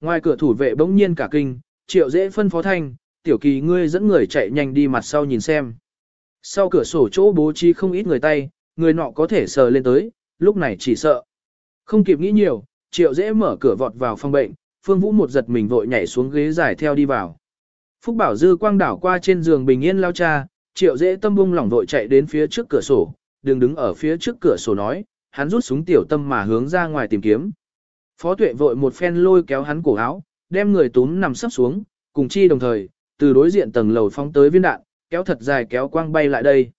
Ngoài cửa thủ vệ bỗng nhiên cả kinh, triệu dễ phân phó thanh, tiểu kỳ ngươi dẫn người chạy nhanh đi mặt sau nhìn xem. Sau cửa sổ chỗ bố trí không ít người tay, người nọ có thể sờ lên tới, lúc này chỉ sợ. Không kịp nghĩ nhiều, triệu dễ mở cửa vọt vào phòng bệnh, phương vũ một giật mình vội nhảy xuống ghế giải theo đi vào. Phúc bảo dư quang đảo qua trên giường bình yên lao cha, triệu dễ tâm bung lỏng vội chạy đến phía trước cửa sổ, đừng đứng ở phía trước cửa sổ nói, hắn rút súng tiểu tâm mà hướng ra ngoài tìm kiếm. Phó tuệ vội một phen lôi kéo hắn cổ áo, đem người túm nằm sấp xuống, cùng chi đồng thời, từ đối diện tầng lầu phóng tới viên đạn, kéo thật dài kéo quang bay lại đây.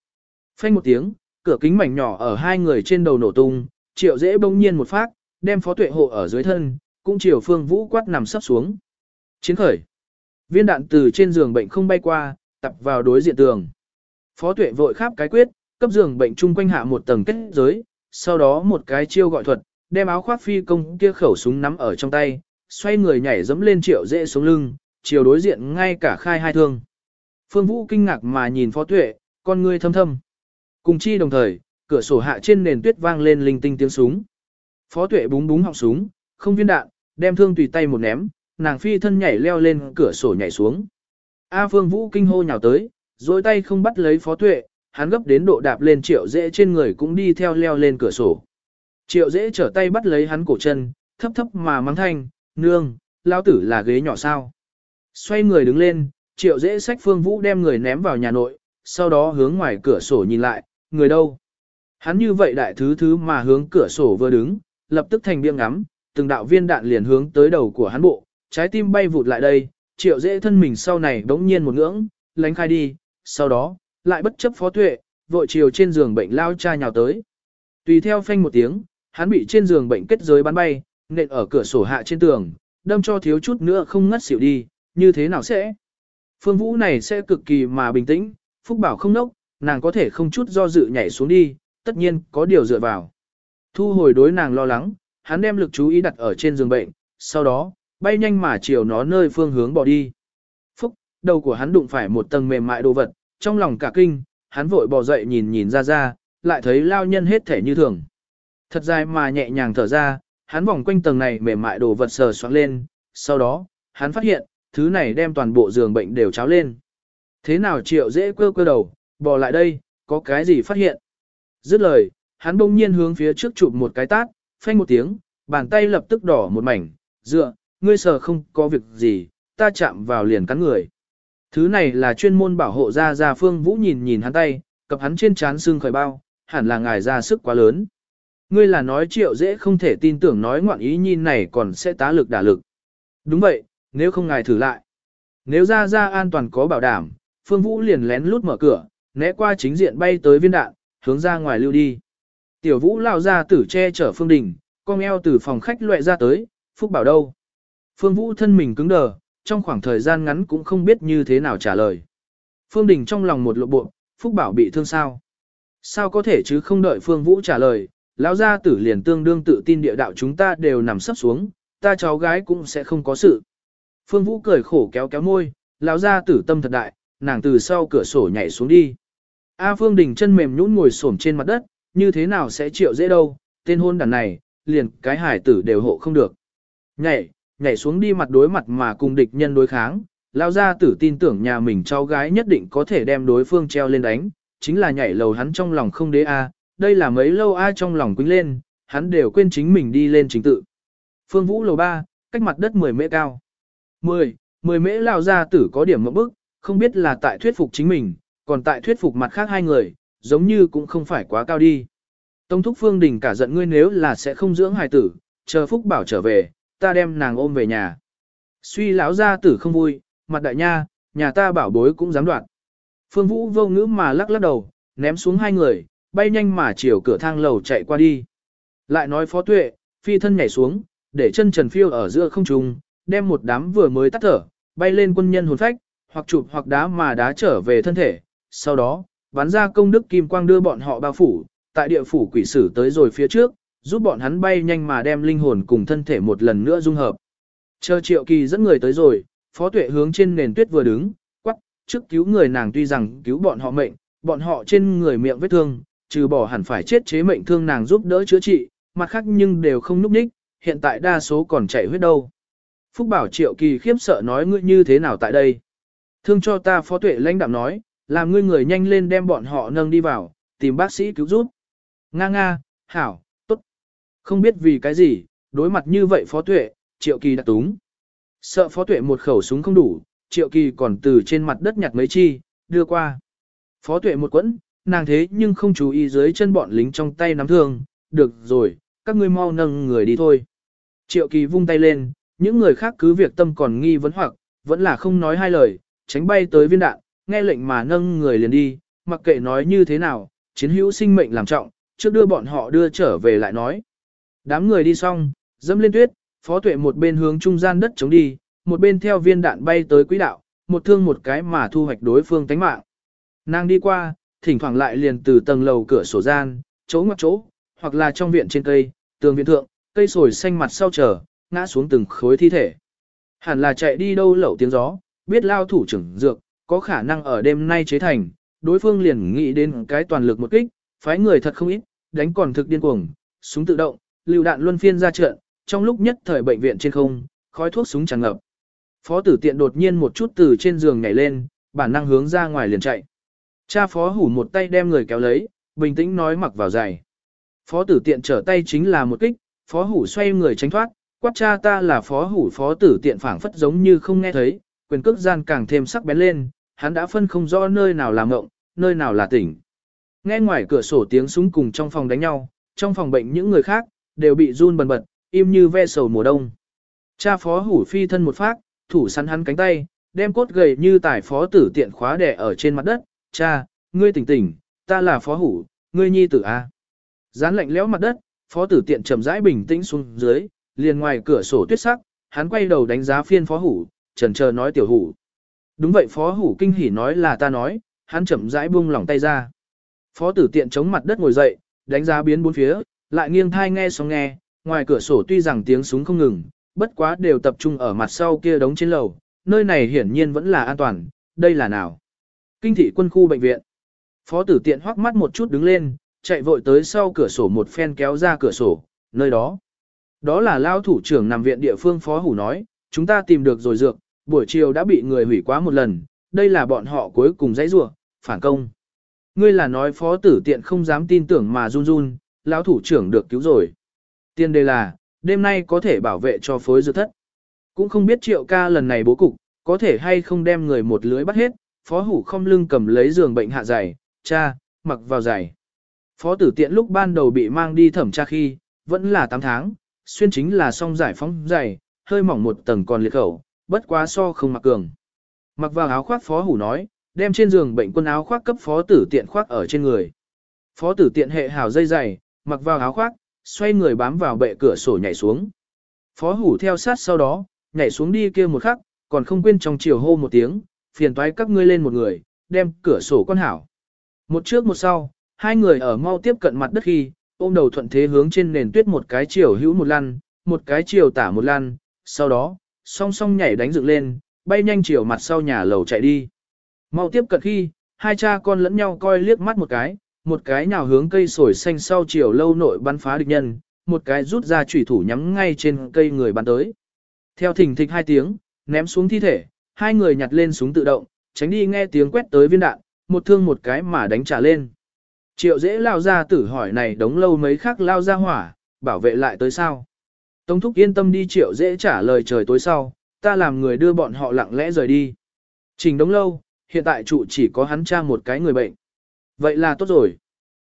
Phanh một tiếng, cửa kính mảnh nhỏ ở hai người trên đầu nổ tung, triệu dễ bỗng nhiên một phát, đem phó tuệ hộ ở dưới thân, cũng chiều phương vũ quát nằm sấp xuống. Chiến khởi. Viên đạn từ trên giường bệnh không bay qua, tập vào đối diện tường. Phó tuệ vội khắp cái quyết, cấp giường bệnh chung quanh hạ một tầng kết giới, sau đó một cái chiêu gọi thuật, đem áo khoác phi công kia khẩu súng nắm ở trong tay, xoay người nhảy dẫm lên triệu dễ xuống lưng, chiều đối diện ngay cả khai hai thương. Phương Vũ kinh ngạc mà nhìn Phó Tuệ, con ngươi thâm thâm. Cùng chi đồng thời, cửa sổ hạ trên nền tuyết vang lên linh tinh tiếng súng. Phó Tuệ búng búng họng súng, không viên đạn, đem thương tùy tay một ném, nàng phi thân nhảy leo lên cửa sổ nhảy xuống. A Phương Vũ kinh hô nhào tới, dối tay không bắt lấy Phó Tuệ, hắn gấp đến độ đạp lên triệu dễ trên người cũng đi theo leo lên cửa sổ. Triệu dễ trở tay bắt lấy hắn cổ chân, thấp thấp mà mắng thanh, nương, lao tử là ghế nhỏ sao. Xoay người đứng lên, triệu dễ sách phương vũ đem người ném vào nhà nội, sau đó hướng ngoài cửa sổ nhìn lại, người đâu. Hắn như vậy đại thứ thứ mà hướng cửa sổ vừa đứng, lập tức thành biêng ngắm, từng đạo viên đạn liền hướng tới đầu của hắn bộ, trái tim bay vụt lại đây, triệu dễ thân mình sau này đống nhiên một ngưỡng, lánh khai đi, sau đó, lại bất chấp phó tuệ, vội chiều trên giường bệnh lao cha nhào tới. Tùy theo phanh một tiếng, hắn bị trên giường bệnh kết giới bắn bay, nện ở cửa sổ hạ trên tường, đâm cho thiếu chút nữa không ngất xỉu đi, như thế nào sẽ? Phương Vũ này sẽ cực kỳ mà bình tĩnh, Phúc Bảo không nốc, nàng có thể không chút do dự nhảy xuống đi, tất nhiên có điều dựa vào. Thu hồi đối nàng lo lắng, hắn đem lực chú ý đặt ở trên giường bệnh, sau đó, bay nhanh mà chiều nó nơi phương hướng bỏ đi. Phúc, đầu của hắn đụng phải một tầng mềm mại đồ vật, trong lòng cả kinh, hắn vội bò dậy nhìn nhìn ra ra, lại thấy lao nhân hết thể như thường. Thật dài mà nhẹ nhàng thở ra, hắn vòng quanh tầng này mềm mại đồ vật sờ soạn lên, sau đó, hắn phát hiện, thứ này đem toàn bộ giường bệnh đều cháo lên. Thế nào triệu dễ quơ quơ đầu, bỏ lại đây, có cái gì phát hiện? Dứt lời, hắn bỗng nhiên hướng phía trước chụp một cái tát, phanh một tiếng, bàn tay lập tức đỏ một mảnh, dựa, ngươi sờ không có việc gì, ta chạm vào liền cắn người. Thứ này là chuyên môn bảo hộ ra ra phương vũ nhìn nhìn hắn tay, cặp hắn trên trán xương khởi bao, hẳn là ngài ra sức quá lớn. Ngươi là nói triệu dễ không thể tin tưởng nói ngoạn ý nhìn này còn sẽ tá lực đả lực. Đúng vậy, nếu không ngài thử lại. Nếu ra ra an toàn có bảo đảm, Phương Vũ liền lén lút mở cửa, né qua chính diện bay tới viên đạn, hướng ra ngoài lưu đi. Tiểu Vũ lao ra tử che chở Phương Đình, con eo từ phòng khách loại ra tới, Phúc bảo đâu. Phương Vũ thân mình cứng đờ, trong khoảng thời gian ngắn cũng không biết như thế nào trả lời. Phương Đình trong lòng một lộ bộ, Phúc bảo bị thương sao? Sao có thể chứ không đợi Phương Vũ trả lời, lão gia tử liền tương đương tự tin địa đạo chúng ta đều nằm sấp xuống, ta cháu gái cũng sẽ không có sự. Phương Vũ cười khổ kéo kéo môi, lão gia tử tâm thật đại, nàng từ sau cửa sổ nhảy xuống đi. A Phương Đình chân mềm nhũn ngồi xổm trên mặt đất, như thế nào sẽ chịu dễ đâu, tên hôn đàn này, liền cái hải tử đều hộ không được. Nhảy, nhảy xuống đi mặt đối mặt mà cùng địch nhân đối kháng, lão gia tử tin tưởng nhà mình cháu gái nhất định có thể đem đối phương treo lên đánh, chính là nhảy lầu hắn trong lòng không đế a, đây là mấy lâu ai trong lòng quýnh lên, hắn đều quên chính mình đi lên chính tự. Phương Vũ lầu 3, cách mặt đất 10 mễ cao. 10, 10 mễ lao ra tử có điểm mẫu bức, không biết là tại thuyết phục chính mình, còn tại thuyết phục mặt khác hai người, giống như cũng không phải quá cao đi. Tông thúc phương đình cả giận ngươi nếu là sẽ không dưỡng hài tử, chờ phúc bảo trở về, ta đem nàng ôm về nhà. Suy lão gia tử không vui, mặt đại nha, nhà ta bảo bối cũng dám đoạn. Phương Vũ vô ngữ mà lắc lắc đầu, ném xuống hai người, bay nhanh mà chiều cửa thang lầu chạy qua đi. Lại nói phó tuệ, phi thân nhảy xuống, để chân trần phiêu ở giữa không trung, đem một đám vừa mới tắt thở, bay lên quân nhân hồn phách, hoặc chụp hoặc đá mà đá trở về thân thể. Sau đó, bắn ra công đức kim quang đưa bọn họ bao phủ, tại địa phủ quỷ sử tới rồi phía trước, giúp bọn hắn bay nhanh mà đem linh hồn cùng thân thể một lần nữa dung hợp. Chờ triệu kỳ dẫn người tới rồi, phó tuệ hướng trên nền tuyết vừa đứng, quắc, trước cứu người nàng tuy rằng cứu bọn họ mệnh, bọn họ trên người miệng vết thương, trừ bỏ hẳn phải chết chế mệnh thương nàng giúp đỡ chữa trị, mặt khác nhưng đều không núp ních, hiện tại đa số còn chảy huyết đâu. Phúc Bảo Triệu Kỳ khiếp sợ nói ngươi như thế nào tại đây. Thương cho ta phó tuệ lãnh đạm nói, làm ngươi người nhanh lên đem bọn họ nâng đi vào, tìm bác sĩ cứu giúp. Nga nga, hảo, tốt. Không biết vì cái gì, đối mặt như vậy phó tuệ, Triệu Kỳ đã túng. Sợ phó tuệ một khẩu súng không đủ, Triệu Kỳ còn từ trên mặt đất nhặt mấy chi, đưa qua. Phó tuệ một quẫn, nàng thế nhưng không chú ý dưới chân bọn lính trong tay nắm thương, được rồi, các ngươi mau nâng người đi thôi. Triệu Kỳ vung tay lên, những người khác cứ việc tâm còn nghi vấn hoặc, vẫn là không nói hai lời, tránh bay tới viên đạn, nghe lệnh mà nâng người liền đi, mặc kệ nói như thế nào, chiến hữu sinh mệnh làm trọng, trước đưa bọn họ đưa trở về lại nói. Đám người đi xong, dẫm lên tuyết, phó tuệ một bên hướng trung gian đất chống đi, một bên theo viên đạn bay tới quỹ đạo, một thương một cái mà thu hoạch đối phương tánh mạng. Nàng đi qua, thỉnh thoảng lại liền từ tầng lầu cửa sổ gian, chỗ ngoặc chỗ, hoặc là trong viện trên cây, tường viện thượng, cây sồi xanh mặt sau trở, ngã xuống từng khối thi thể. Hẳn là chạy đi đâu lẩu tiếng gió, biết lao thủ trưởng dược, có khả năng ở đêm nay chế thành, đối phương liền nghĩ đến cái toàn lực một kích, phái người thật không ít, đánh còn thực điên cuồng, súng tự động, lưu đạn luân phiên ra trận, trong lúc nhất thời bệnh viện trên không, khói thuốc súng tràn ngập. Phó tử tiện đột nhiên một chút từ trên giường nhảy lên, bản năng hướng ra ngoài liền chạy. Cha phó hủ một tay đem người kéo lấy, bình tĩnh nói mặc vào giày. Phó tử tiện trở tay chính là một kích, phó hủ xoay người tránh thoát, quát cha ta là phó hủ phó tử tiện phảng phất giống như không nghe thấy, quyền cước gian càng thêm sắc bén lên, hắn đã phân không rõ nơi nào là ngộng, nơi nào là tỉnh. Nghe ngoài cửa sổ tiếng súng cùng trong phòng đánh nhau, trong phòng bệnh những người khác, đều bị run bần bật, im như ve sầu mùa đông. Cha phó hủ phi thân một phát, thủ săn hắn cánh tay, đem cốt gầy như tải phó tử tiện khóa đẻ ở trên mặt đất, cha, ngươi tỉnh tỉnh, ta là phó hủ, ngươi nhi tử A. Dán lạnh lẽo mặt đất, phó tử tiện chậm rãi bình tĩnh xuống dưới, liền ngoài cửa sổ tuyết sắc, hắn quay đầu đánh giá phiên phó hủ, trần chờ nói tiểu hủ. Đúng vậy phó hủ kinh hỉ nói là ta nói, hắn chậm rãi buông lỏng tay ra. Phó tử tiện chống mặt đất ngồi dậy, đánh giá biến bốn phía, lại nghiêng thai nghe xong nghe, ngoài cửa sổ tuy rằng tiếng súng không ngừng, bất quá đều tập trung ở mặt sau kia đống trên lầu, nơi này hiển nhiên vẫn là an toàn, đây là nào? Kinh thị quân khu bệnh viện. Phó tử tiện hoắc mắt một chút đứng lên, chạy vội tới sau cửa sổ một phen kéo ra cửa sổ, nơi đó. Đó là lao thủ trưởng nằm viện địa phương phó hủ nói, chúng ta tìm được rồi dược, buổi chiều đã bị người hủy quá một lần, đây là bọn họ cuối cùng dãy rủa phản công. Ngươi là nói phó tử tiện không dám tin tưởng mà run run, lão thủ trưởng được cứu rồi. Tiên đề là, đêm nay có thể bảo vệ cho phối dược thất. Cũng không biết triệu ca lần này bố cục, có thể hay không đem người một lưới bắt hết, phó hủ không lưng cầm lấy giường bệnh hạ giày, cha, mặc vào giày. Phó tử tiện lúc ban đầu bị mang đi thẩm tra khi, vẫn là 8 tháng, xuyên chính là song giải phóng giày, hơi mỏng một tầng còn liệt khẩu, bất quá so không mặc cường. Mặc vào áo khoác phó hủ nói, đem trên giường bệnh quân áo khoác cấp phó tử tiện khoác ở trên người. Phó tử tiện hệ hào dây dày, mặc vào áo khoác, xoay người bám vào bệ cửa sổ nhảy xuống. Phó hủ theo sát sau đó, nhảy xuống đi kia một khắc, còn không quên trong chiều hô một tiếng, phiền toái các ngươi lên một người, đem cửa sổ con hảo. Một trước một sau, hai người ở mau tiếp cận mặt đất khi, ôm đầu thuận thế hướng trên nền tuyết một cái chiều hữu một lăn, một cái chiều tả một lăn, sau đó, song song nhảy đánh dựng lên, bay nhanh chiều mặt sau nhà lầu chạy đi. Mau tiếp cận khi, hai cha con lẫn nhau coi liếc mắt một cái, một cái nào hướng cây sồi xanh sau chiều lâu nội bắn phá địch nhân, một cái rút ra chủy thủ nhắm ngay trên cây người bắn tới. Theo thình thịch hai tiếng, ném xuống thi thể, hai người nhặt lên súng tự động, tránh đi nghe tiếng quét tới viên đạn, một thương một cái mà đánh trả lên. Triệu dễ lao ra tử hỏi này đống lâu mấy khắc lao ra hỏa, bảo vệ lại tới sao. Tống thúc yên tâm đi triệu dễ trả lời trời tối sau, ta làm người đưa bọn họ lặng lẽ rời đi. Trình đống lâu, hiện tại trụ chỉ có hắn cha một cái người bệnh. Vậy là tốt rồi.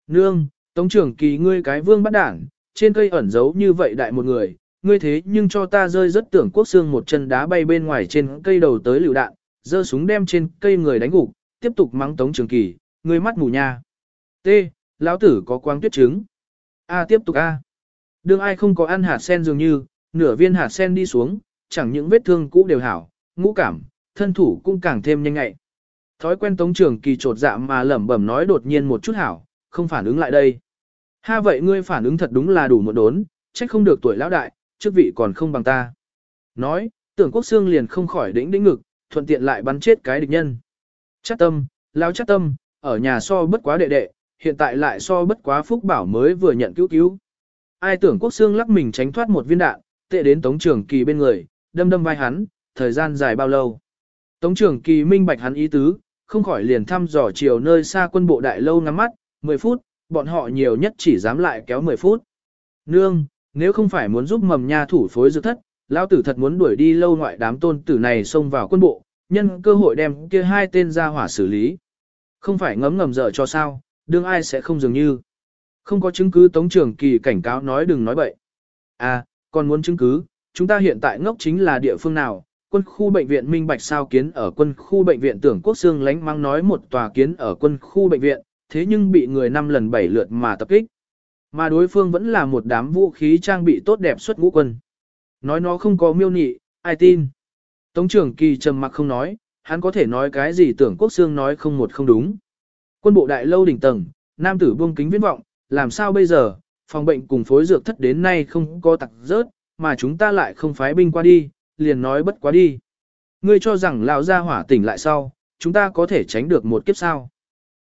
Nương, tống trưởng kỳ ngươi cái vương bắt đảng, trên cây ẩn giấu như vậy đại một người, ngươi thế nhưng cho ta rơi rất tưởng quốc xương một chân đá bay bên ngoài trên cây đầu tới lựu đạn, giơ súng đem trên cây người đánh gục, tiếp tục mắng tống trường kỳ, ngươi mắt mù nha. T. Lão tử có quang tuyết trứng. A tiếp tục A. Đương ai không có ăn hạt sen dường như, nửa viên hạt sen đi xuống, chẳng những vết thương cũ đều hảo, ngũ cảm, thân thủ cũng càng thêm nhanh ngại. Thói quen tống trường kỳ trột dạ mà lẩm bẩm nói đột nhiên một chút hảo, không phản ứng lại đây. Ha vậy ngươi phản ứng thật đúng là đủ một đốn, trách không được tuổi lão đại, chức vị còn không bằng ta. Nói, tưởng quốc xương liền không khỏi đĩnh đĩnh ngực, thuận tiện lại bắn chết cái địch nhân. Chắc tâm, lão chắc tâm, ở nhà so bất quá đệ đệ, hiện tại lại so bất quá phúc bảo mới vừa nhận cứu cứu. Ai tưởng quốc xương lắc mình tránh thoát một viên đạn, tệ đến tống trường kỳ bên người, đâm đâm vai hắn, thời gian dài bao lâu. Tống trưởng kỳ minh bạch hắn ý tứ, không khỏi liền thăm dò chiều nơi xa quân bộ đại lâu ngắm mắt, 10 phút, bọn họ nhiều nhất chỉ dám lại kéo 10 phút. Nương, nếu không phải muốn giúp mầm nha thủ phối dược thất, lão tử thật muốn đuổi đi lâu ngoại đám tôn tử này xông vào quân bộ, nhân cơ hội đem kia hai tên ra hỏa xử lý. Không phải ngấm ngầm dở cho sao, đương ai sẽ không dường như. Không có chứng cứ Tống Trường Kỳ cảnh cáo nói đừng nói bậy. À, còn muốn chứng cứ, chúng ta hiện tại ngốc chính là địa phương nào, quân khu bệnh viện minh bạch sao kiến ở quân khu bệnh viện tưởng quốc xương lánh mang nói một tòa kiến ở quân khu bệnh viện, thế nhưng bị người năm lần bảy lượt mà tập kích. Mà đối phương vẫn là một đám vũ khí trang bị tốt đẹp xuất ngũ quân. Nói nó không có miêu nị, ai tin. Tống trưởng kỳ trầm mặc không nói, hắn có thể nói cái gì tưởng quốc xương nói không một không đúng. Quân bộ đại lâu đỉnh tầng, nam tử buông kính viễn vọng, làm sao bây giờ, phòng bệnh cùng phối dược thất đến nay không có tặc rớt, mà chúng ta lại không phái binh qua đi, liền nói bất quá đi. Ngươi cho rằng lão gia hỏa tỉnh lại sau, chúng ta có thể tránh được một kiếp sao.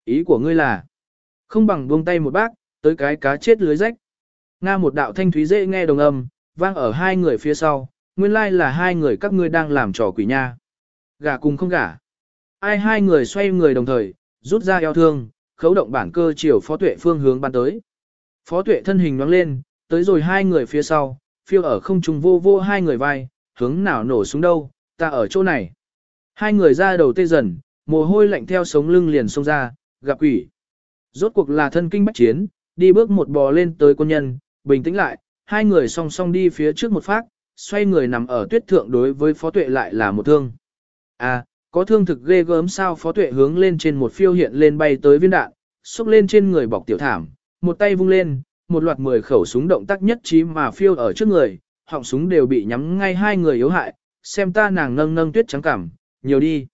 Ý của ngươi là, không bằng buông tay một bác, tới cái cá chết lưới rách. Nga một đạo thanh thúy dễ nghe đồng âm, vang ở hai người phía sau, nguyên lai là hai người các ngươi đang làm trò quỷ nha. Gả cùng không gả. Ai hai người xoay người đồng thời, rút ra eo thương, khấu động bản cơ chiều phó tuệ phương hướng ban tới. Phó tuệ thân hình nhoáng lên, tới rồi hai người phía sau, phiêu ở không trung vô vô hai người vai, hướng nào nổ xuống đâu, ta ở chỗ này. Hai người ra đầu tê dần, mồ hôi lạnh theo sống lưng liền xông ra, gặp quỷ. Rốt cuộc là thân kinh bách chiến, đi bước một bò lên tới quân nhân, bình tĩnh lại, hai người song song đi phía trước một phát, xoay người nằm ở tuyết thượng đối với phó tuệ lại là một thương. À, có thương thực ghê gớm sao phó tuệ hướng lên trên một phiêu hiện lên bay tới viên đạn, xúc lên trên người bọc tiểu thảm, một tay vung lên, một loạt mười khẩu súng động tác nhất trí mà phiêu ở trước người, họng súng đều bị nhắm ngay hai người yếu hại, xem ta nàng nâng nâng tuyết trắng cảm, nhiều đi.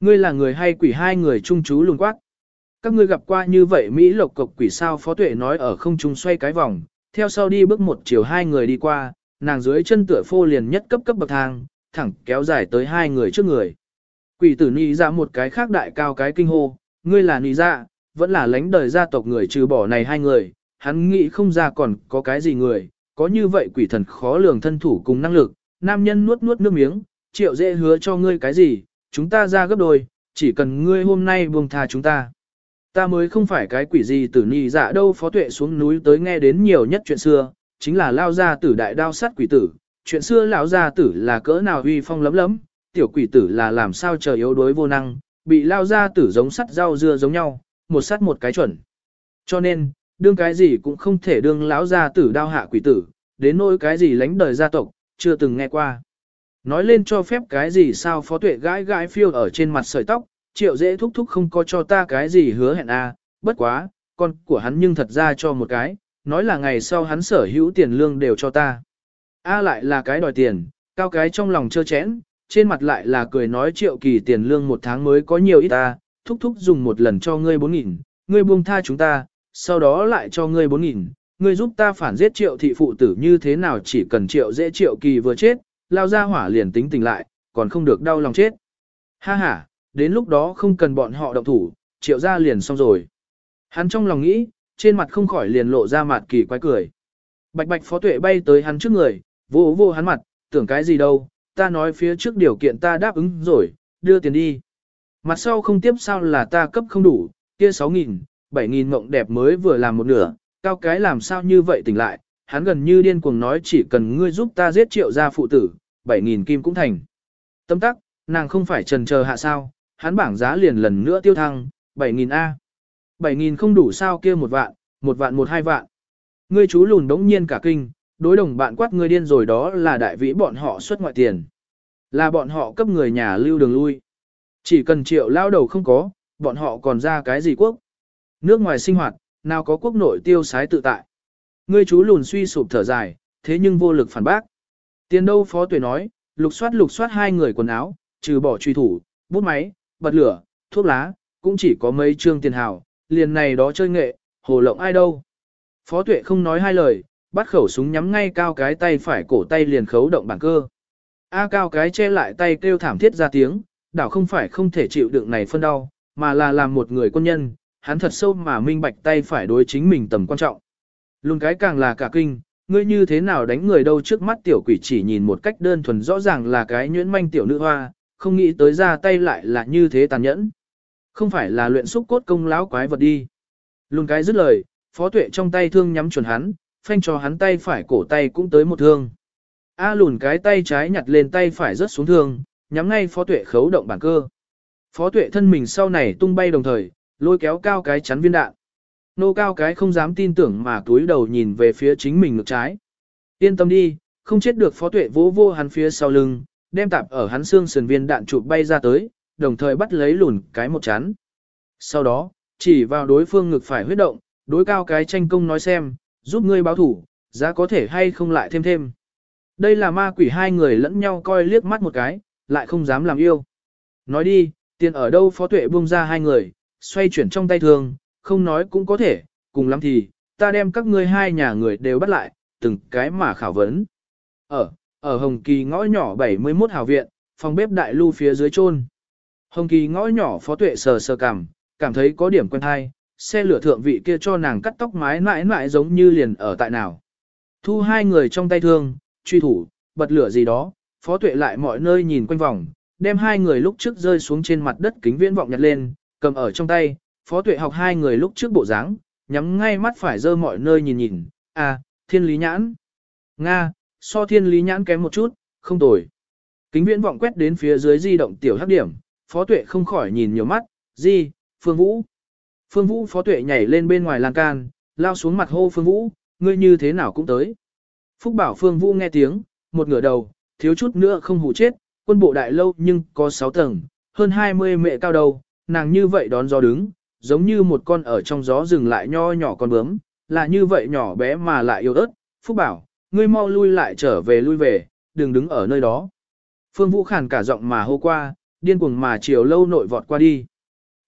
Ngươi là người hay quỷ hai người trung chú lùn quát. Các ngươi gặp qua như vậy Mỹ lộc cộc quỷ sao phó tuệ nói ở không trung xoay cái vòng, theo sau đi bước một chiều hai người đi qua, nàng dưới chân tựa phô liền nhất cấp cấp bậc thang, thẳng kéo dài tới hai người trước người. Quỷ tử nị ra một cái khác đại cao cái kinh hô, ngươi là nị ra, vẫn là lãnh đời gia tộc người trừ bỏ này hai người, hắn nghĩ không ra còn có cái gì người, có như vậy quỷ thần khó lường thân thủ cùng năng lực, nam nhân nuốt nuốt nước miếng, triệu dễ hứa cho ngươi cái gì, chúng ta ra gấp đôi, chỉ cần ngươi hôm nay buông tha chúng ta. Ta mới không phải cái quỷ gì tử nì dạ đâu phó tuệ xuống núi tới nghe đến nhiều nhất chuyện xưa, chính là lao ra tử đại đao sát quỷ tử, chuyện xưa lão gia tử là cỡ nào uy phong lấm lấm, tiểu quỷ tử là làm sao chờ yếu đối vô năng, bị lao gia tử giống sắt rau dưa giống nhau, một sắt một cái chuẩn. Cho nên, đương cái gì cũng không thể đương lão gia tử đao hạ quỷ tử, đến nỗi cái gì lánh đời gia tộc, chưa từng nghe qua. Nói lên cho phép cái gì sao phó tuệ gãi gãi phiêu ở trên mặt sợi tóc, triệu dễ thúc thúc không có cho ta cái gì hứa hẹn a à, bất quá, con của hắn nhưng thật ra cho một cái, nói là ngày sau hắn sở hữu tiền lương đều cho ta. A lại là cái đòi tiền, cao cái trong lòng chơ chẽn, trên mặt lại là cười nói triệu kỳ tiền lương một tháng mới có nhiều ít ta, thúc thúc dùng một lần cho ngươi bốn nghìn, ngươi buông tha chúng ta, sau đó lại cho ngươi bốn nghìn, ngươi giúp ta phản giết triệu thị phụ tử như thế nào chỉ cần triệu dễ triệu kỳ vừa chết, lao ra hỏa liền tính tình lại, còn không được đau lòng chết. Ha ha, đến lúc đó không cần bọn họ động thủ, triệu ra liền xong rồi. Hắn trong lòng nghĩ, trên mặt không khỏi liền lộ ra mặt kỳ quái cười. Bạch bạch phó tuệ bay tới hắn trước người, vô vô hắn mặt, tưởng cái gì đâu, ta nói phía trước điều kiện ta đáp ứng rồi, đưa tiền đi. Mặt sau không tiếp sao là ta cấp không đủ, kia 6.000, 7.000 mộng đẹp mới vừa làm một nửa, cao cái làm sao như vậy tỉnh lại, hắn gần như điên cuồng nói chỉ cần ngươi giúp ta giết triệu gia phụ tử, 7.000 kim cũng thành. Tâm tắc, nàng không phải trần chờ hạ sao, hắn bảng giá liền lần nữa tiêu thăng, 7.000 A. 7.000 không đủ sao kia một vạn, một vạn một hai vạn. Ngươi chú lùn đống nhiên cả kinh, đối đồng bạn quát ngươi điên rồi đó là đại vĩ bọn họ xuất ngoại tiền. Là bọn họ cấp người nhà lưu đường lui. Chỉ cần triệu lao đầu không có, bọn họ còn ra cái gì quốc. Nước ngoài sinh hoạt, nào có quốc nội tiêu sái tự tại. Ngươi chú lùn suy sụp thở dài, thế nhưng vô lực phản bác. Tiền đâu phó tuổi nói, lục soát lục soát hai người quần áo, trừ bỏ truy thủ, bút máy, bật lửa, thuốc lá, cũng chỉ có mấy trương tiền hào, liền này đó chơi nghệ, hồ lộng ai đâu. Phó tuệ không nói hai lời, bắt khẩu súng nhắm ngay cao cái tay phải cổ tay liền khấu động bản cơ. A cao cái che lại tay kêu thảm thiết ra tiếng, đảo không phải không thể chịu đựng này phân đau, mà là làm một người quân nhân, hắn thật sâu mà minh bạch tay phải đối chính mình tầm quan trọng. luôn cái càng là cả kinh, ngươi như thế nào đánh người đâu trước mắt tiểu quỷ chỉ nhìn một cách đơn thuần rõ ràng là cái nhuyễn manh tiểu nữ hoa, không nghĩ tới ra tay lại là như thế tàn nhẫn. Không phải là luyện xúc cốt công lão quái vật đi. Luôn cái dứt lời, phó tuệ trong tay thương nhắm chuẩn hắn, phanh cho hắn tay phải cổ tay cũng tới một thương. A lùn cái tay trái nhặt lên tay phải rớt xuống thương, nhắm ngay phó tuệ khấu động bản cơ. Phó tuệ thân mình sau này tung bay đồng thời, lôi kéo cao cái chắn viên đạn. Nô cao cái không dám tin tưởng mà túi đầu nhìn về phía chính mình ngực trái. Yên tâm đi, không chết được phó tuệ vỗ vô hắn phía sau lưng, đem tạp ở hắn xương sườn viên đạn chụp bay ra tới, đồng thời bắt lấy lùn cái một chán. Sau đó, chỉ vào đối phương ngực phải huyết động, đối cao cái tranh công nói xem, giúp ngươi báo thủ, giá có thể hay không lại thêm thêm. Đây là ma quỷ hai người lẫn nhau coi liếc mắt một cái, lại không dám làm yêu. Nói đi, tiền ở đâu phó tuệ buông ra hai người, xoay chuyển trong tay thường, không nói cũng có thể, cùng lắm thì, ta đem các ngươi hai nhà người đều bắt lại, từng cái mà khảo vấn. Ở, ở Hồng Kỳ ngõ nhỏ 71 hào viện, phòng bếp đại lưu phía dưới chôn. Hồng Kỳ ngõ nhỏ phó tuệ sờ sờ cảm, cảm thấy có điểm quen hay, xe lửa thượng vị kia cho nàng cắt tóc mái mãi mãi giống như liền ở tại nào. Thu hai người trong tay thương, truy thủ, bật lửa gì đó, phó tuệ lại mọi nơi nhìn quanh vòng, đem hai người lúc trước rơi xuống trên mặt đất kính viễn vọng nhặt lên, cầm ở trong tay, phó tuệ học hai người lúc trước bộ dáng, nhắm ngay mắt phải dơ mọi nơi nhìn nhìn, à, thiên lý nhãn. Nga, so thiên lý nhãn kém một chút, không tồi. Kính viễn vọng quét đến phía dưới di động tiểu hắc điểm, phó tuệ không khỏi nhìn nhiều mắt, di, phương vũ. Phương vũ phó tuệ nhảy lên bên ngoài lan can, lao xuống mặt hô phương vũ, ngươi như thế nào cũng tới. Phúc bảo phương vũ nghe tiếng, một ngửa đầu, thiếu chút nữa không hủ chết, quân bộ đại lâu nhưng có 6 tầng, hơn 20 mẹ cao đầu, nàng như vậy đón gió đứng, giống như một con ở trong gió dừng lại nho nhỏ con bướm, là như vậy nhỏ bé mà lại yêu ớt. Phúc bảo, ngươi mau lui lại trở về lui về, đừng đứng ở nơi đó. Phương Vũ khàn cả giọng mà hô qua, điên cuồng mà chiều lâu nội vọt qua đi.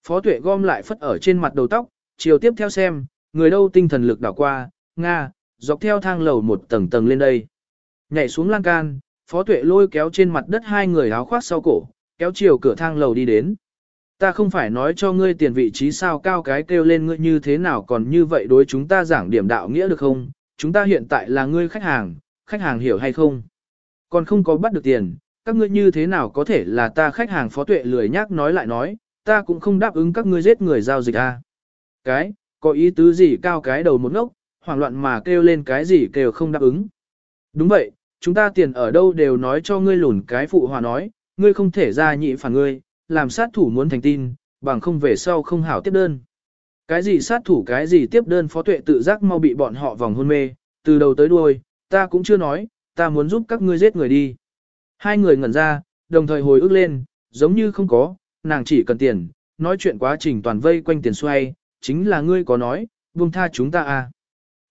Phó tuệ gom lại phất ở trên mặt đầu tóc, chiều tiếp theo xem, người đâu tinh thần lực đảo qua, Nga, dọc theo thang lầu một tầng tầng lên đây. Nhảy xuống lan can, phó tuệ lôi kéo trên mặt đất hai người áo khoác sau cổ, kéo chiều cửa thang lầu đi đến. Ta không phải nói cho ngươi tiền vị trí sao cao cái kêu lên ngươi như thế nào còn như vậy đối chúng ta giảng điểm đạo nghĩa được không? Chúng ta hiện tại là ngươi khách hàng, khách hàng hiểu hay không? Còn không có bắt được tiền, các ngươi như thế nào có thể là ta khách hàng phó tuệ lười nhác nói lại nói, ta cũng không đáp ứng các ngươi giết người giao dịch a. À. Cái, có ý tứ gì cao cái đầu một ngốc, hoảng loạn mà kêu lên cái gì kêu không đáp ứng. Đúng vậy, chúng ta tiền ở đâu đều nói cho ngươi lùn cái phụ hòa nói, ngươi không thể ra nhị phản ngươi, làm sát thủ muốn thành tin, bằng không về sau không hảo tiếp đơn. Cái gì sát thủ cái gì tiếp đơn phó tuệ tự giác mau bị bọn họ vòng hôn mê, từ đầu tới đuôi, ta cũng chưa nói, ta muốn giúp các ngươi giết người đi. Hai người ngẩn ra, đồng thời hồi ức lên, giống như không có, nàng chỉ cần tiền, nói chuyện quá trình toàn vây quanh tiền xoay, chính là ngươi có nói, buông tha chúng ta à.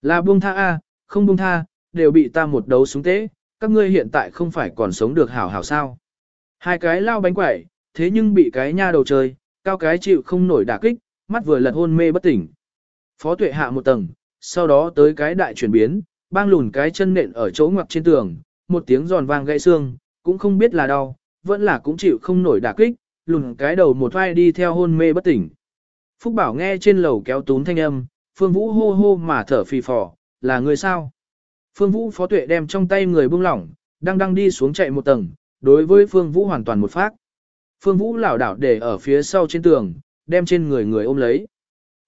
Là buông tha a, à, không buông tha, đều bị ta một đấu súng tế, các ngươi hiện tại không phải còn sống được hảo hảo sao. Hai cái lao bánh quẩy, thế nhưng bị cái nha đầu chơi, cao cái chịu không nổi đả kích, mắt vừa lật hôn mê bất tỉnh. Phó tuệ hạ một tầng, sau đó tới cái đại chuyển biến, bang lùn cái chân nện ở chỗ ngoặc trên tường, một tiếng giòn vang gãy xương, cũng không biết là đau, vẫn là cũng chịu không nổi đả kích, lùn cái đầu một vai đi theo hôn mê bất tỉnh. Phúc Bảo nghe trên lầu kéo tún thanh âm, Phương Vũ hô hô mà thở phì phò, là người sao? Phương Vũ phó tuệ đem trong tay người buông lỏng, đang đang đi xuống chạy một tầng, đối với Phương Vũ hoàn toàn một phát. Phương Vũ lảo đảo để ở phía sau trên tường, đem trên người người ôm lấy.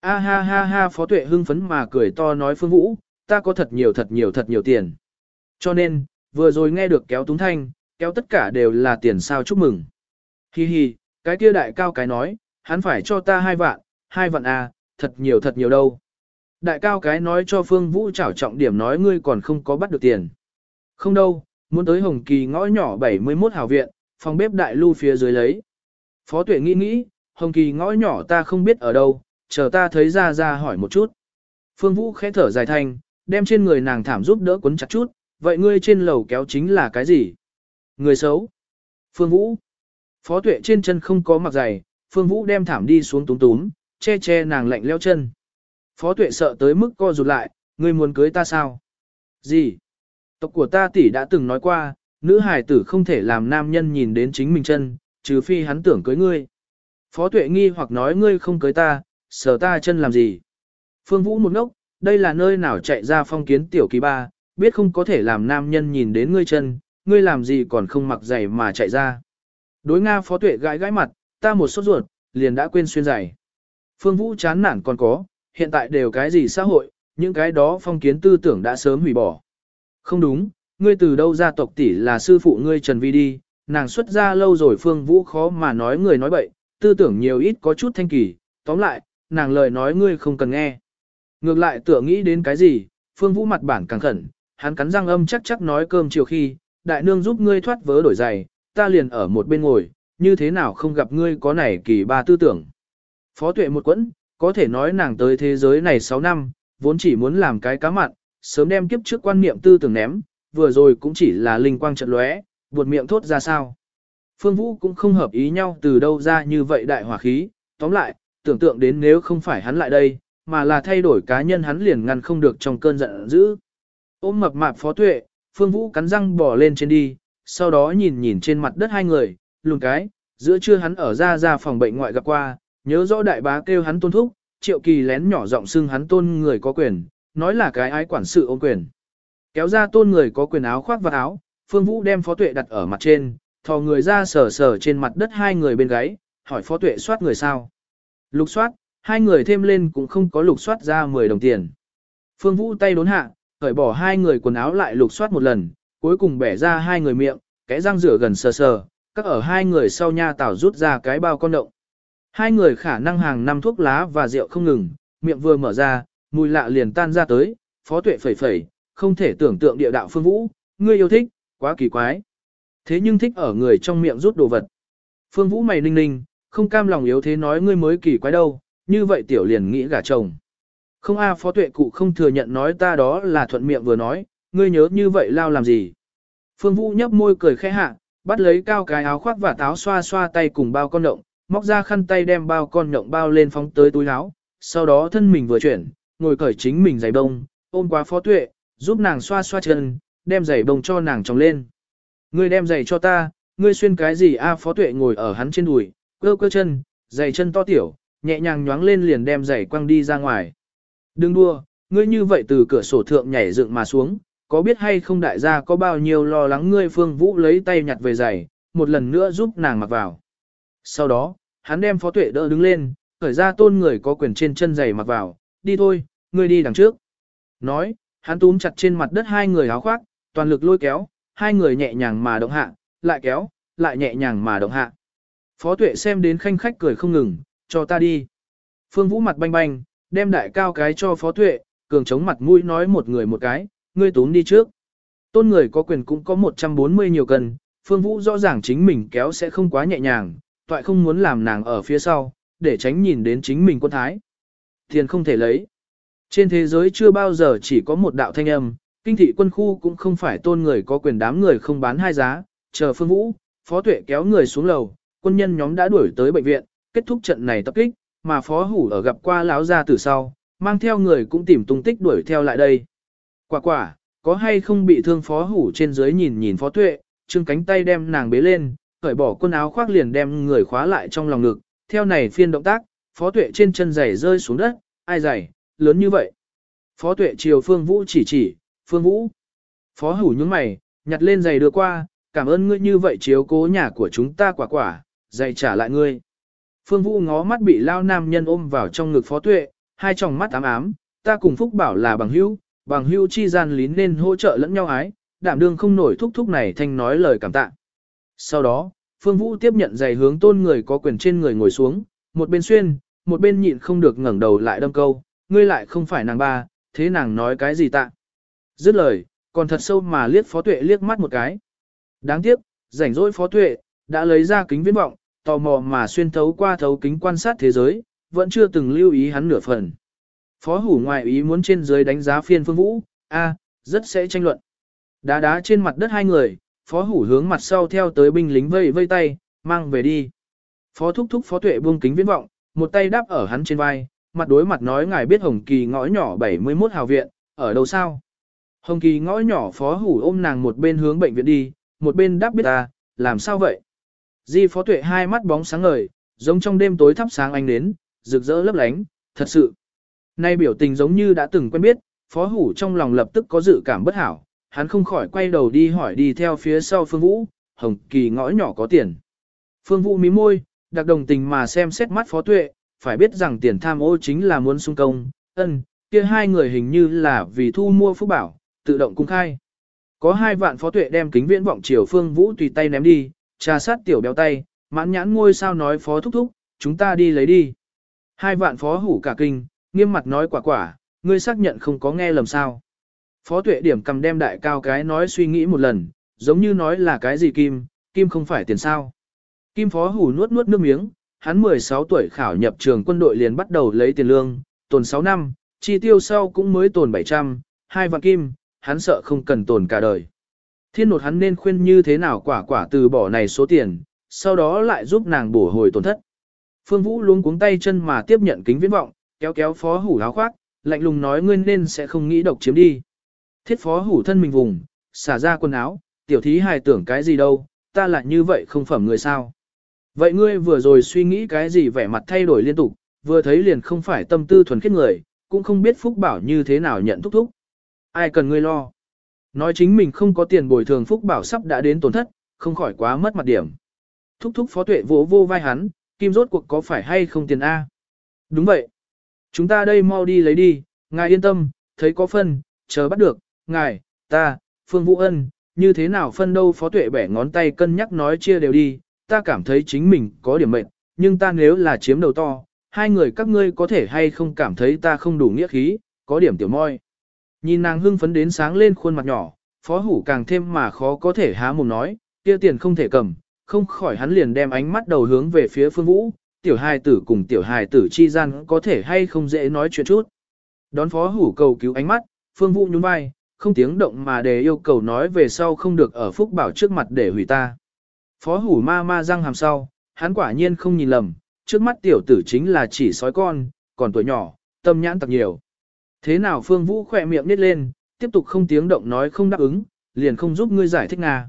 A ha ha ha phó tuệ hưng phấn mà cười to nói Phương Vũ, ta có thật nhiều thật nhiều thật nhiều tiền. Cho nên, vừa rồi nghe được kéo túng thanh, kéo tất cả đều là tiền sao chúc mừng. Hi hi, cái kia đại cao cái nói, hắn phải cho ta hai vạn, hai vạn à, thật nhiều thật nhiều đâu. Đại cao cái nói cho Phương Vũ trảo trọng điểm nói ngươi còn không có bắt được tiền. Không đâu, muốn tới Hồng Kỳ ngõ nhỏ 71 hào viện, phòng bếp đại lưu phía dưới lấy. Phó tuệ nghĩ nghĩ, Hồng Kỳ ngõ nhỏ ta không biết ở đâu, chờ ta thấy ra ra hỏi một chút. Phương Vũ khẽ thở dài thanh, đem trên người nàng thảm giúp đỡ quấn chặt chút, vậy ngươi trên lầu kéo chính là cái gì? Người xấu. Phương Vũ. Phó tuệ trên chân không có mặc giày, Phương Vũ đem thảm đi xuống túm túm, che che nàng lạnh leo chân. Phó tuệ sợ tới mức co rụt lại, ngươi muốn cưới ta sao? Gì? Tộc của ta tỷ đã từng nói qua, nữ hài tử không thể làm nam nhân nhìn đến chính mình chân, trừ phi hắn tưởng cưới ngươi. Phó tuệ nghi hoặc nói ngươi không cưới ta, sờ ta chân làm gì? Phương Vũ một ngốc, đây là nơi nào chạy ra phong kiến tiểu kỳ ba, biết không có thể làm nam nhân nhìn đến ngươi chân, ngươi làm gì còn không mặc giày mà chạy ra. Đối Nga phó tuệ gãi gãi mặt, ta một sốt ruột, liền đã quên xuyên giày. Phương Vũ chán nản còn có, hiện tại đều cái gì xã hội, những cái đó phong kiến tư tưởng đã sớm hủy bỏ. Không đúng, ngươi từ đâu ra tộc tỷ là sư phụ ngươi Trần Vi đi, nàng xuất ra lâu rồi Phương Vũ khó mà nói người nói bậy, tư tưởng nhiều ít có chút thanh kỳ, tóm lại, nàng lời nói ngươi không cần nghe. Ngược lại tựa nghĩ đến cái gì, Phương Vũ mặt bản càng khẩn, hắn cắn răng âm chắc chắc nói cơm chiều khi, đại nương giúp ngươi thoát vớ đổi giày, ta liền ở một bên ngồi, như thế nào không gặp ngươi có nảy kỳ ba tư tưởng. Phó tuệ một quẫn, có thể nói nàng tới thế giới này 6 năm, vốn chỉ muốn làm cái cá mặn, sớm đem kiếp trước quan niệm tư tưởng ném, vừa rồi cũng chỉ là linh quang trận lóe, buột miệng thốt ra sao. Phương Vũ cũng không hợp ý nhau từ đâu ra như vậy đại hỏa khí, tóm lại, tưởng tượng đến nếu không phải hắn lại đây, mà là thay đổi cá nhân hắn liền ngăn không được trong cơn giận dữ. Ôm mập mạp phó tuệ, Phương Vũ cắn răng bỏ lên trên đi, sau đó nhìn nhìn trên mặt đất hai người, lùn cái, giữa trưa hắn ở ra ra phòng bệnh ngoại gặp qua, nhớ rõ đại bá kêu hắn tôn thúc, triệu kỳ lén nhỏ giọng xưng hắn tôn người có quyền, nói là cái ái quản sự ôm quyền. Kéo ra tôn người có quyền áo khoác và áo, Phương Vũ đem phó tuệ đặt ở mặt trên, thò người ra sờ sờ trên mặt đất hai người bên gáy, hỏi phó tuệ soát người sao. Lục soát, hai người thêm lên cũng không có lục soát ra 10 đồng tiền. Phương Vũ tay đốn hạ, cởi bỏ hai người quần áo lại lục soát một lần, cuối cùng bẻ ra hai người miệng, cái răng rửa gần sờ sờ, các ở hai người sau nha tảo rút ra cái bao con động. Hai người khả năng hàng năm thuốc lá và rượu không ngừng, miệng vừa mở ra, mùi lạ liền tan ra tới, phó tuệ phẩy phẩy, không thể tưởng tượng địa đạo phương vũ, ngươi yêu thích, quá kỳ quái. Thế nhưng thích ở người trong miệng rút đồ vật. Phương vũ mày ninh ninh, không cam lòng yếu thế nói ngươi mới kỳ quái đâu, như vậy tiểu liền nghĩ gả chồng. Không a à, phó tuệ cụ không thừa nhận nói ta đó là thuận miệng vừa nói, ngươi nhớ như vậy lao làm gì. Phương vũ nhấp môi cười khẽ hạ, bắt lấy cao cái áo khoác và táo xoa xoa tay cùng bao con động, móc ra khăn tay đem bao con động bao lên phóng tới túi áo, sau đó thân mình vừa chuyển, ngồi cởi chính mình giày bông, ôm qua phó tuệ, giúp nàng xoa xoa chân, đem giày bông cho nàng trồng lên. Ngươi đem giày cho ta, ngươi xuyên cái gì a phó tuệ ngồi ở hắn trên đùi, cơ cơ chân, giày chân to tiểu, nhẹ nhàng nhoáng lên liền đem giày quăng đi ra ngoài. Đừng đua, ngươi như vậy từ cửa sổ thượng nhảy dựng mà xuống, có biết hay không đại gia có bao nhiêu lo lắng ngươi phương vũ lấy tay nhặt về giày, một lần nữa giúp nàng mặc vào. Sau đó, hắn đem phó tuệ đỡ đứng lên, khởi ra tôn người có quyền trên chân giày mặc vào, đi thôi, ngươi đi đằng trước. Nói, hắn túm chặt trên mặt đất hai người áo khoác, toàn lực lôi kéo, hai người nhẹ nhàng mà động hạ, lại kéo, lại nhẹ nhàng mà động hạ. Phó tuệ xem đến khanh khách cười không ngừng, cho ta đi. Phương Vũ mặt banh banh, đem đại cao cái cho phó tuệ, cường chống mặt mũi nói một người một cái, ngươi túm đi trước. Tôn người có quyền cũng có 140 nhiều cân, Phương Vũ rõ ràng chính mình kéo sẽ không quá nhẹ nhàng, toại không muốn làm nàng ở phía sau, để tránh nhìn đến chính mình quân thái. Tiền không thể lấy. Trên thế giới chưa bao giờ chỉ có một đạo thanh âm, kinh thị quân khu cũng không phải tôn người có quyền đám người không bán hai giá, chờ phương vũ, phó tuệ kéo người xuống lầu, quân nhân nhóm đã đuổi tới bệnh viện, kết thúc trận này tập kích, mà phó hủ ở gặp qua lão ra từ sau, mang theo người cũng tìm tung tích đuổi theo lại đây. Quả quả, có hay không bị thương phó hủ trên dưới nhìn nhìn phó tuệ, trương cánh tay đem nàng bế lên, cởi bỏ quần áo khoác liền đem người khóa lại trong lòng ngực, theo này phiên động tác, phó tuệ trên chân giày rơi xuống đất, ai giày, lớn như vậy. Phó tuệ chiều phương vũ chỉ chỉ, phương vũ. Phó hủ nhướng mày, nhặt lên giày đưa qua, cảm ơn ngươi như vậy chiếu cố nhà của chúng ta quả quả, giày trả lại ngươi. Phương vũ ngó mắt bị lao nam nhân ôm vào trong ngực phó tuệ, hai tròng mắt ám ám, ta cùng phúc bảo là bằng hữu, bằng hữu chi gian lín nên hỗ trợ lẫn nhau ái, đảm đương không nổi thúc thúc này thanh nói lời cảm tạ. Sau đó, Phương Vũ tiếp nhận giày hướng tôn người có quyền trên người ngồi xuống, một bên xuyên, một bên nhịn không được ngẩng đầu lại đâm câu, ngươi lại không phải nàng ba, thế nàng nói cái gì tạ. Dứt lời, còn thật sâu mà liếc phó tuệ liếc mắt một cái. Đáng tiếc, rảnh rỗi phó tuệ, đã lấy ra kính viễn vọng, tò mò mà xuyên thấu qua thấu kính quan sát thế giới, vẫn chưa từng lưu ý hắn nửa phần. Phó hủ ngoại ý muốn trên dưới đánh giá phiên phương vũ, a, rất sẽ tranh luận. Đá đá trên mặt đất hai người, phó hủ hướng mặt sau theo tới binh lính vây vây tay, mang về đi. Phó thúc thúc phó tuệ buông kính viễn vọng, một tay đáp ở hắn trên vai, mặt đối mặt nói ngài biết Hồng Kỳ ngõ nhỏ 71 hào viện, ở đâu sao? Hồng Kỳ ngõ nhỏ phó hủ ôm nàng một bên hướng bệnh viện đi, một bên đáp biết ta, làm sao vậy? Di phó tuệ hai mắt bóng sáng ngời, giống trong đêm tối thắp sáng ánh đến, rực rỡ lấp lánh, thật sự. Nay biểu tình giống như đã từng quen biết, phó hủ trong lòng lập tức có dự cảm bất hảo, hắn không khỏi quay đầu đi hỏi đi theo phía sau Phương Vũ, Hồng Kỳ ngõ nhỏ có tiền. Phương Vũ mí môi, đặc đồng tình mà xem xét mắt Phó Tuệ, phải biết rằng tiền tham ô chính là muốn sung công, ân, kia hai người hình như là vì thu mua phúc bảo, tự động cung khai. Có hai vạn Phó Tuệ đem kính viễn vọng chiều Phương Vũ tùy tay ném đi, trà sát tiểu béo tay, mãn nhãn ngôi sao nói Phó thúc thúc, chúng ta đi lấy đi. Hai vạn Phó hủ cả kinh, nghiêm mặt nói quả quả, ngươi xác nhận không có nghe lầm sao. Phó tuệ điểm cầm đem đại cao cái nói suy nghĩ một lần, giống như nói là cái gì kim, kim không phải tiền sao. Kim phó hủ nuốt nuốt nước miếng, hắn 16 tuổi khảo nhập trường quân đội liền bắt đầu lấy tiền lương, tồn 6 năm, chi tiêu sau cũng mới tồn 700, hai vạn kim, hắn sợ không cần tồn cả đời. Thiên nột hắn nên khuyên như thế nào quả quả từ bỏ này số tiền, sau đó lại giúp nàng bổ hồi tổn thất. Phương Vũ luôn cuống tay chân mà tiếp nhận kính viễn vọng, kéo kéo phó hủ áo khoác, lạnh lùng nói ngươi nên sẽ không nghĩ độc chiếm đi. Thiết phó hủ thân mình vùng, xả ra quần áo, tiểu thí hài tưởng cái gì đâu, ta lại như vậy không phẩm người sao. Vậy ngươi vừa rồi suy nghĩ cái gì vẻ mặt thay đổi liên tục, vừa thấy liền không phải tâm tư thuần khiết người, cũng không biết Phúc Bảo như thế nào nhận thúc thúc. Ai cần ngươi lo. Nói chính mình không có tiền bồi thường Phúc Bảo sắp đã đến tổn thất, không khỏi quá mất mặt điểm. Thúc thúc phó tuệ vỗ vô vai hắn, kim rốt cuộc có phải hay không tiền A. Đúng vậy. Chúng ta đây mau đi lấy đi, ngài yên tâm, thấy có phân, chờ bắt được, ngài, ta, Phương Vũ Ân, như thế nào phân đâu phó tuệ bẻ ngón tay cân nhắc nói chia đều đi, ta cảm thấy chính mình có điểm mệnh, nhưng ta nếu là chiếm đầu to, hai người các ngươi có thể hay không cảm thấy ta không đủ nghĩa khí, có điểm tiểu môi. Nhìn nàng hưng phấn đến sáng lên khuôn mặt nhỏ, phó hủ càng thêm mà khó có thể há mồm nói, kia tiền không thể cầm, không khỏi hắn liền đem ánh mắt đầu hướng về phía phương vũ, tiểu hài tử cùng tiểu hài tử chi gian có thể hay không dễ nói chuyện chút. Đón phó hủ cầu cứu ánh mắt, phương vũ nhún vai, không tiếng động mà để yêu cầu nói về sau không được ở phúc bảo trước mặt để hủy ta. Phó hủ ma ma răng hàm sau, hắn quả nhiên không nhìn lầm, trước mắt tiểu tử chính là chỉ sói con, còn tuổi nhỏ, tâm nhãn tặc nhiều. Thế nào phương vũ khỏe miệng nít lên, tiếp tục không tiếng động nói không đáp ứng, liền không giúp ngươi giải thích nga.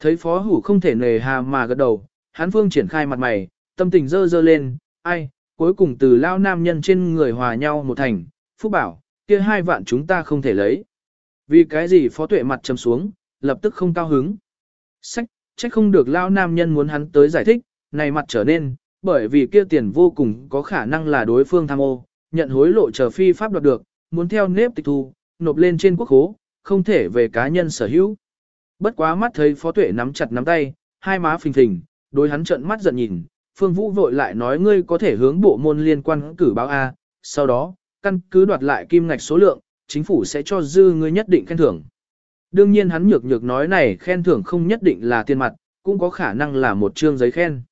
Thấy phó hủ không thể nề hà mà gật đầu, hắn phương triển khai mặt mày, tâm tình dơ dơ lên, ai, cuối cùng từ lao nam nhân trên người hòa nhau một thành, phúc bảo, kia hai vạn chúng ta không thể lấy. Vì cái gì phó tuệ mặt trầm xuống, lập tức không cao hứng. Sách, trách không được lao nam nhân muốn hắn tới giải thích, này mặt trở nên, bởi vì kia tiền vô cùng có khả năng là đối phương tham ô, nhận hối lộ chờ phi pháp đoạt được, muốn theo nếp tịch thu, nộp lên trên quốc khố, không thể về cá nhân sở hữu. Bất quá mắt thấy phó tuệ nắm chặt nắm tay, hai má phình phình, đối hắn trợn mắt giận nhìn, phương vũ vội lại nói ngươi có thể hướng bộ môn liên quan cử báo A, sau đó, căn cứ đoạt lại kim ngạch số lượng, chính phủ sẽ cho dư ngươi nhất định khen thưởng. Đương nhiên hắn nhược nhược nói này khen thưởng không nhất định là tiền mặt, cũng có khả năng là một chương giấy khen.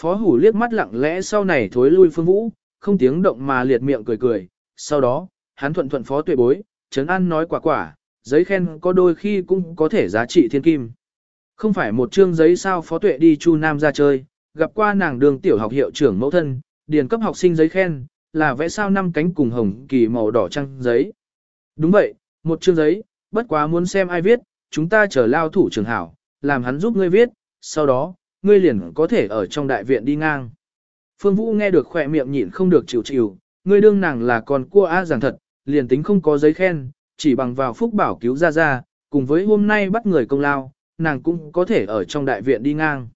Phó hủ liếc mắt lặng lẽ sau này thối lui phương vũ, không tiếng động mà liệt miệng cười cười, sau đó, hắn thuận thuận phó tuệ bối, trấn an nói quả quả, giấy khen có đôi khi cũng có thể giá trị thiên kim. Không phải một chương giấy sao phó tuệ đi chu nam ra chơi, gặp qua nàng đường tiểu học hiệu trưởng mẫu thân, điền cấp học sinh giấy khen, là vẽ sao năm cánh cùng hồng kỳ màu đỏ trăng giấy. Đúng vậy, một chương giấy, bất quá muốn xem ai viết, chúng ta chờ lao thủ trường hảo, làm hắn giúp ngươi viết, sau đó, ngươi liền có thể ở trong đại viện đi ngang. Phương Vũ nghe được khỏe miệng nhịn không được chịu chịu, ngươi đương nàng là con cua á giảng thật, liền tính không có giấy khen, chỉ bằng vào phúc bảo cứu ra ra, cùng với hôm nay bắt người công lao, nàng cũng có thể ở trong đại viện đi ngang.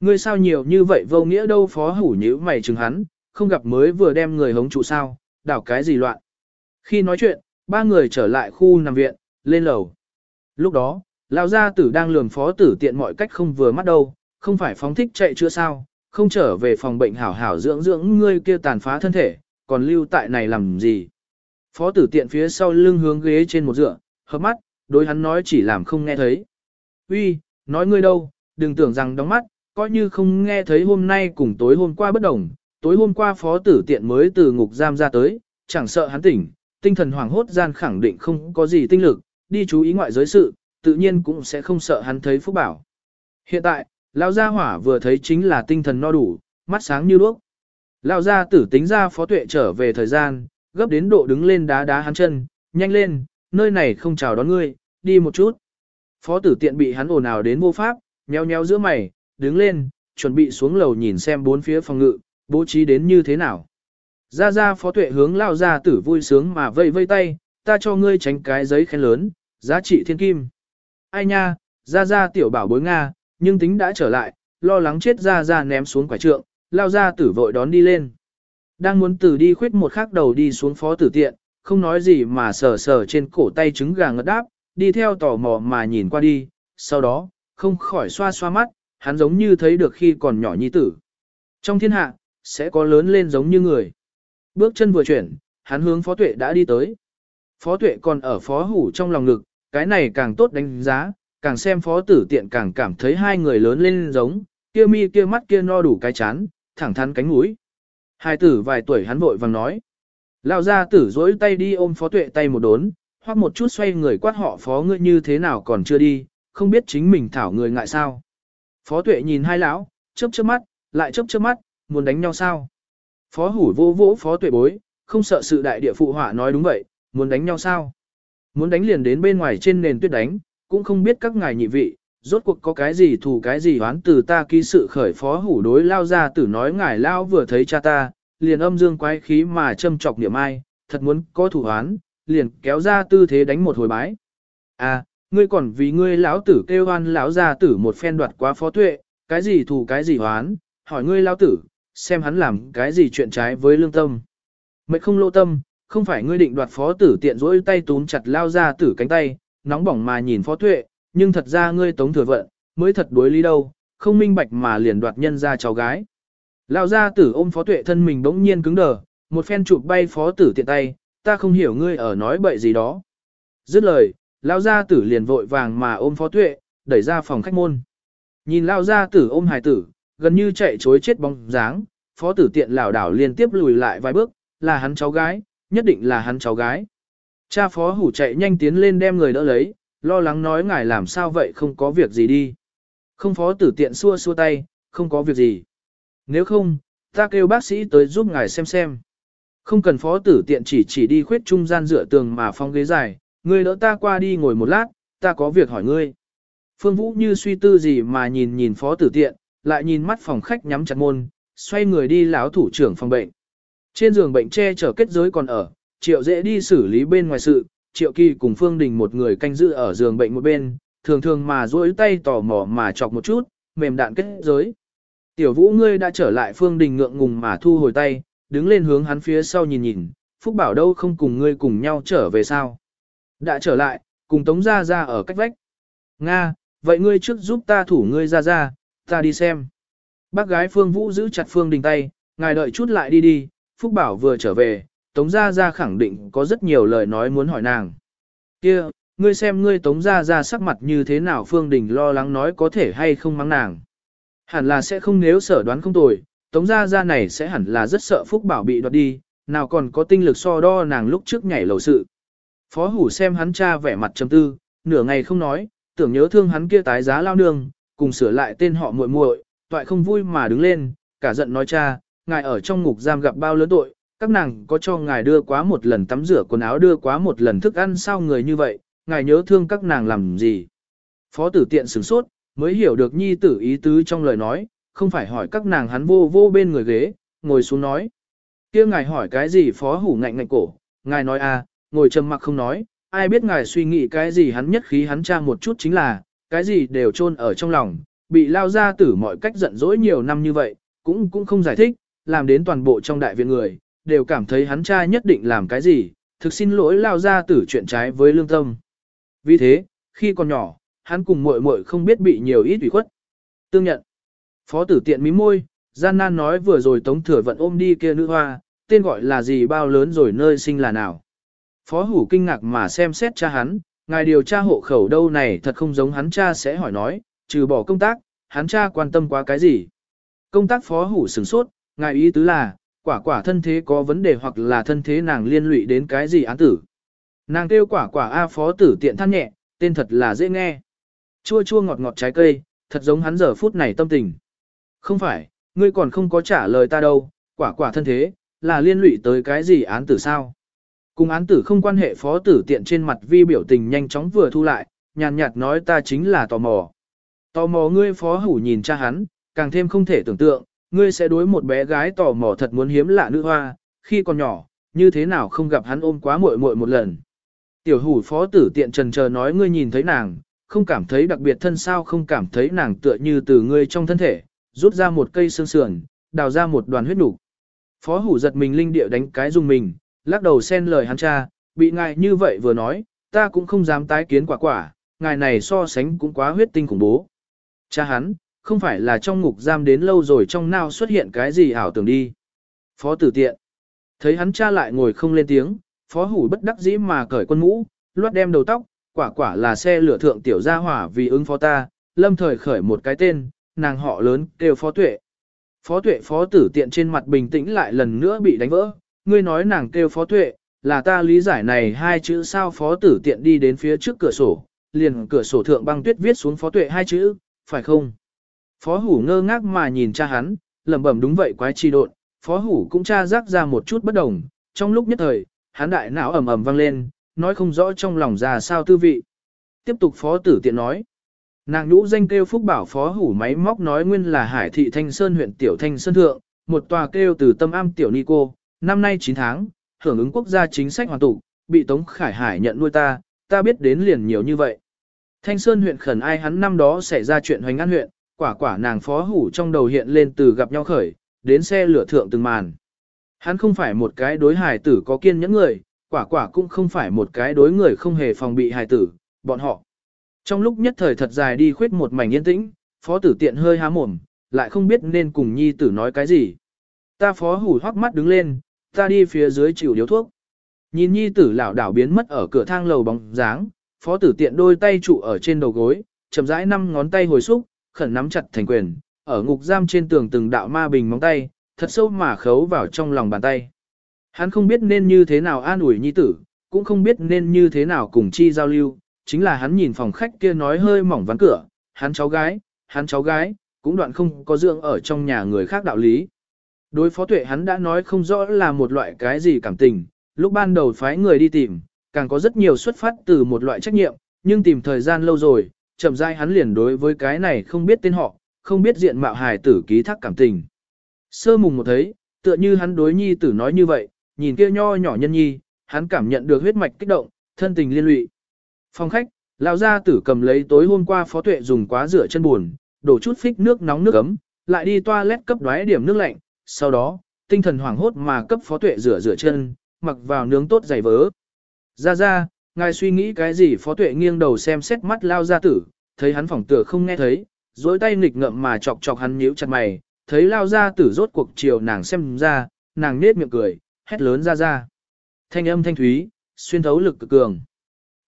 Ngươi sao nhiều như vậy vô nghĩa đâu phó hủ nhữ mày chừng hắn, không gặp mới vừa đem người hống trụ sao, đảo cái gì loạn. Khi nói chuyện, ba người trở lại khu nằm viện, lên lầu. Lúc đó, lão gia tử đang lườm phó tử tiện mọi cách không vừa mắt đâu, không phải phóng thích chạy chưa sao, không trở về phòng bệnh hảo hảo dưỡng dưỡng ngươi kia tàn phá thân thể, còn lưu tại này làm gì. Phó tử tiện phía sau lưng hướng ghế trên một dựa, hợp mắt, đối hắn nói chỉ làm không nghe thấy. Uy, nói ngươi đâu, đừng tưởng rằng đóng mắt, coi như không nghe thấy hôm nay cùng tối hôm qua bất đồng, tối hôm qua phó tử tiện mới từ ngục giam ra tới, chẳng sợ hắn tỉnh, tinh thần hoảng hốt gian khẳng định không có gì tinh lực, đi chú ý ngoại giới sự, tự nhiên cũng sẽ không sợ hắn thấy phúc bảo. Hiện tại, Lão gia hỏa vừa thấy chính là tinh thần no đủ, mắt sáng như đuốc. Lão gia tử tính ra phó tuệ trở về thời gian, gấp đến độ đứng lên đá đá hắn chân, nhanh lên, nơi này không chào đón ngươi, đi một chút. Phó tử tiện bị hắn ồn ào đến vô pháp, nheo nheo giữa mày, đứng lên, chuẩn bị xuống lầu nhìn xem bốn phía phòng ngự, bố trí đến như thế nào. Ra ra phó tuệ hướng lao ra tử vui sướng mà vây vây tay, ta cho ngươi tránh cái giấy khen lớn, Giá trị thiên kim. Ai nha, ra ra tiểu bảo bối Nga, nhưng tính đã trở lại, lo lắng chết ra ra ném xuống quả trượng, lao ra tử vội đón đi lên. Đang muốn từ đi khuyết một khắc đầu đi xuống phó tử tiện, không nói gì mà sờ sờ trên cổ tay trứng gà ngất đáp, đi theo tò mò mà nhìn qua đi, sau đó, không khỏi xoa xoa mắt, hắn giống như thấy được khi còn nhỏ nhi tử. Trong thiên hạ, sẽ có lớn lên giống như người. Bước chân vừa chuyển, hắn hướng phó tuệ đã đi tới. Phó tuệ còn ở phó hủ trong lòng ngực, cái này càng tốt đánh giá, càng xem phó tử tiện càng cảm thấy hai người lớn lên giống, kia mi kia mắt kia no đủ cái chán, thẳng thắn cánh mũi. Hai tử vài tuổi hắn vội vàng nói. Lao ra tử dối tay đi ôm phó tuệ tay một đốn, hoặc một chút xoay người quát họ phó ngươi như thế nào còn chưa đi, không biết chính mình thảo người ngại sao. Phó tuệ nhìn hai lão, chớp chớp mắt, lại chớp chớp mắt, muốn đánh nhau sao. Phó hủ vô vỗ phó tuệ bối, không sợ sự đại địa phụ họa nói đúng vậy, muốn đánh nhau sao. Muốn đánh liền đến bên ngoài trên nền tuyết đánh, cũng không biết các ngài nhị vị, rốt cuộc có cái gì thù cái gì oán từ ta ký sự khởi phó hủ đối lao ra tử nói ngài lao vừa thấy cha ta, liền âm dương quái khí mà châm chọc niệm ai, thật muốn có thủ oán, liền kéo ra tư thế đánh một hồi bái. À, ngươi còn vì ngươi lão tử kêu oan lão gia tử một phen đoạt quá phó tuệ, cái gì thù cái gì oán, hỏi ngươi lão tử, xem hắn làm cái gì chuyện trái với lương tâm. Mệnh không lô tâm, không phải ngươi định đoạt phó tử tiện rỗi tay túm chặt lao ra tử cánh tay, nóng bỏng mà nhìn phó tuệ, nhưng thật ra ngươi tống thừa vận, mới thật đối lý đâu, không minh bạch mà liền đoạt nhân ra cháu gái. Lão gia tử ôm phó tuệ thân mình bỗng nhiên cứng đờ, một phen chụp bay phó tử tiện tay, ta không hiểu ngươi ở nói bậy gì đó. Dứt lời, Lão gia tử liền vội vàng mà ôm phó tuệ, đẩy ra phòng khách môn. Nhìn Lão gia tử ôm hài tử, gần như chạy chối chết bóng dáng, phó tử tiện lảo đảo liên tiếp lùi lại vài bước, là hắn cháu gái, nhất định là hắn cháu gái. Cha phó hủ chạy nhanh tiến lên đem người đỡ lấy, lo lắng nói ngài làm sao vậy không có việc gì đi. Không phó tử tiện xua xua tay, không có việc gì. Nếu không, ta kêu bác sĩ tới giúp ngài xem xem. Không cần phó tử tiện chỉ chỉ đi khuyết trung gian dựa tường mà phong ghế dài, ngươi đỡ ta qua đi ngồi một lát, ta có việc hỏi ngươi. Phương Vũ như suy tư gì mà nhìn nhìn phó tử tiện, lại nhìn mắt phòng khách nhắm chặt môn, xoay người đi lão thủ trưởng phòng bệnh. Trên giường bệnh che chở kết giới còn ở, triệu dễ đi xử lý bên ngoài sự, triệu kỳ cùng Phương Đình một người canh giữ ở giường bệnh một bên, thường thường mà duỗi tay tò mò mà chọc một chút, mềm đạn kết giới. Tiểu vũ ngươi đã trở lại Phương Đình ngượng ngùng mà thu hồi tay, đứng lên hướng hắn phía sau nhìn nhìn, Phúc bảo đâu không cùng ngươi cùng nhau trở về sao. Đã trở lại, cùng Tống Gia Gia ở cách vách. Nga, vậy ngươi trước giúp ta thủ ngươi Gia Gia, ta đi xem. Bác gái Phương Vũ giữ chặt Phương Đình tay, ngài đợi chút lại đi đi, Phúc Bảo vừa trở về, Tống Gia Gia khẳng định có rất nhiều lời nói muốn hỏi nàng. Kia, ngươi xem ngươi Tống Gia Gia sắc mặt như thế nào Phương Đình lo lắng nói có thể hay không mắng nàng. Hẳn là sẽ không nếu sở đoán không tồi, Tống Gia Gia này sẽ hẳn là rất sợ Phúc Bảo bị đoạt đi, nào còn có tinh lực so đo nàng lúc trước nhảy lầu sự. Phó hủ xem hắn cha vẻ mặt trầm tư, nửa ngày không nói, tưởng nhớ thương hắn kia tái giá lao nương, cùng sửa lại tên họ muội muội, toại không vui mà đứng lên, cả giận nói cha, ngài ở trong ngục giam gặp bao lớn tội, các nàng có cho ngài đưa quá một lần tắm rửa quần áo đưa quá một lần thức ăn sao người như vậy, ngài nhớ thương các nàng làm gì. Phó tử tiện sửng sốt, mới hiểu được nhi tử ý tứ trong lời nói, không phải hỏi các nàng hắn vô vô bên người ghế, ngồi xuống nói. kia ngài hỏi cái gì phó hủ ngạnh ngạnh cổ, ngài nói à, ngồi trầm mặc không nói, ai biết ngài suy nghĩ cái gì hắn nhất khí hắn tra một chút chính là, cái gì đều chôn ở trong lòng, bị lao ra tử mọi cách giận dỗi nhiều năm như vậy, cũng cũng không giải thích, làm đến toàn bộ trong đại viện người, đều cảm thấy hắn cha nhất định làm cái gì, thực xin lỗi lao ra tử chuyện trái với lương tâm. Vì thế, khi còn nhỏ, hắn cùng muội muội không biết bị nhiều ít ủy khuất. Tương nhận. Phó tử tiện mí môi, gian nan nói vừa rồi tống thừa vận ôm đi kia nữ hoa, tên gọi là gì bao lớn rồi nơi sinh là nào. Phó hủ kinh ngạc mà xem xét cha hắn, ngài điều tra hộ khẩu đâu này thật không giống hắn cha sẽ hỏi nói, trừ bỏ công tác, hắn cha quan tâm quá cái gì. Công tác phó hủ sửng sốt, ngài ý tứ là, quả quả thân thế có vấn đề hoặc là thân thế nàng liên lụy đến cái gì án tử. Nàng kêu quả quả A phó tử tiện than nhẹ, tên thật là dễ nghe. Chua chua ngọt ngọt trái cây, thật giống hắn giờ phút này tâm tình. Không phải, ngươi còn không có trả lời ta đâu, quả quả thân thế, là liên lụy tới cái gì án tử sao? Cùng án tử không quan hệ phó tử tiện trên mặt vi biểu tình nhanh chóng vừa thu lại, nhàn nhạt nói ta chính là tò mò. Tò mò ngươi phó hủ nhìn cha hắn, càng thêm không thể tưởng tượng, ngươi sẽ đối một bé gái tò mò thật muốn hiếm lạ nữ hoa, khi còn nhỏ, như thế nào không gặp hắn ôm quá muội muội một lần. Tiểu hủ phó tử tiện trần chờ nói ngươi nhìn thấy nàng, không cảm thấy đặc biệt thân sao không cảm thấy nàng tựa như từ ngươi trong thân thể, rút ra một cây xương sườn, đào ra một đoàn huyết nục. Phó hủ giật mình linh địa đánh cái dùng mình, lắc đầu xen lời hắn cha, bị ngài như vậy vừa nói, ta cũng không dám tái kiến quả quả, ngài này so sánh cũng quá huyết tinh khủng bố. Cha hắn, không phải là trong ngục giam đến lâu rồi trong nào xuất hiện cái gì ảo tưởng đi. Phó tử tiện, thấy hắn cha lại ngồi không lên tiếng, phó hủ bất đắc dĩ mà cởi quân mũ, loát đem đầu tóc, quả quả là xe lửa thượng tiểu gia hỏa vì ứng phó ta, lâm thời khởi một cái tên, nàng họ lớn kêu phó tuệ. Phó tuệ phó tử tiện trên mặt bình tĩnh lại lần nữa bị đánh vỡ, ngươi nói nàng kêu phó tuệ, là ta lý giải này hai chữ sao phó tử tiện đi đến phía trước cửa sổ, liền cửa sổ thượng băng tuyết viết xuống phó tuệ hai chữ, phải không? Phó hủ ngơ ngác mà nhìn cha hắn, lẩm bẩm đúng vậy quái chi độn, phó hủ cũng tra rắc ra một chút bất đồng, trong lúc nhất thời, hắn đại não ầm ầm vang lên, nói không rõ trong lòng ra sao tư vị. Tiếp tục phó tử tiện nói. Nàng nhũ danh kêu phúc bảo phó hủ máy móc nói nguyên là hải thị thanh sơn huyện tiểu thanh sơn thượng, một tòa kêu từ tâm am tiểu ni cô, năm nay 9 tháng, hưởng ứng quốc gia chính sách hoàn tụ, bị Tống Khải Hải nhận nuôi ta, ta biết đến liền nhiều như vậy. Thanh Sơn huyện khẩn ai hắn năm đó xảy ra chuyện hoành an huyện, quả quả nàng phó hủ trong đầu hiện lên từ gặp nhau khởi, đến xe lửa thượng từng màn. Hắn không phải một cái đối hài tử có kiên nhẫn người, quả quả cũng không phải một cái đối người không hề phòng bị hài tử, bọn họ. Trong lúc nhất thời thật dài đi khuyết một mảnh yên tĩnh, phó tử tiện hơi há mồm, lại không biết nên cùng nhi tử nói cái gì. Ta phó hủ hoắc mắt đứng lên, ta đi phía dưới chịu điếu thuốc. Nhìn nhi tử lảo đảo biến mất ở cửa thang lầu bóng dáng, phó tử tiện đôi tay trụ ở trên đầu gối, chậm rãi năm ngón tay hồi xúc, khẩn nắm chặt thành quyền, ở ngục giam trên tường từng đạo ma bình móng tay, thật sâu mà khấu vào trong lòng bàn tay. Hắn không biết nên như thế nào an ủi nhi tử, cũng không biết nên như thế nào cùng chi giao lưu, chính là hắn nhìn phòng khách kia nói hơi mỏng ván cửa, hắn cháu gái, hắn cháu gái, cũng đoạn không có dưỡng ở trong nhà người khác đạo lý. Đối phó tuệ hắn đã nói không rõ là một loại cái gì cảm tình, lúc ban đầu phái người đi tìm, càng có rất nhiều xuất phát từ một loại trách nhiệm, nhưng tìm thời gian lâu rồi, chậm rãi hắn liền đối với cái này không biết tên họ, không biết diện mạo hài tử ký thác cảm tình. Sơ mùng một thấy, tựa như hắn đối nhi tử nói như vậy, nhìn kia nho nhỏ nhân nhi, hắn cảm nhận được huyết mạch kích động, thân tình liên lụy. Phòng khách, lão gia tử cầm lấy tối hôm qua phó tuệ dùng quá rửa chân buồn, đổ chút phích nước nóng nước ấm, lại đi toilet cấp đoái điểm nước lạnh, sau đó, tinh thần hoảng hốt mà cấp phó tuệ rửa rửa chân, mặc vào nướng tốt giày vớ. Ra ra, ngài suy nghĩ cái gì phó tuệ nghiêng đầu xem xét mắt lao gia tử, thấy hắn phỏng tựa không nghe thấy, dối tay nghịch ngậm mà chọc chọc hắn nhíu chặt mày, thấy lao gia tử rốt cuộc chiều nàng xem ra, nàng nết miệng cười, hét lớn ra ra. Thanh âm thanh thúy, xuyên thấu lực cực cường.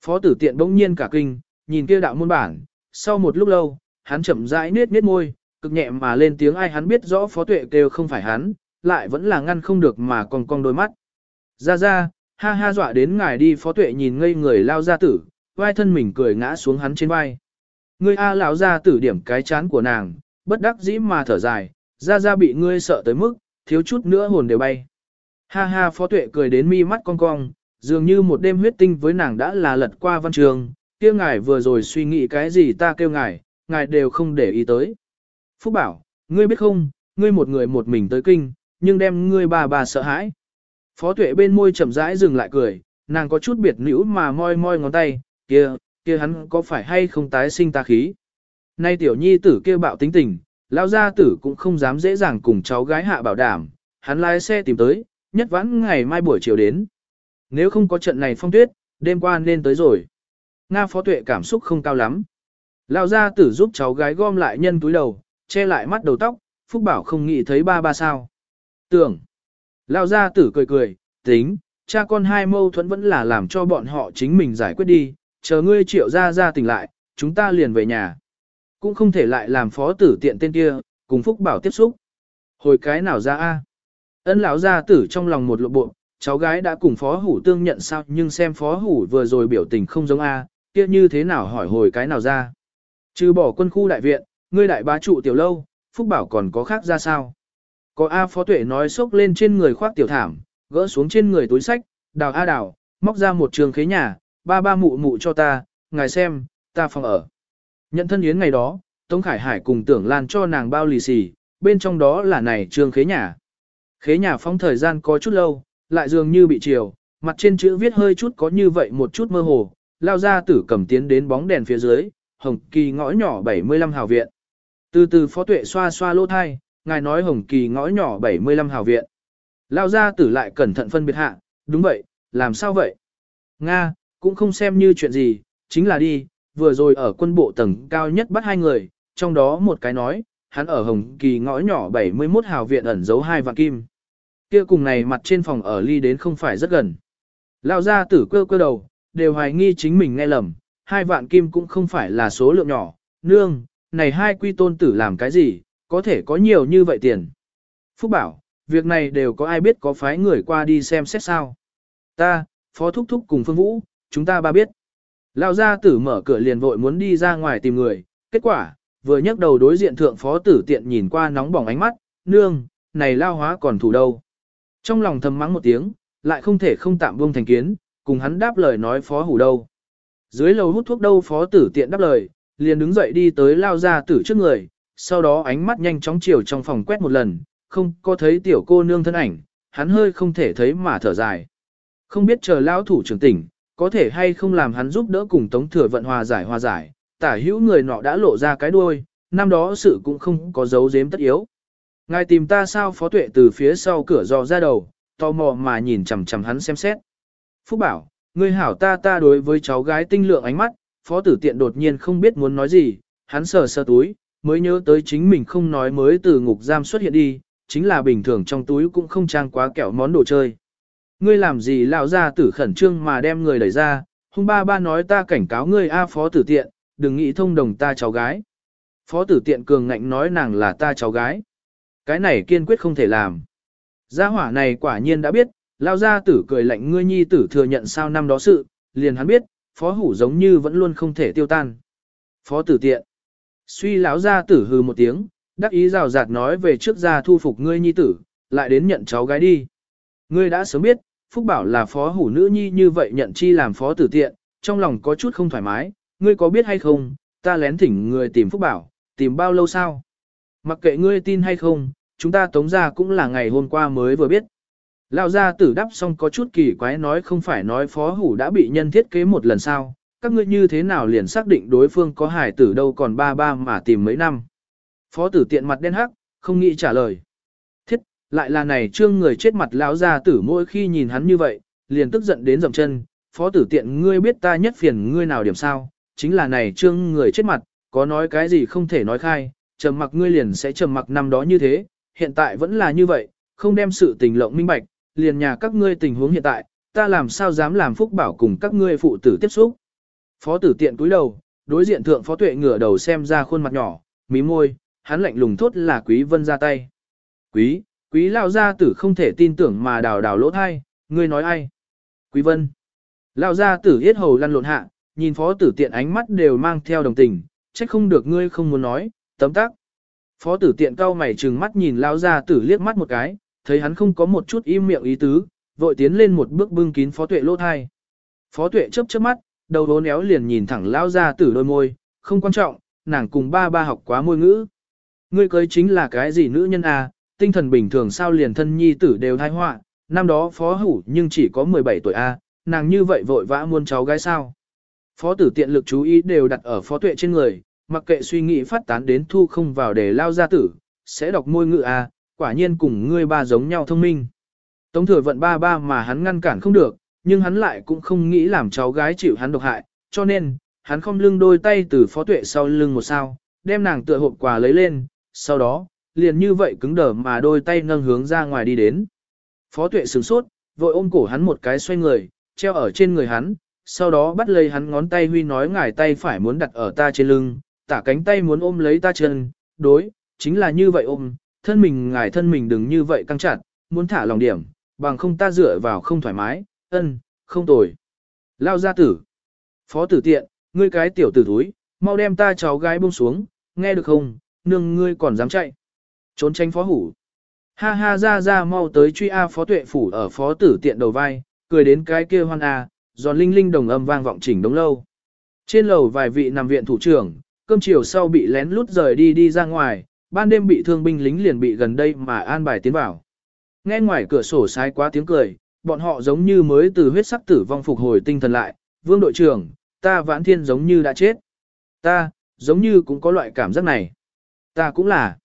Phó tử tiện bỗng nhiên cả kinh, nhìn kia đạo môn bản, sau một lúc lâu, hắn chậm rãi nết nết môi, cực nhẹ mà lên tiếng ai hắn biết rõ phó tuệ kêu không phải hắn, lại vẫn là ngăn không được mà còn cong đôi mắt. Ra ra, ha ha dọa đến ngài đi phó tuệ nhìn ngây người lao ra tử, vai thân mình cười ngã xuống hắn trên vai. Ngươi A lão gia tử điểm cái chán của nàng, bất đắc dĩ mà thở dài, ra ra bị ngươi sợ tới mức, thiếu chút nữa hồn đều bay. Ha ha phó tuệ cười đến mi mắt cong cong, dường như một đêm huyết tinh với nàng đã là lật qua văn trường, kia ngài vừa rồi suy nghĩ cái gì ta kêu ngài, ngài đều không để ý tới. Phúc bảo, ngươi biết không, ngươi một người một mình tới kinh, nhưng đem ngươi bà bà sợ hãi. Phó tuệ bên môi chậm rãi dừng lại cười, nàng có chút biệt nữ mà moi moi ngón tay, kia, kia hắn có phải hay không tái sinh ta khí. Nay tiểu nhi tử kia bạo tính tình, Lão gia tử cũng không dám dễ dàng cùng cháu gái hạ bảo đảm, hắn lái xe tìm tới, nhất vãn ngày mai buổi chiều đến. Nếu không có trận này phong tuyết, đêm qua nên tới rồi. Nga phó tuệ cảm xúc không cao lắm. Lão gia tử giúp cháu gái gom lại nhân túi đầu, che lại mắt đầu tóc, Phúc Bảo không nghĩ thấy ba ba sao. Tưởng. Lao gia tử cười cười, tính, cha con hai mâu thuẫn vẫn là làm cho bọn họ chính mình giải quyết đi, chờ ngươi triệu ra ra tỉnh lại, chúng ta liền về nhà. Cũng không thể lại làm phó tử tiện tên kia, cùng Phúc Bảo tiếp xúc. Hồi cái nào ra a? Ân lão gia tử trong lòng một lộ bộ, cháu gái đã cùng phó hủ tương nhận sao nhưng xem phó hủ vừa rồi biểu tình không giống a, kia như thế nào hỏi hồi cái nào ra. Trừ bỏ quân khu đại viện, ngươi đại bá trụ tiểu lâu, Phúc Bảo còn có khác ra sao? Có A Phó Tuệ nói xốc lên trên người khoác tiểu thảm, gỡ xuống trên người túi sách, đào A đào, móc ra một trường khế nhà, ba ba mụ mụ cho ta, ngài xem, ta phòng ở. Nhận thân yến ngày đó, Tống Khải Hải cùng tưởng lan cho nàng bao lì xì, bên trong đó là này trường khế nhà. Khế nhà phong thời gian có chút lâu, lại dường như bị chiều, Mặt trên chữ viết hơi chút có như vậy một chút mơ hồ, lao ra tử cầm tiến đến bóng đèn phía dưới, hồng kỳ ngõ nhỏ 75 hào viện. Từ từ phó tuệ xoa xoa lỗ thai, ngài nói hồng kỳ ngõ nhỏ 75 hào viện. Lao ra tử lại cẩn thận phân biệt hạ, đúng vậy, làm sao vậy? Nga, cũng không xem như chuyện gì, chính là đi, vừa rồi ở quân bộ tầng cao nhất bắt hai người, trong đó một cái nói, hắn ở Hồng Kỳ ngõ nhỏ 71 hào viện ẩn giấu hai vạn kim. Kia cùng này mặt trên phòng ở ly đến không phải rất gần. Lao ra tử cơ cơ đầu, đều hoài nghi chính mình nghe lầm, hai vạn kim cũng không phải là số lượng nhỏ, nương, này hai quy tôn tử làm cái gì, có thể có nhiều như vậy tiền. Phúc bảo, việc này đều có ai biết có phái người qua đi xem xét sao. Ta, Phó Thúc Thúc cùng Phương Vũ, chúng ta ba biết. Lao gia tử mở cửa liền vội muốn đi ra ngoài tìm người, kết quả, vừa nhấc đầu đối diện thượng phó tử tiện nhìn qua nóng bỏng ánh mắt, nương, này lao hóa còn thủ đâu. Trong lòng thầm mắng một tiếng, lại không thể không tạm buông thành kiến, cùng hắn đáp lời nói phó hủ đâu. Dưới lầu hút thuốc đâu phó tử tiện đáp lời, liền đứng dậy đi tới lao gia tử trước người, sau đó ánh mắt nhanh chóng chiều trong phòng quét một lần, không có thấy tiểu cô nương thân ảnh, hắn hơi không thể thấy mà thở dài. Không biết chờ lão thủ trưởng tỉnh, có thể hay không làm hắn giúp đỡ cùng Tống Thừa Vận hòa giải hòa giải, tả hữu người nọ đã lộ ra cái đuôi, năm đó sự cũng không có dấu giếm tất yếu. Ngài tìm ta sao phó tuệ từ phía sau cửa dò ra đầu, tò mò mà nhìn chằm chằm hắn xem xét. Phúc bảo, người hảo ta ta đối với cháu gái tinh lượng ánh mắt, phó tử tiện đột nhiên không biết muốn nói gì, hắn sờ sờ túi, mới nhớ tới chính mình không nói mới từ ngục giam xuất hiện đi, chính là bình thường trong túi cũng không trang quá kẹo món đồ chơi. Ngươi làm gì lão ra tử khẩn trương mà đem người đẩy ra, hung ba ba nói ta cảnh cáo ngươi a phó tử tiện, đừng nghĩ thông đồng ta cháu gái. Phó tử tiện cường ngạnh nói nàng là ta cháu gái. Cái này kiên quyết không thể làm. Gia hỏa này quả nhiên đã biết, lao gia tử cười lạnh ngươi nhi tử thừa nhận sao năm đó sự, liền hắn biết, phó hủ giống như vẫn luôn không thể tiêu tan. Phó tử tiện. Suy lão gia tử hừ một tiếng, đắc ý rào rạt nói về trước gia thu phục ngươi nhi tử, lại đến nhận cháu gái đi. Ngươi đã sớm biết, Phúc Bảo là phó hủ nữ nhi như vậy nhận chi làm phó tử tiện, trong lòng có chút không thoải mái, ngươi có biết hay không, ta lén thỉnh người tìm Phúc Bảo, tìm bao lâu sao? Mặc kệ ngươi tin hay không, chúng ta tống ra cũng là ngày hôm qua mới vừa biết. Lão gia tử đáp xong có chút kỳ quái nói không phải nói phó hủ đã bị nhân thiết kế một lần sao, các ngươi như thế nào liền xác định đối phương có hải tử đâu còn ba ba mà tìm mấy năm. Phó tử tiện mặt đen hắc, không nghĩ trả lời. Thiết, lại là này trương người chết mặt lão gia tử mỗi khi nhìn hắn như vậy, liền tức giận đến dầm chân, phó tử tiện ngươi biết ta nhất phiền ngươi nào điểm sao, chính là này trương người chết mặt, có nói cái gì không thể nói khai, trầm mặc ngươi liền sẽ trầm mặc năm đó như thế, hiện tại vẫn là như vậy, không đem sự tình lộng minh bạch, liền nhà các ngươi tình huống hiện tại, ta làm sao dám làm phúc bảo cùng các ngươi phụ tử tiếp xúc. Phó tử tiện cúi đầu, đối diện thượng phó tuệ ngửa đầu xem ra khuôn mặt nhỏ, mí môi, hắn lạnh lùng thốt là quý vân ra tay. Quý, quý lao gia tử không thể tin tưởng mà đào đào lỗ thai, ngươi nói ai? Quý vân. Lao gia tử hết hầu lăn lộn hạ, nhìn phó tử tiện ánh mắt đều mang theo đồng tình, trách không được ngươi không muốn nói, tấm tắc. Phó tử tiện cau mày trừng mắt nhìn lao gia tử liếc mắt một cái, thấy hắn không có một chút im miệng ý tứ, vội tiến lên một bước bưng kín phó tuệ lỗ thai. Phó tuệ chớp chớp mắt, đầu hố néo liền nhìn thẳng lao ra tử đôi môi, không quan trọng, nàng cùng ba ba học quá môi ngữ. Ngươi cưới chính là cái gì nữ nhân à, tinh thần bình thường sao liền thân nhi tử đều thai họa, năm đó phó hủ nhưng chỉ có 17 tuổi a, à, nàng như vậy vội vã muôn cháu gái sao. Phó tử tiện lực chú ý đều đặt ở phó tuệ trên người, mặc kệ suy nghĩ phát tán đến thu không vào để lao ra tử, sẽ đọc môi ngữ a, quả nhiên cùng ngươi ba giống nhau thông minh. Tống thừa vận ba ba mà hắn ngăn cản không được, nhưng hắn lại cũng không nghĩ làm cháu gái chịu hắn độc hại, cho nên, hắn không lưng đôi tay từ phó tuệ sau lưng một sao, đem nàng tựa hộp quà lấy lên, sau đó, liền như vậy cứng đờ mà đôi tay nâng hướng ra ngoài đi đến. Phó tuệ sửng sốt, vội ôm cổ hắn một cái xoay người, treo ở trên người hắn, sau đó bắt lấy hắn ngón tay huy nói ngài tay phải muốn đặt ở ta trên lưng, tả cánh tay muốn ôm lấy ta chân, đối, chính là như vậy ôm, thân mình ngài thân mình đừng như vậy căng chặt, muốn thả lòng điểm, bằng không ta dựa vào không thoải mái, ân, không tồi. Lao gia tử. Phó tử tiện, ngươi cái tiểu tử thúi, mau đem ta cháu gái buông xuống, nghe được không, nương ngươi còn dám chạy. Trốn tránh phó hủ. Ha ha ra ra mau tới truy A phó tuệ phủ ở phó tử tiện đầu vai, cười đến cái kia hoan A, giòn linh linh đồng âm vang vọng chỉnh đống lâu. Trên lầu vài vị nằm viện thủ trưởng, cơm chiều sau bị lén lút rời đi đi ra ngoài, ban đêm bị thương binh lính liền bị gần đây mà an bài tiến vào. Nghe ngoài cửa sổ sai quá tiếng cười, bọn họ giống như mới từ huyết sắc tử vong phục hồi tinh thần lại, vương đội trưởng, ta vãn thiên giống như đã chết. Ta, giống như cũng có loại cảm giác này. Ta cũng là.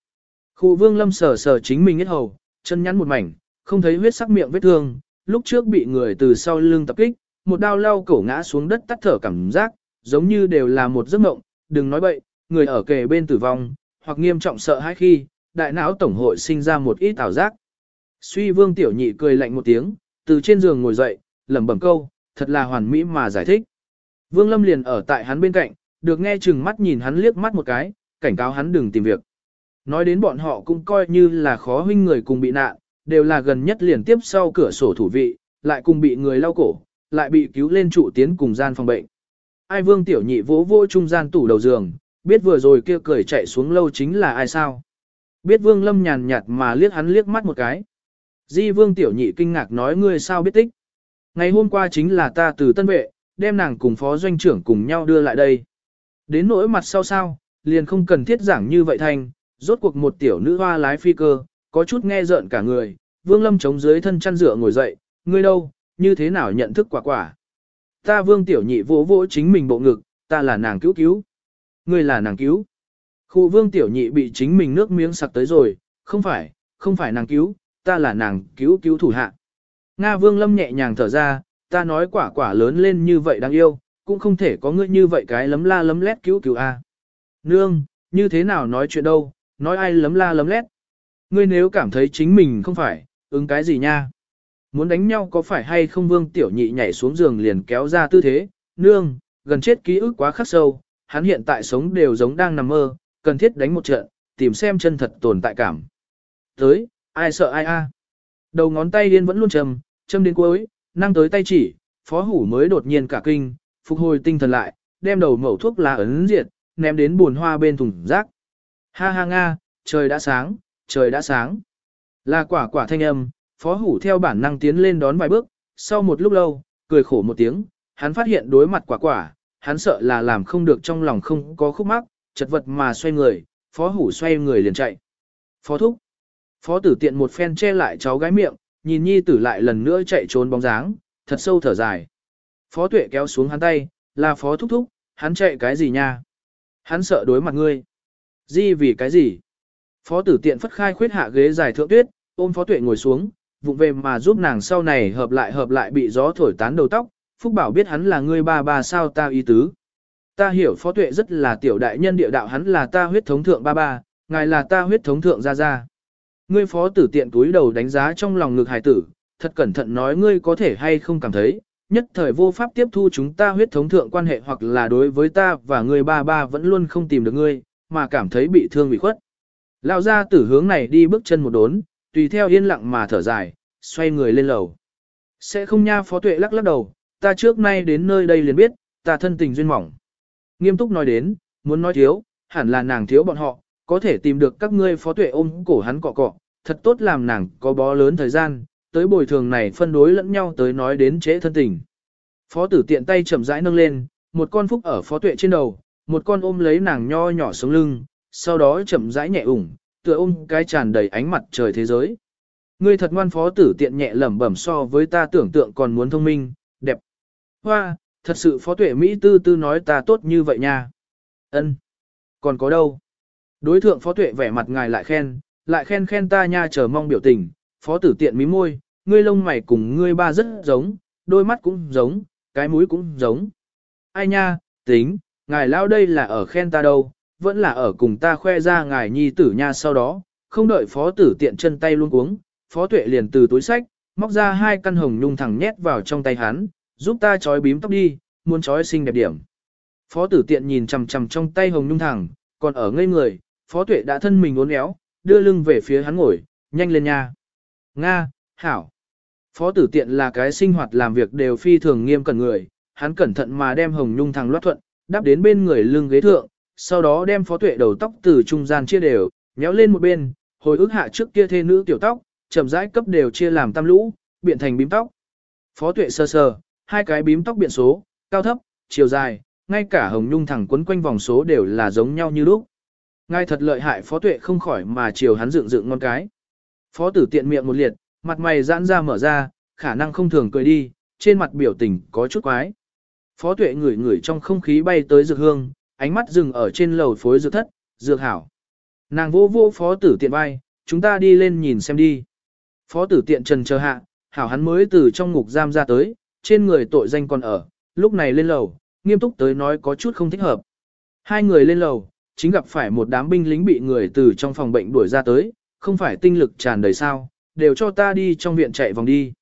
Khu vương lâm sờ sờ chính mình hết hầu, chân nhắn một mảnh, không thấy huyết sắc miệng vết thương, lúc trước bị người từ sau lưng tập kích, một đao lao cổ ngã xuống đất tắt thở cảm giác, giống như đều là một giấc mộng, đừng nói bậy, người ở kề bên tử vong, hoặc nghiêm trọng sợ hãi khi, đại não tổng hội sinh ra một ít ảo giác. Suy vương tiểu nhị cười lạnh một tiếng, từ trên giường ngồi dậy, lẩm bẩm câu, thật là hoàn mỹ mà giải thích. Vương Lâm liền ở tại hắn bên cạnh, được nghe chừng mắt nhìn hắn liếc mắt một cái, cảnh cáo hắn đừng tìm việc. Nói đến bọn họ cũng coi như là khó huynh người cùng bị nạn, đều là gần nhất liền tiếp sau cửa sổ thủ vị, lại cùng bị người lau cổ, lại bị cứu lên trụ tiến cùng gian phòng bệnh. Ai vương tiểu nhị vỗ vỗ trung gian tủ đầu giường, biết vừa rồi kia cười chạy xuống lâu chính là ai sao. Biết vương lâm nhàn nhạt mà liếc hắn liếc mắt một cái. Di vương tiểu nhị kinh ngạc nói ngươi sao biết tích. Ngày hôm qua chính là ta từ tân vệ, đem nàng cùng phó doanh trưởng cùng nhau đưa lại đây. Đến nỗi mặt sau sao, liền không cần thiết giảng như vậy thành, rốt cuộc một tiểu nữ hoa lái phi cơ, có chút nghe rợn cả người, vương lâm chống dưới thân chăn dựa ngồi dậy, ngươi đâu, như thế nào nhận thức quả quả. Ta vương tiểu nhị vỗ vỗ chính mình bộ ngực, ta là nàng cứu cứu. Ngươi là nàng cứu. Khu vương tiểu nhị bị chính mình nước miếng sặc tới rồi, không phải, không phải nàng cứu, ta là nàng cứu cứu thủ hạ. Nga vương lâm nhẹ nhàng thở ra, ta nói quả quả lớn lên như vậy đáng yêu, cũng không thể có ngươi như vậy cái lấm la lấm lét cứu cứu a. Nương, như thế nào nói chuyện đâu, nói ai lấm la lấm lét. Ngươi nếu cảm thấy chính mình không phải, ứng cái gì nha? Muốn đánh nhau có phải hay không vương tiểu nhị nhảy xuống giường liền kéo ra tư thế, nương, gần chết ký ức quá khắc sâu, hắn hiện tại sống đều giống đang nằm mơ, cần thiết đánh một trận, tìm xem chân thật tồn tại cảm. Tới, ai sợ ai a? Đầu ngón tay điên vẫn luôn trầm, châm đến cuối, năng tới tay chỉ, phó hủ mới đột nhiên cả kinh, phục hồi tinh thần lại, đem đầu mẩu thuốc lá ấn diệt, ném đến buồn hoa bên thùng rác. Ha ha nga, trời đã sáng, trời đã sáng. Là quả quả thanh âm, phó hủ theo bản năng tiến lên đón vài bước, sau một lúc lâu, cười khổ một tiếng, hắn phát hiện đối mặt quả quả, hắn sợ là làm không được trong lòng không có khúc mắc, chật vật mà xoay người, phó hủ xoay người liền chạy. Phó thúc. Phó tử tiện một phen che lại cháu gái miệng, nhìn nhi tử lại lần nữa chạy trốn bóng dáng, thật sâu thở dài. Phó tuệ kéo xuống hắn tay, là phó thúc thúc, hắn chạy cái gì nha? Hắn sợ đối mặt ngươi. Di vì cái gì? Phó tử tiện phất khai khuyết hạ ghế dài thượng tuyết, ôm phó tuệ ngồi xuống, vụng về mà giúp nàng sau này hợp lại hợp lại bị gió thổi tán đầu tóc. Phúc bảo biết hắn là ngươi ba ba sao ta ý tứ. Ta hiểu phó tuệ rất là tiểu đại nhân địa đạo hắn là ta huyết thống thượng ba ba, ngài là ta huyết thống thượng gia gia. Ngươi phó tử tiện túi đầu đánh giá trong lòng ngực hài tử, thật cẩn thận nói ngươi có thể hay không cảm thấy, nhất thời vô pháp tiếp thu chúng ta huyết thống thượng quan hệ hoặc là đối với ta và ngươi ba ba vẫn luôn không tìm được ngươi, mà cảm thấy bị thương bị khuất. Lão ra tử hướng này đi bước chân một đốn, tùy theo yên lặng mà thở dài, xoay người lên lầu. Sẽ không nha phó tuệ lắc lắc đầu, ta trước nay đến nơi đây liền biết, ta thân tình duyên mỏng. Nghiêm túc nói đến, muốn nói thiếu, hẳn là nàng thiếu bọn họ, có thể tìm được các ngươi phó tuệ ôm cổ hắn cọ cọ, thật tốt làm nàng có bó lớn thời gian, tới bồi thường này phân đối lẫn nhau tới nói đến chế thân tình. Phó tử tiện tay chậm rãi nâng lên, một con phúc ở phó tuệ trên đầu, một con ôm lấy nàng nho nhỏ sống lưng, sau đó chậm rãi nhẹ ủng, tựa ôm cái tràn đầy ánh mặt trời thế giới. Ngươi thật ngoan phó tử tiện nhẹ lẩm bẩm so với ta tưởng tượng còn muốn thông minh, đẹp. Hoa, thật sự phó tuệ Mỹ tư tư nói ta tốt như vậy nha. ân Còn có đâu? Đối thượng phó tuệ vẻ mặt ngài lại khen, lại khen khen ta nha chờ mong biểu tình, phó tử tiện mí môi, ngươi lông mày cùng ngươi ba rất giống, đôi mắt cũng giống, cái mũi cũng giống. Ai nha, tính, ngài lao đây là ở khen ta đâu, vẫn là ở cùng ta khoe ra ngài nhi tử nha sau đó, không đợi phó tử tiện chân tay luôn cuống, phó tuệ liền từ túi sách, móc ra hai căn hồng nhung thẳng nhét vào trong tay hắn, giúp ta trói bím tóc đi, muốn trói xinh đẹp điểm. Phó tử tiện nhìn chằm chằm trong tay hồng nhung thẳng, còn ở ngây người, phó tuệ đã thân mình uốn éo, đưa lưng về phía hắn ngồi, nhanh lên nha. Nga, hảo. Phó tử tiện là cái sinh hoạt làm việc đều phi thường nghiêm cẩn người, hắn cẩn thận mà đem hồng nhung thằng loát thuận, đáp đến bên người lưng ghế thượng, sau đó đem phó tuệ đầu tóc từ trung gian chia đều, méo lên một bên, hồi ức hạ trước kia thê nữ tiểu tóc, chậm rãi cấp đều chia làm tam lũ, biện thành bím tóc. Phó tuệ sơ sơ, hai cái bím tóc biện số, cao thấp, chiều dài, ngay cả hồng nhung thẳng quấn quanh vòng số đều là giống nhau như lúc. Ngài thật lợi hại phó tuệ không khỏi mà chiều hắn dựng dựng ngon cái. Phó tử tiện miệng một liệt, mặt mày giãn ra mở ra, khả năng không thường cười đi, trên mặt biểu tình có chút quái. Phó tuệ ngửi ngửi trong không khí bay tới dược hương, ánh mắt dừng ở trên lầu phối dược thất, dược hảo. Nàng vô vô phó tử tiện vai, chúng ta đi lên nhìn xem đi. Phó tử tiện trần chờ hạ, hảo hắn mới từ trong ngục giam ra tới, trên người tội danh còn ở, lúc này lên lầu, nghiêm túc tới nói có chút không thích hợp. Hai người lên lầu, chính gặp phải một đám binh lính bị người từ trong phòng bệnh đuổi ra tới, không phải tinh lực tràn đầy sao, đều cho ta đi trong viện chạy vòng đi.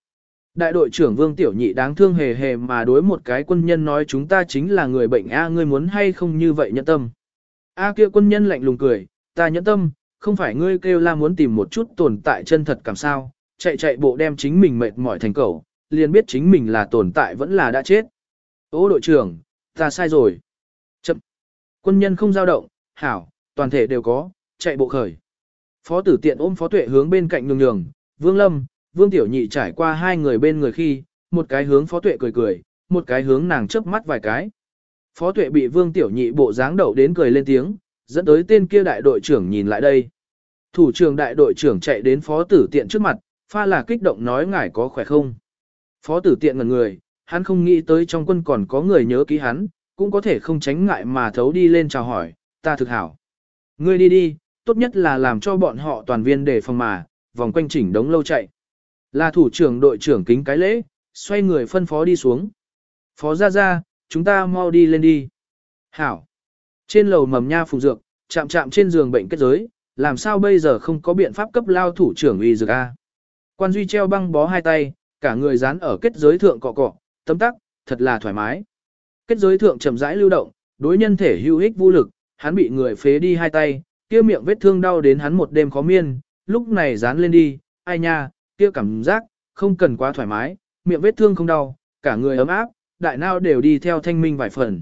Đại đội trưởng Vương Tiểu Nhị đáng thương hề hề mà đối một cái quân nhân nói chúng ta chính là người bệnh A ngươi muốn hay không như vậy nhẫn tâm. A kia quân nhân lạnh lùng cười, ta nhẫn tâm, không phải ngươi kêu la muốn tìm một chút tồn tại chân thật cảm sao, chạy chạy bộ đem chính mình mệt mỏi thành cầu, liền biết chính mình là tồn tại vẫn là đã chết. Ô đội trưởng, ta sai rồi. Chậm. Quân nhân không dao động, hảo, toàn thể đều có, chạy bộ khởi. Phó tử tiện ôm phó tuệ hướng bên cạnh nhường nhường, Vương Lâm, Vương Tiểu Nhị trải qua hai người bên người khi, một cái hướng phó tuệ cười cười, một cái hướng nàng chớp mắt vài cái. Phó tuệ bị Vương Tiểu Nhị bộ dáng đậu đến cười lên tiếng, dẫn tới tên kia đại đội trưởng nhìn lại đây. Thủ trưởng đại đội trưởng chạy đến phó tử tiện trước mặt, pha là kích động nói ngài có khỏe không. Phó tử tiện ngần người, hắn không nghĩ tới trong quân còn có người nhớ ký hắn, cũng có thể không tránh ngại mà thấu đi lên chào hỏi, ta thực hảo. Ngươi đi đi, tốt nhất là làm cho bọn họ toàn viên để phòng mà, vòng quanh chỉnh đống lâu chạy. Là thủ trưởng đội trưởng kính cái lễ, xoay người phân phó đi xuống. Phó ra ra, chúng ta mau đi lên đi. Hảo. Trên lầu mầm nha phùng dược, chạm chạm trên giường bệnh kết giới, làm sao bây giờ không có biện pháp cấp lao thủ trưởng uy dược A. Quan Duy treo băng bó hai tay, cả người dán ở kết giới thượng cọ cọ, tấm tắc, thật là thoải mái. Kết giới thượng chậm rãi lưu động, đối nhân thể hữu ích vô lực, hắn bị người phế đi hai tay, kia miệng vết thương đau đến hắn một đêm khó miên, lúc này dán lên đi, ai nha, kia cảm giác, không cần quá thoải mái, miệng vết thương không đau, cả người ấm áp, đại nào đều đi theo thanh minh vài phần.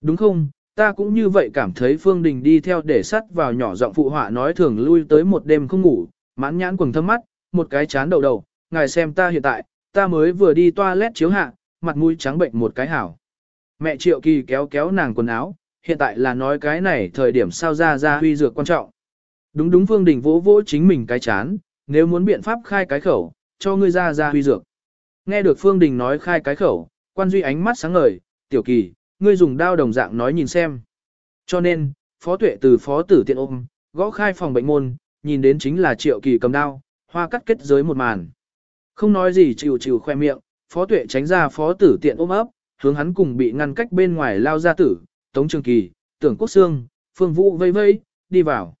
Đúng không, ta cũng như vậy cảm thấy Phương Đình đi theo để sắt vào nhỏ giọng phụ họa nói thường lui tới một đêm không ngủ, mãn nhãn quầng thâm mắt, một cái chán đầu đầu, ngài xem ta hiện tại, ta mới vừa đi toilet chiếu hạ, mặt mũi trắng bệnh một cái hảo. Mẹ Triệu Kỳ kéo kéo nàng quần áo, hiện tại là nói cái này thời điểm sao ra ra huy dược quan trọng. Đúng đúng Phương Đình vỗ vỗ chính mình cái chán, nếu muốn biện pháp khai cái khẩu, cho ngươi ra ra huy dược. Nghe được Phương Đình nói khai cái khẩu, quan duy ánh mắt sáng ngời, tiểu kỳ, ngươi dùng đao đồng dạng nói nhìn xem. Cho nên, phó tuệ từ phó tử tiện ôm, gõ khai phòng bệnh môn, nhìn đến chính là triệu kỳ cầm đao, hoa cắt kết giới một màn. Không nói gì chịu chịu khoe miệng, phó tuệ tránh ra phó tử tiện ôm ấp, hướng hắn cùng bị ngăn cách bên ngoài lao ra tử, tống trường kỳ, tưởng quốc Sương, phương vũ vây vây, đi vào.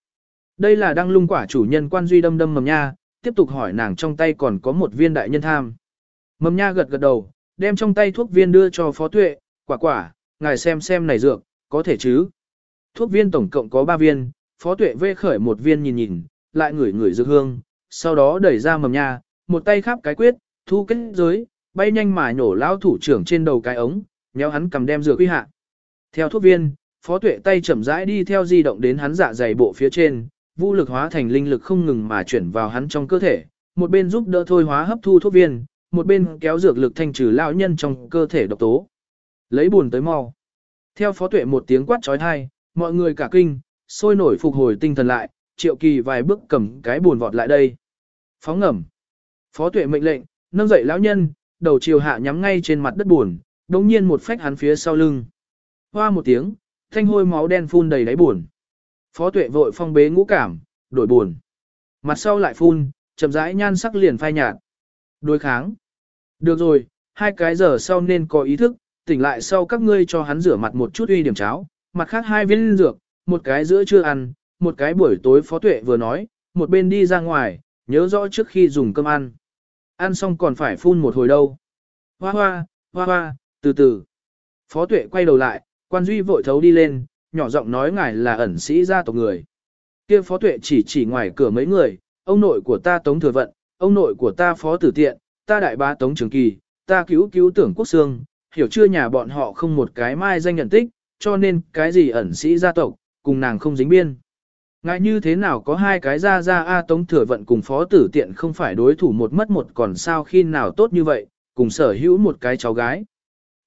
Đây là đăng lung quả chủ nhân quan duy đâm đâm mầm nha, tiếp tục hỏi nàng trong tay còn có một viên đại nhân tham. Mầm nha gật gật đầu, đem trong tay thuốc viên đưa cho phó tuệ, quả quả, ngài xem xem này dược, có thể chứ. Thuốc viên tổng cộng có 3 viên, phó tuệ vê khởi một viên nhìn nhìn, lại ngửi ngửi dược hương, sau đó đẩy ra mầm nha, một tay khắp cái quyết, thu kết giới, bay nhanh mà nhổ lao thủ trưởng trên đầu cái ống, nhéo hắn cầm đem dược quy hạ. Theo thuốc viên, phó tuệ tay chậm rãi đi theo di động đến hắn dạ dày bộ phía trên, vũ lực hóa thành linh lực không ngừng mà chuyển vào hắn trong cơ thể, một bên giúp đỡ thôi hóa hấp thu thuốc viên, một bên kéo dược lực thanh trừ lão nhân trong cơ thể độc tố. Lấy buồn tới mau. Theo phó tuệ một tiếng quát trói thai, mọi người cả kinh, sôi nổi phục hồi tinh thần lại, triệu kỳ vài bước cầm cái buồn vọt lại đây. Phóng ngầm. Phó tuệ mệnh lệnh, nâng dậy lão nhân, đầu chiều hạ nhắm ngay trên mặt đất buồn, đồng nhiên một phách hắn phía sau lưng. Hoa một tiếng, thanh hôi máu đen phun đầy đáy buồn. Phó tuệ vội phong bế ngũ cảm, đổi buồn. Mặt sau lại phun, chậm rãi nhan sắc liền phai nhạt. Đối kháng. Được rồi, hai cái giờ sau nên có ý thức, tỉnh lại sau các ngươi cho hắn rửa mặt một chút uy điểm cháo, mặt khác hai viên dược, một cái giữa trưa ăn, một cái buổi tối phó tuệ vừa nói, một bên đi ra ngoài, nhớ rõ trước khi dùng cơm ăn. Ăn xong còn phải phun một hồi đâu. Hoa hoa, hoa hoa, từ từ. Phó tuệ quay đầu lại, quan duy vội thấu đi lên, nhỏ giọng nói ngài là ẩn sĩ gia tộc người. kia phó tuệ chỉ chỉ ngoài cửa mấy người, ông nội của ta tống thừa vận, ông nội của ta phó tử tiện, ta đại bá tống trường kỳ, ta cứu cứu tưởng quốc xương, hiểu chưa nhà bọn họ không một cái mai danh nhận tích, cho nên cái gì ẩn sĩ gia tộc, cùng nàng không dính biên. Ngại như thế nào có hai cái ra ra A Tống Thừa Vận cùng Phó Tử Tiện không phải đối thủ một mất một còn sao khi nào tốt như vậy, cùng sở hữu một cái cháu gái.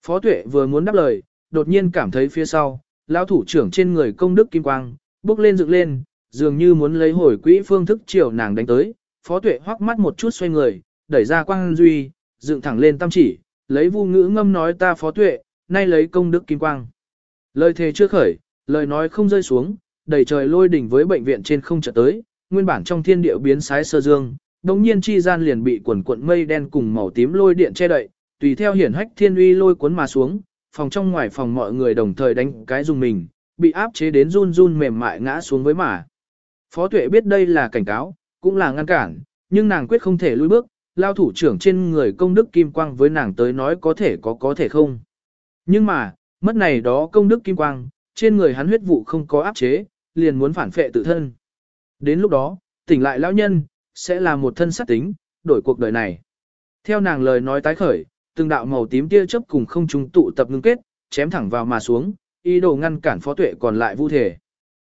Phó Tuệ vừa muốn đáp lời, đột nhiên cảm thấy phía sau, lão thủ trưởng trên người công đức kim quang, bước lên dựng lên, dường như muốn lấy hồi quỹ phương thức chiều nàng đánh tới. Phó Tuệ hoắc mắt một chút xoay người, đẩy ra quang duy, dựng thẳng lên tam chỉ, lấy vu ngữ ngâm nói ta phó tuệ, nay lấy công đức kim quang. Lời thề chưa khởi, lời nói không rơi xuống, đầy trời lôi đỉnh với bệnh viện trên không chợt tới, nguyên bản trong thiên địa biến sái sơ dương, đồng nhiên chi gian liền bị quần cuộn mây đen cùng màu tím lôi điện che đậy, tùy theo hiển hách thiên uy lôi cuốn mà xuống, phòng trong ngoài phòng mọi người đồng thời đánh cái dùng mình, bị áp chế đến run run mềm mại ngã xuống với mả. Phó tuệ biết đây là cảnh cáo, cũng là ngăn cản, nhưng nàng quyết không thể lùi bước, lao thủ trưởng trên người công đức kim quang với nàng tới nói có thể có có thể không. Nhưng mà, mất này đó công đức kim quang, trên người hắn huyết vụ không có áp chế, liền muốn phản phệ tự thân. Đến lúc đó, tỉnh lại lão nhân, sẽ là một thân sát tính, đổi cuộc đời này. Theo nàng lời nói tái khởi, từng đạo màu tím tia chớp cùng không trung tụ tập ngưng kết, chém thẳng vào mà xuống, ý đồ ngăn cản phó tuệ còn lại vu thể.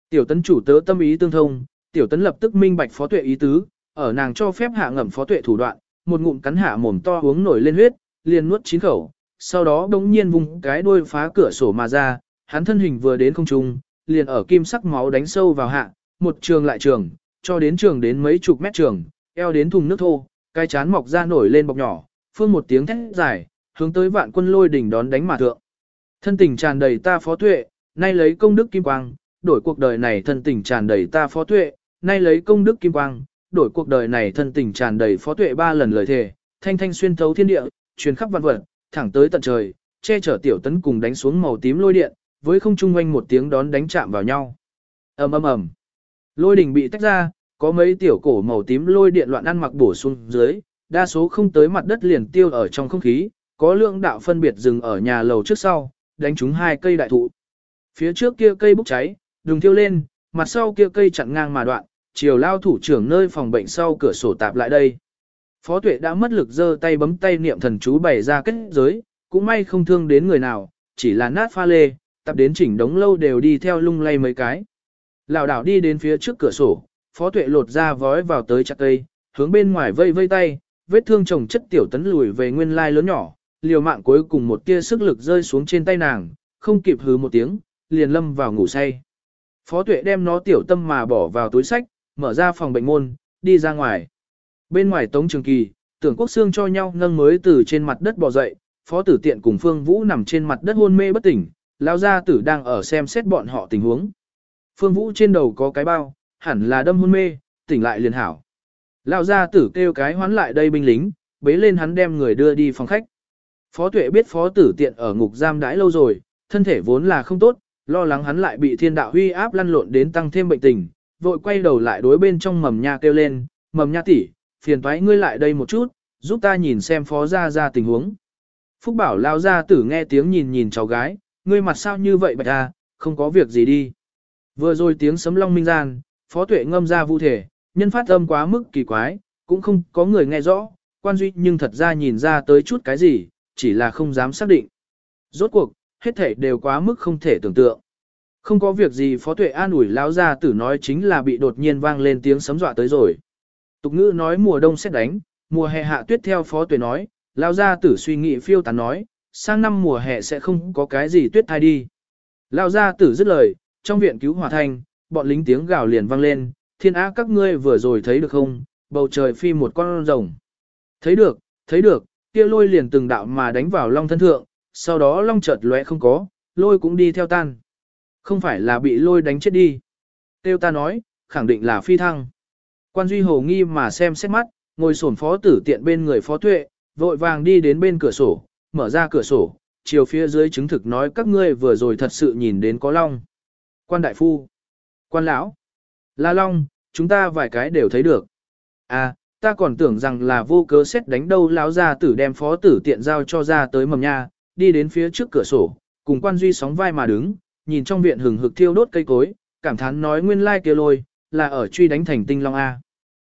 Tiểu tấn chủ tớ tâm ý tương thông, tiểu tấn lập tức minh bạch phó tuệ ý tứ, ở nàng cho phép hạ ngẩm phó tuệ thủ đoạn, một ngụm cắn hạ mồm to uống nổi lên huyết, liền nuốt chín khẩu, sau đó đống nhiên vùng cái đuôi phá cửa sổ mà ra, hắn thân hình vừa đến không trung, liền ở kim sắc máu đánh sâu vào hạ, một trường lại trường, cho đến trường đến mấy chục mét trường, eo đến thùng nước thô, cái chán mọc ra nổi lên bọc nhỏ, phương một tiếng thét dài, hướng tới vạn quân lôi đỉnh đón đánh mà thượng. Thân tình tràn đầy ta phó tuệ, nay lấy công đức kim quang, đổi cuộc đời này thân tình tràn đầy ta phó tuệ, nay lấy công đức kim quang, đổi cuộc đời này thân tình tràn đầy phó tuệ ba lần lời thề, thanh thanh xuyên thấu thiên địa, truyền khắp vạn vật, thẳng tới tận trời, che chở tiểu tấn cùng đánh xuống màu tím lôi điện, với không trung quanh một tiếng đón đánh chạm vào nhau. ầm ầm ầm, lôi đỉnh bị tách ra, có mấy tiểu cổ màu tím lôi điện loạn ăn mặc bổ sung dưới, đa số không tới mặt đất liền tiêu ở trong không khí, có lượng đạo phân biệt dừng ở nhà lầu trước sau, đánh trúng hai cây đại thụ. Phía trước kia cây bốc cháy, đừng thiêu lên, mặt sau kia cây chặn ngang mà đoạn, chiều lao thủ trưởng nơi phòng bệnh sau cửa sổ tạp lại đây. Phó tuệ đã mất lực giơ tay bấm tay niệm thần chú bày ra kết giới, cũng may không thương đến người nào, chỉ là nát pha lê, tập đến chỉnh đống lâu đều đi theo lung lay mấy cái. Lão đảo đi đến phía trước cửa sổ, phó tuệ lột ra vói vào tới chặt cây, hướng bên ngoài vây vây tay, vết thương chồng chất tiểu tấn lùi về nguyên lai lớn nhỏ, liều mạng cuối cùng một tia sức lực rơi xuống trên tay nàng, không kịp hứ một tiếng, liền lâm vào ngủ say. Phó tuệ đem nó tiểu tâm mà bỏ vào túi sách, mở ra phòng bệnh môn, đi ra ngoài. Bên ngoài tống trường kỳ, tưởng quốc xương cho nhau nâng mới từ trên mặt đất bò dậy, phó tử tiện cùng phương vũ nằm trên mặt đất hôn mê bất tỉnh, lão gia tử đang ở xem xét bọn họ tình huống. Phương vũ trên đầu có cái bao, hẳn là đâm hôn mê, tỉnh lại liền hảo. Lão gia tử kêu cái hoán lại đây binh lính, bế lên hắn đem người đưa đi phòng khách. Phó tuệ biết phó tử tiện ở ngục giam đãi lâu rồi, thân thể vốn là không tốt, lo lắng hắn lại bị thiên đạo huy áp lăn lộn đến tăng thêm bệnh tình, vội quay đầu lại đối bên trong mầm nha kêu lên, mầm nha tỷ, phiền toái ngươi lại đây một chút, giúp ta nhìn xem phó gia gia tình huống. Phúc bảo lao gia tử nghe tiếng nhìn nhìn cháu gái, ngươi mặt sao như vậy bạch à, không có việc gì đi. Vừa rồi tiếng sấm long minh gian, phó tuệ ngâm ra vu thể, nhân phát âm quá mức kỳ quái, cũng không có người nghe rõ, quan duy nhưng thật ra nhìn ra tới chút cái gì, chỉ là không dám xác định. Rốt cuộc, hết thể đều quá mức không thể tưởng tượng. Không có việc gì phó tuệ an ủi lão gia tử nói chính là bị đột nhiên vang lên tiếng sấm dọa tới rồi. Tục ngữ nói mùa đông sẽ đánh, mùa hè hạ tuyết theo phó tuệ nói, lão gia tử suy nghĩ phiêu tán nói, sang năm mùa hè sẽ không có cái gì tuyết thai đi. Lão gia tử dứt lời, trong viện cứu hỏa thanh, bọn lính tiếng gào liền vang lên, thiên á các ngươi vừa rồi thấy được không, bầu trời phi một con rồng. Thấy được, thấy được, kia lôi liền từng đạo mà đánh vào long thân thượng, sau đó long chợt lóe không có, lôi cũng đi theo tan. Không phải là bị lôi đánh chết đi. Tiêu ta nói, khẳng định là phi thăng. Quan Duy Hồ nghi mà xem xét mắt, ngồi sổn phó tử tiện bên người phó tuệ, vội vàng đi đến bên cửa sổ, mở ra cửa sổ, chiều phía dưới chứng thực nói các ngươi vừa rồi thật sự nhìn đến có long. Quan đại phu, quan lão, la long, chúng ta vài cái đều thấy được. À, ta còn tưởng rằng là vô cớ xét đánh đâu lão gia tử đem phó tử tiện giao cho ra tới mầm nha, đi đến phía trước cửa sổ, cùng quan duy sóng vai mà đứng, nhìn trong viện hừng hực thiêu đốt cây cối, cảm thán nói nguyên lai kia lôi, là ở truy đánh thành tinh long A.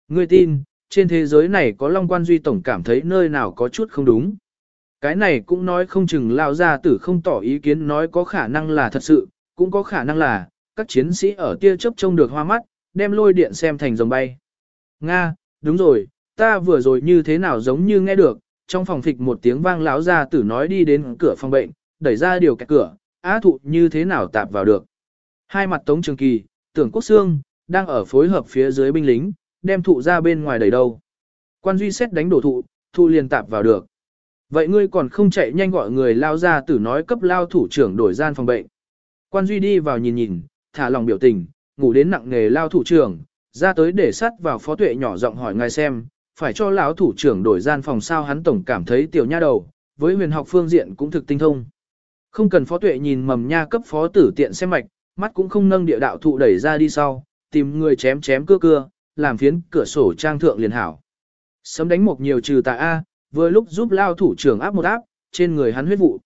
Ngươi tin, trên thế giới này có long quan duy tổng cảm thấy nơi nào có chút không đúng. Cái này cũng nói không chừng lão gia tử không tỏ ý kiến nói có khả năng là thật sự, cũng có khả năng là, các chiến sĩ ở tia chớp trông được hoa mắt, đem lôi điện xem thành rồng bay. Nga, đúng rồi, ta vừa rồi như thế nào giống như nghe được, trong phòng phịch một tiếng vang lão ra tử nói đi đến cửa phòng bệnh, đẩy ra điều kẹt cửa, á thụ như thế nào tạp vào được. Hai mặt Tống Trường Kỳ, tưởng Quốc xương đang ở phối hợp phía dưới binh lính, đem thụ ra bên ngoài đẩy đâu. Quan duy xét đánh đổ thụ, thụ liền tạp vào được. Vậy ngươi còn không chạy nhanh gọi người lao ra tử nói cấp lao thủ trưởng đổi gian phòng bệnh. Quan Duy đi vào nhìn nhìn, thả lòng biểu tình, ngủ đến nặng nghề lao thủ trưởng, ra tới để sắt vào phó tuệ nhỏ giọng hỏi ngài xem, phải cho lão thủ trưởng đổi gian phòng sao hắn tổng cảm thấy tiểu nha đầu, với huyền học phương diện cũng thực tinh thông. Không cần phó tuệ nhìn mầm nha cấp phó tử tiện xem mạch, mắt cũng không nâng địa đạo thụ đẩy ra đi sau, tìm người chém chém cưa cưa, làm phiến cửa sổ trang thượng liền hảo. Sấm đánh một nhiều trừ tà A, vừa lúc giúp lao thủ trưởng áp một áp, trên người hắn huyết vụ.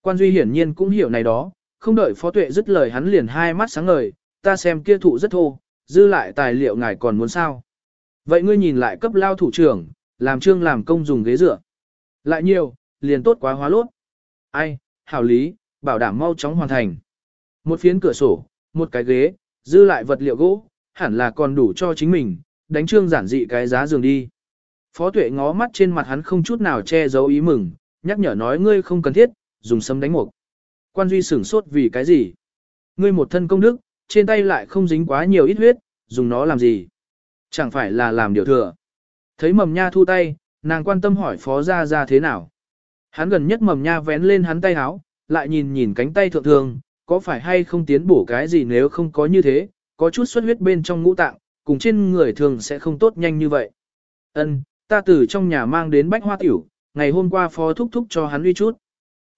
Quan Duy hiển nhiên cũng hiểu này đó, không đợi phó tuệ dứt lời hắn liền hai mắt sáng ngời, ta xem kia thụ rất thô, dư lại tài liệu ngài còn muốn sao. Vậy ngươi nhìn lại cấp lao thủ trưởng, làm trương làm công dùng ghế dựa. Lại nhiều, liền tốt quá hóa lốt. Ai, hảo lý, bảo đảm mau chóng hoàn thành. Một phiến cửa sổ, một cái ghế, dư lại vật liệu gỗ, hẳn là còn đủ cho chính mình, đánh trương giản dị cái giá giường đi. Phó tuệ ngó mắt trên mặt hắn không chút nào che giấu ý mừng, nhắc nhở nói ngươi không cần thiết, dùng sấm đánh mục. Quan duy sửng sốt vì cái gì? Ngươi một thân công đức, trên tay lại không dính quá nhiều ít huyết, dùng nó làm gì? Chẳng phải là làm điều thừa. Thấy mầm nha thu tay, nàng quan tâm hỏi phó ra ra thế nào. Hắn gần nhất mầm nha vén lên hắn tay háo, lại nhìn nhìn cánh tay thượng thường, có phải hay không tiến bổ cái gì nếu không có như thế, có chút xuất huyết bên trong ngũ tạng, cùng trên người thường sẽ không tốt nhanh như vậy. Ân, ta từ trong nhà mang đến bách hoa tiểu, ngày hôm qua phó thúc thúc cho hắn uy chút.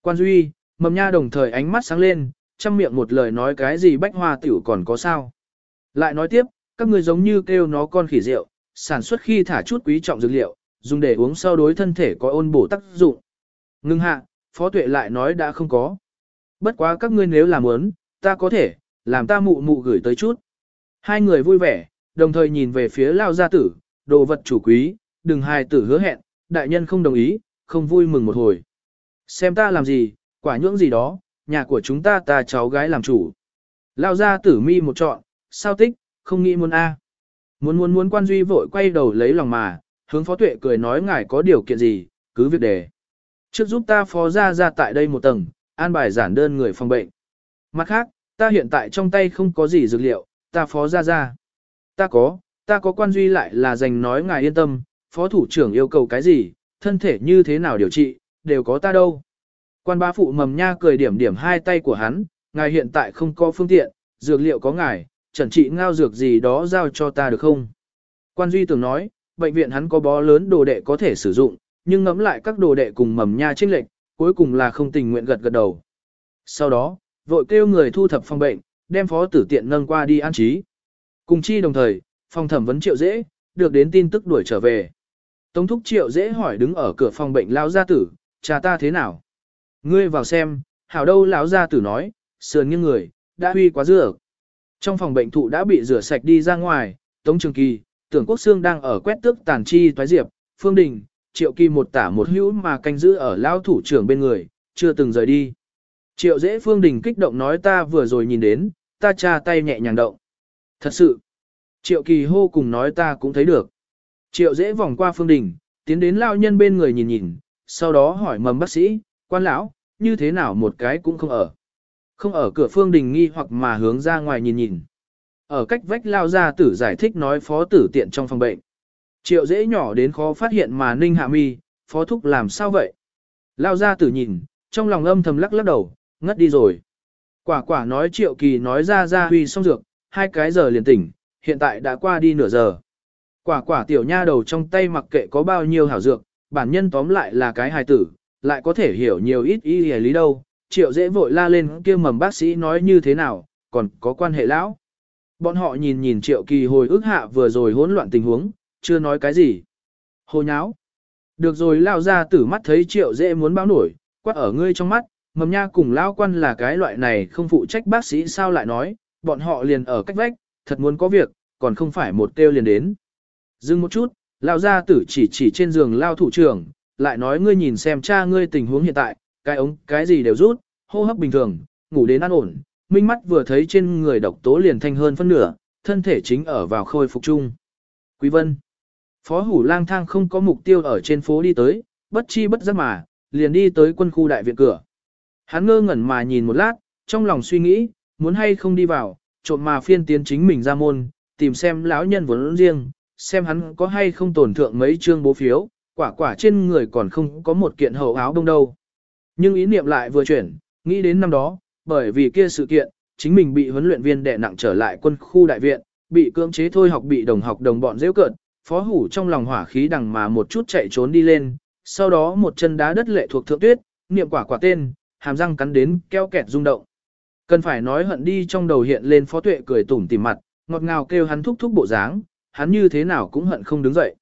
Quan Duy, mầm nha đồng thời ánh mắt sáng lên, chăm miệng một lời nói cái gì bách hoa tiểu còn có sao. Lại nói tiếp, các người giống như kêu nó con khỉ rượu, sản xuất khi thả chút quý trọng dược liệu, dùng để uống sau đối thân thể có ôn bổ tác dụng. Ngưng hạ, phó tuệ lại nói đã không có. Bất quá các ngươi nếu làm muốn, ta có thể, làm ta mụ mụ gửi tới chút. Hai người vui vẻ, đồng thời nhìn về phía lao gia tử, đồ vật chủ quý, đừng hài tử hứa hẹn, đại nhân không đồng ý, không vui mừng một hồi. Xem ta làm gì, quả nhưỡng gì đó, nhà của chúng ta ta cháu gái làm chủ. Lao ra tử mi một trọn, sao tích, không nghĩ muốn a Muốn muốn muốn quan duy vội quay đầu lấy lòng mà, hướng phó tuệ cười nói ngài có điều kiện gì, cứ việc đề. Trước giúp ta phó ra ra tại đây một tầng, an bài giản đơn người phòng bệnh. Mặt khác, ta hiện tại trong tay không có gì dược liệu, ta phó ra ra. Ta có, ta có quan duy lại là dành nói ngài yên tâm, phó thủ trưởng yêu cầu cái gì, thân thể như thế nào điều trị, đều có ta đâu. Quan bá phụ mầm nha cười điểm điểm hai tay của hắn, ngài hiện tại không có phương tiện, dược liệu có ngài, chẩn trị ngao dược gì đó giao cho ta được không? Quan duy tưởng nói, bệnh viện hắn có bó lớn đồ đệ có thể sử dụng, nhưng ngẫm lại các đồ đệ cùng mầm nha trinh lệch, cuối cùng là không tình nguyện gật gật đầu. Sau đó, vội kêu người thu thập phòng bệnh, đem phó tử tiện nâng qua đi an trí. Cùng chi đồng thời, phòng thẩm vấn triệu dễ, được đến tin tức đuổi trở về. Tống thúc triệu dễ hỏi đứng ở cửa phòng bệnh lao gia tử, cha ta thế nào? Ngươi vào xem, hảo đâu lão gia tử nói, sườn nghiêng người, đã huy quá rửa. Trong phòng bệnh thụ đã bị rửa sạch đi ra ngoài, Tống Trường Kỳ, Tưởng Quốc Sương đang ở quét tước tàn chi toái diệp, Phương Đình, Triệu Kỳ một tả một hữu mà canh giữ ở Lão thủ trưởng bên người, chưa từng rời đi. Triệu dễ Phương Đình kích động nói ta vừa rồi nhìn đến, ta cha tay nhẹ nhàng động. Thật sự, Triệu Kỳ hô cùng nói ta cũng thấy được. Triệu dễ vòng qua Phương Đình, tiến đến lao nhân bên người nhìn nhìn, sau đó hỏi mầm bác sĩ, quan lão, như thế nào một cái cũng không ở. Không ở cửa Phương Đình nghi hoặc mà hướng ra ngoài nhìn nhìn. Ở cách vách lao ra tử giải thích nói phó tử tiện trong phòng bệnh. Triệu dễ nhỏ đến khó phát hiện mà ninh hạ mi, phó thúc làm sao vậy? Lao ra tử nhìn, trong lòng âm thầm lắc lắc đầu, ngất đi rồi. Quả quả nói triệu kỳ nói ra ra huy xong dược, hai cái giờ liền tỉnh, hiện tại đã qua đi nửa giờ. Quả quả tiểu nha đầu trong tay mặc kệ có bao nhiêu hảo dược, bản nhân tóm lại là cái hài tử, lại có thể hiểu nhiều ít ý lý đâu. Triệu dễ vội la lên kia mầm bác sĩ nói như thế nào, còn có quan hệ lão. Bọn họ nhìn nhìn triệu kỳ hồi ức hạ vừa rồi hỗn loạn tình huống, chưa nói cái gì. Hồ nháo. Được rồi lao ra tử mắt thấy triệu dễ muốn báo nổi, quát ở ngươi trong mắt, mầm nha cùng lao quan là cái loại này không phụ trách bác sĩ sao lại nói, bọn họ liền ở cách vách, thật muốn có việc, còn không phải một kêu liền đến. Dừng một chút, lao ra tử chỉ chỉ trên giường lao thủ trưởng, lại nói ngươi nhìn xem cha ngươi tình huống hiện tại, cái ống, cái gì đều rút, hô hấp bình thường, ngủ đến an ổn, minh mắt vừa thấy trên người độc tố liền thanh hơn phân nửa, thân thể chính ở vào khôi phục chung. Quý Vân Phó hủ lang thang không có mục tiêu ở trên phố đi tới, bất chi bất giác mà, liền đi tới quân khu đại viện cửa. Hắn ngơ ngẩn mà nhìn một lát, trong lòng suy nghĩ, muốn hay không đi vào, trộm mà phiên tiến chính mình ra môn, tìm xem lão nhân vốn riêng, xem hắn có hay không tổn thượng mấy chương bố phiếu, quả quả trên người còn không có một kiện hậu áo đông đâu. Nhưng ý niệm lại vừa chuyển, nghĩ đến năm đó, bởi vì kia sự kiện, chính mình bị huấn luyện viên đè nặng trở lại quân khu đại viện, bị cưỡng chế thôi học bị đồng học đồng bọn dễ cợt, phó hủ trong lòng hỏa khí đằng mà một chút chạy trốn đi lên, sau đó một chân đá đất lệ thuộc thượng tuyết, niệm quả quả tên, hàm răng cắn đến keo kẹt rung động. Cần phải nói hận đi trong đầu hiện lên phó tuệ cười tủm tỉm mặt, ngọt ngào kêu hắn thúc thúc bộ dáng, hắn như thế nào cũng hận không đứng dậy.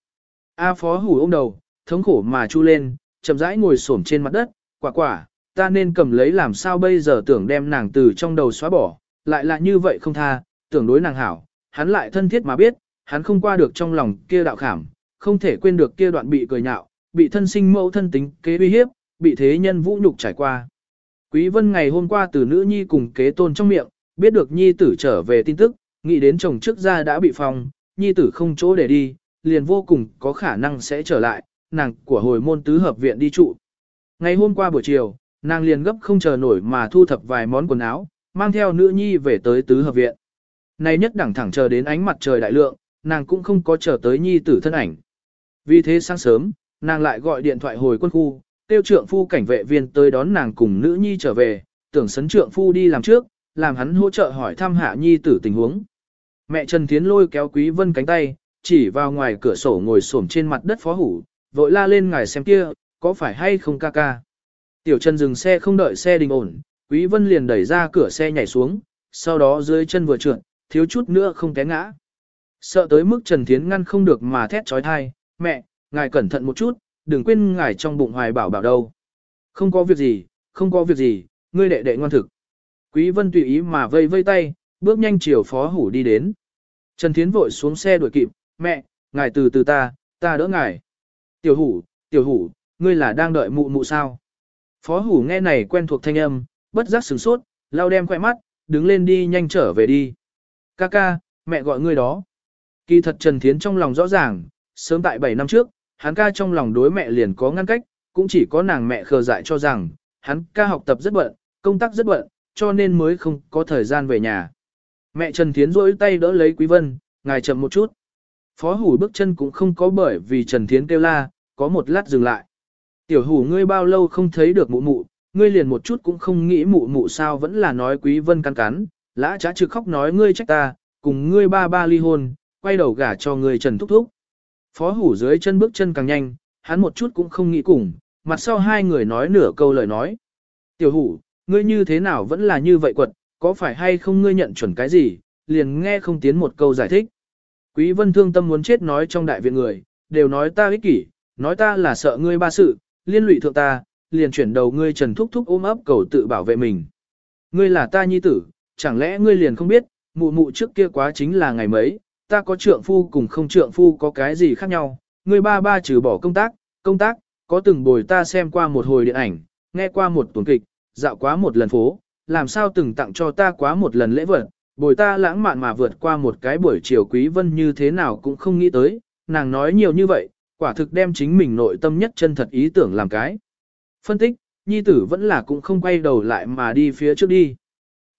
A phó hủ ôm đầu, thống khổ mà chu lên, chậm rãi ngồi xổm trên mặt đất, quả quả, ta nên cầm lấy làm sao bây giờ tưởng đem nàng từ trong đầu xóa bỏ, lại là như vậy không tha, tưởng đối nàng hảo, hắn lại thân thiết mà biết, hắn không qua được trong lòng kia đạo khảm, không thể quên được kia đoạn bị cười nhạo, bị thân sinh mẫu thân tính kế uy hiếp, bị thế nhân vũ nhục trải qua. Quý Vân ngày hôm qua từ nữ nhi cùng kế tôn trong miệng, biết được nhi tử trở về tin tức, nghĩ đến chồng trước ra đã bị phòng, nhi tử không chỗ để đi, liền vô cùng có khả năng sẽ trở lại, nàng của hồi môn tứ hợp viện đi trụ. Ngày hôm qua buổi chiều, nàng liền gấp không chờ nổi mà thu thập vài món quần áo, mang theo nữ nhi về tới tứ hợp viện. nay nhất đẳng thẳng chờ đến ánh mặt trời đại lượng, nàng cũng không có chờ tới nhi tử thân ảnh. Vì thế sáng sớm, nàng lại gọi điện thoại hồi quân khu, tiêu trượng phu cảnh vệ viên tới đón nàng cùng nữ nhi trở về, tưởng sấn trượng phu đi làm trước, làm hắn hỗ trợ hỏi thăm hạ nhi tử tình huống. Mẹ Trần Thiến lôi kéo Quý Vân cánh tay, chỉ vào ngoài cửa sổ ngồi xổm trên mặt đất phó hủ, vội la lên ngài xem kia, có phải hay không ca ca. Tiểu Trần dừng xe không đợi xe đình ổn, Quý Vân liền đẩy ra cửa xe nhảy xuống, sau đó dưới chân vừa trượt, thiếu chút nữa không té ngã. Sợ tới mức Trần Thiến ngăn không được mà thét trói thai, mẹ, ngài cẩn thận một chút, đừng quên ngài trong bụng hoài bảo bảo đâu. Không có việc gì, không có việc gì, ngươi đệ đệ ngoan thực. Quý Vân tùy ý mà vây vây tay, bước nhanh chiều phó hủ đi đến. Trần Thiến vội xuống xe đuổi kịp, mẹ, ngài từ từ ta, ta đỡ ngài. Tiểu hủ, tiểu hủ, ngươi là đang đợi mụ mụ sao? Phó hủ nghe này quen thuộc thanh âm, bất giác sửng sốt, lau đem khoẻ mắt, đứng lên đi nhanh trở về đi. Ca ca, mẹ gọi ngươi đó. Kỳ thật Trần Thiến trong lòng rõ ràng, sớm tại 7 năm trước, hắn ca trong lòng đối mẹ liền có ngăn cách, cũng chỉ có nàng mẹ khờ dại cho rằng, hắn ca học tập rất bận, công tác rất bận, cho nên mới không có thời gian về nhà. Mẹ Trần Thiến rỗi tay đỡ lấy Quý Vân, ngài chậm một chút. Phó hủ bước chân cũng không có bởi vì Trần Thiến kêu la, có một lát dừng lại. Tiểu hủ ngươi bao lâu không thấy được mụ mụ, ngươi liền một chút cũng không nghĩ mụ mụ sao vẫn là nói Quý Vân cắn cắn, lã trá trực khóc nói ngươi trách ta, cùng ngươi ba ba ly hôn, quay đầu gả cho ngươi Trần Thúc Thúc. Phó hủ dưới chân bước chân càng nhanh, hắn một chút cũng không nghĩ cùng, mặt sau hai người nói nửa câu lời nói. Tiểu hủ, ngươi như thế nào vẫn là như vậy quật, có phải hay không ngươi nhận chuẩn cái gì, liền nghe không tiến một câu giải thích. Quý vân thương tâm muốn chết nói trong đại viện người, đều nói ta ích kỷ, nói ta là sợ ngươi ba sự, liên lụy thượng ta, liền chuyển đầu ngươi trần thúc thúc ôm ấp cầu tự bảo vệ mình. Ngươi là ta nhi tử, chẳng lẽ ngươi liền không biết, mụ mụ trước kia quá chính là ngày mấy, ta có trượng phu cùng không trượng phu có cái gì khác nhau, ngươi ba ba trừ bỏ công tác, công tác, có từng bồi ta xem qua một hồi điện ảnh, nghe qua một tuần kịch, dạo quá một lần phố, làm sao từng tặng cho ta quá một lần lễ vật, bồi ta lãng mạn mà vượt qua một cái buổi chiều quý vân như thế nào cũng không nghĩ tới, nàng nói nhiều như vậy, quả thực đem chính mình nội tâm nhất chân thật ý tưởng làm cái. Phân tích, nhi tử vẫn là cũng không quay đầu lại mà đi phía trước đi.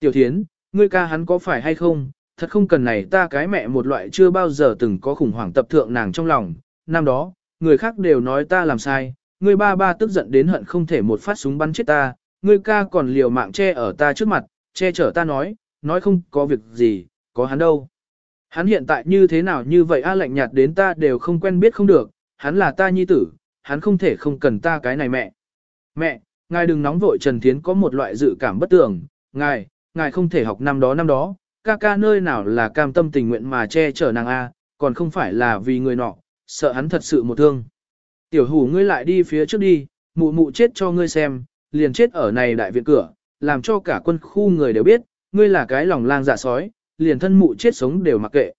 Tiểu thiến, ngươi ca hắn có phải hay không, thật không cần này ta cái mẹ một loại chưa bao giờ từng có khủng hoảng tập thượng nàng trong lòng, năm đó, người khác đều nói ta làm sai, ngươi ba ba tức giận đến hận không thể một phát súng bắn chết ta, ngươi ca còn liều mạng che ở ta trước mặt, che chở ta nói, nói không có việc gì, có hắn đâu. Hắn hiện tại như thế nào như vậy a lạnh nhạt đến ta đều không quen biết không được, hắn là ta nhi tử, hắn không thể không cần ta cái này mẹ. Mẹ, ngài đừng nóng vội Trần Thiến có một loại dự cảm bất tường, ngài, ngài không thể học năm đó năm đó, ca ca nơi nào là cam tâm tình nguyện mà che chở nàng A, còn không phải là vì người nọ, sợ hắn thật sự một thương. Tiểu hủ ngươi lại đi phía trước đi, mụ mụ chết cho ngươi xem, liền chết ở này đại viện cửa, làm cho cả quân khu người đều biết, ngươi là cái lòng lang dạ sói, liền thân mụ chết sống đều mặc kệ.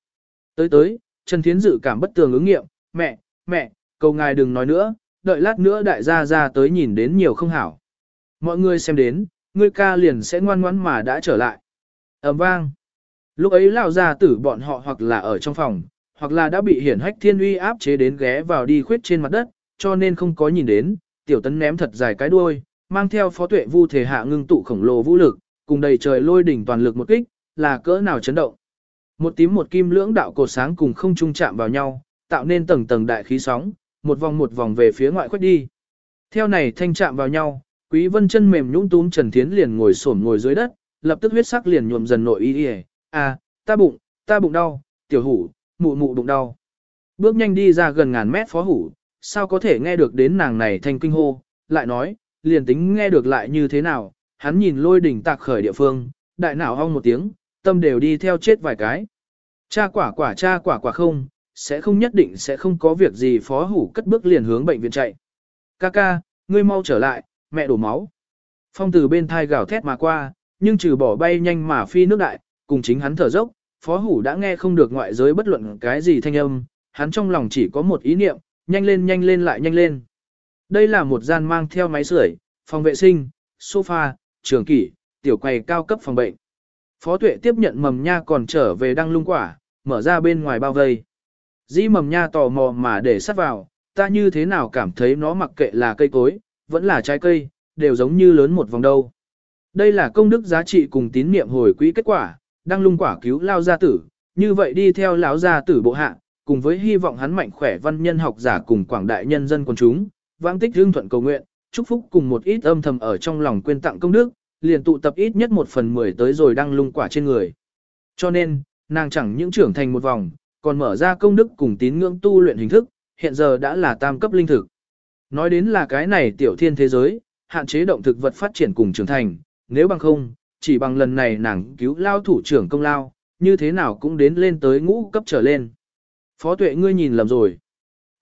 Tới tới, Trần Thiến dự cảm bất tường ứng nghiệm, mẹ, mẹ, cầu ngài đừng nói nữa, đợi lát nữa đại gia ra tới nhìn đến nhiều không hảo. Mọi người xem đến, ngươi ca liền sẽ ngoan ngoãn mà đã trở lại. ầm vang. Lúc ấy lao ra tử bọn họ hoặc là ở trong phòng, hoặc là đã bị hiển hách thiên uy áp chế đến ghé vào đi khuyết trên mặt đất, cho nên không có nhìn đến, tiểu tấn ném thật dài cái đuôi, mang theo phó tuệ vu thể hạ ngưng tụ khổng lồ vũ lực, cùng đầy trời lôi đỉnh toàn lực một kích, là cỡ nào chấn động. Một tím một kim lưỡng đạo cột sáng cùng không trung chạm vào nhau, tạo nên tầng tầng đại khí sóng, một vòng một vòng về phía ngoại khuếch đi. Theo này thanh chạm vào nhau, Quý Vân chân mềm nhũn túm Trần Thiến liền ngồi xổm ngồi dưới đất, lập tức huyết sắc liền nhuộm dần nội y y. À, ta bụng, ta bụng đau, tiểu hủ, mụ mụ bụng đau. Bước nhanh đi ra gần ngàn mét phó hủ, sao có thể nghe được đến nàng này thanh kinh hô, lại nói, liền tính nghe được lại như thế nào, hắn nhìn lôi đỉnh tạc khởi địa phương, đại não hong một tiếng, tâm đều đi theo chết vài cái. Cha quả quả cha quả quả không, sẽ không nhất định sẽ không có việc gì phó hủ cất bước liền hướng bệnh viện chạy. Ca ca, ngươi mau trở lại, mẹ đổ máu. Phong từ bên thai gào thét mà qua, nhưng trừ bỏ bay nhanh mà phi nước đại, cùng chính hắn thở dốc, phó hủ đã nghe không được ngoại giới bất luận cái gì thanh âm, hắn trong lòng chỉ có một ý niệm, nhanh lên nhanh lên lại nhanh lên. Đây là một gian mang theo máy sưởi, phòng vệ sinh, sofa, trường kỷ, tiểu quầy cao cấp phòng bệnh. Phó tuệ tiếp nhận mầm nha còn trở về đăng lung quả, mở ra bên ngoài bao vây. Dĩ mầm nha tò mò mà để sắt vào, ta như thế nào cảm thấy nó mặc kệ là cây cối, vẫn là trái cây, đều giống như lớn một vòng đâu. Đây là công đức giá trị cùng tín niệm hồi quỹ kết quả, đăng lung quả cứu lao gia tử, như vậy đi theo lão gia tử bộ hạ, cùng với hy vọng hắn mạnh khỏe văn nhân học giả cùng quảng đại nhân dân quần chúng, vãng tích hương thuận cầu nguyện, chúc phúc cùng một ít âm thầm ở trong lòng quên tặng công đức, liền tụ tập ít nhất một phần mười tới rồi đăng lung quả trên người. Cho nên, nàng chẳng những trưởng thành một vòng, còn mở ra công đức cùng tín ngưỡng tu luyện hình thức, hiện giờ đã là tam cấp linh thực. Nói đến là cái này tiểu thiên thế giới, hạn chế động thực vật phát triển cùng trưởng thành, nếu bằng không, chỉ bằng lần này nàng cứu lao thủ trưởng công lao, như thế nào cũng đến lên tới ngũ cấp trở lên. Phó tuệ ngươi nhìn lầm rồi.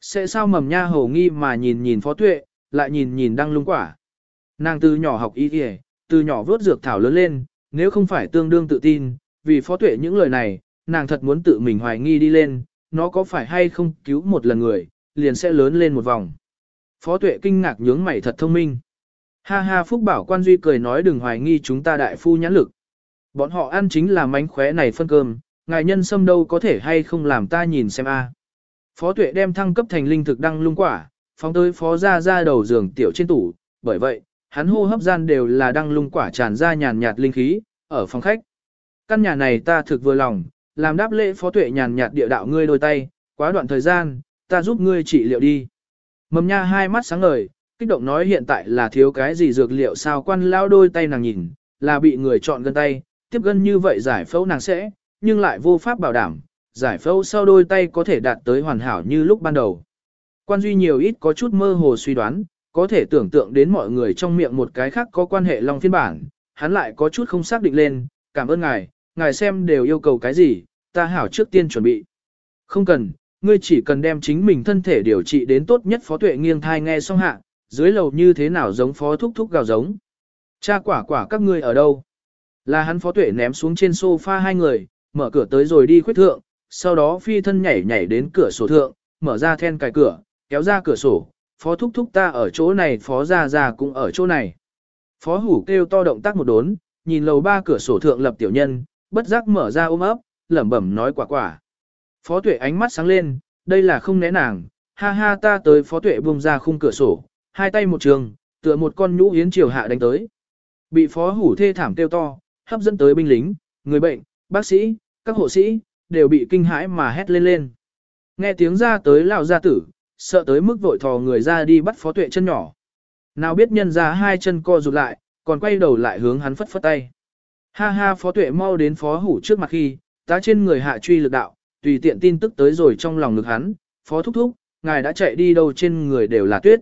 Sẽ sao mầm nha hầu nghi mà nhìn nhìn phó tuệ, lại nhìn nhìn đăng lung quả. Nàng từ nhỏ học y kìa, từ nhỏ vớt dược thảo lớn lên, nếu không phải tương đương tự tin, vì phó tuệ những lời này, nàng thật muốn tự mình hoài nghi đi lên, nó có phải hay không cứu một lần người, liền sẽ lớn lên một vòng. Phó tuệ kinh ngạc nhướng mày thật thông minh. Ha ha Phúc Bảo quan duy cười nói đừng hoài nghi chúng ta đại phu nhãn lực. Bọn họ ăn chính là mánh khóe này phân cơm, ngài nhân sâm đâu có thể hay không làm ta nhìn xem a. À. Phó tuệ đem thăng cấp thành linh thực đăng lung quả, phóng tới phó ra ra đầu giường tiểu trên tủ, bởi vậy, hắn hô hấp gian đều là đăng lung quả tràn ra nhàn nhạt linh khí, ở phòng khách. Căn nhà này ta thực vừa lòng, làm đáp lễ phó tuệ nhàn nhạt địa đạo ngươi đôi tay, quá đoạn thời gian, ta giúp ngươi trị liệu đi. Mầm nha hai mắt sáng ngời, kích động nói hiện tại là thiếu cái gì dược liệu sao quan lao đôi tay nàng nhìn, là bị người chọn gân tay, tiếp gân như vậy giải phẫu nàng sẽ, nhưng lại vô pháp bảo đảm, giải phẫu sau đôi tay có thể đạt tới hoàn hảo như lúc ban đầu. Quan duy nhiều ít có chút mơ hồ suy đoán, có thể tưởng tượng đến mọi người trong miệng một cái khác có quan hệ long phiên bản, hắn lại có chút không xác định lên, cảm ơn ngài, ngài xem đều yêu cầu cái gì, ta hảo trước tiên chuẩn bị. Không cần, ngươi chỉ cần đem chính mình thân thể điều trị đến tốt nhất phó tuệ nghiêng thai nghe xong hạ, dưới lầu như thế nào giống phó thúc thúc gào giống. Cha quả quả các ngươi ở đâu? Là hắn phó tuệ ném xuống trên sofa hai người, mở cửa tới rồi đi khuyết thượng, sau đó phi thân nhảy nhảy đến cửa sổ thượng, mở ra then cài cửa, kéo ra cửa sổ, phó thúc thúc ta ở chỗ này phó ra ra cũng ở chỗ này. Phó hủ kêu to động tác một đốn, nhìn lầu ba cửa sổ thượng lập tiểu nhân, bất giác mở ra ôm ấp, lẩm bẩm nói quả quả. Phó tuệ ánh mắt sáng lên, đây là không né nàng, ha ha ta tới phó tuệ buông ra khung cửa sổ, hai tay một trường, tựa một con nhũ yến triều hạ đánh tới. Bị phó hủ thê thảm kêu to, hấp dẫn tới binh lính, người bệnh, bác sĩ, các hộ sĩ, đều bị kinh hãi mà hét lên lên. Nghe tiếng ra tới lão gia tử, sợ tới mức vội thò người ra đi bắt phó tuệ chân nhỏ. Nào biết nhân ra hai chân co rụt lại, còn quay đầu lại hướng hắn phất phất tay. Ha ha phó tuệ mau đến phó hủ trước mặt khi, tá trên người hạ truy lực đạo, tùy tiện tin tức tới rồi trong lòng ngực hắn, phó thúc thúc, ngài đã chạy đi đâu trên người đều là tuyết.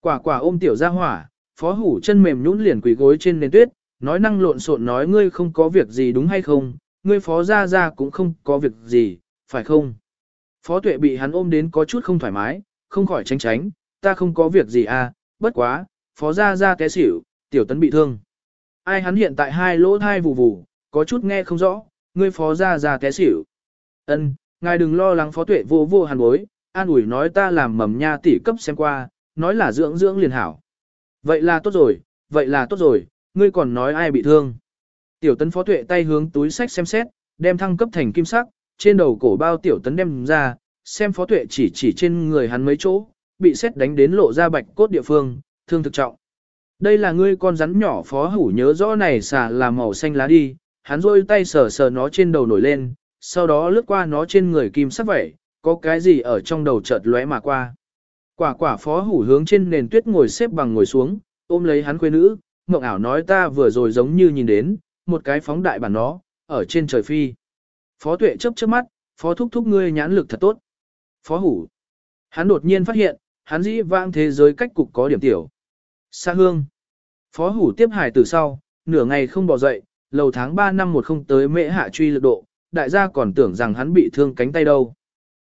Quả quả ôm tiểu ra hỏa, phó hủ chân mềm nhũn liền quỳ gối trên nền tuyết, nói năng lộn xộn nói ngươi không có việc gì đúng hay không, ngươi phó ra ra cũng không có việc gì, phải không? Phó tuệ bị hắn ôm đến có chút không thoải mái, không khỏi tránh tránh, ta không có việc gì à, bất quá, phó ra ra té xỉu, tiểu tấn bị thương. Ai hắn hiện tại hai lỗ thai vù vù, có chút nghe không rõ, ngươi phó ra ra té xỉu. Ân, ngài đừng lo lắng phó tuệ vô vô hàn bối, an ủi nói ta làm mầm nha tỷ cấp xem qua, nói là dưỡng dưỡng liền hảo. Vậy là tốt rồi, vậy là tốt rồi, ngươi còn nói ai bị thương. Tiểu tấn phó tuệ tay hướng túi sách xem xét, đem thăng cấp thành kim sắc, trên đầu cổ bao tiểu tấn đem ra, xem phó tuệ chỉ chỉ trên người hắn mấy chỗ, bị xét đánh đến lộ ra bạch cốt địa phương, thương thực trọng. Đây là ngươi con rắn nhỏ phó hủ nhớ rõ này xà là màu xanh lá đi, hắn rôi tay sờ sờ nó trên đầu nổi lên, sau đó lướt qua nó trên người kim sắc vậy, có cái gì ở trong đầu chợt lóe mà qua. Quả quả phó hủ hướng trên nền tuyết ngồi xếp bằng ngồi xuống, ôm lấy hắn quê nữ, mộng ảo nói ta vừa rồi giống như nhìn đến, một cái phóng đại bản nó, ở trên trời phi. Phó tuệ chớp chớp mắt, phó thúc thúc ngươi nhãn lực thật tốt. Phó hủ. Hắn đột nhiên phát hiện, hắn dĩ vãng thế giới cách cục có điểm tiểu. Sa hương. Phó hủ tiếp hải từ sau, nửa ngày không bỏ dậy, lầu tháng 3 năm một không tới mễ hạ truy lực độ, đại gia còn tưởng rằng hắn bị thương cánh tay đâu.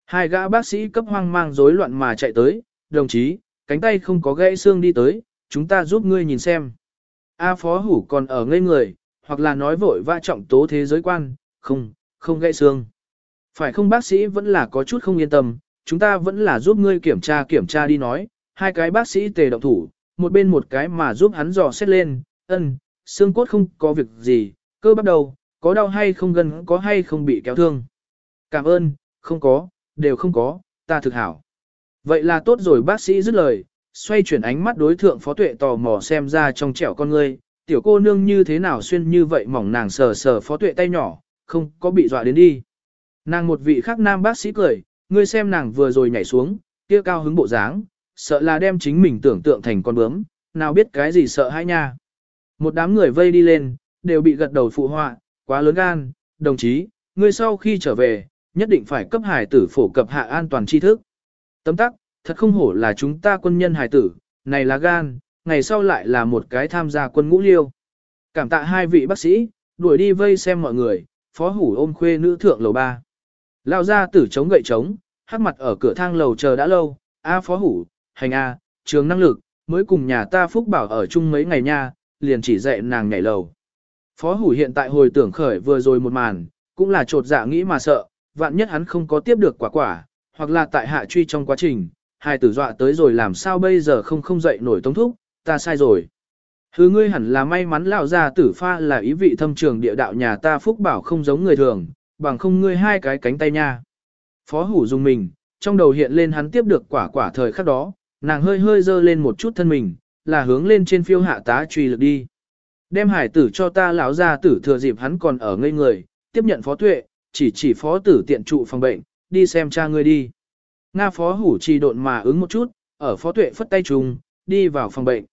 Hai gã bác sĩ cấp hoang mang rối loạn mà chạy tới, đồng chí, cánh tay không có gãy xương đi tới, chúng ta giúp ngươi nhìn xem. A phó hủ còn ở ngây người, hoặc là nói vội va trọng tố thế giới quan, không, không gãy xương. Phải không bác sĩ vẫn là có chút không yên tâm, chúng ta vẫn là giúp ngươi kiểm tra kiểm tra đi nói, hai cái bác sĩ tề động thủ, một bên một cái mà giúp hắn dò xét lên, ân, xương cốt không có việc gì, cơ bắt đầu, có đau hay không gần có hay không bị kéo thương. Cảm ơn, không có, đều không có, ta thực hảo. Vậy là tốt rồi bác sĩ dứt lời, xoay chuyển ánh mắt đối thượng phó tuệ tò mò xem ra trong trẻo con ngươi, tiểu cô nương như thế nào xuyên như vậy mỏng nàng sờ sờ phó tuệ tay nhỏ, không có bị dọa đến đi. Nàng một vị khác nam bác sĩ cười, ngươi xem nàng vừa rồi nhảy xuống, kia cao hứng bộ dáng, sợ là đem chính mình tưởng tượng thành con bướm, nào biết cái gì sợ hãi nha. Một đám người vây đi lên, đều bị gật đầu phụ họa, quá lớn gan, đồng chí, ngươi sau khi trở về, nhất định phải cấp hải tử phổ cập hạ an toàn tri thức. Tấm tắc, thật không hổ là chúng ta quân nhân hải tử, này là gan, ngày sau lại là một cái tham gia quân ngũ liêu. Cảm tạ hai vị bác sĩ, đuổi đi vây xem mọi người, phó hủ ôm khuê nữ thượng lầu ba. Lao ra tử chống gậy chống, hắc mặt ở cửa thang lầu chờ đã lâu, a phó hủ, hành a, trường năng lực, mới cùng nhà ta phúc bảo ở chung mấy ngày nha, liền chỉ dạy nàng nhảy lầu. Phó hủ hiện tại hồi tưởng khởi vừa rồi một màn, cũng là trột dạ nghĩ mà sợ, vạn nhất hắn không có tiếp được quả quả, hoặc là tại hạ truy trong quá trình, hai tử dọa tới rồi làm sao bây giờ không không dậy nổi tống thúc, ta sai rồi. Hứ ngươi hẳn là may mắn lão gia tử pha là ý vị thâm trường địa đạo nhà ta phúc bảo không giống người thường, bằng không ngươi hai cái cánh tay nha. Phó hủ dùng mình, trong đầu hiện lên hắn tiếp được quả quả thời khắc đó, nàng hơi hơi dơ lên một chút thân mình, là hướng lên trên phiêu hạ tá truy lực đi. Đem hải tử cho ta lão gia tử thừa dịp hắn còn ở ngây người, tiếp nhận phó tuệ, chỉ chỉ phó tử tiện trụ phòng bệnh, đi xem cha ngươi đi. Nga phó hủ trì độn mà ứng một chút, ở phó tuệ phất tay trùng, đi vào phòng bệnh.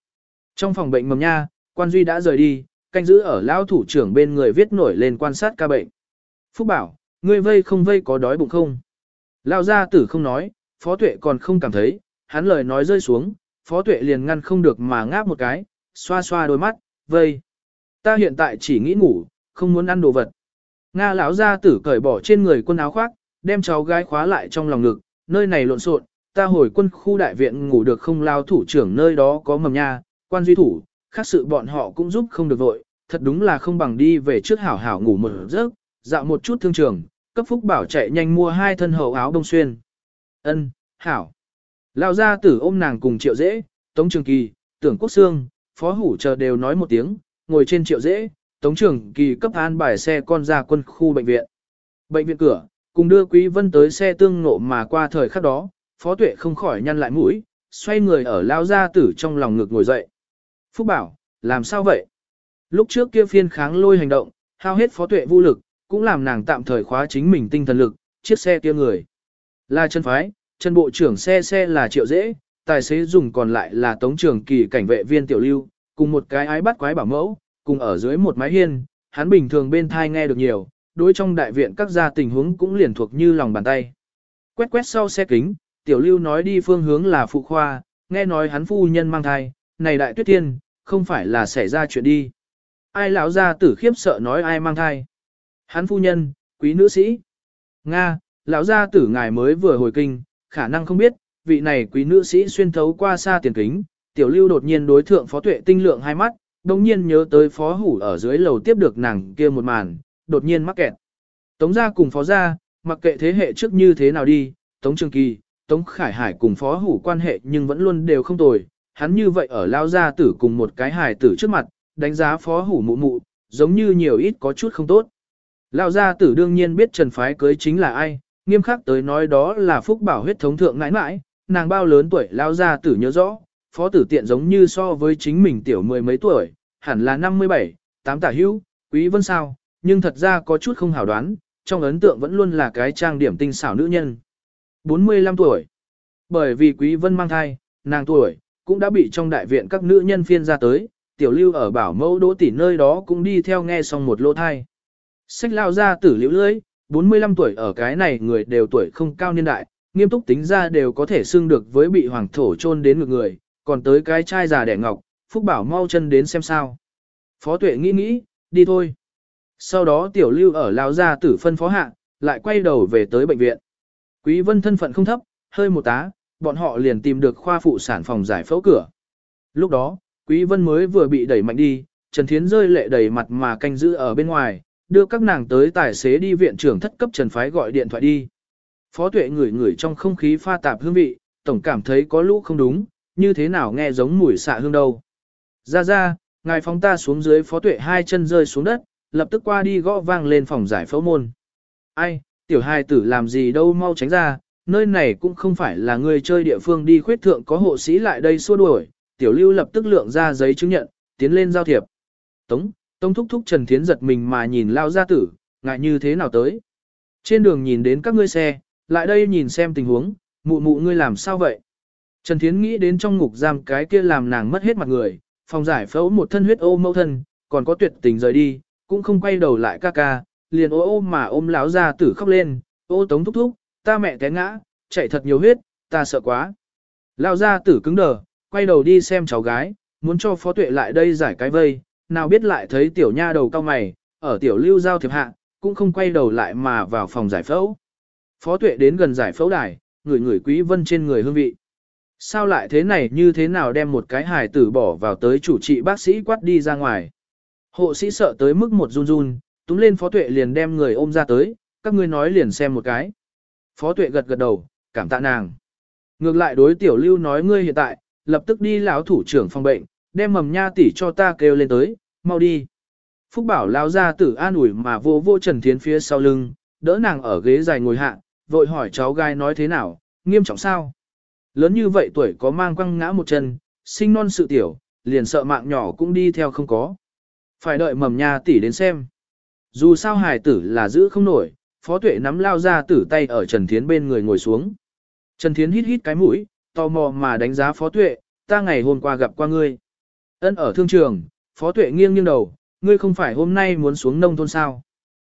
Trong phòng bệnh mầm nha, quan duy đã rời đi, canh giữ ở lão thủ trưởng bên người viết nổi lên quan sát ca bệnh. Phúc bảo, ngươi vây không vây có đói bụng không? Lão gia tử không nói, phó tuệ còn không cảm thấy, hắn lời nói rơi xuống, phó tuệ liền ngăn không được mà ngáp một cái, xoa xoa đôi mắt, vây. Ta hiện tại chỉ nghĩ ngủ, không muốn ăn đồ vật. Nga lão gia tử cởi bỏ trên người quân áo khoác, đem cháu gái khóa lại trong lòng ngực, nơi này lộn xộn, ta hồi quân khu đại viện ngủ được không lao thủ trưởng nơi đó có mầm nha, quan duy thủ, khác sự bọn họ cũng giúp không được vội, thật đúng là không bằng đi về trước hảo hảo ngủ một giấc, dạo một chút thương trường, cấp phúc bảo chạy nhanh mua hai thân hậu áo đông xuyên. Ân, hảo. Lao gia tử ôm nàng cùng triệu dễ, tống trường kỳ, tưởng quốc xương, phó hủ chờ đều nói một tiếng, ngồi trên triệu dễ, tống trường kỳ cấp an bài xe con ra quân khu bệnh viện. Bệnh viện cửa, cùng đưa quý vân tới xe tương ngộ mà qua thời khắc đó, phó tuệ không khỏi nhăn lại mũi, xoay người ở lao gia tử trong lòng ngực ngồi dậy. Phúc bảo, làm sao vậy? Lúc trước kia phiên kháng lôi hành động, hao hết phó tuệ vô lực, cũng làm nàng tạm thời khóa chính mình tinh thần lực, chiếc xe kia người. Là chân phái, chân bộ trưởng xe xe là triệu dễ, tài xế dùng còn lại là tống trưởng kỳ cảnh vệ viên tiểu lưu, cùng một cái ái bắt quái bảo mẫu, cùng ở dưới một mái hiên, hắn bình thường bên thai nghe được nhiều, đối trong đại viện các gia tình huống cũng liền thuộc như lòng bàn tay. Quét quét sau xe kính, tiểu lưu nói đi phương hướng là phụ khoa, nghe nói hắn phu nhân mang thai, này đại tuyết tiên, không phải là xảy ra chuyện đi. Ai lão ra tử khiếp sợ nói ai mang thai. Hắn phu nhân, quý nữ sĩ. Nga, lão gia tử ngài mới vừa hồi kinh, khả năng không biết, vị này quý nữ sĩ xuyên thấu qua xa tiền kính, tiểu lưu đột nhiên đối thượng phó tuệ tinh lượng hai mắt, đồng nhiên nhớ tới phó hủ ở dưới lầu tiếp được nàng kia một màn, đột nhiên mắc kẹt. Tống gia cùng phó gia, mặc kệ thế hệ trước như thế nào đi, Tống Trường Kỳ, Tống Khải Hải cùng phó hủ quan hệ nhưng vẫn luôn đều không tồi, hắn như vậy ở lao gia tử cùng một cái hải tử trước mặt, đánh giá phó hủ mụ mụ, giống như nhiều ít có chút không tốt. Lao gia tử đương nhiên biết Trần Phái cưới chính là ai, nghiêm khắc tới nói đó là phúc bảo huyết thống thượng ngãi mãi, nàng bao lớn tuổi lao gia tử nhớ rõ, phó tử tiện giống như so với chính mình tiểu mười mấy tuổi, hẳn là 57, tám tả hữu, quý vân sao, nhưng thật ra có chút không hảo đoán, trong ấn tượng vẫn luôn là cái trang điểm tinh xảo nữ nhân. 45 tuổi. bởi vì Quý Vân mang thai, nàng tuổi, cũng đã bị trong đại viện các nữ nhân phiên ra tới, tiểu lưu ở bảo mẫu đỗ tỷ nơi đó cũng đi theo nghe xong một lô thai. Sách lao ra tử liễu lưới, 45 tuổi ở cái này người đều tuổi không cao niên đại, nghiêm túc tính ra đều có thể xưng được với bị hoàng thổ chôn đến ngược người, còn tới cái trai già đẻ ngọc, Phúc Bảo mau chân đến xem sao. Phó tuệ nghĩ nghĩ, đi thôi. Sau đó tiểu lưu ở lao gia tử phân phó hạ, lại quay đầu về tới bệnh viện. Quý vân thân phận không thấp, hơi một tá, bọn họ liền tìm được khoa phụ sản phòng giải phẫu cửa. Lúc đó, Quý vân mới vừa bị đẩy mạnh đi, Trần Thiến rơi lệ đầy mặt mà canh giữ ở bên ngoài, đưa các nàng tới tài xế đi viện trưởng thất cấp Trần Phái gọi điện thoại đi. Phó tuệ ngửi ngửi trong không khí pha tạp hương vị, tổng cảm thấy có lũ không đúng, như thế nào nghe giống mùi xạ hương đâu. Ra ra, ngài phóng ta xuống dưới phó tuệ hai chân rơi xuống đất, lập tức qua đi gõ vang lên phòng giải phẫu môn. Ai, tiểu hai tử làm gì đâu mau tránh ra, nơi này cũng không phải là người chơi địa phương đi khuyết thượng có hộ sĩ lại đây xua đuổi, tiểu lưu lập tức lượng ra giấy chứng nhận, tiến lên giao thiệp. Tống, Tông thúc thúc Trần Thiến giật mình mà nhìn lao gia tử, ngại như thế nào tới. Trên đường nhìn đến các ngươi xe, lại đây nhìn xem tình huống, mụ mụ ngươi làm sao vậy. Trần Thiến nghĩ đến trong ngục giam cái kia làm nàng mất hết mặt người, phòng giải phẫu một thân huyết ô mâu thân, còn có tuyệt tình rời đi, cũng không quay đầu lại ca ca, liền ô ô mà ôm lão gia tử khóc lên, ô tống thúc thúc, ta mẹ té ngã, chạy thật nhiều huyết, ta sợ quá. Lão gia tử cứng đờ, quay đầu đi xem cháu gái, muốn cho phó tuệ lại đây giải cái vây, nào biết lại thấy tiểu nha đầu cao mày, ở tiểu lưu giao thiệp hạ, cũng không quay đầu lại mà vào phòng giải phẫu. Phó tuệ đến gần giải phẫu đài, người người quý vân trên người hương vị. Sao lại thế này như thế nào đem một cái hài tử bỏ vào tới chủ trị bác sĩ quát đi ra ngoài. Hộ sĩ sợ tới mức một run run, túm lên phó tuệ liền đem người ôm ra tới, các ngươi nói liền xem một cái. Phó tuệ gật gật đầu, cảm tạ nàng. Ngược lại đối tiểu lưu nói ngươi hiện tại, lập tức đi lão thủ trưởng phòng bệnh, đem mầm nha tỷ cho ta kêu lên tới, mau đi. Phúc bảo lao ra tử an ủi mà vô vô Trần Thiến phía sau lưng, đỡ nàng ở ghế dài ngồi hạ, vội hỏi cháu gai nói thế nào, nghiêm trọng sao? Lớn như vậy tuổi có mang quăng ngã một chân, sinh non sự tiểu, liền sợ mạng nhỏ cũng đi theo không có. Phải đợi mầm nha tỷ đến xem. Dù sao hài tử là giữ không nổi, phó tuệ nắm lao ra tử tay ở Trần Thiến bên người ngồi xuống. Trần Thiến hít hít cái mũi, tò mò mà đánh giá phó tuệ, ta ngày hôm qua gặp qua ngươi. Ân ở thương trường, phó tuệ nghiêng nghiêng đầu, ngươi không phải hôm nay muốn xuống nông thôn sao.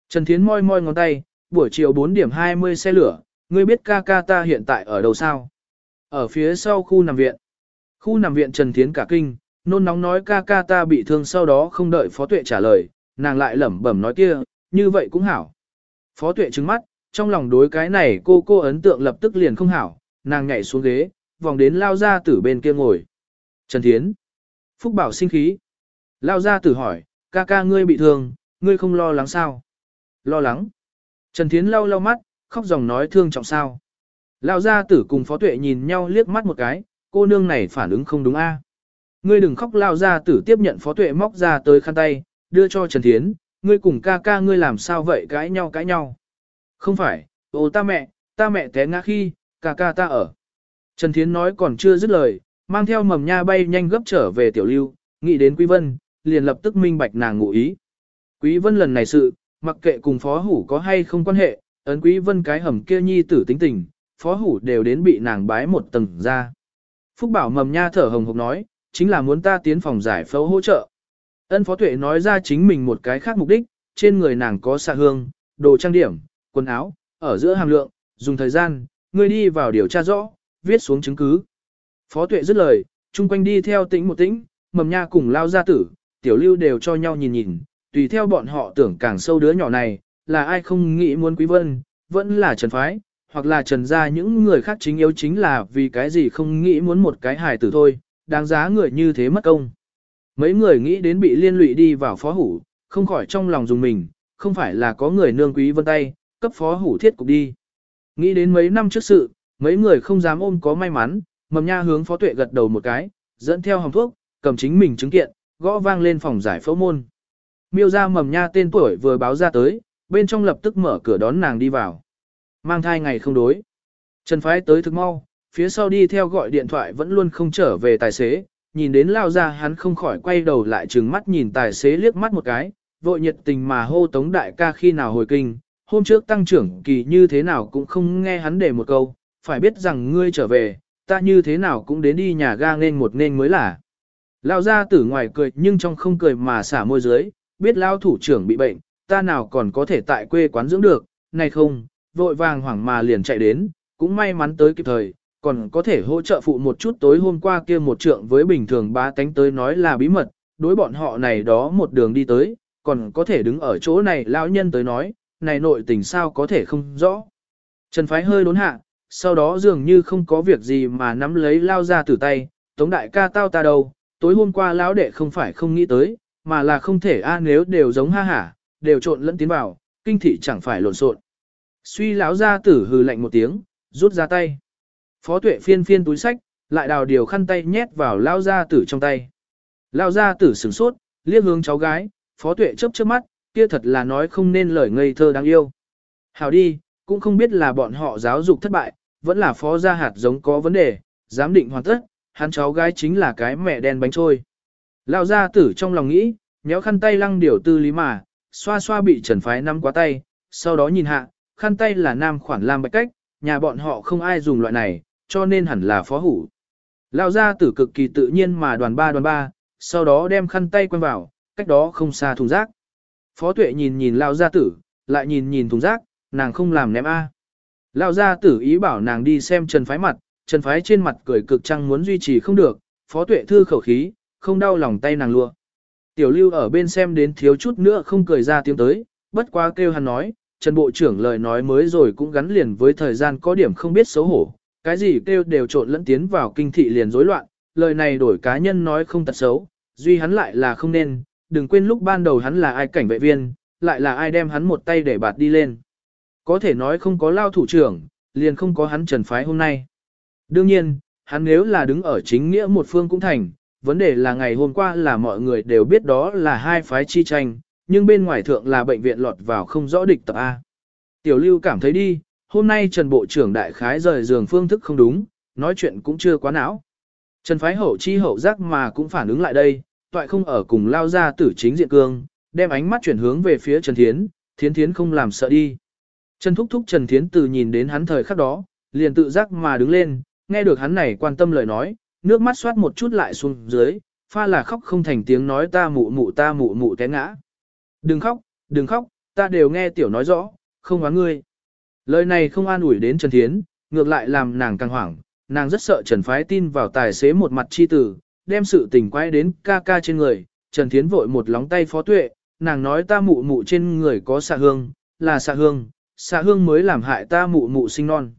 Trần Thiến moi moi ngón tay, buổi chiều 4 điểm 20 xe lửa, ngươi biết ca ca ta hiện tại ở đâu sao? Ở phía sau khu nằm viện. Khu nằm viện Trần Thiến cả kinh, nôn nóng nói ca ca ta bị thương sau đó không đợi Phó Tuệ trả lời, nàng lại lẩm bẩm nói kia, như vậy cũng hảo. Phó Tuệ trừng mắt, trong lòng đối cái này cô cô ấn tượng lập tức liền không hảo, nàng nhảy xuống ghế, vòng đến lao ra tử bên kia ngồi. Trần Thiến. Phúc Bảo sinh khí. Lao ra tử hỏi, ca ca ngươi bị thương, ngươi không lo lắng sao? Lo lắng. Trần Thiến lau lau mắt, khóc dòng nói thương trọng sao. Lao gia tử cùng phó tuệ nhìn nhau liếc mắt một cái, cô nương này phản ứng không đúng a. Ngươi đừng khóc lao gia tử tiếp nhận phó tuệ móc ra tới khăn tay, đưa cho Trần Thiến, ngươi cùng ca ca ngươi làm sao vậy cãi nhau cãi nhau. Không phải, ô ta mẹ, ta mẹ té ngã khi, ca ca ta ở. Trần Thiến nói còn chưa dứt lời, mang theo mầm nha bay nhanh gấp trở về tiểu lưu, nghĩ đến Quý Vân, liền lập tức minh bạch nàng ngụ ý. Quý Vân lần này sự, mặc kệ cùng phó hủ có hay không quan hệ, ấn Quý Vân cái hầm kia nhi tử tính tình, phó hủ đều đến bị nàng bái một tầng ra. Phúc bảo mầm nha thở hồng hộc nói, chính là muốn ta tiến phòng giải phẫu hỗ trợ. Ân phó tuệ nói ra chính mình một cái khác mục đích, trên người nàng có xạ hương, đồ trang điểm, quần áo, ở giữa hàm lượng, dùng thời gian, ngươi đi vào điều tra rõ, viết xuống chứng cứ. Phó tuệ dứt lời, chung quanh đi theo tĩnh một tĩnh, mầm nha cùng lao gia tử, tiểu lưu đều cho nhau nhìn nhìn, tùy theo bọn họ tưởng càng sâu đứa nhỏ này, là ai không nghĩ muốn quý vân, vẫn là trần phái, hoặc là trần gia những người khác chính yếu chính là vì cái gì không nghĩ muốn một cái hài tử thôi, đáng giá người như thế mất công. Mấy người nghĩ đến bị liên lụy đi vào phó hủ, không khỏi trong lòng dùng mình, không phải là có người nương quý vân tay, cấp phó hủ thiết cục đi. Nghĩ đến mấy năm trước sự, mấy người không dám ôm có may mắn, mầm nha hướng phó tuệ gật đầu một cái, dẫn theo hồng thuốc, cầm chính mình chứng kiện, gõ vang lên phòng giải phẫu môn. Miêu ra mầm nha tên tuổi vừa báo ra tới, bên trong lập tức mở cửa đón nàng đi vào. Mang thai ngày không đối. Trần phái tới thực mau, phía sau đi theo gọi điện thoại vẫn luôn không trở về tài xế, nhìn đến lao ra hắn không khỏi quay đầu lại trừng mắt nhìn tài xế liếc mắt một cái, vội nhiệt tình mà hô tống đại ca khi nào hồi kinh, hôm trước tăng trưởng kỳ như thế nào cũng không nghe hắn để một câu, phải biết rằng ngươi trở về, ta như thế nào cũng đến đi nhà ga nên một nên mới là. Lao gia tử ngoài cười nhưng trong không cười mà xả môi dưới, biết lao thủ trưởng bị bệnh, ta nào còn có thể tại quê quán dưỡng được, này không, vội vàng hoảng mà liền chạy đến, cũng may mắn tới kịp thời, còn có thể hỗ trợ phụ một chút tối hôm qua kia một trượng với bình thường ba tánh tới nói là bí mật, đối bọn họ này đó một đường đi tới, còn có thể đứng ở chỗ này lão nhân tới nói, này nội tình sao có thể không rõ. Trần Phái hơi đốn hạ, sau đó dường như không có việc gì mà nắm lấy lao ra từ tay, tống đại ca tao ta đâu, tối hôm qua lão đệ không phải không nghĩ tới, mà là không thể a nếu đều giống ha hả, đều trộn lẫn tiến vào, kinh thị chẳng phải lộn xộn. Suy lão ra tử hừ lạnh một tiếng, rút ra tay. Phó tuệ phiên phiên túi sách, lại đào điều khăn tay nhét vào lao gia tử trong tay. Lao gia tử sửng sốt, liếc hướng cháu gái, phó tuệ chớp chớp mắt, kia thật là nói không nên lời ngây thơ đáng yêu. Hào đi, cũng không biết là bọn họ giáo dục thất bại, vẫn là phó gia hạt giống có vấn đề, giám định hoàn tất, hắn cháu gái chính là cái mẹ đen bánh trôi. Lão gia tử trong lòng nghĩ, nhéo khăn tay lăng điều tư lý mà, xoa xoa bị trần phái nắm quá tay, sau đó nhìn hạ, khăn tay là nam khoản lam bạch cách, nhà bọn họ không ai dùng loại này, cho nên hẳn là phó hủ. Lão gia tử cực kỳ tự nhiên mà đoàn ba đoàn ba, sau đó đem khăn tay quen vào, cách đó không xa thùng rác. Phó tuệ nhìn nhìn Lão gia tử, lại nhìn nhìn thùng rác, nàng không làm ném A. Lao gia tử ý bảo nàng đi xem Trần Phái mặt, Trần Phái trên mặt cười cực trăng muốn duy trì không được, Phó tuệ thư khẩu khí, không đau lòng tay nàng lua. Tiểu lưu ở bên xem đến thiếu chút nữa không cười ra tiếng tới, bất quá kêu hắn nói, Trần Bộ trưởng lời nói mới rồi cũng gắn liền với thời gian có điểm không biết xấu hổ, cái gì kêu đều trộn lẫn tiến vào kinh thị liền rối loạn, lời này đổi cá nhân nói không tật xấu, duy hắn lại là không nên, đừng quên lúc ban đầu hắn là ai cảnh vệ viên, lại là ai đem hắn một tay để bạt đi lên. Có thể nói không có lao thủ trưởng, liền không có hắn trần phái hôm nay. Đương nhiên, hắn nếu là đứng ở chính nghĩa một phương cũng thành, vấn đề là ngày hôm qua là mọi người đều biết đó là hai phái chi tranh, nhưng bên ngoài thượng là bệnh viện lọt vào không rõ địch tập A. Tiểu lưu cảm thấy đi, hôm nay Trần Bộ trưởng đại khái rời giường phương thức không đúng, nói chuyện cũng chưa quá não. Trần phái hậu chi hậu giác mà cũng phản ứng lại đây, toại không ở cùng lao ra tử chính diện cương, đem ánh mắt chuyển hướng về phía Trần Thiến, Thiến Thiến không làm sợ đi. Trần thúc thúc Trần Thiến từ nhìn đến hắn thời khắc đó, liền tự giác mà đứng lên, nghe được hắn này quan tâm lời nói, nước mắt xoát một chút lại xuống dưới, pha là khóc không thành tiếng nói ta mụ mụ ta mụ mụ té ngã. Đừng khóc, đừng khóc, ta đều nghe tiểu nói rõ, không hóa ngươi. Lời này không an ủi đến Trần Thiến, ngược lại làm nàng càng hoảng, nàng rất sợ Trần Phái tin vào tài xế một mặt chi tử, đem sự tình quay đến ca ca trên người. Trần Thiến vội một lóng tay phó tuệ, nàng nói ta mụ mụ trên người có xạ hương, là xạ hương, xạ hương mới làm hại ta mụ mụ sinh non.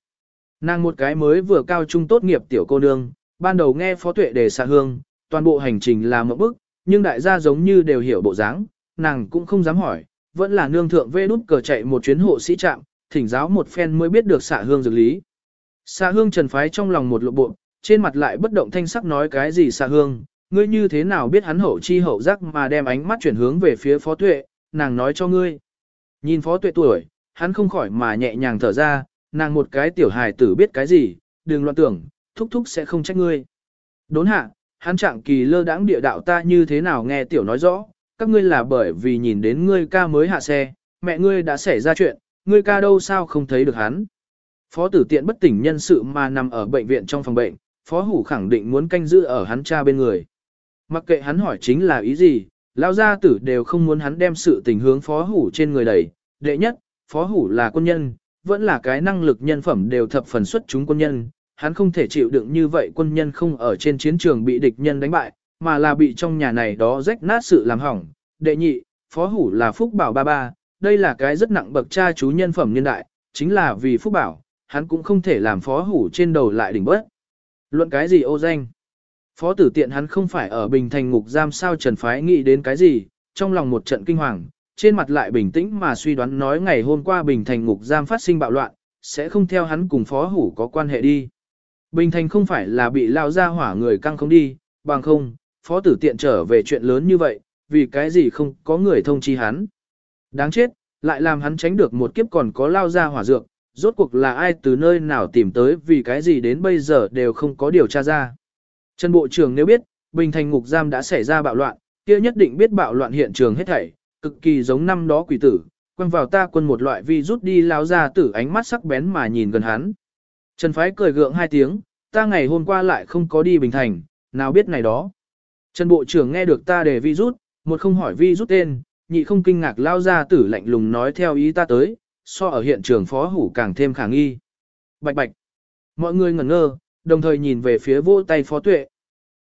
Nàng một cái mới vừa cao trung tốt nghiệp tiểu cô nương, ban đầu nghe phó tuệ đề xạ hương, toàn bộ hành trình là một bức, nhưng đại gia giống như đều hiểu bộ dáng, nàng cũng không dám hỏi, vẫn là nương thượng vê đút cờ chạy một chuyến hộ sĩ trạm, thỉnh giáo một phen mới biết được xạ hương dược lý. Xạ hương trần phái trong lòng một lộ bộ, trên mặt lại bất động thanh sắc nói cái gì xạ hương, ngươi như thế nào biết hắn hậu chi hậu giác mà đem ánh mắt chuyển hướng về phía phó tuệ, nàng nói cho ngươi. Nhìn phó tuệ tuổi, hắn không khỏi mà nhẹ nhàng thở ra, nàng một cái tiểu hài tử biết cái gì, đừng loạn tưởng, thúc thúc sẽ không trách ngươi. Đốn hạ, hắn trạng kỳ lơ đãng địa đạo ta như thế nào nghe tiểu nói rõ, các ngươi là bởi vì nhìn đến ngươi ca mới hạ xe, mẹ ngươi đã xảy ra chuyện, ngươi ca đâu sao không thấy được hắn. Phó tử tiện bất tỉnh nhân sự mà nằm ở bệnh viện trong phòng bệnh, phó hủ khẳng định muốn canh giữ ở hắn cha bên người. Mặc kệ hắn hỏi chính là ý gì, lao gia tử đều không muốn hắn đem sự tình hướng phó hủ trên người đẩy. Đệ nhất, phó hủ là quân nhân, vẫn là cái năng lực nhân phẩm đều thập phần xuất chúng quân nhân. Hắn không thể chịu đựng như vậy quân nhân không ở trên chiến trường bị địch nhân đánh bại, mà là bị trong nhà này đó rách nát sự làm hỏng. Đệ nhị, phó hủ là phúc bảo ba ba, đây là cái rất nặng bậc cha chú nhân phẩm nhân đại, chính là vì phúc bảo, hắn cũng không thể làm phó hủ trên đầu lại đỉnh bớt. Luận cái gì ô danh? Phó tử tiện hắn không phải ở bình thành ngục giam sao trần phái nghĩ đến cái gì, trong lòng một trận kinh hoàng, trên mặt lại bình tĩnh mà suy đoán nói ngày hôm qua bình thành ngục giam phát sinh bạo loạn, sẽ không theo hắn cùng phó hủ có quan hệ đi. Bình thành không phải là bị lao ra hỏa người căng không đi, bằng không, phó tử tiện trở về chuyện lớn như vậy, vì cái gì không có người thông chi hắn. Đáng chết, lại làm hắn tránh được một kiếp còn có lao ra hỏa dược, rốt cuộc là ai từ nơi nào tìm tới vì cái gì đến bây giờ đều không có điều tra ra. Trần Bộ trưởng nếu biết, Bình Thành ngục giam đã xảy ra bạo loạn, kia nhất định biết bạo loạn hiện trường hết thảy, cực kỳ giống năm đó quỷ tử, quăng vào ta quân một loại vi rút đi lao ra tử ánh mắt sắc bén mà nhìn gần hắn. Trần Phái cười gượng hai tiếng, ta ngày hôm qua lại không có đi Bình Thành, nào biết này đó. Trần Bộ trưởng nghe được ta để vi rút, một không hỏi vi rút tên, nhị không kinh ngạc lao ra tử lạnh lùng nói theo ý ta tới, so ở hiện trường phó hủ càng thêm khả nghi. Bạch bạch. Mọi người ngẩn ngơ, đồng thời nhìn về phía vỗ tay phó tuệ.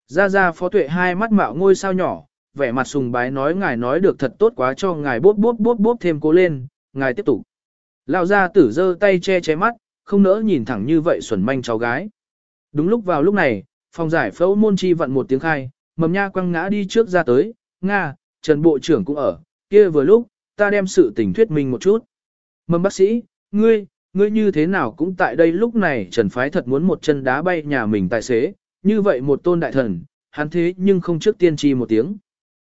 Ra ra phó tuệ hai mắt mạo ngôi sao nhỏ, vẻ mặt sùng bái nói ngài nói được thật tốt quá cho ngài bốp bốp bốp bốp thêm cố lên, ngài tiếp tục. Lão gia tử giơ tay che che mắt, không nỡ nhìn thẳng như vậy xuẩn manh cháu gái. Đúng lúc vào lúc này, phòng giải phẫu môn chi vận một tiếng khai, mầm nha quăng ngã đi trước ra tới, Nga, Trần Bộ trưởng cũng ở, kia vừa lúc, ta đem sự tình thuyết minh một chút. Mầm bác sĩ, ngươi, ngươi như thế nào cũng tại đây lúc này Trần Phái thật muốn một chân đá bay nhà mình tài xế, như vậy một tôn đại thần, hắn thế nhưng không trước tiên chi một tiếng.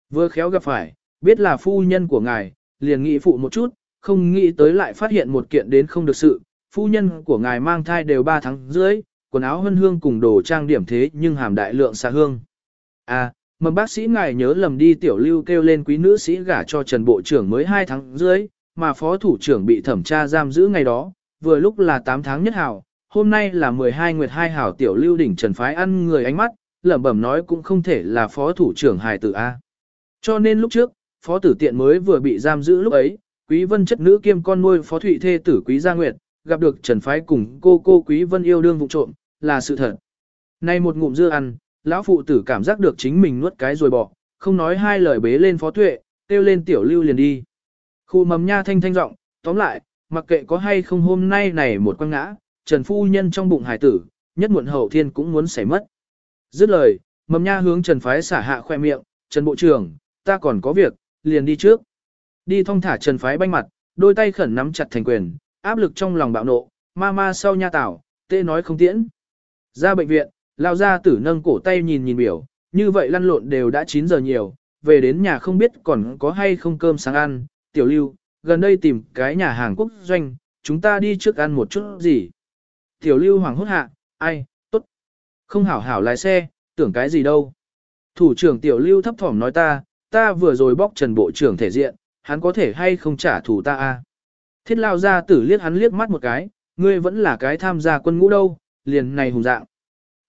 Vừa khéo gặp phải, biết là phu nhân của ngài, liền nghĩ phụ một chút, không nghĩ tới lại phát hiện một kiện đến không được sự, phu nhân của ngài mang thai đều 3 tháng dưới, quần áo hân hương cùng đồ trang điểm thế nhưng hàm đại lượng xà hương. À, mầm bác sĩ ngài nhớ lầm đi tiểu lưu kêu lên quý nữ sĩ gả cho Trần Bộ trưởng mới 2 tháng dưới, mà phó thủ trưởng bị thẩm tra giam giữ ngày đó, vừa lúc là 8 tháng nhất hảo, hôm nay là 12 nguyệt hai hảo tiểu lưu đỉnh Trần Phái ăn người ánh mắt, lẩm bẩm nói cũng không thể là phó thủ trưởng hài tử A. Cho nên lúc trước, phó tử tiện mới vừa bị giam giữ lúc ấy, quý vân chất nữ kiêm con nuôi phó thụy thê tử quý gia nguyệt, gặp được Trần Phái cùng cô cô quý vân yêu đương vụ trộm, là sự thật. Nay một ngụm dưa ăn, lão phụ tử cảm giác được chính mình nuốt cái rồi bỏ, không nói hai lời bế lên phó tuệ, kêu lên tiểu lưu liền đi. Khu mầm nha thanh thanh giọng, tóm lại, mặc kệ có hay không hôm nay này một quăng ngã, Trần Phu Nhân trong bụng hải tử, nhất muộn hậu thiên cũng muốn xảy mất. Dứt lời, mầm nha hướng Trần Phái xả hạ khoe miệng, Trần Bộ trưởng, ta còn có việc, liền đi trước. Đi thong thả Trần Phái banh mặt, đôi tay khẩn nắm chặt thành quyền, áp lực trong lòng bạo nộ, ma ma sau nha tảo, tê nói không tiễn. Ra bệnh viện, lao ra tử nâng cổ tay nhìn nhìn biểu, như vậy lăn lộn đều đã 9 giờ nhiều, về đến nhà không biết còn có hay không cơm sáng ăn, tiểu lưu, gần đây tìm cái nhà hàng quốc doanh, chúng ta đi trước ăn một chút gì. Tiểu lưu hoàng hốt hạ, ai, tốt. Không hảo hảo lái xe, tưởng cái gì đâu. Thủ trưởng tiểu lưu thấp thỏm nói ta, ta vừa rồi bóc trần bộ trưởng thể diện, hắn có thể hay không trả thù ta a? À? Thiết lao ra tử liếc hắn liếc mắt một cái, ngươi vẫn là cái tham gia quân ngũ đâu, liền này hùng dạng.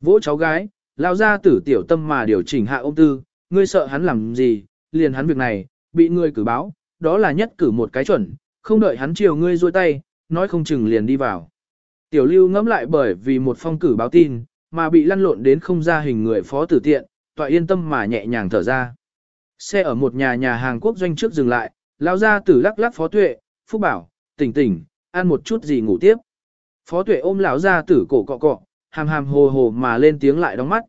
Vỗ cháu gái, lao ra tử tiểu tâm mà điều chỉnh hạ ông tư, ngươi sợ hắn làm gì, liền hắn việc này, bị ngươi cử báo, đó là nhất cử một cái chuẩn, không đợi hắn chiều ngươi rôi tay, nói không chừng liền đi vào. Tiểu lưu ngẫm lại bởi vì một phong cử báo tin, mà bị lăn lộn đến không ra hình người phó tử tiện, tọa yên tâm mà nhẹ nhàng thở ra. Xe ở một nhà nhà hàng quốc doanh trước dừng lại, lao ra tử lắc lắc phó tuệ, phúc bảo, tỉnh tỉnh, ăn một chút gì ngủ tiếp. Phó tuệ ôm lão ra tử cổ cọ cọ, hàm hàm hồ hồ mà lên tiếng lại đóng mắt.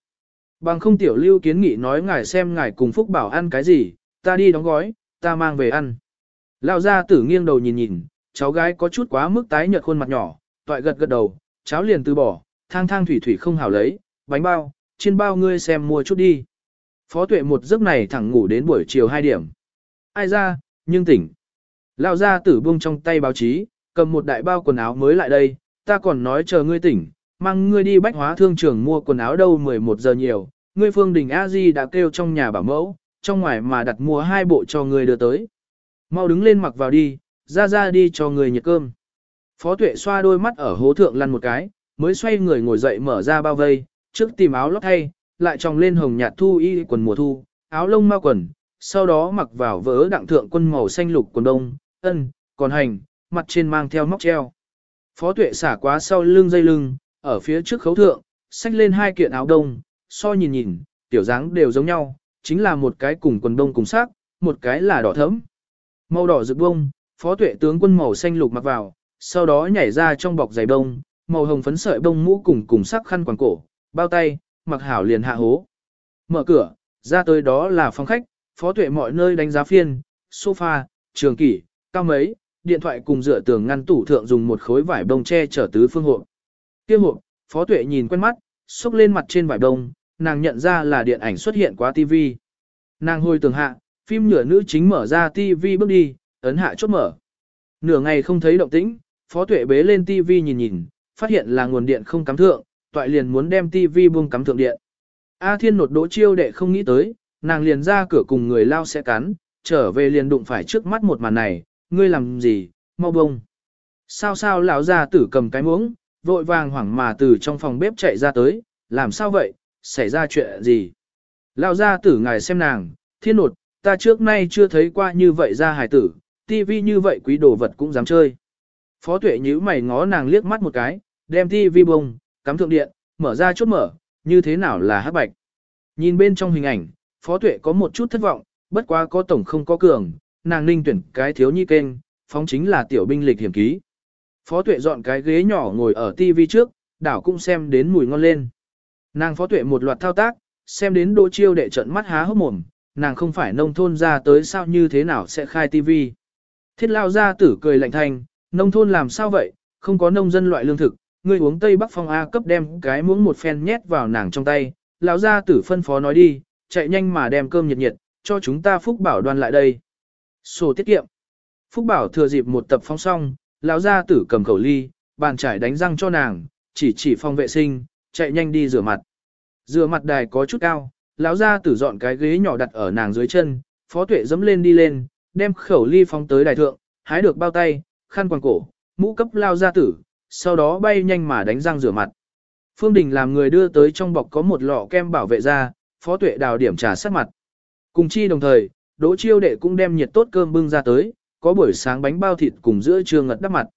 Bằng không tiểu lưu kiến nghị nói ngài xem ngài cùng phúc bảo ăn cái gì, ta đi đóng gói, ta mang về ăn. Lão gia tử nghiêng đầu nhìn nhìn, cháu gái có chút quá mức tái nhợt khuôn mặt nhỏ, toại gật gật đầu, cháu liền từ bỏ, thang thang thủy thủy không hảo lấy, bánh bao, trên bao ngươi xem mua chút đi. Phó tuệ một giấc này thẳng ngủ đến buổi chiều 2 điểm. Ai ra, nhưng tỉnh. Lão gia tử buông trong tay báo chí, cầm một đại bao quần áo mới lại đây, ta còn nói chờ ngươi tỉnh, mang ngươi đi bách hóa thương trường mua quần áo đâu 11 giờ nhiều, ngươi phương đình a di đã kêu trong nhà bảo mẫu, trong ngoài mà đặt mua hai bộ cho ngươi đưa tới. Mau đứng lên mặc vào đi, ra ra đi cho ngươi nhiệt cơm. Phó tuệ xoa đôi mắt ở hố thượng lăn một cái, mới xoay người ngồi dậy mở ra bao vây, trước tìm áo lót thay, lại tròng lên hồng nhạt thu y quần mùa thu, áo lông ma quần, sau đó mặc vào vớ đặng thượng quân màu xanh lục quần đông, ân, còn hành, mặt trên mang theo móc treo. Phó tuệ xả quá sau lưng dây lưng, ở phía trước khấu thượng, xách lên hai kiện áo đông, so nhìn nhìn, tiểu dáng đều giống nhau, chính là một cái cùng quần đông cùng sắc, một cái là đỏ thẫm. Màu đỏ rực bông, phó tuệ tướng quân màu xanh lục mặc vào, sau đó nhảy ra trong bọc giày bông, màu hồng phấn sợi bông mũ cùng cùng sắc khăn quàng cổ, bao tay, mặc hảo liền hạ hố. Mở cửa, ra tới đó là phòng khách, phó tuệ mọi nơi đánh giá phiên, sofa, trường kỷ, cao mấy, điện thoại cùng dựa tường ngăn tủ thượng dùng một khối vải bông che chở tứ phương hộ. Kia hộ, phó tuệ nhìn quen mắt, xúc lên mặt trên vải bông, nàng nhận ra là điện ảnh xuất hiện qua TV. Nàng hồi tường hạ, phim nhựa nữ chính mở ra TV bước đi, ấn hạ chốt mở. Nửa ngày không thấy động tĩnh, phó tuệ bế lên TV nhìn nhìn, phát hiện là nguồn điện không cắm thượng, toại liền muốn đem TV buông cắm thượng điện. A Thiên nột đỗ chiêu đệ không nghĩ tới, nàng liền ra cửa cùng người lao sẽ cắn, trở về liền đụng phải trước mắt một màn này, ngươi làm gì, mau bông. Sao sao lão gia tử cầm cái muỗng, vội vàng hoảng mà từ trong phòng bếp chạy ra tới, làm sao vậy, xảy ra chuyện gì? Lão gia tử ngài xem nàng, thiên nột, ta trước nay chưa thấy qua như vậy ra hài tử, tivi như vậy quý đồ vật cũng dám chơi. Phó tuệ nhíu mày ngó nàng liếc mắt một cái, đem tivi bông, cắm thượng điện, mở ra chốt mở, như thế nào là hắc bạch. Nhìn bên trong hình ảnh, phó tuệ có một chút thất vọng, bất quá có tổng không có cường, nàng ninh tuyển cái thiếu nhi kênh, phóng chính là tiểu binh lịch hiểm ký. Phó tuệ dọn cái ghế nhỏ ngồi ở tivi trước, đảo cũng xem đến mùi ngon lên. Nàng phó tuệ một loạt thao tác, xem đến đỗ chiêu đệ trận mắt há hốc mồm, nàng không phải nông thôn ra tới sao như thế nào sẽ khai tivi. Thiết lao ra tử cười lạnh thanh, nông thôn làm sao vậy, không có nông dân loại lương thực, Ngươi uống Tây Bắc Phong A cấp đem cái muỗng một phen nhét vào nàng trong tay, lão gia tử phân phó nói đi, chạy nhanh mà đem cơm nhiệt nhiệt, cho chúng ta Phúc Bảo đoan lại đây. Sổ tiết kiệm. Phúc Bảo thừa dịp một tập phong xong, lão gia tử cầm khẩu ly, bàn trải đánh răng cho nàng, chỉ chỉ phòng vệ sinh, chạy nhanh đi rửa mặt. Rửa mặt đài có chút cao, lão gia tử dọn cái ghế nhỏ đặt ở nàng dưới chân, phó tuệ dẫm lên đi lên, đem khẩu ly phóng tới đài thượng, hái được bao tay, khăn quàng cổ, mũ cấp lao gia tử, sau đó bay nhanh mà đánh răng rửa mặt. Phương Đình làm người đưa tới trong bọc có một lọ kem bảo vệ da, phó tuệ đào điểm trà sát mặt. Cùng chi đồng thời, Đỗ Chiêu đệ cũng đem nhiệt tốt cơm bưng ra tới, có buổi sáng bánh bao thịt cùng giữa trưa ngật đắp mặt.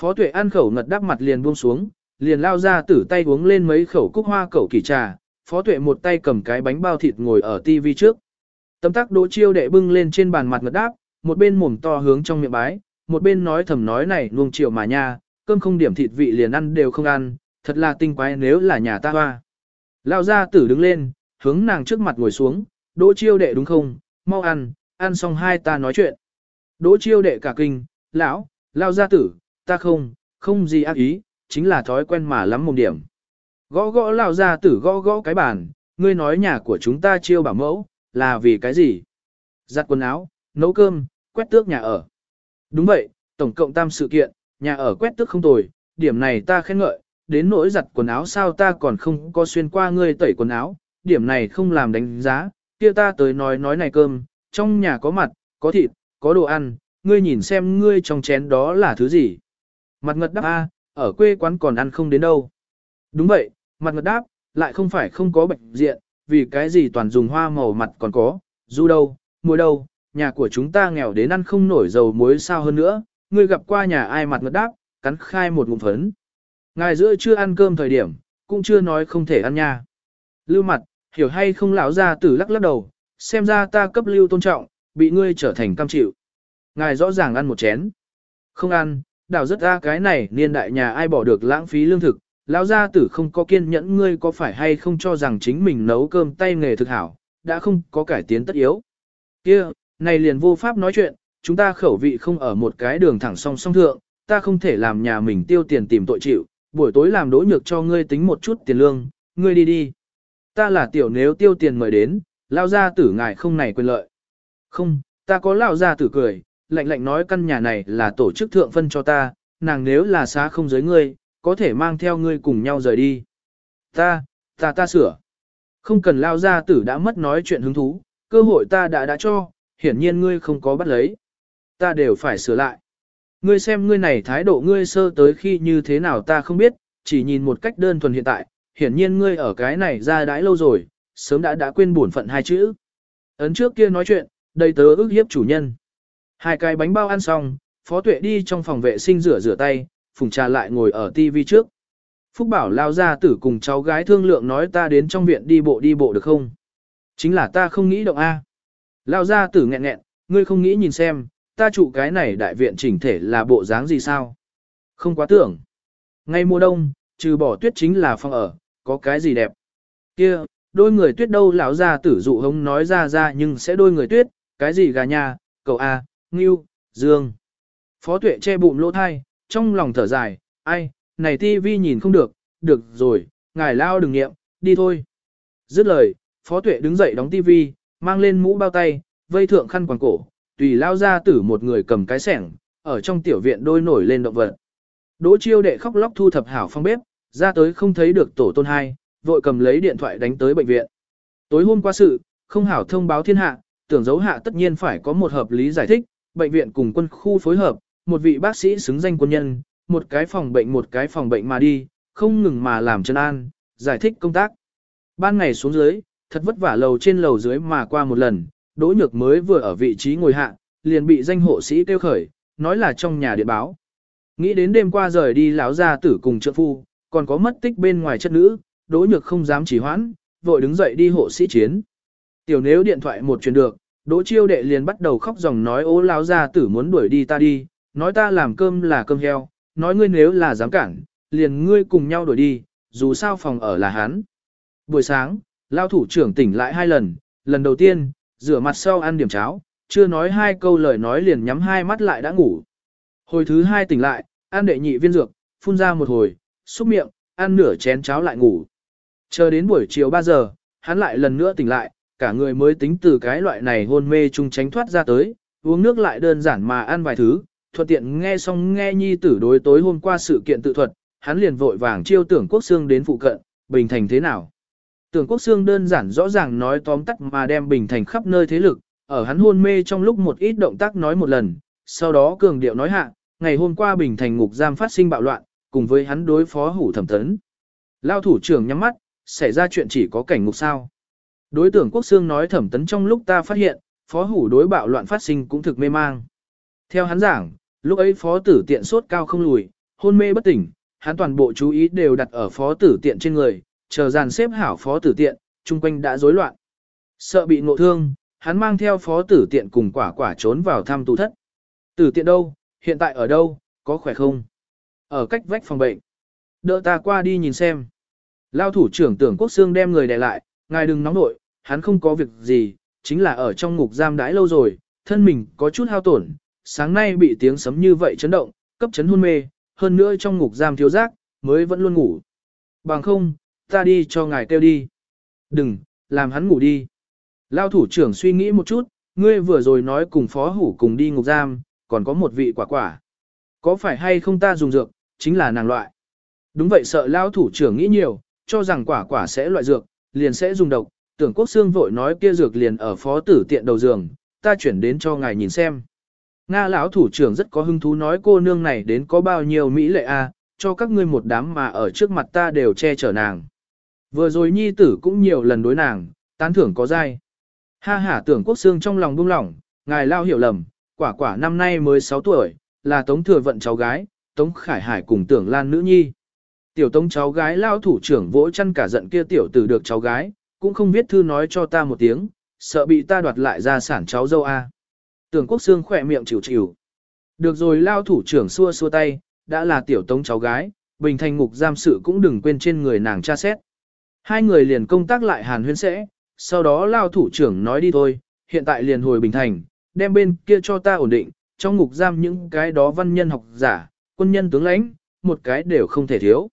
Phó tuệ ăn khẩu ngật đắp mặt liền buông xuống, liền lao ra tử tay uống lên mấy khẩu cúc hoa cẩu kỳ trà, phó tuệ một tay cầm cái bánh bao thịt ngồi ở tivi trước. Tấm tắc Đỗ Chiêu đệ bưng lên trên bàn mặt ngật đáp, một bên mồm to hướng trong miệng bái, một bên nói thầm nói này nuông chiều mà nha, cơm không điểm thịt vị liền ăn đều không ăn, thật là tinh quái nếu là nhà ta hoa. Lao ra tử đứng lên, hướng nàng trước mặt ngồi xuống, đỗ chiêu đệ đúng không, mau ăn, ăn xong hai ta nói chuyện. Đỗ chiêu đệ cả kinh, lão, lao gia tử, ta không, không gì ác ý, chính là thói quen mà lắm một điểm. Gõ gõ lao gia tử gõ gõ cái bàn, ngươi nói nhà của chúng ta chiêu bảo mẫu, là vì cái gì? Giặt quần áo, nấu cơm, quét tước nhà ở. Đúng vậy, tổng cộng tam sự kiện, nhà ở quét tước không tồi, điểm này ta khen ngợi, đến nỗi giặt quần áo sao ta còn không có xuyên qua ngươi tẩy quần áo, điểm này không làm đánh giá, kia ta tới nói nói này cơm, trong nhà có mặt, có thịt, có đồ ăn, ngươi nhìn xem ngươi trong chén đó là thứ gì. Mặt ngật đáp A, ở quê quán còn ăn không đến đâu. Đúng vậy, mặt ngật đáp, lại không phải không có bệnh diện, vì cái gì toàn dùng hoa màu mặt còn có, du đâu, muối đâu, nhà của chúng ta nghèo đến ăn không nổi dầu muối sao hơn nữa, ngươi gặp qua nhà ai mặt ngất đáp, cắn khai một ngụm phấn. Ngài giữa chưa ăn cơm thời điểm, cũng chưa nói không thể ăn nha. Lưu mặt, hiểu hay không lão ra tử lắc lắc đầu, xem ra ta cấp lưu tôn trọng, bị ngươi trở thành cam chịu. Ngài rõ ràng ăn một chén. Không ăn, đảo rất ra cái này niên đại nhà ai bỏ được lãng phí lương thực, lão gia tử không có kiên nhẫn ngươi có phải hay không cho rằng chính mình nấu cơm tay nghề thực hảo, đã không có cải tiến tất yếu. kia này liền vô pháp nói chuyện, chúng ta khẩu vị không ở một cái đường thẳng song song thượng, ta không thể làm nhà mình tiêu tiền tìm tội chịu, buổi tối làm đỗ nhược cho ngươi tính một chút tiền lương, ngươi đi đi. Ta là tiểu nếu tiêu tiền mời đến, lao ra tử ngài không này quyền lợi. Không, ta có lao ra tử cười, lạnh lạnh nói căn nhà này là tổ chức thượng phân cho ta, nàng nếu là xá không giới ngươi, có thể mang theo ngươi cùng nhau rời đi. Ta, ta ta sửa. Không cần lao ra tử đã mất nói chuyện hứng thú, cơ hội ta đã đã cho, hiển nhiên ngươi không có bắt lấy. Ta đều phải sửa lại. Ngươi xem ngươi này thái độ ngươi sơ tới khi như thế nào ta không biết, chỉ nhìn một cách đơn thuần hiện tại, hiển nhiên ngươi ở cái này ra đãi lâu rồi, sớm đã đã quên bổn phận hai chữ. Ấn trước kia nói chuyện, đầy tớ ước hiếp chủ nhân. Hai cái bánh bao ăn xong, Phó Tuệ đi trong phòng vệ sinh rửa rửa tay, Phùng Trà lại ngồi ở tivi trước. Phúc Bảo lao ra tử cùng cháu gái thương lượng nói ta đến trong viện đi bộ đi bộ được không? Chính là ta không nghĩ động A. Lao ra tử nghẹn nghẹn, ngươi không nghĩ nhìn xem, ta trụ cái này đại viện chỉnh thể là bộ dáng gì sao? Không quá tưởng. Ngay mùa đông, trừ bỏ tuyết chính là phòng ở, có cái gì đẹp? Kia, đôi người tuyết đâu lão gia tử dụ hống nói ra ra nhưng sẽ đôi người tuyết, cái gì gà nhà, cậu A, Ngưu, Dương. Phó tuệ che bụng lỗ thai, trong lòng thở dài, ai, này tivi nhìn không được, được rồi, ngài lao đừng nghiệm, đi thôi. Dứt lời, phó tuệ đứng dậy đóng tivi, mang lên mũ bao tay, vây thượng khăn quàng cổ, tùy lao ra tử một người cầm cái sẻng, ở trong tiểu viện đôi nổi lên động vật. Đỗ chiêu đệ khóc lóc thu thập hảo phong bếp, ra tới không thấy được tổ tôn hai, vội cầm lấy điện thoại đánh tới bệnh viện. Tối hôm qua sự, không hảo thông báo thiên hạ, tưởng dấu hạ tất nhiên phải có một hợp lý giải thích, bệnh viện cùng quân khu phối hợp, một vị bác sĩ xứng danh quân nhân, một cái phòng bệnh một cái phòng bệnh mà đi, không ngừng mà làm chân an, giải thích công tác. Ban ngày xuống dưới, thật vất vả lầu trên lầu dưới mà qua một lần, Đỗ Nhược mới vừa ở vị trí ngồi hạ, liền bị danh hộ sĩ kêu khởi, nói là trong nhà điện báo. Nghĩ đến đêm qua rời đi lão gia tử cùng trợ phu, còn có mất tích bên ngoài chất nữ, Đỗ Nhược không dám chỉ hoãn, vội đứng dậy đi hộ sĩ chiến. Tiểu nếu điện thoại một truyền được, Đỗ Chiêu đệ liền bắt đầu khóc ròng nói ố lão gia tử muốn đuổi đi ta đi, nói ta làm cơm là cơm heo, nói ngươi nếu là dám cản, liền ngươi cùng nhau đuổi đi, dù sao phòng ở là hắn. Buổi sáng, lao thủ trưởng tỉnh lại hai lần, lần đầu tiên, rửa mặt sau ăn điểm cháo, chưa nói hai câu lời nói liền nhắm hai mắt lại đã ngủ. Hồi thứ hai tỉnh lại, ăn đệ nhị viên dược, phun ra một hồi, xúc miệng, ăn nửa chén cháo lại ngủ. Chờ đến buổi chiều 3 giờ, hắn lại lần nữa tỉnh lại, cả người mới tính từ cái loại này hôn mê chung tránh thoát ra tới, uống nước lại đơn giản mà ăn vài thứ, thuận tiện nghe xong nghe nhi tử đối tối hôm qua sự kiện tự thuật, hắn liền vội vàng chiêu tưởng quốc xương đến phụ cận, bình thành thế nào. Tưởng quốc xương đơn giản rõ ràng nói tóm tắt mà đem bình thành khắp nơi thế lực, ở hắn hôn mê trong lúc một ít động tác nói một lần, sau đó cường điệu nói hạ, ngày hôm qua bình thành ngục giam phát sinh bạo loạn, cùng với hắn đối phó hủ thẩm tấn. Lao thủ trưởng nhắm mắt, xảy ra chuyện chỉ có cảnh ngục sao. Đối tưởng quốc xương nói thẩm tấn trong lúc ta phát hiện, phó hủ đối bạo loạn phát sinh cũng thực mê mang. Theo hắn giảng, lúc ấy phó tử tiện sốt cao không lùi, hôn mê bất tỉnh, hắn toàn bộ chú ý đều đặt ở phó tử tiện trên người, chờ dàn xếp hảo phó tử tiện, chung quanh đã rối loạn. Sợ bị ngộ thương, hắn mang theo phó tử tiện cùng quả quả trốn vào thăm tù thất. Tử tiện đâu, hiện tại ở đâu, có khỏe không? Ở cách vách phòng bệnh. Đỡ ta qua đi nhìn xem. Lao thủ trưởng tưởng quốc xương đem người đè lại, ngài đừng nóng nội, hắn không có việc gì, chính là ở trong ngục giam đãi lâu rồi, thân mình có chút hao tổn, sáng nay bị tiếng sấm như vậy chấn động, cấp chấn hôn mê, hơn nữa trong ngục giam thiếu giác, mới vẫn luôn ngủ. Bằng không, ta đi cho ngài kêu đi. Đừng, làm hắn ngủ đi. Lao thủ trưởng suy nghĩ một chút, ngươi vừa rồi nói cùng phó hủ cùng đi ngục giam, còn có một vị quả quả. Có phải hay không ta dùng dược, chính là nàng loại. Đúng vậy sợ lao thủ trưởng nghĩ nhiều, cho rằng quả quả sẽ loại dược, liền sẽ dùng độc, tưởng quốc xương vội nói kia dược liền ở phó tử tiện đầu giường, ta chuyển đến cho ngài nhìn xem. Nga lão thủ trưởng rất có hứng thú nói cô nương này đến có bao nhiêu mỹ lệ a, cho các ngươi một đám mà ở trước mặt ta đều che chở nàng. Vừa rồi nhi tử cũng nhiều lần đối nàng, tán thưởng có dai. Ha ha tưởng quốc xương trong lòng buông lỏng, ngài lao hiểu lầm, quả quả năm nay mới 6 tuổi, là tống thừa vận cháu gái, tống khải hải cùng tưởng lan nữ nhi. Tiểu tống cháu gái lao thủ trưởng vỗ chăn cả giận kia tiểu tử được cháu gái, cũng không viết thư nói cho ta một tiếng, sợ bị ta đoạt lại gia sản cháu dâu A. Tưởng quốc xương khỏe miệng chịu chịu. Được rồi lao thủ trưởng xua xua tay, đã là tiểu tống cháu gái, bình thành ngục giam sự cũng đừng quên trên người nàng tra xét. Hai người liền công tác lại hàn huyên sẽ, sau đó lao thủ trưởng nói đi thôi, hiện tại liền hồi bình thành, đem bên kia cho ta ổn định, trong ngục giam những cái đó văn nhân học giả, quân nhân tướng lãnh, một cái đều không thể thiếu.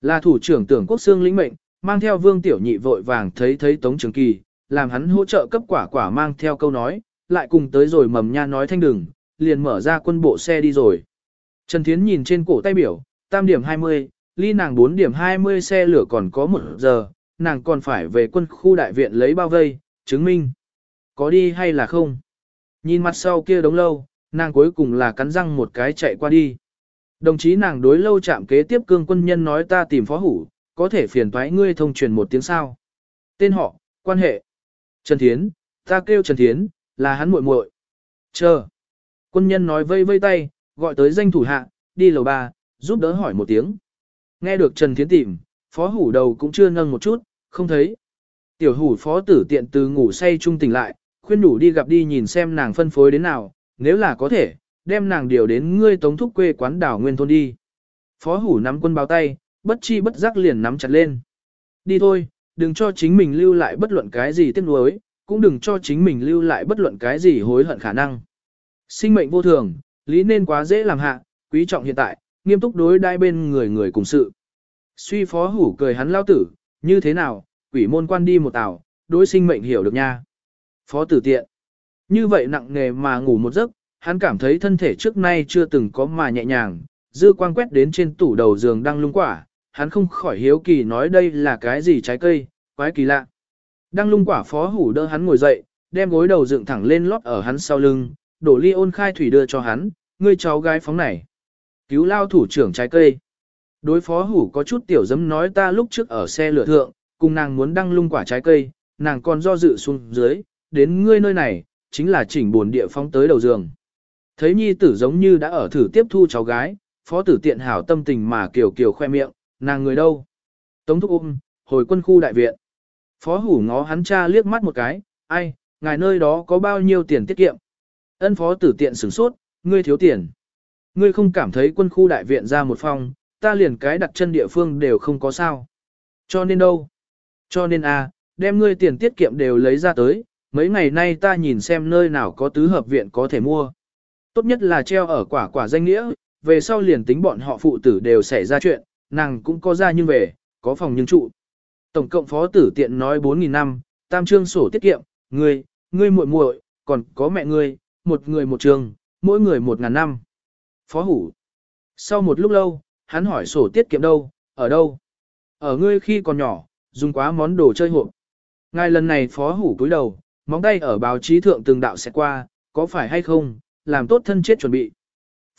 Là thủ trưởng tưởng quốc xương lĩnh mệnh, mang theo vương tiểu nhị vội vàng thấy thấy tống trường kỳ, làm hắn hỗ trợ cấp quả quả mang theo câu nói, lại cùng tới rồi mầm nha nói thanh đừng, liền mở ra quân bộ xe đi rồi. Trần Thiến nhìn trên cổ tay biểu, tam điểm 20, ly nàng 4 điểm 20 xe lửa còn có một giờ, nàng còn phải về quân khu đại viện lấy bao vây, chứng minh. Có đi hay là không? Nhìn mặt sau kia đống lâu, nàng cuối cùng là cắn răng một cái chạy qua đi. Đồng chí nàng đối lâu chạm kế tiếp cương quân nhân nói ta tìm phó hủ, có thể phiền thoái ngươi thông truyền một tiếng sao. Tên họ, quan hệ. Trần Thiến, ta kêu Trần Thiến, là hắn muội muội. Chờ. Quân nhân nói vây vây tay, gọi tới danh thủ hạ, đi lầu ba, giúp đỡ hỏi một tiếng. Nghe được Trần Thiến tìm, phó hủ đầu cũng chưa nâng một chút, không thấy. Tiểu hủ phó tử tiện từ ngủ say trung tỉnh lại, khuyên đủ đi gặp đi nhìn xem nàng phân phối đến nào, nếu là có thể, đem nàng điều đến ngươi tống thúc quê quán đảo nguyên thôn đi. Phó hủ nắm quân báo tay, bất chi bất giác liền nắm chặt lên. Đi thôi, đừng cho chính mình lưu lại bất luận cái gì tiếc nuối, cũng đừng cho chính mình lưu lại bất luận cái gì hối hận khả năng. Sinh mệnh vô thường, lý nên quá dễ làm hạ, quý trọng hiện tại, nghiêm túc đối đai bên người người cùng sự. Suy phó hủ cười hắn lao tử, như thế nào, quỷ môn quan đi một tảo, đối sinh mệnh hiểu được nha. Phó tử tiện. Như vậy nặng nghề mà ngủ một giấc, hắn cảm thấy thân thể trước nay chưa từng có mà nhẹ nhàng, dư quang quét đến trên tủ đầu giường đang lung quả, hắn không khỏi hiếu kỳ nói đây là cái gì trái cây, quái kỳ lạ. Đang lung quả phó hủ đỡ hắn ngồi dậy, đem gối đầu dựng thẳng lên lót ở hắn sau lưng, đổ ly ôn khai thủy đưa cho hắn, ngươi cháu gái phóng này. Cứu lao thủ trưởng trái cây. Đối phó hủ có chút tiểu dấm nói ta lúc trước ở xe lửa thượng, cùng nàng muốn đăng lung quả trái cây, nàng còn do dự xuống dưới, đến ngươi nơi này, chính là chỉnh buồn địa phong tới đầu giường. Thấy nhi tử giống như đã ở thử tiếp thu cháu gái, phó tử tiện hảo tâm tình mà kiều kiều khoe miệng, nàng người đâu? Tống thúc ôm, hồi quân khu đại viện. Phó hủ ngó hắn cha liếc mắt một cái, ai, ngài nơi đó có bao nhiêu tiền tiết kiệm? Ân phó tử tiện sửng sốt, ngươi thiếu tiền. Ngươi không cảm thấy quân khu đại viện ra một phòng, ta liền cái đặt chân địa phương đều không có sao. Cho nên đâu? Cho nên a, à, đem ngươi tiền tiết kiệm đều lấy ra tới, mấy ngày nay ta nhìn xem nơi nào có tứ hợp viện có thể mua. Tốt nhất là treo ở quả quả danh nghĩa, về sau liền tính bọn họ phụ tử đều xảy ra chuyện, nàng cũng có ra nhưng về, có phòng nhưng trụ. Tổng cộng phó tử tiện nói 4.000 năm, tam trương sổ tiết kiệm, ngươi, ngươi muội muội, còn có mẹ ngươi, một người một trường, mỗi người một ngàn năm. Phó hủ. Sau một lúc lâu, hắn hỏi sổ tiết kiệm đâu, ở đâu? Ở ngươi khi còn nhỏ, dùng quá món đồ chơi hộp. Ngài lần này phó hủ cúi đầu, móng tay ở báo chí thượng từng đạo sẽ qua, có phải hay không, làm tốt thân chết chuẩn bị.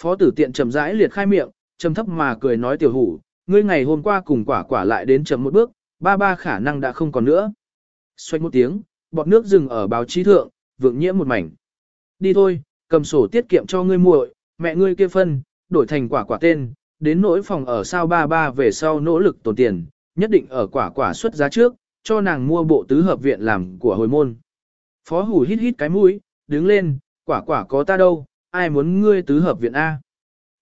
Phó tử tiện chậm rãi liệt khai miệng, trầm thấp mà cười nói tiểu hủ, ngươi ngày hôm qua cùng quả quả lại đến chậm một bước, ba ba khả năng đã không còn nữa. Xoay một tiếng, bọt nước dừng ở báo chí thượng, vượng nhiễm một mảnh. Đi thôi, cầm sổ tiết kiệm cho ngươi muội, mẹ ngươi kia phân, đổi thành quả quả tên, đến nỗi phòng ở sao ba ba về sau nỗ lực tồn tiền, nhất định ở quả quả xuất giá trước, cho nàng mua bộ tứ hợp viện làm của hồi môn. Phó hủ hít hít cái mũi, đứng lên, quả quả có ta đâu, ai muốn ngươi tứ hợp viện A.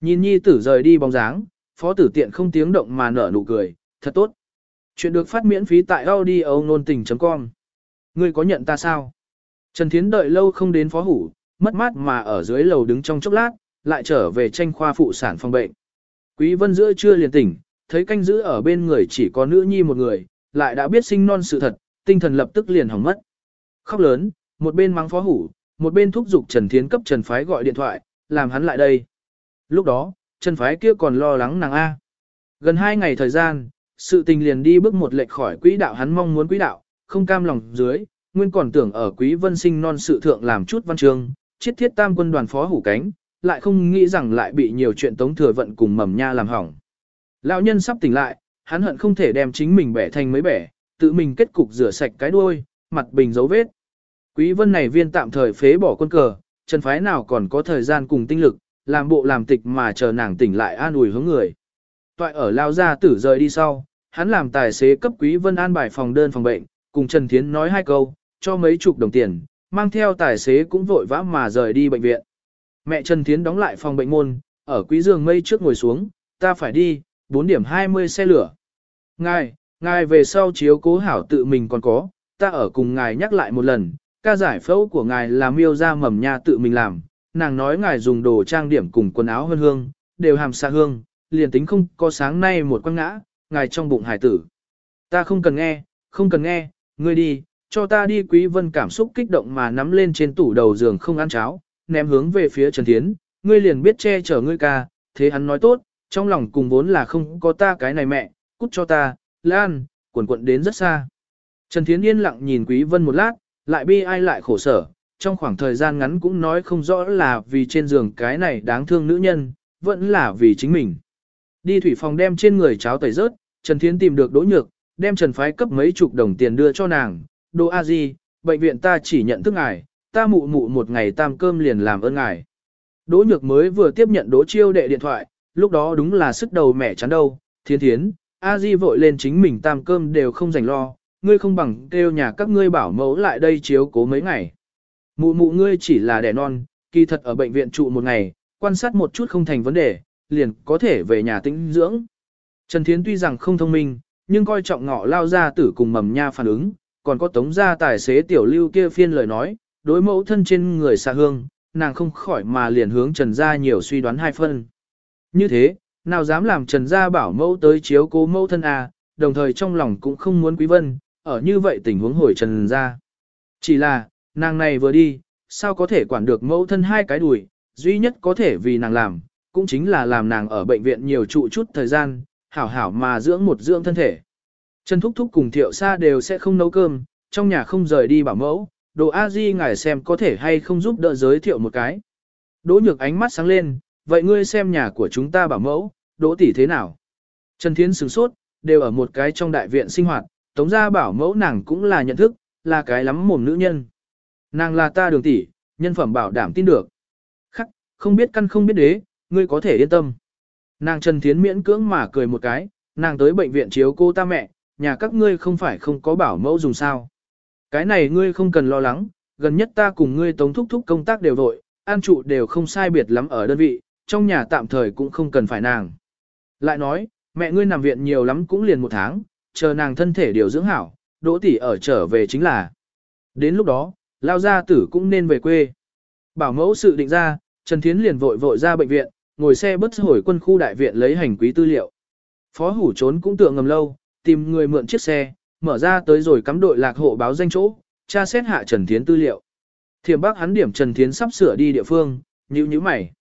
Nhìn nhi tử rời đi bóng dáng, phó tử tiện không tiếng động mà nở nụ cười, thật tốt. Chuyện được phát miễn phí tại audio nôn tình.com. Ngươi có nhận ta sao? Trần Thiến đợi lâu không đến phó hủ, mất mát mà ở dưới lầu đứng trong chốc lát, lại trở về tranh khoa phụ sản phòng bệnh. Quý vân giữa trưa liền tỉnh, thấy canh giữ ở bên người chỉ có nữ nhi một người, lại đã biết sinh non sự thật, tinh thần lập tức liền hỏng mất. Khóc lớn, một bên mắng phó hủ, một bên thúc giục Trần Thiến cấp Trần Phái gọi điện thoại, làm hắn lại đây. Lúc đó, Trần Phái kia còn lo lắng nàng A. Gần hai ngày thời gian, sự tình liền đi bước một lệch khỏi quỹ đạo hắn mong muốn quỹ đạo, không cam lòng dưới, nguyên còn tưởng ở quý vân sinh non sự thượng làm chút văn chương, chiết thiết tam quân đoàn phó hủ cánh, lại không nghĩ rằng lại bị nhiều chuyện tống thừa vận cùng mầm nha làm hỏng. Lão nhân sắp tỉnh lại, hắn hận không thể đem chính mình bẻ thành mấy bẻ, tự mình kết cục rửa sạch cái đuôi, mặt bình dấu vết. Quý vân này viên tạm thời phế bỏ quân cờ, chân phái nào còn có thời gian cùng tinh lực, làm bộ làm tịch mà chờ nàng tỉnh lại an ủi hướng người. Toại ở lao ra tử rời đi sau, hắn làm tài xế cấp quý vân an bài phòng đơn phòng bệnh, cùng Trần Thiến nói hai câu, cho mấy chục đồng tiền, mang theo tài xế cũng vội vã mà rời đi bệnh viện. Mẹ Trần Thiến đóng lại phòng bệnh môn, ở quý giường mây trước ngồi xuống, ta phải đi, 4 điểm 20 xe lửa. Ngài, ngài về sau chiếu cố hảo tự mình còn có, ta ở cùng ngài nhắc lại một lần, ca giải phẫu của ngài là miêu ra mầm nha tự mình làm, nàng nói ngài dùng đồ trang điểm cùng quần áo hương hương, đều hàm xa hương, liền tính không có sáng nay một quăng ngã, ngài trong bụng hải tử. Ta không cần nghe, không cần nghe, ngươi đi, cho ta đi quý vân cảm xúc kích động mà nắm lên trên tủ đầu giường không ăn cháo, ném hướng về phía Trần Thiến, ngươi liền biết che chở ngươi ca, thế hắn nói tốt, trong lòng cùng vốn là không có ta cái này mẹ, cút cho ta, Lan, quần quận đến rất xa. Trần Thiến yên lặng nhìn Quý Vân một lát, lại bi ai lại khổ sở, trong khoảng thời gian ngắn cũng nói không rõ là vì trên giường cái này đáng thương nữ nhân, vẫn là vì chính mình. Đi thủy phòng đem trên người cháo tẩy rớt, Trần Thiến tìm được Đỗ Nhược, đem Trần Phái cấp mấy chục đồng tiền đưa cho nàng, Đỗ A Di, bệnh viện ta chỉ nhận thức ngài, ta mụ mụ một ngày tam cơm liền làm ơn ngài. Đỗ Nhược mới vừa tiếp nhận Đỗ Chiêu đệ điện thoại, lúc đó đúng là sức đầu mẹ chán đâu, Thiên Thiến, A Di vội lên chính mình tam cơm đều không dành lo, ngươi không bằng kêu nhà các ngươi bảo mẫu lại đây chiếu cố mấy ngày. Mụ mụ ngươi chỉ là đẻ non, kỳ thật ở bệnh viện trụ một ngày, quan sát một chút không thành vấn đề, liền có thể về nhà tĩnh dưỡng. Trần Thiến tuy rằng không thông minh, nhưng coi trọng ngọ lao ra tử cùng mầm nha phản ứng, còn có tống gia tài xế tiểu lưu kia phiên lời nói, đối mẫu thân trên người xa hương, nàng không khỏi mà liền hướng Trần gia nhiều suy đoán hai phân. Như thế, nào dám làm Trần gia bảo mẫu tới chiếu cố mẫu thân à, đồng thời trong lòng cũng không muốn quý vân, ở như vậy tình huống hồi Trần gia. Chỉ là, nàng này vừa đi, sao có thể quản được mẫu thân hai cái đùi, duy nhất có thể vì nàng làm, cũng chính là làm nàng ở bệnh viện nhiều trụ chút thời gian, hảo hảo mà dưỡng một dưỡng thân thể. Trần Thúc Thúc cùng Thiệu Sa đều sẽ không nấu cơm, trong nhà không rời đi bảo mẫu, đồ a di ngài xem có thể hay không giúp đỡ giới thiệu một cái. Đỗ nhược ánh mắt sáng lên, vậy ngươi xem nhà của chúng ta bảo mẫu, đỗ tỷ thế nào? Trần Thiến sửng sốt, đều ở một cái trong đại viện sinh hoạt, tống gia bảo mẫu nàng cũng là nhận thức, là cái lắm mồm nữ nhân. Nàng là ta đường tỷ, nhân phẩm bảo đảm tin được. Khắc, không biết căn không biết đế, ngươi có thể yên tâm. Nàng Trần Thiến miễn cưỡng mà cười một cái, nàng tới bệnh viện chiếu cô ta mẹ, nhà các ngươi không phải không có bảo mẫu dùng sao. Cái này ngươi không cần lo lắng, gần nhất ta cùng ngươi tống thúc thúc công tác đều vội, an trụ đều không sai biệt lắm ở đơn vị, trong nhà tạm thời cũng không cần phải nàng. Lại nói, mẹ ngươi nằm viện nhiều lắm cũng liền một tháng, chờ nàng thân thể điều dưỡng hảo, đỗ tỷ ở trở về chính là. Đến lúc đó, lao gia tử cũng nên về quê. Bảo mẫu sự định ra, Trần Thiến liền vội vội ra bệnh viện, ngồi xe bất hồi quân khu đại viện lấy hành quý tư liệu. Phó hủ trốn cũng tượng ngầm lâu, tìm người mượn chiếc xe, mở ra tới rồi cắm đội lạc hộ báo danh chỗ, tra xét hạ Trần Thiến tư liệu. Thiểm bác hắn điểm Trần Thiến sắp sửa đi địa phương, nhíu nhíu mày.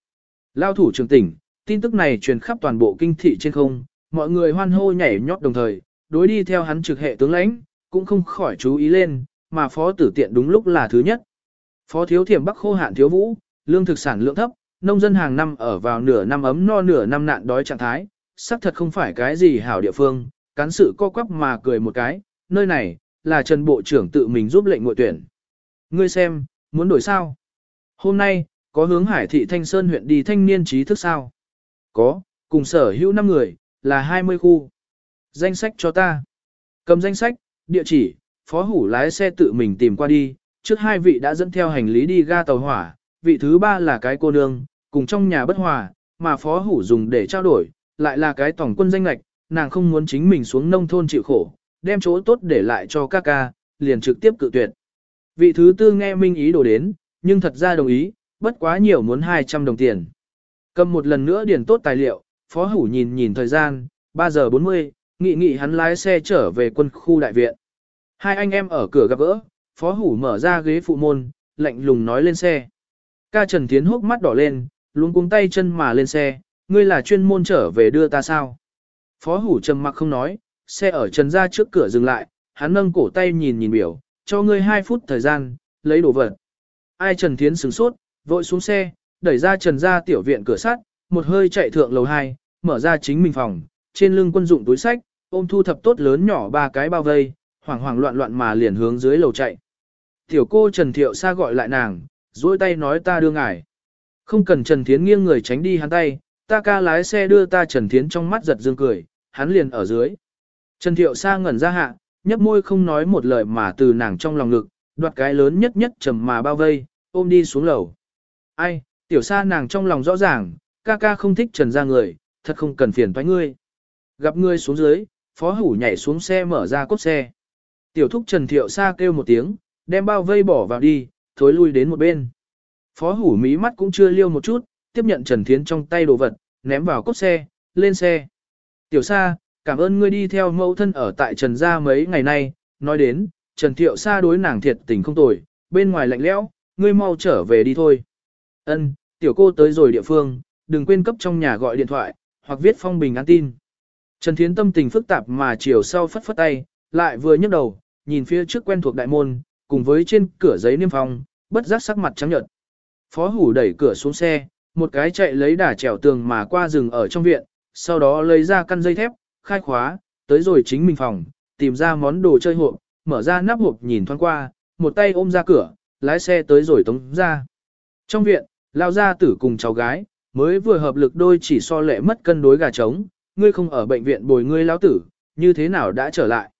Lao thủ trường tỉnh, tin tức này truyền khắp toàn bộ kinh thị trên không, mọi người hoan hô nhảy nhót đồng thời, đối đi theo hắn trực hệ tướng lãnh, cũng không khỏi chú ý lên, mà phó tử tiện đúng lúc là thứ nhất. Phó thiếu thiểm bắc khô hạn thiếu vũ, lương thực sản lượng thấp, nông dân hàng năm ở vào nửa năm ấm no nửa năm nạn đói trạng thái, xác thật không phải cái gì hảo địa phương, cán sự co quắp mà cười một cái, nơi này, là Trần Bộ trưởng tự mình giúp lệnh ngội tuyển. Ngươi xem, muốn đổi sao? Hôm nay, có hướng hải thị Thanh Sơn huyện đi thanh niên trí thức sao? Có, cùng sở hữu 5 người, là 20 khu. Danh sách cho ta. Cầm danh sách, địa chỉ, phó hủ lái xe tự mình tìm qua đi, trước hai vị đã dẫn theo hành lý đi ga tàu hỏa, vị thứ ba là cái cô nương, cùng trong nhà bất hòa, mà phó hủ dùng để trao đổi, lại là cái tổng quân danh lạch, nàng không muốn chính mình xuống nông thôn chịu khổ, đem chỗ tốt để lại cho ca ca, liền trực tiếp cự tuyệt. Vị thứ tư nghe minh ý đồ đến, nhưng thật ra đồng ý, bất quá nhiều muốn 200 đồng tiền. Cầm một lần nữa điền tốt tài liệu, phó hủ nhìn nhìn thời gian, 3 giờ 40, nghị nghị hắn lái xe trở về quân khu đại viện. Hai anh em ở cửa gặp gỡ, phó hủ mở ra ghế phụ môn, lạnh lùng nói lên xe. Ca Trần Thiến hốc mắt đỏ lên, luôn cuống tay chân mà lên xe, ngươi là chuyên môn trở về đưa ta sao? Phó hủ trầm mặc không nói, xe ở trần ra trước cửa dừng lại, hắn nâng cổ tay nhìn nhìn biểu, cho ngươi 2 phút thời gian, lấy đồ vật. Ai Trần Thiến sửng sốt, vội xuống xe, đẩy ra trần ra tiểu viện cửa sắt, một hơi chạy thượng lầu 2, mở ra chính mình phòng, trên lưng quân dụng túi sách, ôm thu thập tốt lớn nhỏ ba cái bao vây, hoảng hoảng loạn loạn mà liền hướng dưới lầu chạy. Tiểu cô Trần Thiệu xa gọi lại nàng, duỗi tay nói ta đưa ngài. Không cần Trần Thiến nghiêng người tránh đi hắn tay, ta ca lái xe đưa ta Trần Thiến trong mắt giật dương cười, hắn liền ở dưới. Trần Thiệu Sa ngẩn ra hạ, nhấp môi không nói một lời mà từ nàng trong lòng ngực, đoạt cái lớn nhất nhất trầm mà bao vây, ôm đi xuống lầu. Ai, tiểu sa nàng trong lòng rõ ràng, ca ca không thích trần ra người, thật không cần phiền toái ngươi. Gặp ngươi xuống dưới, phó hủ nhảy xuống xe mở ra cốt xe. Tiểu thúc trần thiệu sa kêu một tiếng, đem bao vây bỏ vào đi, thối lui đến một bên. Phó hủ mí mắt cũng chưa liêu một chút, tiếp nhận Trần Thiến trong tay đồ vật, ném vào cốt xe, lên xe. Tiểu sa, cảm ơn ngươi đi theo mẫu thân ở tại Trần gia mấy ngày nay, nói đến, Trần Thiệu Sa đối nàng thiệt tình không tồi, bên ngoài lạnh lẽo, ngươi mau trở về đi thôi. Ân, tiểu cô tới rồi địa phương, đừng quên cấp trong nhà gọi điện thoại, hoặc viết phong bình an tin. Trần Thiến tâm tình phức tạp mà chiều sau phất phất tay, lại vừa nhấc đầu, nhìn phía trước quen thuộc đại môn, cùng với trên cửa giấy niêm phong, bất giác sắc mặt trắng nhợt. Phó hủ đẩy cửa xuống xe, một cái chạy lấy đà trèo tường mà qua rừng ở trong viện, sau đó lấy ra căn dây thép, khai khóa, tới rồi chính mình phòng, tìm ra món đồ chơi hộp, mở ra nắp hộp nhìn thoáng qua, một tay ôm ra cửa, lái xe tới rồi tống ra. Trong viện, lao ra tử cùng cháu gái, mới vừa hợp lực đôi chỉ so lệ mất cân đối gà trống, ngươi không ở bệnh viện bồi ngươi lão tử, như thế nào đã trở lại.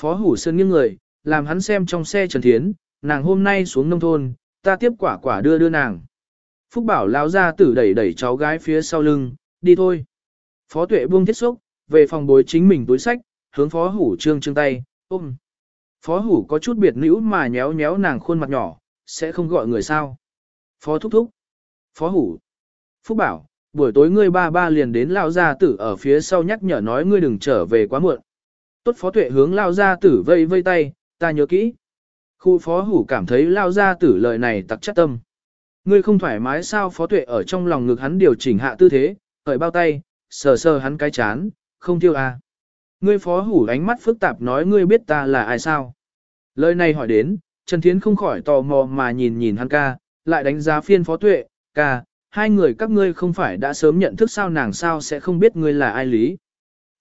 Phó Hủ Sơn nghiêng người, làm hắn xem trong xe Trần Thiến, nàng hôm nay xuống nông thôn, ta tiếp quả quả đưa đưa nàng. Phúc bảo lão ra tử đẩy đẩy cháu gái phía sau lưng, đi thôi. Phó tuệ buông thiết xúc, về phòng bối chính mình túi sách, hướng phó hủ trương trương tay, ôm. Phó hủ có chút biệt nữ mà nhéo nhéo nàng khuôn mặt nhỏ, sẽ không gọi người sao. Phó thúc thúc. Phó hủ. Phúc bảo, buổi tối ngươi ba ba liền đến lao gia tử ở phía sau nhắc nhở nói ngươi đừng trở về quá muộn. Tốt phó tuệ hướng lao gia tử vây vây tay, ta nhớ kỹ. Khu phó hủ cảm thấy lao gia tử lời này tặc chất tâm. Ngươi không thoải mái sao phó tuệ ở trong lòng ngực hắn điều chỉnh hạ tư thế, khởi bao tay, sờ sờ hắn cái chán, không tiêu à. Ngươi phó hủ ánh mắt phức tạp nói ngươi biết ta là ai sao. Lời này hỏi đến, Trần Thiến không khỏi tò mò mà nhìn nhìn hắn ca, lại đánh giá phiên phó tuệ, ca, hai người các ngươi không phải đã sớm nhận thức sao nàng sao sẽ không biết ngươi là ai lý.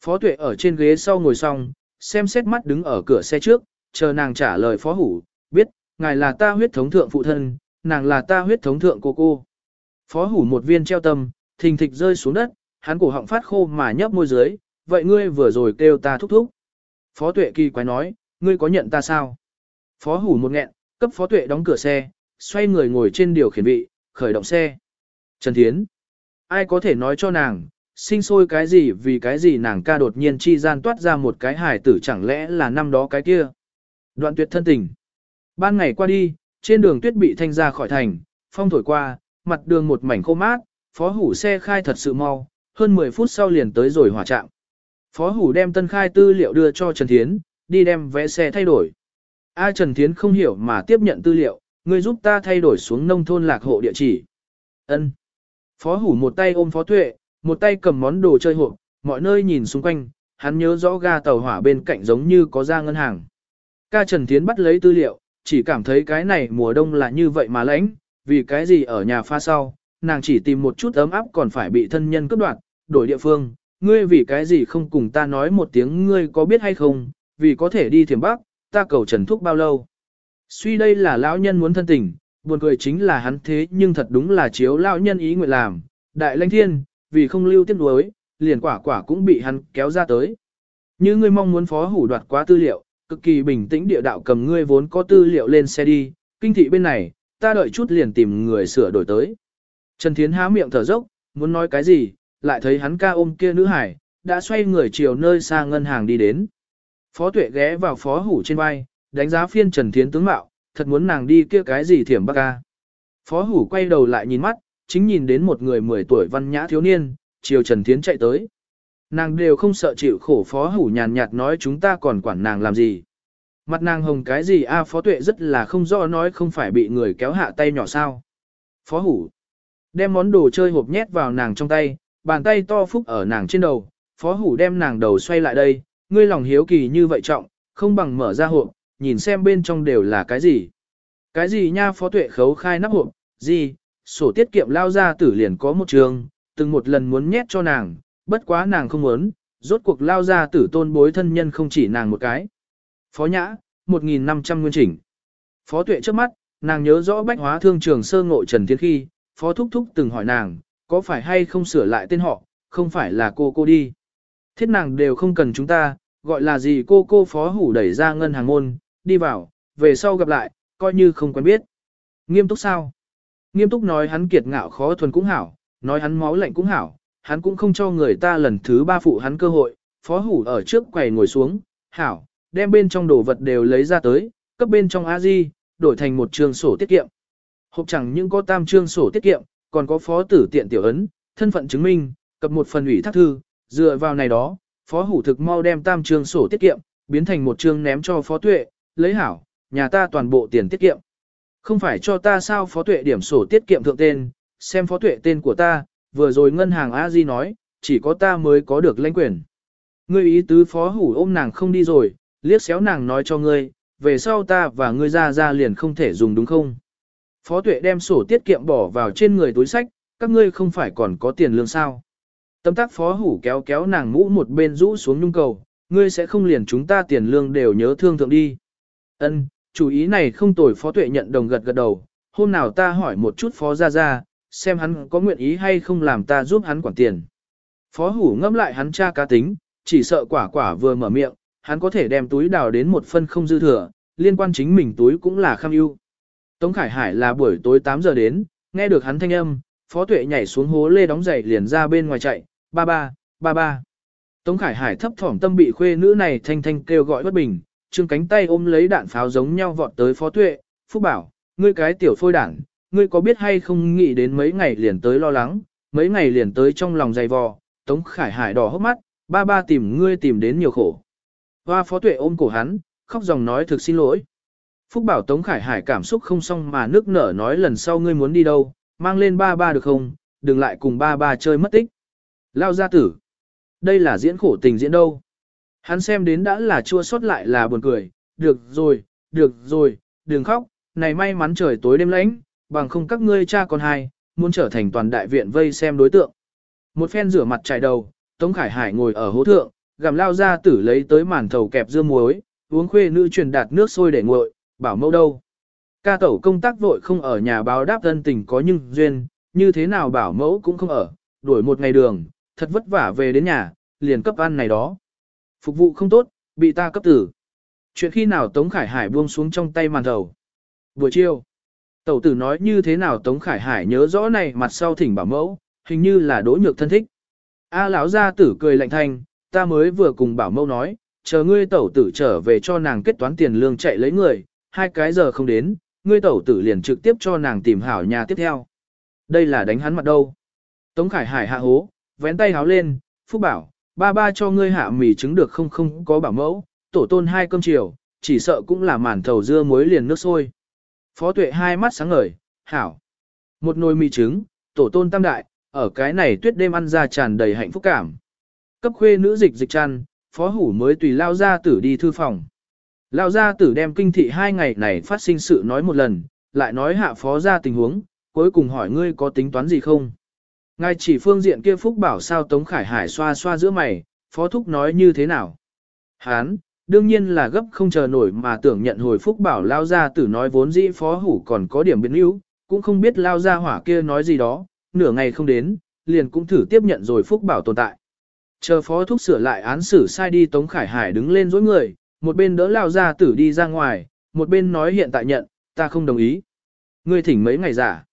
Phó tuệ ở trên ghế sau ngồi xong, xem xét mắt đứng ở cửa xe trước, chờ nàng trả lời phó hủ, biết, ngài là ta huyết thống thượng phụ thân, nàng là ta huyết thống thượng cô cô. Phó hủ một viên treo tâm, thình thịch rơi xuống đất, hắn cổ họng phát khô mà nhấp môi dưới, vậy ngươi vừa rồi kêu ta thúc thúc. Phó tuệ kỳ quái nói, ngươi có nhận ta sao? Phó hủ một nghẹn, cấp phó tuệ đóng cửa xe, xoay người ngồi trên điều khiển vị, khởi động xe. Trần Thiến. Ai có thể nói cho nàng, sinh sôi cái gì vì cái gì nàng ca đột nhiên chi gian toát ra một cái hài tử chẳng lẽ là năm đó cái kia. Đoạn tuyệt thân tình. Ban ngày qua đi, trên đường tuyết bị thanh ra khỏi thành, phong thổi qua, mặt đường một mảnh khô mát, phó hủ xe khai thật sự mau, hơn 10 phút sau liền tới rồi hỏa trạm. Phó hủ đem tân khai tư liệu đưa cho Trần Thiến, đi đem vé xe thay đổi. A Trần Thiến không hiểu mà tiếp nhận tư liệu, người giúp ta thay đổi xuống nông thôn lạc hộ địa chỉ. Ân. Phó hủ một tay ôm phó tuệ, một tay cầm món đồ chơi hộp, mọi nơi nhìn xung quanh, hắn nhớ rõ ga tàu hỏa bên cạnh giống như có ra ngân hàng. Ca Trần Thiến bắt lấy tư liệu, chỉ cảm thấy cái này mùa đông là như vậy mà lãnh, vì cái gì ở nhà pha sau, nàng chỉ tìm một chút ấm áp còn phải bị thân nhân cướp đoạt, đổi địa phương, ngươi vì cái gì không cùng ta nói một tiếng ngươi có biết hay không, vì có thể đi thiểm bắc, ta cầu Trần Thúc bao lâu. Suy đây là lão nhân muốn thân tình, buồn cười chính là hắn thế nhưng thật đúng là chiếu lão nhân ý nguyện làm, đại lãnh thiên, vì không lưu tiếp đối, liền quả quả cũng bị hắn kéo ra tới. Như ngươi mong muốn phó hủ đoạt quá tư liệu, cực kỳ bình tĩnh địa đạo cầm ngươi vốn có tư liệu lên xe đi, kinh thị bên này, ta đợi chút liền tìm người sửa đổi tới. Trần Thiến há miệng thở dốc, muốn nói cái gì, lại thấy hắn ca ôm kia nữ hải, đã xoay người chiều nơi xa ngân hàng đi đến. Phó tuệ ghé vào phó hủ trên vai, đánh giá phiên Trần Thiến tướng mạo, thật muốn nàng đi kia cái gì thiểm bắc ca. Phó hủ quay đầu lại nhìn mắt, chính nhìn đến một người 10 tuổi văn nhã thiếu niên, chiều Trần Thiến chạy tới. Nàng đều không sợ chịu khổ phó hủ nhàn nhạt nói chúng ta còn quản nàng làm gì. Mặt nàng hồng cái gì a phó tuệ rất là không rõ nói không phải bị người kéo hạ tay nhỏ sao. Phó hủ. Đem món đồ chơi hộp nhét vào nàng trong tay, bàn tay to phúc ở nàng trên đầu, phó hủ đem nàng đầu xoay lại đây, ngươi lòng hiếu kỳ như vậy trọng, không bằng mở ra hộp, nhìn xem bên trong đều là cái gì. Cái gì nha phó tuệ khấu khai nắp hộp, gì, sổ tiết kiệm lao ra tử liền có một trường, từng một lần muốn nhét cho nàng, bất quá nàng không muốn, rốt cuộc lao ra tử tôn bối thân nhân không chỉ nàng một cái. Phó nhã, 1.500 nguyên chỉnh. Phó tuệ trước mắt, nàng nhớ rõ bách hóa thương trường sơ ngộ Trần Thiên khi, Phó Thúc Thúc từng hỏi nàng, có phải hay không sửa lại tên họ, không phải là cô cô đi. Thiết nàng đều không cần chúng ta, gọi là gì cô cô Phó Hủ đẩy ra ngân hàng môn, đi vào, về sau gặp lại, coi như không quen biết. Nghiêm túc sao? Nghiêm túc nói hắn kiệt ngạo khó thuần cũng hảo, nói hắn máu lạnh cũng hảo, hắn cũng không cho người ta lần thứ ba phụ hắn cơ hội, Phó Hủ ở trước quầy ngồi xuống, hảo, đem bên trong đồ vật đều lấy ra tới, cấp bên trong a di đổi thành một trường sổ tiết kiệm. Hộp chẳng những có tam trương sổ tiết kiệm, còn có phó tử tiện tiểu ấn, thân phận chứng minh, cập một phần ủy thác thư, dựa vào này đó, phó hủ thực mau đem tam trương sổ tiết kiệm, biến thành một trương ném cho phó tuệ, lấy hảo, nhà ta toàn bộ tiền tiết kiệm. Không phải cho ta sao phó tuệ điểm sổ tiết kiệm thượng tên, xem phó tuệ tên của ta, vừa rồi ngân hàng a di nói, chỉ có ta mới có được lãnh quyền. Ngươi ý tứ phó hủ ôm nàng không đi rồi, liếc xéo nàng nói cho ngươi, về sau ta và ngươi ra ra liền không thể dùng đúng không? Phó tuệ đem sổ tiết kiệm bỏ vào trên người túi sách, các ngươi không phải còn có tiền lương sao? Tấm tác phó hủ kéo kéo nàng mũ một bên rũ xuống nhung cầu, ngươi sẽ không liền chúng ta tiền lương đều nhớ thương thượng đi. Ân, chủ ý này không tồi phó tuệ nhận đồng gật gật đầu, hôm nào ta hỏi một chút phó ra ra, xem hắn có nguyện ý hay không làm ta giúp hắn quản tiền. Phó hủ ngâm lại hắn cha cá tính, chỉ sợ quả quả vừa mở miệng, hắn có thể đem túi đào đến một phân không dư thừa, liên quan chính mình túi cũng là kham ưu. Tống Khải Hải là buổi tối 8 giờ đến, nghe được hắn thanh âm, Phó Tuệ nhảy xuống hố lê đóng giày liền ra bên ngoài chạy, ba ba, ba ba. Tống Khải Hải thấp thỏm tâm bị khuê nữ này thanh thanh kêu gọi bất bình, trương cánh tay ôm lấy đạn pháo giống nhau vọt tới Phó Tuệ, Phúc bảo, ngươi cái tiểu phôi đảng, ngươi có biết hay không nghĩ đến mấy ngày liền tới lo lắng, mấy ngày liền tới trong lòng dày vò, Tống Khải Hải đỏ hốc mắt, ba ba tìm ngươi tìm đến nhiều khổ. Hoa Phó Tuệ ôm cổ hắn, khóc dòng nói thực xin lỗi. Phúc bảo Tống Khải Hải cảm xúc không xong mà nước nở nói lần sau ngươi muốn đi đâu, mang lên ba ba được không, đừng lại cùng ba ba chơi mất tích. Lao gia tử. Đây là diễn khổ tình diễn đâu. Hắn xem đến đã là chua xót lại là buồn cười, được rồi, được rồi, đừng khóc, này may mắn trời tối đêm lạnh, bằng không các ngươi cha con hai, muốn trở thành toàn đại viện vây xem đối tượng. Một phen rửa mặt chạy đầu, Tống Khải Hải ngồi ở hố thượng, gặm lao ra tử lấy tới màn thầu kẹp dưa muối, uống khuê nữ truyền đạt nước sôi để nguội, bảo mẫu đâu. Ca tẩu công tác vội không ở nhà báo đáp thân tình có nhưng duyên, như thế nào bảo mẫu cũng không ở, đuổi một ngày đường, thật vất vả về đến nhà, liền cấp ăn này đó. Phục vụ không tốt, bị ta cấp tử. Chuyện khi nào Tống Khải Hải buông xuống trong tay màn thầu. Buổi chiều, tẩu tử nói như thế nào Tống Khải Hải nhớ rõ này mặt sau thỉnh bảo mẫu, hình như là đỗ nhược thân thích. A lão gia tử cười lạnh thanh, ta mới vừa cùng bảo mẫu nói, chờ ngươi tẩu tử trở về cho nàng kết toán tiền lương chạy lấy người, hai cái giờ không đến, ngươi tẩu tử liền trực tiếp cho nàng tìm hảo nhà tiếp theo. Đây là đánh hắn mặt đâu. Tống Khải Hải hạ hố, vén tay háo lên, Phúc bảo, ba ba cho ngươi hạ mì trứng được không không có bảo mẫu, tổ tôn hai cơm chiều, chỉ sợ cũng là màn thầu dưa muối liền nước sôi. Phó tuệ hai mắt sáng ngời, hảo. Một nồi mì trứng, tổ tôn tam đại, ở cái này tuyết đêm ăn ra tràn đầy hạnh phúc cảm. Cấp khuê nữ dịch dịch chăn, phó hủ mới tùy lao ra tử đi thư phòng. Lão gia tử đem kinh thị hai ngày này phát sinh sự nói một lần, lại nói hạ phó ra tình huống, cuối cùng hỏi ngươi có tính toán gì không. Ngài chỉ phương diện kia phúc bảo sao Tống Khải Hải xoa xoa giữa mày, phó thúc nói như thế nào. Hán, đương nhiên là gấp không chờ nổi mà tưởng nhận hồi phúc bảo lao gia tử nói vốn dĩ phó hủ còn có điểm biến yếu, cũng không biết lao gia hỏa kia nói gì đó, nửa ngày không đến, liền cũng thử tiếp nhận rồi phúc bảo tồn tại. Chờ phó thúc sửa lại án xử sai đi Tống Khải Hải đứng lên dối người, một bên đỡ lao ra tử đi ra ngoài, một bên nói hiện tại nhận, ta không đồng ý. Ngươi thỉnh mấy ngày giả.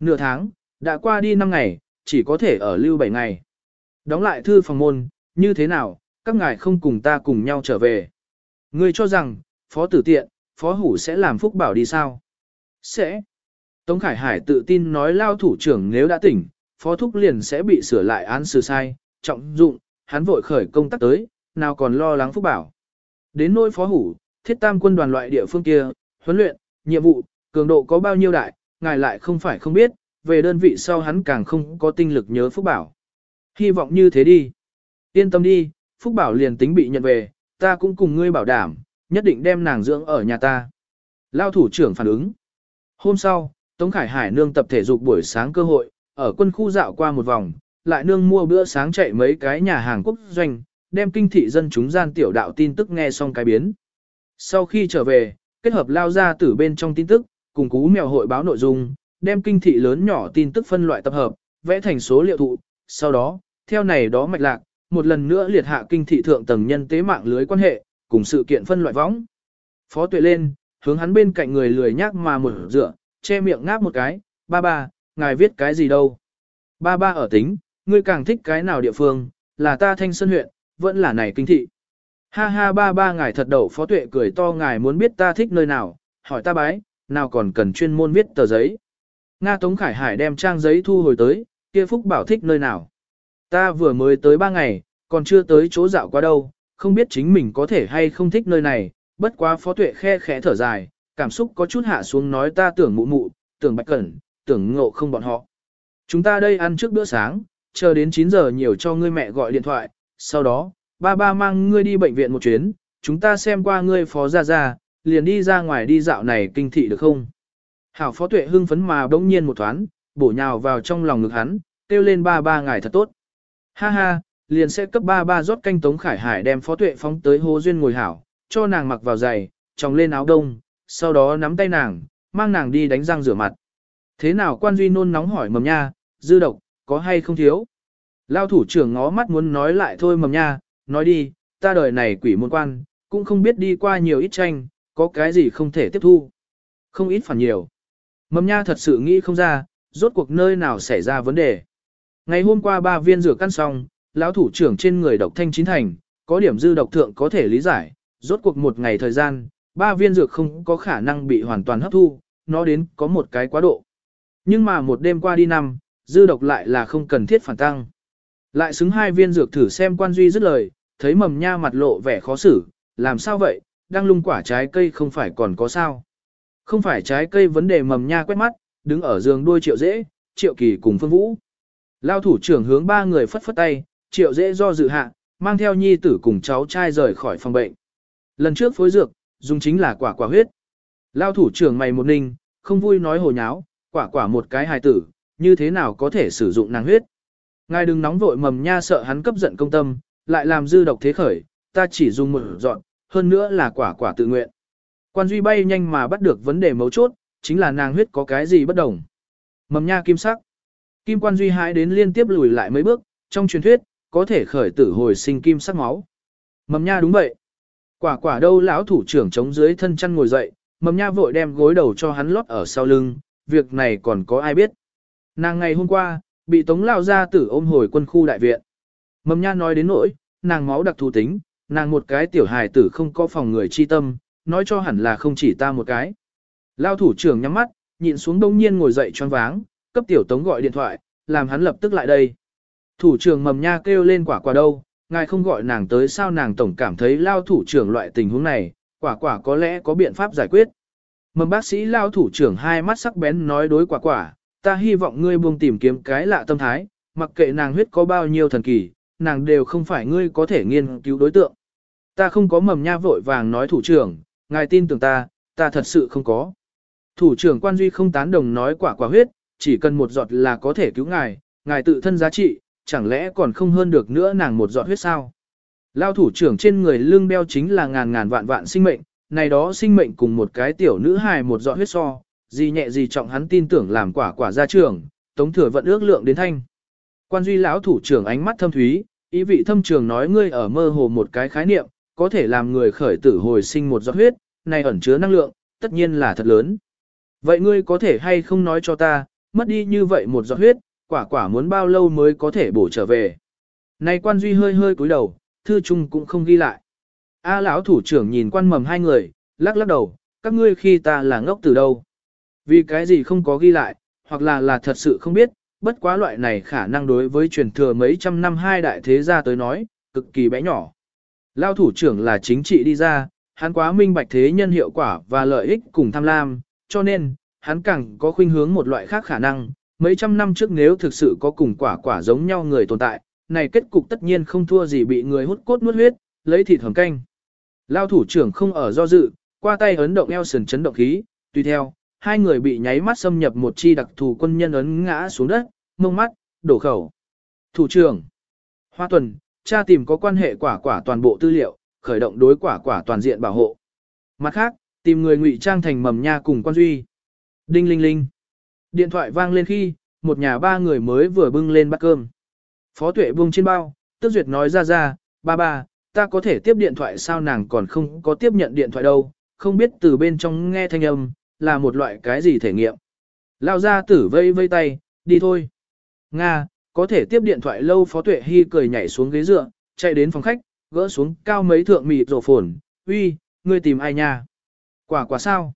Nửa tháng, đã qua đi 5 ngày, chỉ có thể ở lưu 7 ngày. Đóng lại thư phòng môn, như thế nào, các ngài không cùng ta cùng nhau trở về. Ngươi cho rằng, phó tử tiện, phó hủ sẽ làm phúc bảo đi sao? Sẽ. Tống Khải Hải tự tin nói lao thủ trưởng nếu đã tỉnh, phó thúc liền sẽ bị sửa lại án xử sai, trọng dụng, hắn vội khởi công tác tới, nào còn lo lắng phúc bảo. Đến nỗi phó hủ, thiết tam quân đoàn loại địa phương kia, huấn luyện, nhiệm vụ, cường độ có bao nhiêu đại, ngài lại không phải không biết, về đơn vị sau hắn càng không có tinh lực nhớ Phúc Bảo. Hy vọng như thế đi. Yên tâm đi, Phúc Bảo liền tính bị nhận về, ta cũng cùng ngươi bảo đảm, nhất định đem nàng dưỡng ở nhà ta. Lao thủ trưởng phản ứng. Hôm sau, Tống Khải Hải nương tập thể dục buổi sáng cơ hội, ở quân khu dạo qua một vòng, lại nương mua bữa sáng chạy mấy cái nhà hàng quốc doanh, đem kinh thị dân chúng gian tiểu đạo tin tức nghe xong cái biến. Sau khi trở về, kết hợp lao ra từ bên trong tin tức, cùng cú mèo hội báo nội dung, đem kinh thị lớn nhỏ tin tức phân loại tập hợp, vẽ thành số liệu thụ, sau đó, theo này đó mạch lạc, một lần nữa liệt hạ kinh thị thượng tầng nhân tế mạng lưới quan hệ, cùng sự kiện phân loại võng. Phó tuệ lên, hướng hắn bên cạnh người lười nhác mà một dựa, che miệng ngáp một cái, ba ba, ngài viết cái gì đâu. Ba ba ở tính, ngươi càng thích cái nào địa phương, là ta thanh sơn huyện, vẫn là này kinh thị. Ha ha ba ba ngài thật đầu phó tuệ cười to ngài muốn biết ta thích nơi nào, hỏi ta bái, nào còn cần chuyên môn viết tờ giấy. Nga Tống Khải Hải đem trang giấy thu hồi tới, kia Phúc bảo thích nơi nào. Ta vừa mới tới ba ngày, còn chưa tới chỗ dạo qua đâu, không biết chính mình có thể hay không thích nơi này, bất quá phó tuệ khe khẽ thở dài, cảm xúc có chút hạ xuống nói ta tưởng mụ mụ, tưởng bạch cẩn, tưởng ngộ không bọn họ. Chúng ta đây ăn trước bữa sáng, chờ đến 9 giờ nhiều cho ngươi mẹ gọi điện thoại, sau đó, ba ba mang ngươi đi bệnh viện một chuyến, chúng ta xem qua ngươi phó ra ra, liền đi ra ngoài đi dạo này kinh thị được không? Hảo phó tuệ hưng phấn mà bỗng nhiên một thoáng, bổ nhào vào trong lòng ngực hắn, kêu lên ba ba ngài thật tốt. Ha ha, liền sẽ cấp ba ba rót canh tống khải hải đem phó tuệ phóng tới hồ duyên ngồi hảo, cho nàng mặc vào giày, tròng lên áo đông, sau đó nắm tay nàng, mang nàng đi đánh răng rửa mặt. Thế nào quan duy nôn nóng hỏi mầm nha, dư độc, có hay không thiếu? Lao thủ trưởng ngó mắt muốn nói lại thôi mầm nha, nói đi, ta đời này quỷ môn quan, cũng không biết đi qua nhiều ít tranh, có cái gì không thể tiếp thu. Không ít phản nhiều. Mầm nha thật sự nghĩ không ra, rốt cuộc nơi nào xảy ra vấn đề. Ngày hôm qua ba viên rửa căn xong, lão thủ trưởng trên người độc thanh chín thành, có điểm dư độc thượng có thể lý giải, rốt cuộc một ngày thời gian, ba viên dược không có khả năng bị hoàn toàn hấp thu, nó đến có một cái quá độ. Nhưng mà một đêm qua đi năm, dư độc lại là không cần thiết phản tăng. Lại xứng hai viên dược thử xem quan duy dứt lời, thấy mầm nha mặt lộ vẻ khó xử, làm sao vậy, đang lung quả trái cây không phải còn có sao. Không phải trái cây vấn đề mầm nha quét mắt, đứng ở giường đuôi triệu dễ, triệu kỳ cùng phương vũ. Lao thủ trưởng hướng ba người phất phất tay, triệu dễ do dự hạ, mang theo nhi tử cùng cháu trai rời khỏi phòng bệnh. Lần trước phối dược, dùng chính là quả quả huyết. Lao thủ trưởng mày một ninh, không vui nói hồ nháo, quả quả một cái hài tử, như thế nào có thể sử dụng nàng huyết. Ngài đừng nóng vội mầm nha sợ hắn cấp giận công tâm, lại làm dư độc thế khởi, ta chỉ dùng một dọn, hơn nữa là quả quả tự nguyện. Quan Duy bay nhanh mà bắt được vấn đề mấu chốt, chính là nàng huyết có cái gì bất đồng. Mầm nha kim sắc. Kim Quan Duy hãi đến liên tiếp lùi lại mấy bước, trong truyền thuyết, có thể khởi tử hồi sinh kim sắc máu. Mầm nha đúng vậy. Quả quả đâu lão thủ trưởng chống dưới thân chăn ngồi dậy, mầm nha vội đem gối đầu cho hắn lót ở sau lưng, việc này còn có ai biết. Nàng ngày hôm qua, bị tống lao ra tử ôm hồi quân khu đại viện. Mầm nha nói đến nỗi, nàng máu đặc thù tính, nàng một cái tiểu hài tử không có phòng người chi tâm, nói cho hẳn là không chỉ ta một cái. Lao thủ trưởng nhắm mắt, nhịn xuống đông nhiên ngồi dậy choáng váng, cấp tiểu tống gọi điện thoại, làm hắn lập tức lại đây. Thủ trưởng mầm nha kêu lên quả quả đâu, ngài không gọi nàng tới sao nàng tổng cảm thấy lao thủ trưởng loại tình huống này, quả quả có lẽ có biện pháp giải quyết. Mầm bác sĩ lao thủ trưởng hai mắt sắc bén nói đối quả quả, ta hy vọng ngươi buông tìm kiếm cái lạ tâm thái, mặc kệ nàng huyết có bao nhiêu thần kỳ, nàng đều không phải ngươi có thể nghiên cứu đối tượng. Ta không có mầm nha vội vàng nói thủ trưởng, ngài tin tưởng ta, ta thật sự không có. Thủ trưởng quan duy không tán đồng nói quả quả huyết, chỉ cần một giọt là có thể cứu ngài, ngài tự thân giá trị, chẳng lẽ còn không hơn được nữa nàng một giọt huyết sao? Lao thủ trưởng trên người lưng đeo chính là ngàn ngàn vạn vạn sinh mệnh, này đó sinh mệnh cùng một cái tiểu nữ hài một giọt huyết so, gì nhẹ gì trọng hắn tin tưởng làm quả quả ra trường, tống thừa vận ước lượng đến thanh. Quan duy lão thủ trưởng ánh mắt thâm thúy, ý vị thâm trường nói ngươi ở mơ hồ một cái khái niệm, có thể làm người khởi tử hồi sinh một giọt huyết, này ẩn chứa năng lượng, tất nhiên là thật lớn. Vậy ngươi có thể hay không nói cho ta, mất đi như vậy một giọt huyết, quả quả muốn bao lâu mới có thể bổ trở về. Này quan duy hơi hơi cúi đầu, thư chung cũng không ghi lại. A lão thủ trưởng nhìn quan mầm hai người, lắc lắc đầu, các ngươi khi ta là ngốc từ đâu. Vì cái gì không có ghi lại, hoặc là là thật sự không biết, bất quá loại này khả năng đối với truyền thừa mấy trăm năm hai đại thế gia tới nói, cực kỳ bé nhỏ. Lao thủ trưởng là chính trị đi ra, hắn quá minh bạch thế nhân hiệu quả và lợi ích cùng tham lam, cho nên, hắn càng có khuynh hướng một loại khác khả năng, mấy trăm năm trước nếu thực sự có cùng quả quả giống nhau người tồn tại, này kết cục tất nhiên không thua gì bị người hút cốt nuốt huyết, lấy thịt hầm canh. Lao thủ trưởng không ở do dự, qua tay ấn động eo sườn chấn động khí, tùy theo, hai người bị nháy mắt xâm nhập một chi đặc thù quân nhân ấn ngã xuống đất, mông mắt, đổ khẩu. Thủ trưởng, Hoa Tuần, cha tìm có quan hệ quả quả toàn bộ tư liệu, khởi động đối quả quả toàn diện bảo hộ. Mặt khác, tìm người ngụy trang thành mầm nha cùng quan duy. Đinh linh linh. Điện thoại vang lên khi, một nhà ba người mới vừa bưng lên bát cơm. Phó tuệ buông trên bao, tức duyệt nói ra ra, ba ba, ta có thể tiếp điện thoại sao nàng còn không có tiếp nhận điện thoại đâu, không biết từ bên trong nghe thanh âm, là một loại cái gì thể nghiệm. Lao ra tử vây vây tay, đi thôi. Nga, có thể tiếp điện thoại lâu Phó Tuệ Hy cười nhảy xuống ghế dựa, chạy đến phòng khách, gỡ xuống cao mấy thượng mịt rổ phồn, uy, ngươi tìm ai nha? Quả quả sao?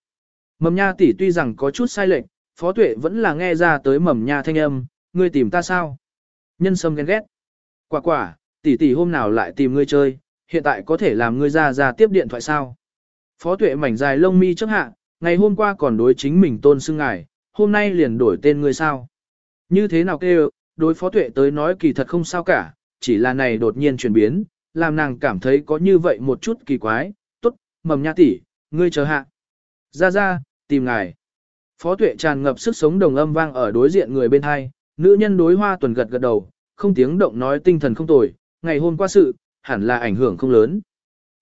Mầm nha tỷ tuy rằng có chút sai lệch, Phó Tuệ vẫn là nghe ra tới mầm nha thanh âm, ngươi tìm ta sao? Nhân sâm ghen ghét. Quả quả, tỷ tỷ hôm nào lại tìm ngươi chơi, hiện tại có thể làm ngươi ra ra tiếp điện thoại sao? Phó Tuệ mảnh dài lông mi chấp hạ, ngày hôm qua còn đối chính mình tôn xưng ngài, hôm nay liền đổi tên ngươi sao? Như thế nào kêu, đối phó tuệ tới nói kỳ thật không sao cả, chỉ là này đột nhiên chuyển biến, làm nàng cảm thấy có như vậy một chút kỳ quái, tốt, mầm nha tỷ, ngươi chờ hạ. Ra ra, tìm ngài. Phó tuệ tràn ngập sức sống đồng âm vang ở đối diện người bên hai, nữ nhân đối hoa tuần gật gật đầu, không tiếng động nói tinh thần không tồi, ngày hôm qua sự, hẳn là ảnh hưởng không lớn.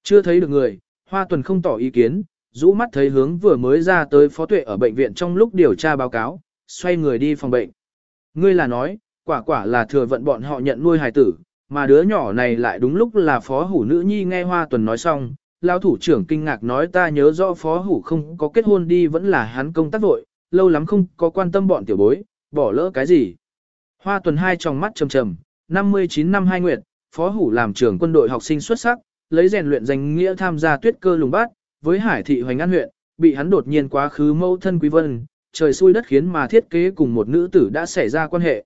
Chưa thấy được người, hoa tuần không tỏ ý kiến, rũ mắt thấy hướng vừa mới ra tới phó tuệ ở bệnh viện trong lúc điều tra báo cáo, xoay người đi phòng bệnh. Ngươi là nói, quả quả là thừa vận bọn họ nhận nuôi hài tử, mà đứa nhỏ này lại đúng lúc là phó hủ nữ nhi nghe hoa tuần nói xong, lao thủ trưởng kinh ngạc nói ta nhớ rõ phó hủ không có kết hôn đi vẫn là hắn công tác vội, lâu lắm không có quan tâm bọn tiểu bối, bỏ lỡ cái gì. Hoa tuần hai tròng mắt trầm trầm, 59 năm hai nguyệt, phó hủ làm trưởng quân đội học sinh xuất sắc, lấy rèn luyện danh nghĩa tham gia tuyết cơ lùng bát, với hải thị hoành an huyện, bị hắn đột nhiên quá khứ mâu thân quý vân, trời xui đất khiến mà thiết kế cùng một nữ tử đã xảy ra quan hệ.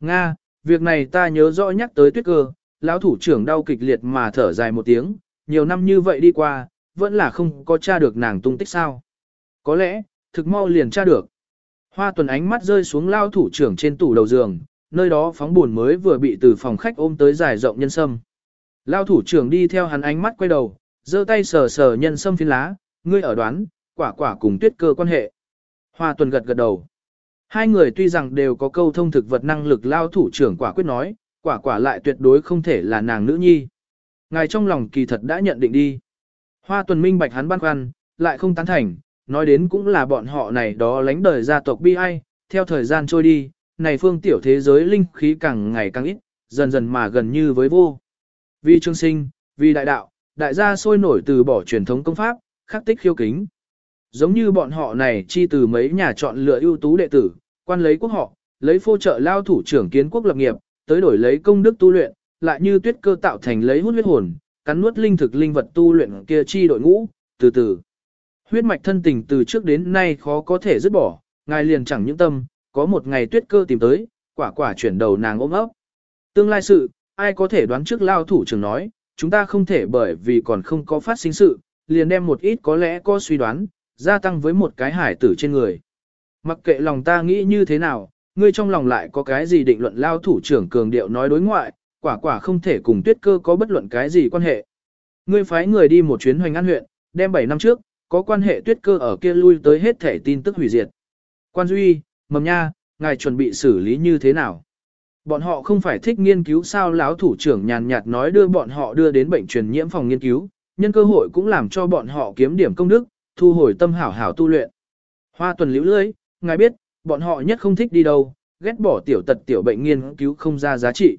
Nga, việc này ta nhớ rõ nhắc tới tuyết cơ, lão thủ trưởng đau kịch liệt mà thở dài một tiếng, nhiều năm như vậy đi qua, vẫn là không có tra được nàng tung tích sao. Có lẽ, thực mau liền tra được. Hoa tuần ánh mắt rơi xuống lao thủ trưởng trên tủ đầu giường, nơi đó phóng buồn mới vừa bị từ phòng khách ôm tới dài rộng nhân sâm. Lao thủ trưởng đi theo hắn ánh mắt quay đầu, giơ tay sờ sờ nhân sâm phiến lá, ngươi ở đoán, quả quả cùng tuyết cơ quan hệ. Hoa tuần gật gật đầu. Hai người tuy rằng đều có câu thông thực vật năng lực lao thủ trưởng quả quyết nói, Quả quả lại tuyệt đối không thể là nàng nữ nhi. Ngài trong lòng kỳ thật đã nhận định đi. Hoa tuần minh bạch hắn băn khoăn, lại không tán thành, nói đến cũng là bọn họ này đó lánh đời gia tộc bi ai, theo thời gian trôi đi, này phương tiểu thế giới linh khí càng ngày càng ít, dần dần mà gần như với vô. Vì trương sinh, vì đại đạo, đại gia sôi nổi từ bỏ truyền thống công pháp, khắc tích khiêu kính. Giống như bọn họ này chi từ mấy nhà chọn lựa ưu tú đệ tử, quan lấy quốc họ, lấy phô trợ lao thủ trưởng kiến quốc lập nghiệp, tới đổi lấy công đức tu luyện, lại như tuyết cơ tạo thành lấy hút huyết hồn, cắn nuốt linh thực linh vật tu luyện kia chi đội ngũ, từ từ. Huyết mạch thân tình từ trước đến nay khó có thể dứt bỏ, ngài liền chẳng những tâm, có một ngày tuyết cơ tìm tới, quả quả chuyển đầu nàng ôm ấp. Tương lai sự, ai có thể đoán trước lao thủ trưởng nói, chúng ta không thể bởi vì còn không có phát sinh sự, liền đem một ít có lẽ có suy đoán, gia tăng với một cái hải tử trên người. Mặc kệ lòng ta nghĩ như thế nào, ngươi trong lòng lại có cái gì định luận lao thủ trưởng cường điệu nói đối ngoại, quả quả không thể cùng tuyết cơ có bất luận cái gì quan hệ. Ngươi phái người đi một chuyến hoành an huyện, đem 7 năm trước, có quan hệ tuyết cơ ở kia lui tới hết thể tin tức hủy diệt. Quan Duy, mầm nha, ngài chuẩn bị xử lý như thế nào? Bọn họ không phải thích nghiên cứu sao lão thủ trưởng nhàn nhạt nói đưa bọn họ đưa đến bệnh truyền nhiễm phòng nghiên cứu, nhân cơ hội cũng làm cho bọn họ kiếm điểm công đức, thu hồi tâm hảo hảo tu luyện. Hoa tuần liễu lưới, ngài biết, bọn họ nhất không thích đi đâu, ghét bỏ tiểu tật tiểu bệnh nghiên cứu không ra giá trị.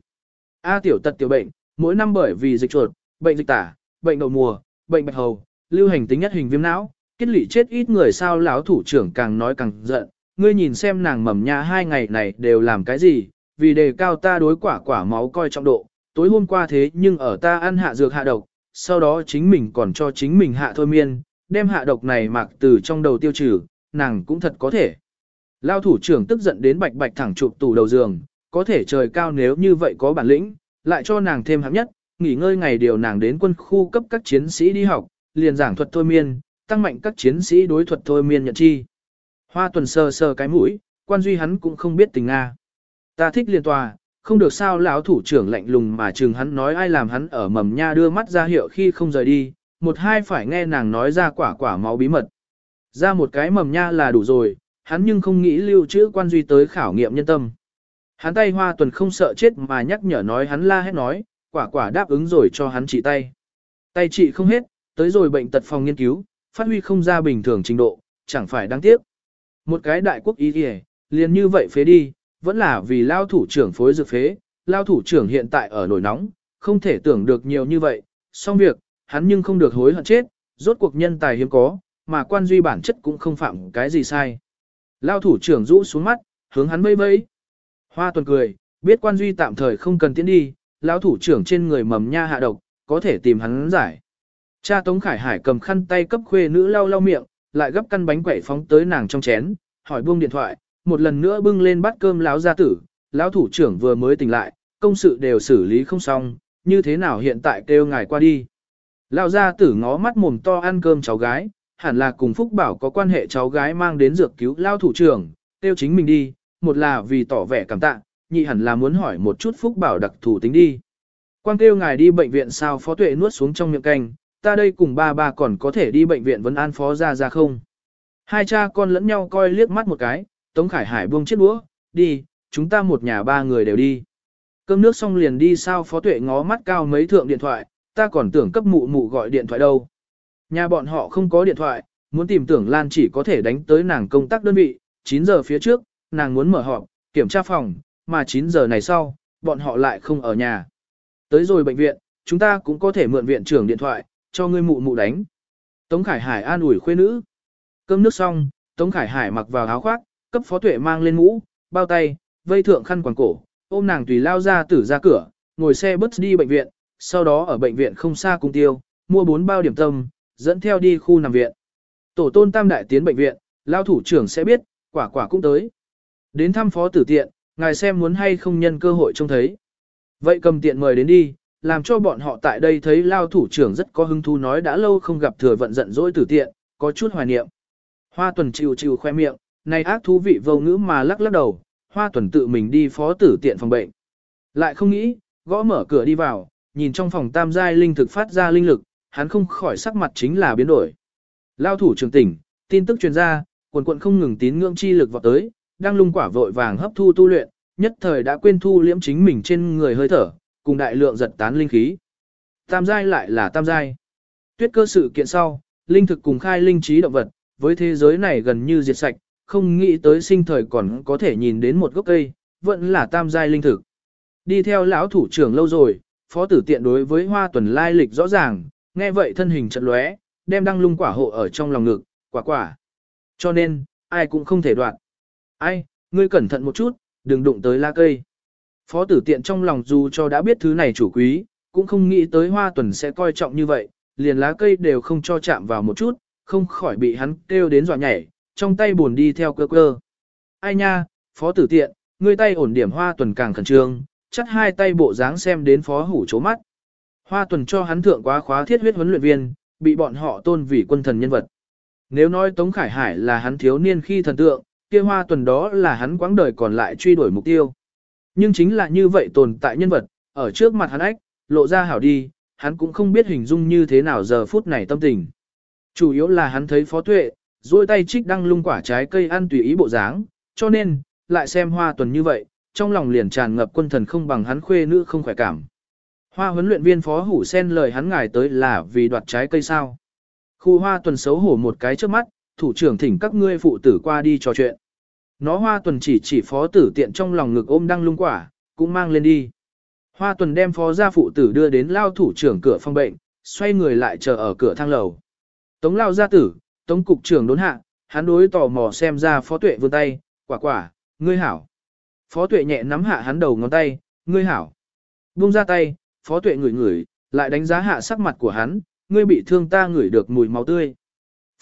A tiểu tật tiểu bệnh, mỗi năm bởi vì dịch chuột, bệnh dịch tả, bệnh đậu mùa, bệnh bạch hầu, lưu hành tính nhất hình viêm não, kết lị chết ít người sao lão thủ trưởng càng nói càng giận, ngươi nhìn xem nàng mầm nha hai ngày này đều làm cái gì, vì đề cao ta đối quả quả máu coi trọng độ, tối hôm qua thế nhưng ở ta ăn hạ dược hạ độc, sau đó chính mình còn cho chính mình hạ thôi miên, đem hạ độc này mặc từ trong đầu tiêu trừ, nàng cũng thật có thể. Lao thủ trưởng tức giận đến bạch bạch thẳng chụp tủ đầu giường, có thể trời cao nếu như vậy có bản lĩnh, lại cho nàng thêm hạng nhất, nghỉ ngơi ngày điều nàng đến quân khu cấp các chiến sĩ đi học, liền giảng thuật thôi miên, tăng mạnh các chiến sĩ đối thuật thôi miên nhận chi. Hoa tuần sờ sờ cái mũi, quan duy hắn cũng không biết tình Nga. Ta thích liên tòa, không được sao lão thủ trưởng lạnh lùng mà chừng hắn nói ai làm hắn ở mầm nha đưa mắt ra hiệu khi không rời đi, một hai phải nghe nàng nói ra quả quả máu bí mật. Ra một cái mầm nha là đủ rồi, hắn nhưng không nghĩ lưu trữ quan duy tới khảo nghiệm nhân tâm. Hắn tay hoa tuần không sợ chết mà nhắc nhở nói hắn la hét nói, quả quả đáp ứng rồi cho hắn trị tay. Tay trị không hết, tới rồi bệnh tật phòng nghiên cứu, phát huy không ra bình thường trình độ, chẳng phải đáng tiếc. Một cái đại quốc ý kìa, liền như vậy phế đi, vẫn là vì lao thủ trưởng phối dược phế, lao thủ trưởng hiện tại ở nổi nóng, không thể tưởng được nhiều như vậy, xong việc, hắn nhưng không được hối hận chết, rốt cuộc nhân tài hiếm có, mà quan duy bản chất cũng không phạm cái gì sai. Lao thủ trưởng rũ xuống mắt, hướng hắn vây vây. Hoa tuần cười, biết quan duy tạm thời không cần tiến đi, lão thủ trưởng trên người mầm nha hạ độc, có thể tìm hắn giải. Cha Tống Khải Hải cầm khăn tay cấp khuê nữ lau lau miệng, lại gấp căn bánh quẩy phóng tới nàng trong chén, hỏi buông điện thoại, một lần nữa bưng lên bát cơm lão gia tử, lão thủ trưởng vừa mới tỉnh lại, công sự đều xử lý không xong, như thế nào hiện tại kêu ngài qua đi. Lão gia tử ngó mắt mồm to ăn cơm cháu gái, hẳn là cùng Phúc Bảo có quan hệ cháu gái mang đến dược cứu lão thủ trưởng, kêu chính mình đi, một là vì tỏ vẻ cảm tạ, nhị hẳn là muốn hỏi một chút Phúc Bảo đặc thủ tính đi. Quan kêu ngài đi bệnh viện sao phó tuệ nuốt xuống trong miệng canh, ta đây cùng ba ba còn có thể đi bệnh viện vấn an phó ra ra không. Hai cha con lẫn nhau coi liếc mắt một cái, Tống Khải Hải buông chiếc đũa, đi, chúng ta một nhà ba người đều đi. Cơm nước xong liền đi sao phó tuệ ngó mắt cao mấy thượng điện thoại, ta còn tưởng cấp mụ mụ gọi điện thoại đâu. Nhà bọn họ không có điện thoại, muốn tìm tưởng Lan chỉ có thể đánh tới nàng công tác đơn vị, 9 giờ phía trước, nàng muốn mở họp, kiểm tra phòng, mà 9 giờ này sau, bọn họ lại không ở nhà. Tới rồi bệnh viện, chúng ta cũng có thể mượn viện trưởng điện thoại, cho ngươi mụ mụ đánh. Tống Khải Hải an ủi khuê nữ. Cơm nước xong, Tống Khải Hải mặc vào áo khoác, cấp phó tuệ mang lên mũ, bao tay, vây thượng khăn quàng cổ, ôm nàng tùy lao ra tử ra cửa, ngồi xe bus đi bệnh viện, sau đó ở bệnh viện không xa cung tiêu, mua bốn bao điểm tâm, dẫn theo đi khu nằm viện. Tổ tôn tam đại tiến bệnh viện, lao thủ trưởng sẽ biết, quả quả cũng tới. Đến thăm phó tử tiện, ngài xem muốn hay không nhân cơ hội trông thấy. Vậy cầm tiện mời đến đi, làm cho bọn họ tại đây thấy lao thủ trưởng rất có hứng thú nói đã lâu không gặp thừa vận giận dỗi tử tiện, có chút hoài niệm. Hoa tuần chịu chịu khoe miệng, này ác thú vị vô ngữ mà lắc lắc đầu, hoa tuần tự mình đi phó tử tiện phòng bệnh. Lại không nghĩ, gõ mở cửa đi vào, nhìn trong phòng tam giai linh thực phát ra linh lực, hắn không khỏi sắc mặt chính là biến đổi. Lao thủ trường tỉnh, tin tức truyền ra, quần quận không ngừng tín ngưỡng chi lực vào tới, đang lung quả vội vàng hấp thu tu luyện, nhất thời đã quên thu liễm chính mình trên người hơi thở, cùng đại lượng giật tán linh khí. Tam giai lại là tam giai. Tuyết cơ sự kiện sau, linh thực cùng khai linh trí động vật, với thế giới này gần như diệt sạch, không nghĩ tới sinh thời còn có thể nhìn đến một gốc cây, vẫn là tam giai linh thực. Đi theo lão thủ trưởng lâu rồi, phó tử tiện đối với hoa tuần lai lịch rõ ràng, nghe vậy thân hình chật lóe, đem đăng lung quả hộ ở trong lòng ngực, quả quả. Cho nên, ai cũng không thể đoạn. Ai, ngươi cẩn thận một chút, đừng đụng tới la cây. Phó tử tiện trong lòng dù cho đã biết thứ này chủ quý, cũng không nghĩ tới hoa tuần sẽ coi trọng như vậy, liền lá cây đều không cho chạm vào một chút, không khỏi bị hắn kêu đến dọa nhảy, trong tay buồn đi theo cơ cơ. Ai nha, phó tử tiện, ngươi tay ổn điểm hoa tuần càng khẩn trương, chắc hai tay bộ dáng xem đến phó hủ chố mắt. Hoa tuần cho hắn thượng quá khóa thiết huyết huấn luyện viên, bị bọn họ tôn vì quân thần nhân vật. Nếu nói Tống Khải Hải là hắn thiếu niên khi thần tượng, kia hoa tuần đó là hắn quãng đời còn lại truy đuổi mục tiêu. Nhưng chính là như vậy tồn tại nhân vật, ở trước mặt hắn ách, lộ ra hảo đi, hắn cũng không biết hình dung như thế nào giờ phút này tâm tình. Chủ yếu là hắn thấy phó tuệ, duỗi tay trích đăng lung quả trái cây ăn tùy ý bộ dáng, cho nên, lại xem hoa tuần như vậy, trong lòng liền tràn ngập quân thần không bằng hắn khuê nữ không khỏe cảm. Hoa huấn luyện viên phó hủ sen lời hắn ngài tới là vì đoạt trái cây sao. Khu hoa tuần xấu hổ một cái trước mắt, thủ trưởng thỉnh các ngươi phụ tử qua đi trò chuyện. Nó hoa tuần chỉ chỉ phó tử tiện trong lòng ngực ôm đăng lung quả, cũng mang lên đi. Hoa tuần đem phó gia phụ tử đưa đến lao thủ trưởng cửa phòng bệnh, xoay người lại chờ ở cửa thang lầu. Tống lao gia tử, tống cục trưởng đốn hạ, hắn đối tò mò xem ra phó tuệ vươn tay, quả quả, ngươi hảo. Phó tuệ nhẹ nắm hạ hắn đầu ngón tay, ngươi hảo. Buông ra tay, phó tuệ ngửi ngửi, lại đánh giá hạ sắc mặt của hắn, ngươi bị thương ta ngửi được mùi máu tươi.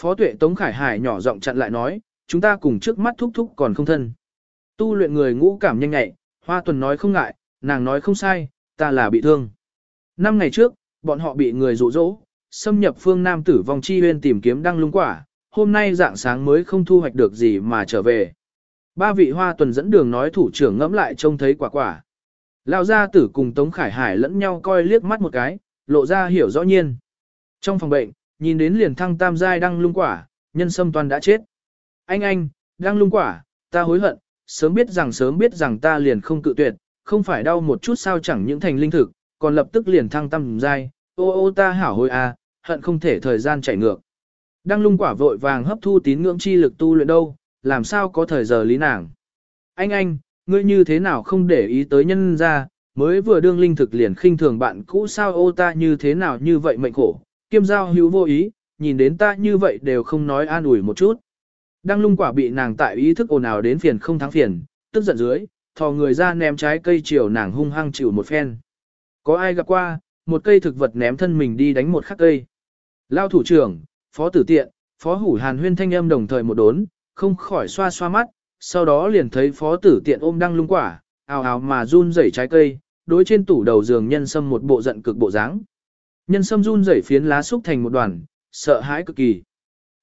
Phó tuệ Tống Khải Hải nhỏ giọng chặn lại nói, chúng ta cùng trước mắt thúc thúc còn không thân. Tu luyện người ngũ cảm nhanh nhạy, Hoa Tuần nói không ngại, nàng nói không sai, ta là bị thương. Năm ngày trước, bọn họ bị người dụ dỗ, xâm nhập phương Nam tử vong chi huyên tìm kiếm đăng lung quả, hôm nay dạng sáng mới không thu hoạch được gì mà trở về. Ba vị Hoa Tuần dẫn đường nói thủ trưởng ngẫm lại trông thấy quả quả. Lão gia tử cùng Tống Khải Hải lẫn nhau coi liếc mắt một cái, lộ ra hiểu rõ nhiên. Trong phòng bệnh, nhìn đến liền thăng tam giai đăng lung quả, nhân sâm toàn đã chết. Anh anh, đăng lung quả, ta hối hận, sớm biết rằng sớm biết rằng ta liền không cự tuyệt, không phải đau một chút sao chẳng những thành linh thực, còn lập tức liền thăng tam giai, ô ô ta hảo hối à, hận không thể thời gian chạy ngược. Đăng lung quả vội vàng hấp thu tín ngưỡng chi lực tu luyện đâu, làm sao có thời giờ lý nàng. Anh anh, ngươi như thế nào không để ý tới nhân ra, mới vừa đương linh thực liền khinh thường bạn cũ sao ô ta như thế nào như vậy mệnh khổ, kiêm giao hữu vô ý, nhìn đến ta như vậy đều không nói an ủi một chút. Đăng lung quả bị nàng tại ý thức ồn ào đến phiền không thắng phiền, tức giận dưới, thò người ra ném trái cây chiều nàng hung hăng chịu một phen. Có ai gặp qua, một cây thực vật ném thân mình đi đánh một khắc cây. Lao thủ trưởng, phó tử tiện, phó hủ hàn huyên thanh âm đồng thời một đốn, không khỏi xoa xoa mắt, sau đó liền thấy phó tử tiện ôm đăng lung quả, ào ào mà run rẩy trái cây, đối trên tủ đầu giường nhân sâm một bộ giận cực bộ dáng. Nhân sâm run rẩy phiến lá xúc thành một đoàn, sợ hãi cực kỳ.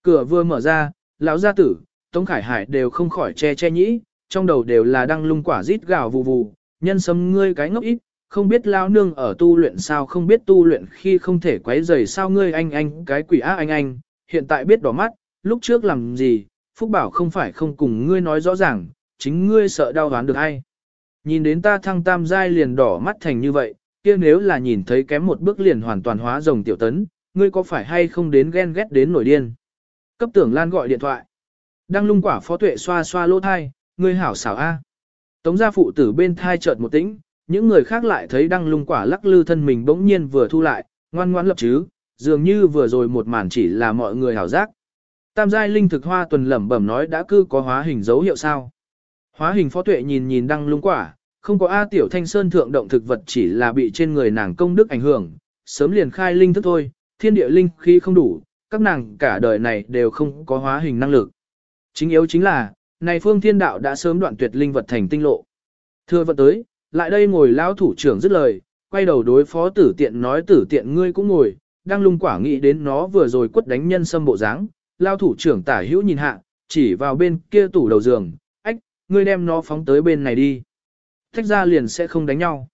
Cửa vừa mở ra, lão gia tử, Tống Khải Hải đều không khỏi che che nhĩ, trong đầu đều là đăng lung quả rít gào vù vù, nhân sâm ngươi cái ngốc ít, không biết lao nương ở tu luyện sao không biết tu luyện khi không thể quấy rầy sao ngươi anh anh cái quỷ á anh anh, hiện tại biết đỏ mắt, lúc trước làm gì, Phúc Bảo không phải không cùng ngươi nói rõ ràng, chính ngươi sợ đau đoán được hay. Nhìn đến ta thăng tam giai liền đỏ mắt thành như vậy, kia nếu là nhìn thấy kém một bước liền hoàn toàn hóa rồng tiểu tấn, ngươi có phải hay không đến ghen ghét đến nổi điên. Cấp tưởng Lan gọi điện thoại. Đang lung quả phó tuệ xoa xoa lỗ thai, ngươi hảo xảo A. Tống gia phụ tử bên thai chợt một tĩnh, những người khác lại thấy đăng lung quả lắc lư thân mình bỗng nhiên vừa thu lại, ngoan ngoãn lập chứ, dường như vừa rồi một màn chỉ là mọi người hảo giác. Tam giai linh thực hoa tuần lẩm bẩm nói đã cư có hóa hình dấu hiệu sao. Hóa hình phó tuệ nhìn nhìn đăng lung quả, không có A tiểu thanh sơn thượng động thực vật chỉ là bị trên người nàng công đức ảnh hưởng, sớm liền khai linh thức thôi, thiên địa linh khi không đủ, các nàng cả đời này đều không có hóa hình năng lực. Chính yếu chính là, này phương thiên đạo đã sớm đoạn tuyệt linh vật thành tinh lộ. Thưa vật tới, lại đây ngồi lão thủ trưởng dứt lời, quay đầu đối phó tử tiện nói tử tiện ngươi cũng ngồi, đang lung quả nghĩ đến nó vừa rồi quất đánh nhân sâm bộ dáng, lao thủ trưởng tả hữu nhìn hạ, chỉ vào bên kia tủ đầu giường, ách, ngươi đem nó phóng tới bên này đi. Tách ra liền sẽ không đánh nhau.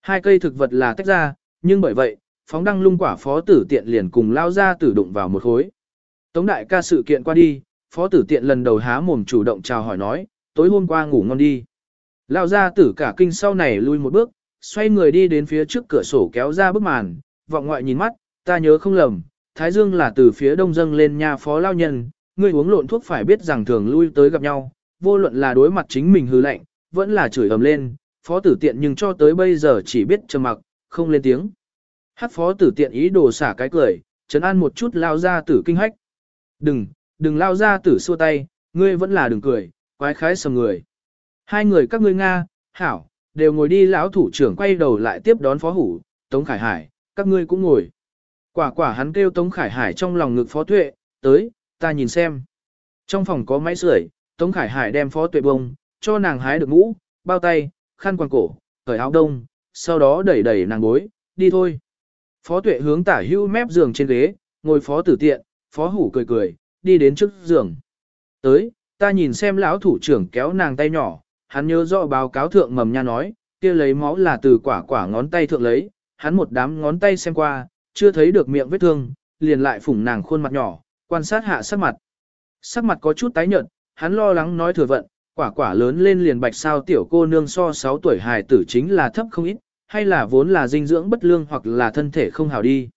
Hai cây thực vật là tách ra, nhưng bởi vậy, phóng đăng lung quả phó tử tiện liền cùng lao ra tử đụng vào một khối. Tống đại ca sự kiện qua đi, phó tử tiện lần đầu há mồm chủ động chào hỏi nói, tối hôm qua ngủ ngon đi. Lao ra tử cả kinh sau này lui một bước, xoay người đi đến phía trước cửa sổ kéo ra bức màn, vọng ngoại nhìn mắt, ta nhớ không lầm, Thái Dương là từ phía đông dâng lên nhà phó lao nhân, ngươi uống lộn thuốc phải biết rằng thường lui tới gặp nhau, vô luận là đối mặt chính mình hư lạnh, vẫn là chửi ầm lên, phó tử tiện nhưng cho tới bây giờ chỉ biết trầm mặc, không lên tiếng. Hát phó tử tiện ý đồ xả cái cười, trấn an một chút lao ra tử kinh hách. Đừng, đừng lao ra tử xua tay, ngươi vẫn là đừng cười, quái khái sầm người. Hai người các ngươi Nga, Hảo, đều ngồi đi lão thủ trưởng quay đầu lại tiếp đón phó hủ, Tống Khải Hải, các ngươi cũng ngồi. Quả quả hắn kêu Tống Khải Hải trong lòng ngực phó tuệ, tới, ta nhìn xem. Trong phòng có máy sưởi, Tống Khải Hải đem phó tuệ bông, cho nàng hái được mũ, bao tay, khăn quàng cổ, cởi áo đông, sau đó đẩy đẩy nàng bối, đi thôi. Phó tuệ hướng tả hưu mép giường trên ghế, ngồi phó tử tiện, phó hủ cười cười, đi đến trước giường. Tới, ta nhìn xem lão thủ trưởng kéo nàng tay nhỏ, hắn nhớ rõ báo cáo thượng mầm nha nói, kia lấy máu là từ quả quả ngón tay thượng lấy, hắn một đám ngón tay xem qua, chưa thấy được miệng vết thương, liền lại phủng nàng khuôn mặt nhỏ, quan sát hạ sắc mặt. Sắc mặt có chút tái nhợt, hắn lo lắng nói thừa vận, quả quả lớn lên liền bạch sao tiểu cô nương so 6 tuổi hài tử chính là thấp không ít, hay là vốn là dinh dưỡng bất lương hoặc là thân thể không hào đi.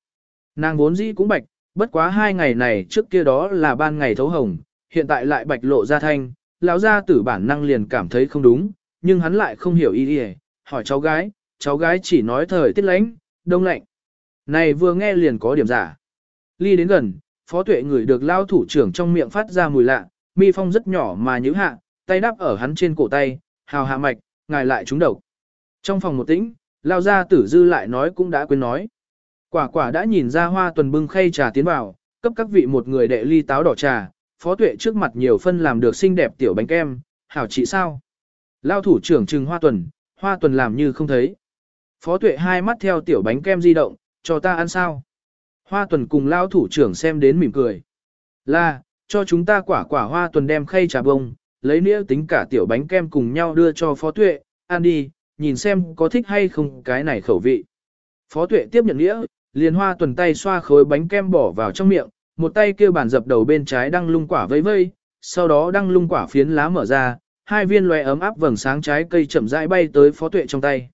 Nàng vốn dĩ cũng bạch, bất quá hai ngày này trước kia đó là ban ngày thấu hồng, hiện tại lại bạch lộ ra thanh, lão gia tử bản năng liền cảm thấy không đúng, nhưng hắn lại không hiểu ý ý, hỏi cháu gái, cháu gái chỉ nói thời tiết lạnh, đông lạnh. Này vừa nghe liền có điểm giả. Ly đến gần, phó tuệ ngửi được lao thủ trưởng trong miệng phát ra mùi lạ, mi phong rất nhỏ mà nhữ hạ, tay đắp ở hắn trên cổ tay, hào hạ mạch, ngài lại trúng độc. Trong phòng một tĩnh, lao gia tử dư lại nói cũng đã quên nói. Quả quả đã nhìn ra hoa tuần bưng khay trà tiến vào, cấp các vị một người đệ ly táo đỏ trà, phó tuệ trước mặt nhiều phân làm được xinh đẹp tiểu bánh kem, hảo chị sao. Lao thủ trưởng trừng hoa tuần, hoa tuần làm như không thấy. Phó tuệ hai mắt theo tiểu bánh kem di động, cho ta ăn sao. Hoa tuần cùng lao thủ trưởng xem đến mỉm cười. Là, cho chúng ta quả quả hoa tuần đem khay trà bông, lấy nĩa tính cả tiểu bánh kem cùng nhau đưa cho phó tuệ, ăn đi, nhìn xem có thích hay không cái này khẩu vị. Phó tuệ tiếp nhận nĩa, liền hoa tuần tay xoa khối bánh kem bỏ vào trong miệng, một tay kêu bàn dập đầu bên trái đăng lung quả vây vây, sau đó đăng lung quả phiến lá mở ra, hai viên loe ấm áp vầng sáng trái cây chậm rãi bay tới phó tuệ trong tay.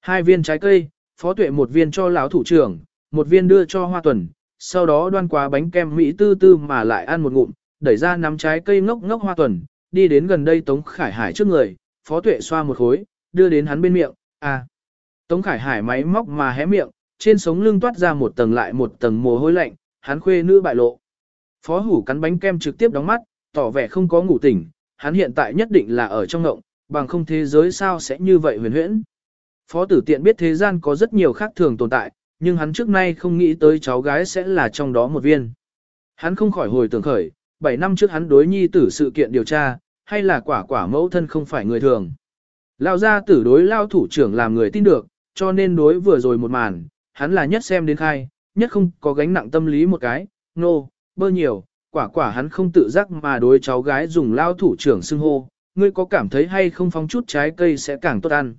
Hai viên trái cây, phó tuệ một viên cho lão thủ trưởng, một viên đưa cho hoa tuần, sau đó đoan quá bánh kem mỹ tư tư mà lại ăn một ngụm, đẩy ra nắm trái cây ngốc ngốc hoa tuần, đi đến gần đây Tống Khải Hải trước người, phó tuệ xoa một khối, đưa đến hắn bên miệng, à. Tống Khải Hải máy móc mà hé miệng, trên sống lưng toát ra một tầng lại một tầng mồ hôi lạnh, hắn khuê nữ bại lộ. Phó hủ cắn bánh kem trực tiếp đóng mắt, tỏ vẻ không có ngủ tỉnh, hắn hiện tại nhất định là ở trong ngộng, bằng không thế giới sao sẽ như vậy huyền huyễn. Phó tử tiện biết thế gian có rất nhiều khác thường tồn tại, nhưng hắn trước nay không nghĩ tới cháu gái sẽ là trong đó một viên. Hắn không khỏi hồi tưởng khởi, 7 năm trước hắn đối nhi tử sự kiện điều tra, hay là quả quả mẫu thân không phải người thường. Lao ra tử đối lao thủ trưởng làm người tin được, cho nên đối vừa rồi một màn, hắn là nhất xem đến khai, nhất không có gánh nặng tâm lý một cái, nô, no, bơ nhiều, quả quả hắn không tự giác mà đối cháu gái dùng lao thủ trưởng xưng hô, ngươi có cảm thấy hay không phóng chút trái cây sẽ càng tốt ăn.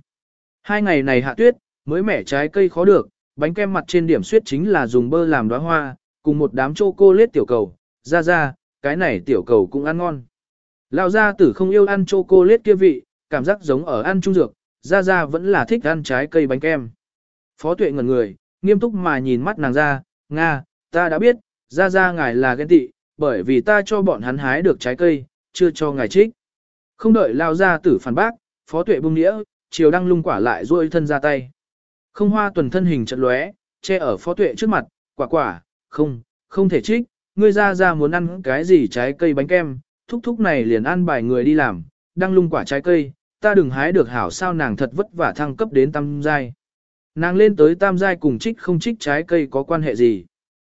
Hai ngày này hạ tuyết, mới mẻ trái cây khó được, bánh kem mặt trên điểm suyết chính là dùng bơ làm đóa hoa, cùng một đám chocolate tiểu cầu, ra ra, cái này tiểu cầu cũng ăn ngon. Lão gia tử không yêu ăn chocolate kia vị, cảm giác giống ở ăn trung dược, ra ra vẫn là thích ăn trái cây bánh kem. Phó tuệ ngẩn người, nghiêm túc mà nhìn mắt nàng ra, Nga, ta đã biết, ra ra ngài là ghen tị, bởi vì ta cho bọn hắn hái được trái cây, chưa cho ngài trích. Không đợi lao ra tử phản bác, phó tuệ bung nghĩa, chiều đăng lung quả lại duỗi thân ra tay. Không hoa tuần thân hình chật lóe, che ở phó tuệ trước mặt, quả quả, không, không thể trích, ngươi ra ra muốn ăn cái gì trái cây bánh kem, thúc thúc này liền ăn bài người đi làm, đăng lung quả trái cây, ta đừng hái được hảo sao nàng thật vất vả thăng cấp đến tam giai. Nàng lên tới tam giai cùng trích không trích trái cây có quan hệ gì.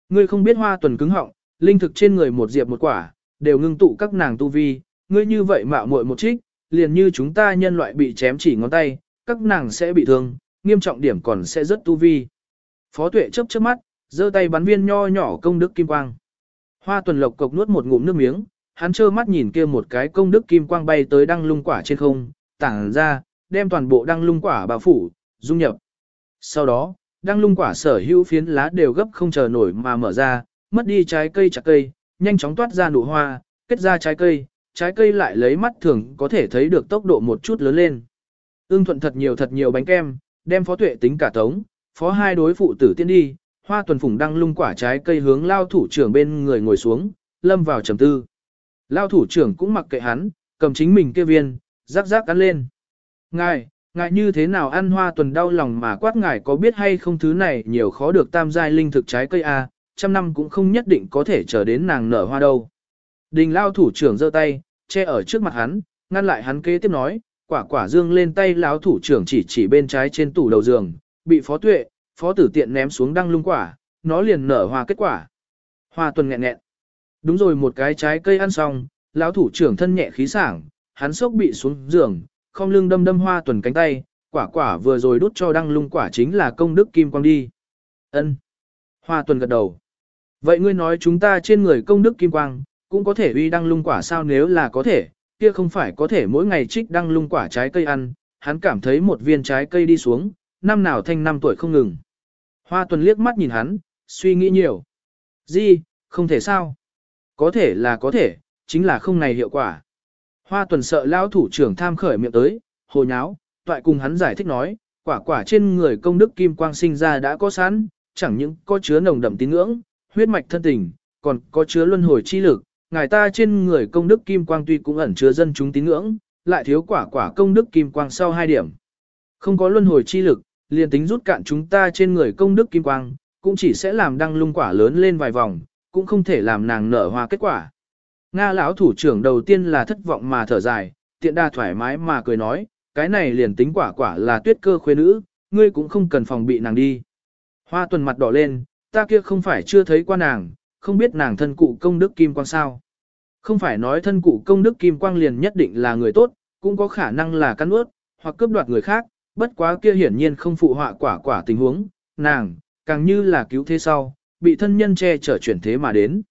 Ngươi không biết hoa tuần cứng họng, linh thực trên người một diệp một quả, đều ngưng tụ các nàng tu vi, ngươi như vậy mạo muội một trích, liền như chúng ta nhân loại bị chém chỉ ngón tay, các nàng sẽ bị thương, nghiêm trọng điểm còn sẽ rất tu vi. Phó tuệ chớp chớp mắt, giơ tay bắn viên nho nhỏ công đức kim quang. Hoa tuần lộc cộc nuốt một ngụm nước miếng, hắn trơ mắt nhìn kia một cái công đức kim quang bay tới đăng lung quả trên không, tảng ra, đem toàn bộ đăng lung quả bao phủ, dung nhập. Sau đó, đăng lung quả sở hữu phiến lá đều gấp không chờ nổi mà mở ra, mất đi trái cây chặt cây, nhanh chóng toát ra nụ hoa, kết ra trái cây, trái cây lại lấy mắt thường có thể thấy được tốc độ một chút lớn lên. Ưng thuận thật nhiều thật nhiều bánh kem, đem phó tuệ tính cả tống, phó hai đối phụ tử tiên đi, hoa tuần phùng đăng lung quả trái cây hướng lao thủ trưởng bên người ngồi xuống, lâm vào trầm tư. Lao thủ trưởng cũng mặc kệ hắn, cầm chính mình kia viên, rắc rắc cắn lên. Ngài, ngài như thế nào ăn hoa tuần đau lòng mà quát ngài có biết hay không thứ này nhiều khó được tam giai linh thực trái cây a, trăm năm cũng không nhất định có thể chờ đến nàng nở hoa đâu. Đình lao thủ trưởng giơ tay, che ở trước mặt hắn, ngăn lại hắn kế tiếp nói, quả quả dương lên tay lão thủ trưởng chỉ chỉ bên trái trên tủ đầu giường, bị phó tuệ, phó tử tiện ném xuống đăng lung quả, nó liền nở hoa kết quả. Hoa tuần nghẹn nghẹn. Đúng rồi một cái trái cây ăn xong, lão thủ trưởng thân nhẹ khí sảng, hắn sốc bị xuống giường, không lưng đâm đâm hoa tuần cánh tay, quả quả vừa rồi đút cho đăng lung quả chính là công đức kim quang đi. Ân. Hoa tuần gật đầu. Vậy ngươi nói chúng ta trên người công đức kim quang, cũng có thể uy đăng lung quả sao nếu là có thể, kia không phải có thể mỗi ngày trích đăng lung quả trái cây ăn, hắn cảm thấy một viên trái cây đi xuống, năm nào thanh năm tuổi không ngừng. Hoa tuần liếc mắt nhìn hắn, suy nghĩ nhiều. Gì, không thể sao? Có thể là có thể, chính là không này hiệu quả. Hoa tuần sợ lão thủ trưởng tham khởi miệng tới, hồ nháo, toại cùng hắn giải thích nói, quả quả trên người công đức kim quang sinh ra đã có sẵn, chẳng những có chứa nồng đậm tín ngưỡng, huyết mạch thân tình, còn có chứa luân hồi chi lực, ngài ta trên người công đức kim quang tuy cũng ẩn chứa dân chúng tín ngưỡng, lại thiếu quả quả công đức kim quang sau hai điểm. Không có luân hồi chi lực, liền tính rút cạn chúng ta trên người công đức kim quang, cũng chỉ sẽ làm đăng lung quả lớn lên vài vòng, cũng không thể làm nàng nở hoa kết quả. Nga lão thủ trưởng đầu tiên là thất vọng mà thở dài, tiện đa thoải mái mà cười nói, cái này liền tính quả quả là tuyết cơ khuê nữ, ngươi cũng không cần phòng bị nàng đi. Hoa tuần mặt đỏ lên, ta kia không phải chưa thấy qua nàng, không biết nàng thân cụ công đức kim quang sao. Không phải nói thân cụ công đức kim quang liền nhất định là người tốt, cũng có khả năng là cắn ướt, hoặc cướp đoạt người khác, bất quá kia hiển nhiên không phụ họa quả quả tình huống, nàng, càng như là cứu thế sau, bị thân nhân che chở chuyển thế mà đến.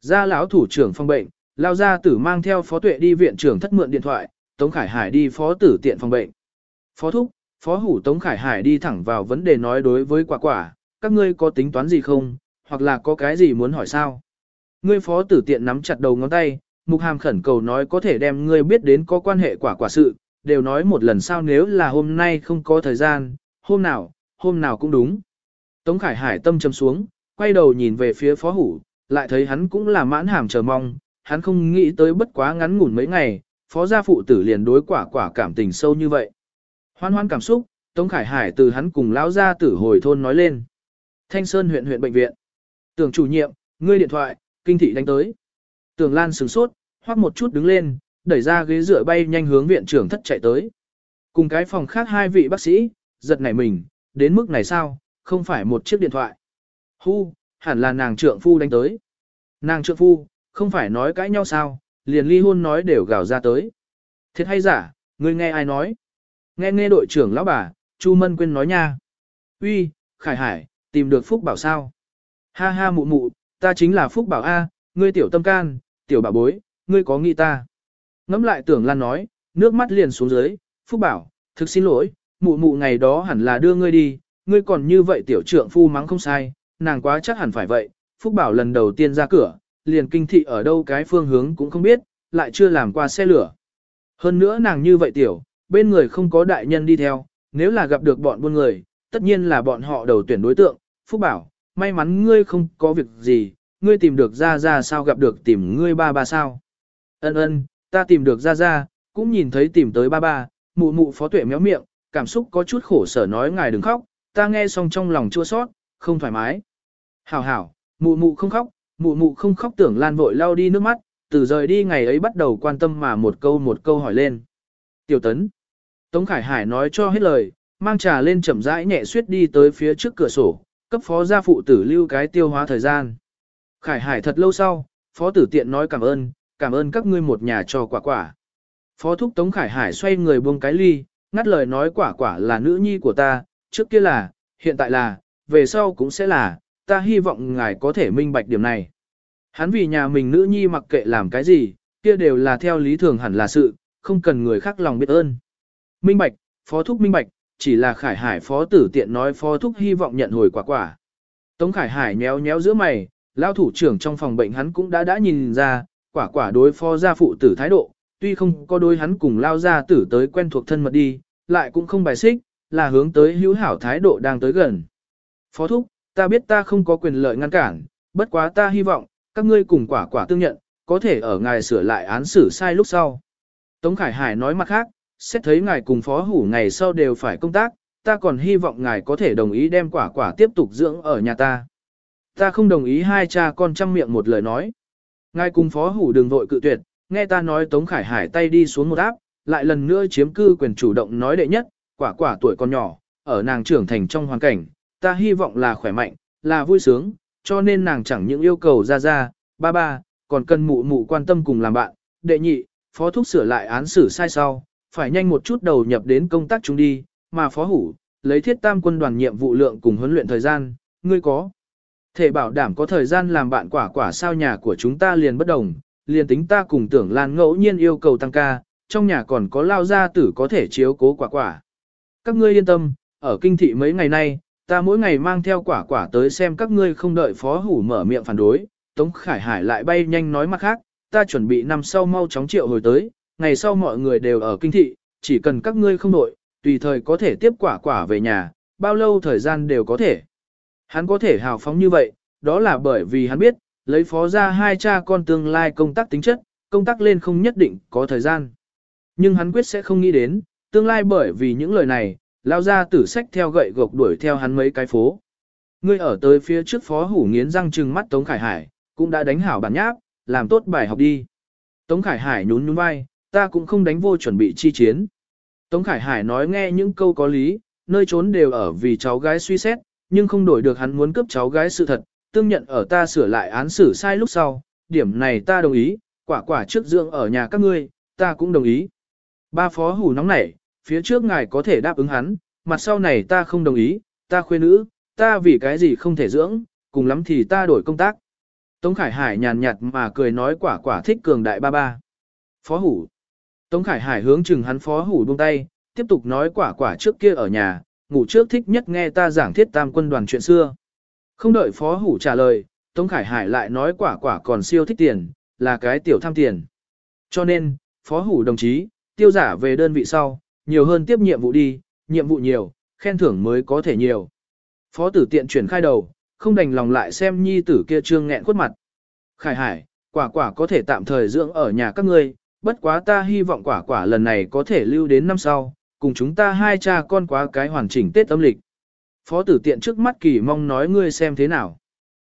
Gia lão thủ trưởng phong bệnh, lao gia tử mang theo phó tuệ đi viện trưởng thất mượn điện thoại, Tống Khải Hải đi phó tử tiện phòng bệnh. Phó thúc, phó hủ Tống Khải Hải đi thẳng vào vấn đề nói đối với quả quả, các ngươi có tính toán gì không, hoặc là có cái gì muốn hỏi sao. Ngươi phó tử tiện nắm chặt đầu ngón tay, mục hàm khẩn cầu nói có thể đem ngươi biết đến có quan hệ quả quả sự, đều nói một lần sao nếu là hôm nay không có thời gian, hôm nào, hôm nào cũng đúng. Tống Khải Hải tâm trầm xuống, quay đầu nhìn về phía phó hủ, lại thấy hắn cũng là mãn hàm chờ mong, hắn không nghĩ tới bất quá ngắn ngủn mấy ngày, phó gia phụ tử liền đối quả quả cảm tình sâu như vậy. Hoan hoan cảm xúc, Tống Khải Hải từ hắn cùng lão gia tử hồi thôn nói lên. Thanh Sơn huyện huyện bệnh viện. Tưởng chủ nhiệm, ngươi điện thoại, kinh thị đánh tới. Tưởng Lan sừng sốt, hoắc một chút đứng lên, đẩy ra ghế dựa bay nhanh hướng viện trưởng thất chạy tới. Cùng cái phòng khác hai vị bác sĩ, giật nảy mình, đến mức này sao, không phải một chiếc điện thoại. Hu, hẳn là nàng trượng phu đánh tới. Nàng trượng phu, không phải nói cãi nhau sao, liền ly hôn nói đều gào ra tới. Thiệt hay giả, ngươi nghe ai nói? Nghe nghe đội trưởng lão bà, Chu Mân Quyên nói nha. Uy, Khải Hải, tìm được Phúc Bảo sao? Ha ha mụ mụ, ta chính là Phúc Bảo A, ngươi tiểu tâm can, tiểu bà bối, ngươi có nghĩ ta. Ngắm lại tưởng Lan nói, nước mắt liền xuống dưới, Phúc Bảo, thực xin lỗi, mụ mụ ngày đó hẳn là đưa ngươi đi, ngươi còn như vậy tiểu trưởng phu mắng không sai, nàng quá chắc hẳn phải vậy. Phúc Bảo lần đầu tiên ra cửa, liền kinh thị ở đâu cái phương hướng cũng không biết, lại chưa làm qua xe lửa. Hơn nữa nàng như vậy tiểu, bên người không có đại nhân đi theo, nếu là gặp được bọn buôn người, tất nhiên là bọn họ đầu tuyển đối tượng. Phúc bảo, may mắn ngươi không có việc gì, ngươi tìm được ra ra sao gặp được tìm ngươi ba ba sao. Ân ân, ta tìm được ra ra, cũng nhìn thấy tìm tới ba ba, mụ mụ phó tuệ méo miệng, cảm xúc có chút khổ sở nói ngài đừng khóc, ta nghe xong trong lòng chua sót, không thoải mái. Hảo hảo, mụ mụ không khóc, Mụ mụ không khóc tưởng Lan vội lau đi nước mắt, từ rời đi ngày ấy bắt đầu quan tâm mà một câu một câu hỏi lên. Tiểu tấn. Tống Khải Hải nói cho hết lời, mang trà lên chậm rãi nhẹ suyết đi tới phía trước cửa sổ, cấp phó gia phụ tử lưu cái tiêu hóa thời gian. Khải Hải thật lâu sau, phó tử tiện nói cảm ơn, cảm ơn các ngươi một nhà cho quả quả. Phó thúc Tống Khải Hải xoay người buông cái ly, ngắt lời nói quả quả là nữ nhi của ta, trước kia là, hiện tại là, về sau cũng sẽ là, ta hy vọng ngài có thể minh bạch điểm này. Hắn vì nhà mình nữ nhi mặc kệ làm cái gì, kia đều là theo lý thường hẳn là sự, không cần người khác lòng biết ơn. Minh bạch, phó thúc minh bạch, chỉ là khải hải phó tử tiện nói phó thúc hy vọng nhận hồi quả quả. Tống khải hải nhéo nhéo giữa mày, lao thủ trưởng trong phòng bệnh hắn cũng đã đã nhìn ra, quả quả đối phó gia phụ tử thái độ, tuy không có đối hắn cùng lao gia tử tới quen thuộc thân mật đi, lại cũng không bài xích, là hướng tới hữu hảo thái độ đang tới gần. Phó thúc, ta biết ta không có quyền lợi ngăn cản, bất quá ta hy vọng, các ngươi cùng quả quả tương nhận, có thể ở ngài sửa lại án xử sai lúc sau. Tống Khải Hải nói mặt khác, xét thấy ngài cùng phó hủ ngày sau đều phải công tác, ta còn hy vọng ngài có thể đồng ý đem quả quả tiếp tục dưỡng ở nhà ta. Ta không đồng ý hai cha con chăm miệng một lời nói. Ngài cùng phó hủ đừng vội cự tuyệt, nghe ta nói Tống Khải Hải tay đi xuống một áp, lại lần nữa chiếm cư quyền chủ động nói đệ nhất, quả quả tuổi còn nhỏ, ở nàng trưởng thành trong hoàn cảnh, ta hy vọng là khỏe mạnh, là vui sướng, cho nên nàng chẳng những yêu cầu ra ra, ba ba, còn cần mụ mụ quan tâm cùng làm bạn. Đệ nhị, phó thúc sửa lại án xử sai sau, phải nhanh một chút đầu nhập đến công tác chúng đi, mà phó hủ, lấy thiết tam quân đoàn nhiệm vụ lượng cùng huấn luyện thời gian, ngươi có. Thể bảo đảm có thời gian làm bạn quả quả sao nhà của chúng ta liền bất đồng, liền tính ta cùng tưởng lan ngẫu nhiên yêu cầu tăng ca, trong nhà còn có lao gia tử có thể chiếu cố quả quả. Các ngươi yên tâm, ở kinh thị mấy ngày nay, ta mỗi ngày mang theo quả quả tới xem các ngươi không đợi phó hủ mở miệng phản đối, Tống Khải Hải lại bay nhanh nói mặt khác, ta chuẩn bị năm sau mau chóng triệu hồi tới, ngày sau mọi người đều ở kinh thị, chỉ cần các ngươi không đội, tùy thời có thể tiếp quả quả về nhà, bao lâu thời gian đều có thể. Hắn có thể hào phóng như vậy, đó là bởi vì hắn biết, lấy phó ra hai cha con tương lai công tác tính chất, công tác lên không nhất định có thời gian. Nhưng hắn quyết sẽ không nghĩ đến, tương lai bởi vì những lời này, lao ra tử sách theo gậy gộc đuổi theo hắn mấy cái phố. Ngươi ở tới phía trước phó hủ nghiến răng trừng mắt Tống Khải Hải, cũng đã đánh hảo bản nháp, làm tốt bài học đi. Tống Khải Hải nhún nhún vai, ta cũng không đánh vô chuẩn bị chi chiến. Tống Khải Hải nói nghe những câu có lý, nơi trốn đều ở vì cháu gái suy xét, nhưng không đổi được hắn muốn cướp cháu gái sự thật, tương nhận ở ta sửa lại án xử sai lúc sau, điểm này ta đồng ý, quả quả trước dưỡng ở nhà các ngươi, ta cũng đồng ý. Ba phó hủ nóng nảy, phía trước ngài có thể đáp ứng hắn, mặt sau này ta không đồng ý, ta khuê nữ, ta vì cái gì không thể dưỡng, cùng lắm thì ta đổi công tác. Tống Khải Hải nhàn nhạt mà cười nói quả quả thích cường đại ba ba. Phó hủ. Tống Khải Hải hướng chừng hắn phó hủ buông tay, tiếp tục nói quả quả trước kia ở nhà, ngủ trước thích nhất nghe ta giảng thiết tam quân đoàn chuyện xưa. Không đợi phó hủ trả lời, Tống Khải Hải lại nói quả quả còn siêu thích tiền, là cái tiểu tham tiền. Cho nên, phó hủ đồng chí, tiêu giả về đơn vị sau, nhiều hơn tiếp nhiệm vụ đi, nhiệm vụ nhiều, khen thưởng mới có thể nhiều. Phó tử tiện chuyển khai đầu, không đành lòng lại xem nhi tử kia trương nghẹn khuất mặt. Khải hải, quả quả có thể tạm thời dưỡng ở nhà các ngươi, bất quá ta hy vọng quả quả lần này có thể lưu đến năm sau, cùng chúng ta hai cha con quá cái hoàn chỉnh Tết âm lịch. Phó tử tiện trước mắt kỳ mong nói ngươi xem thế nào.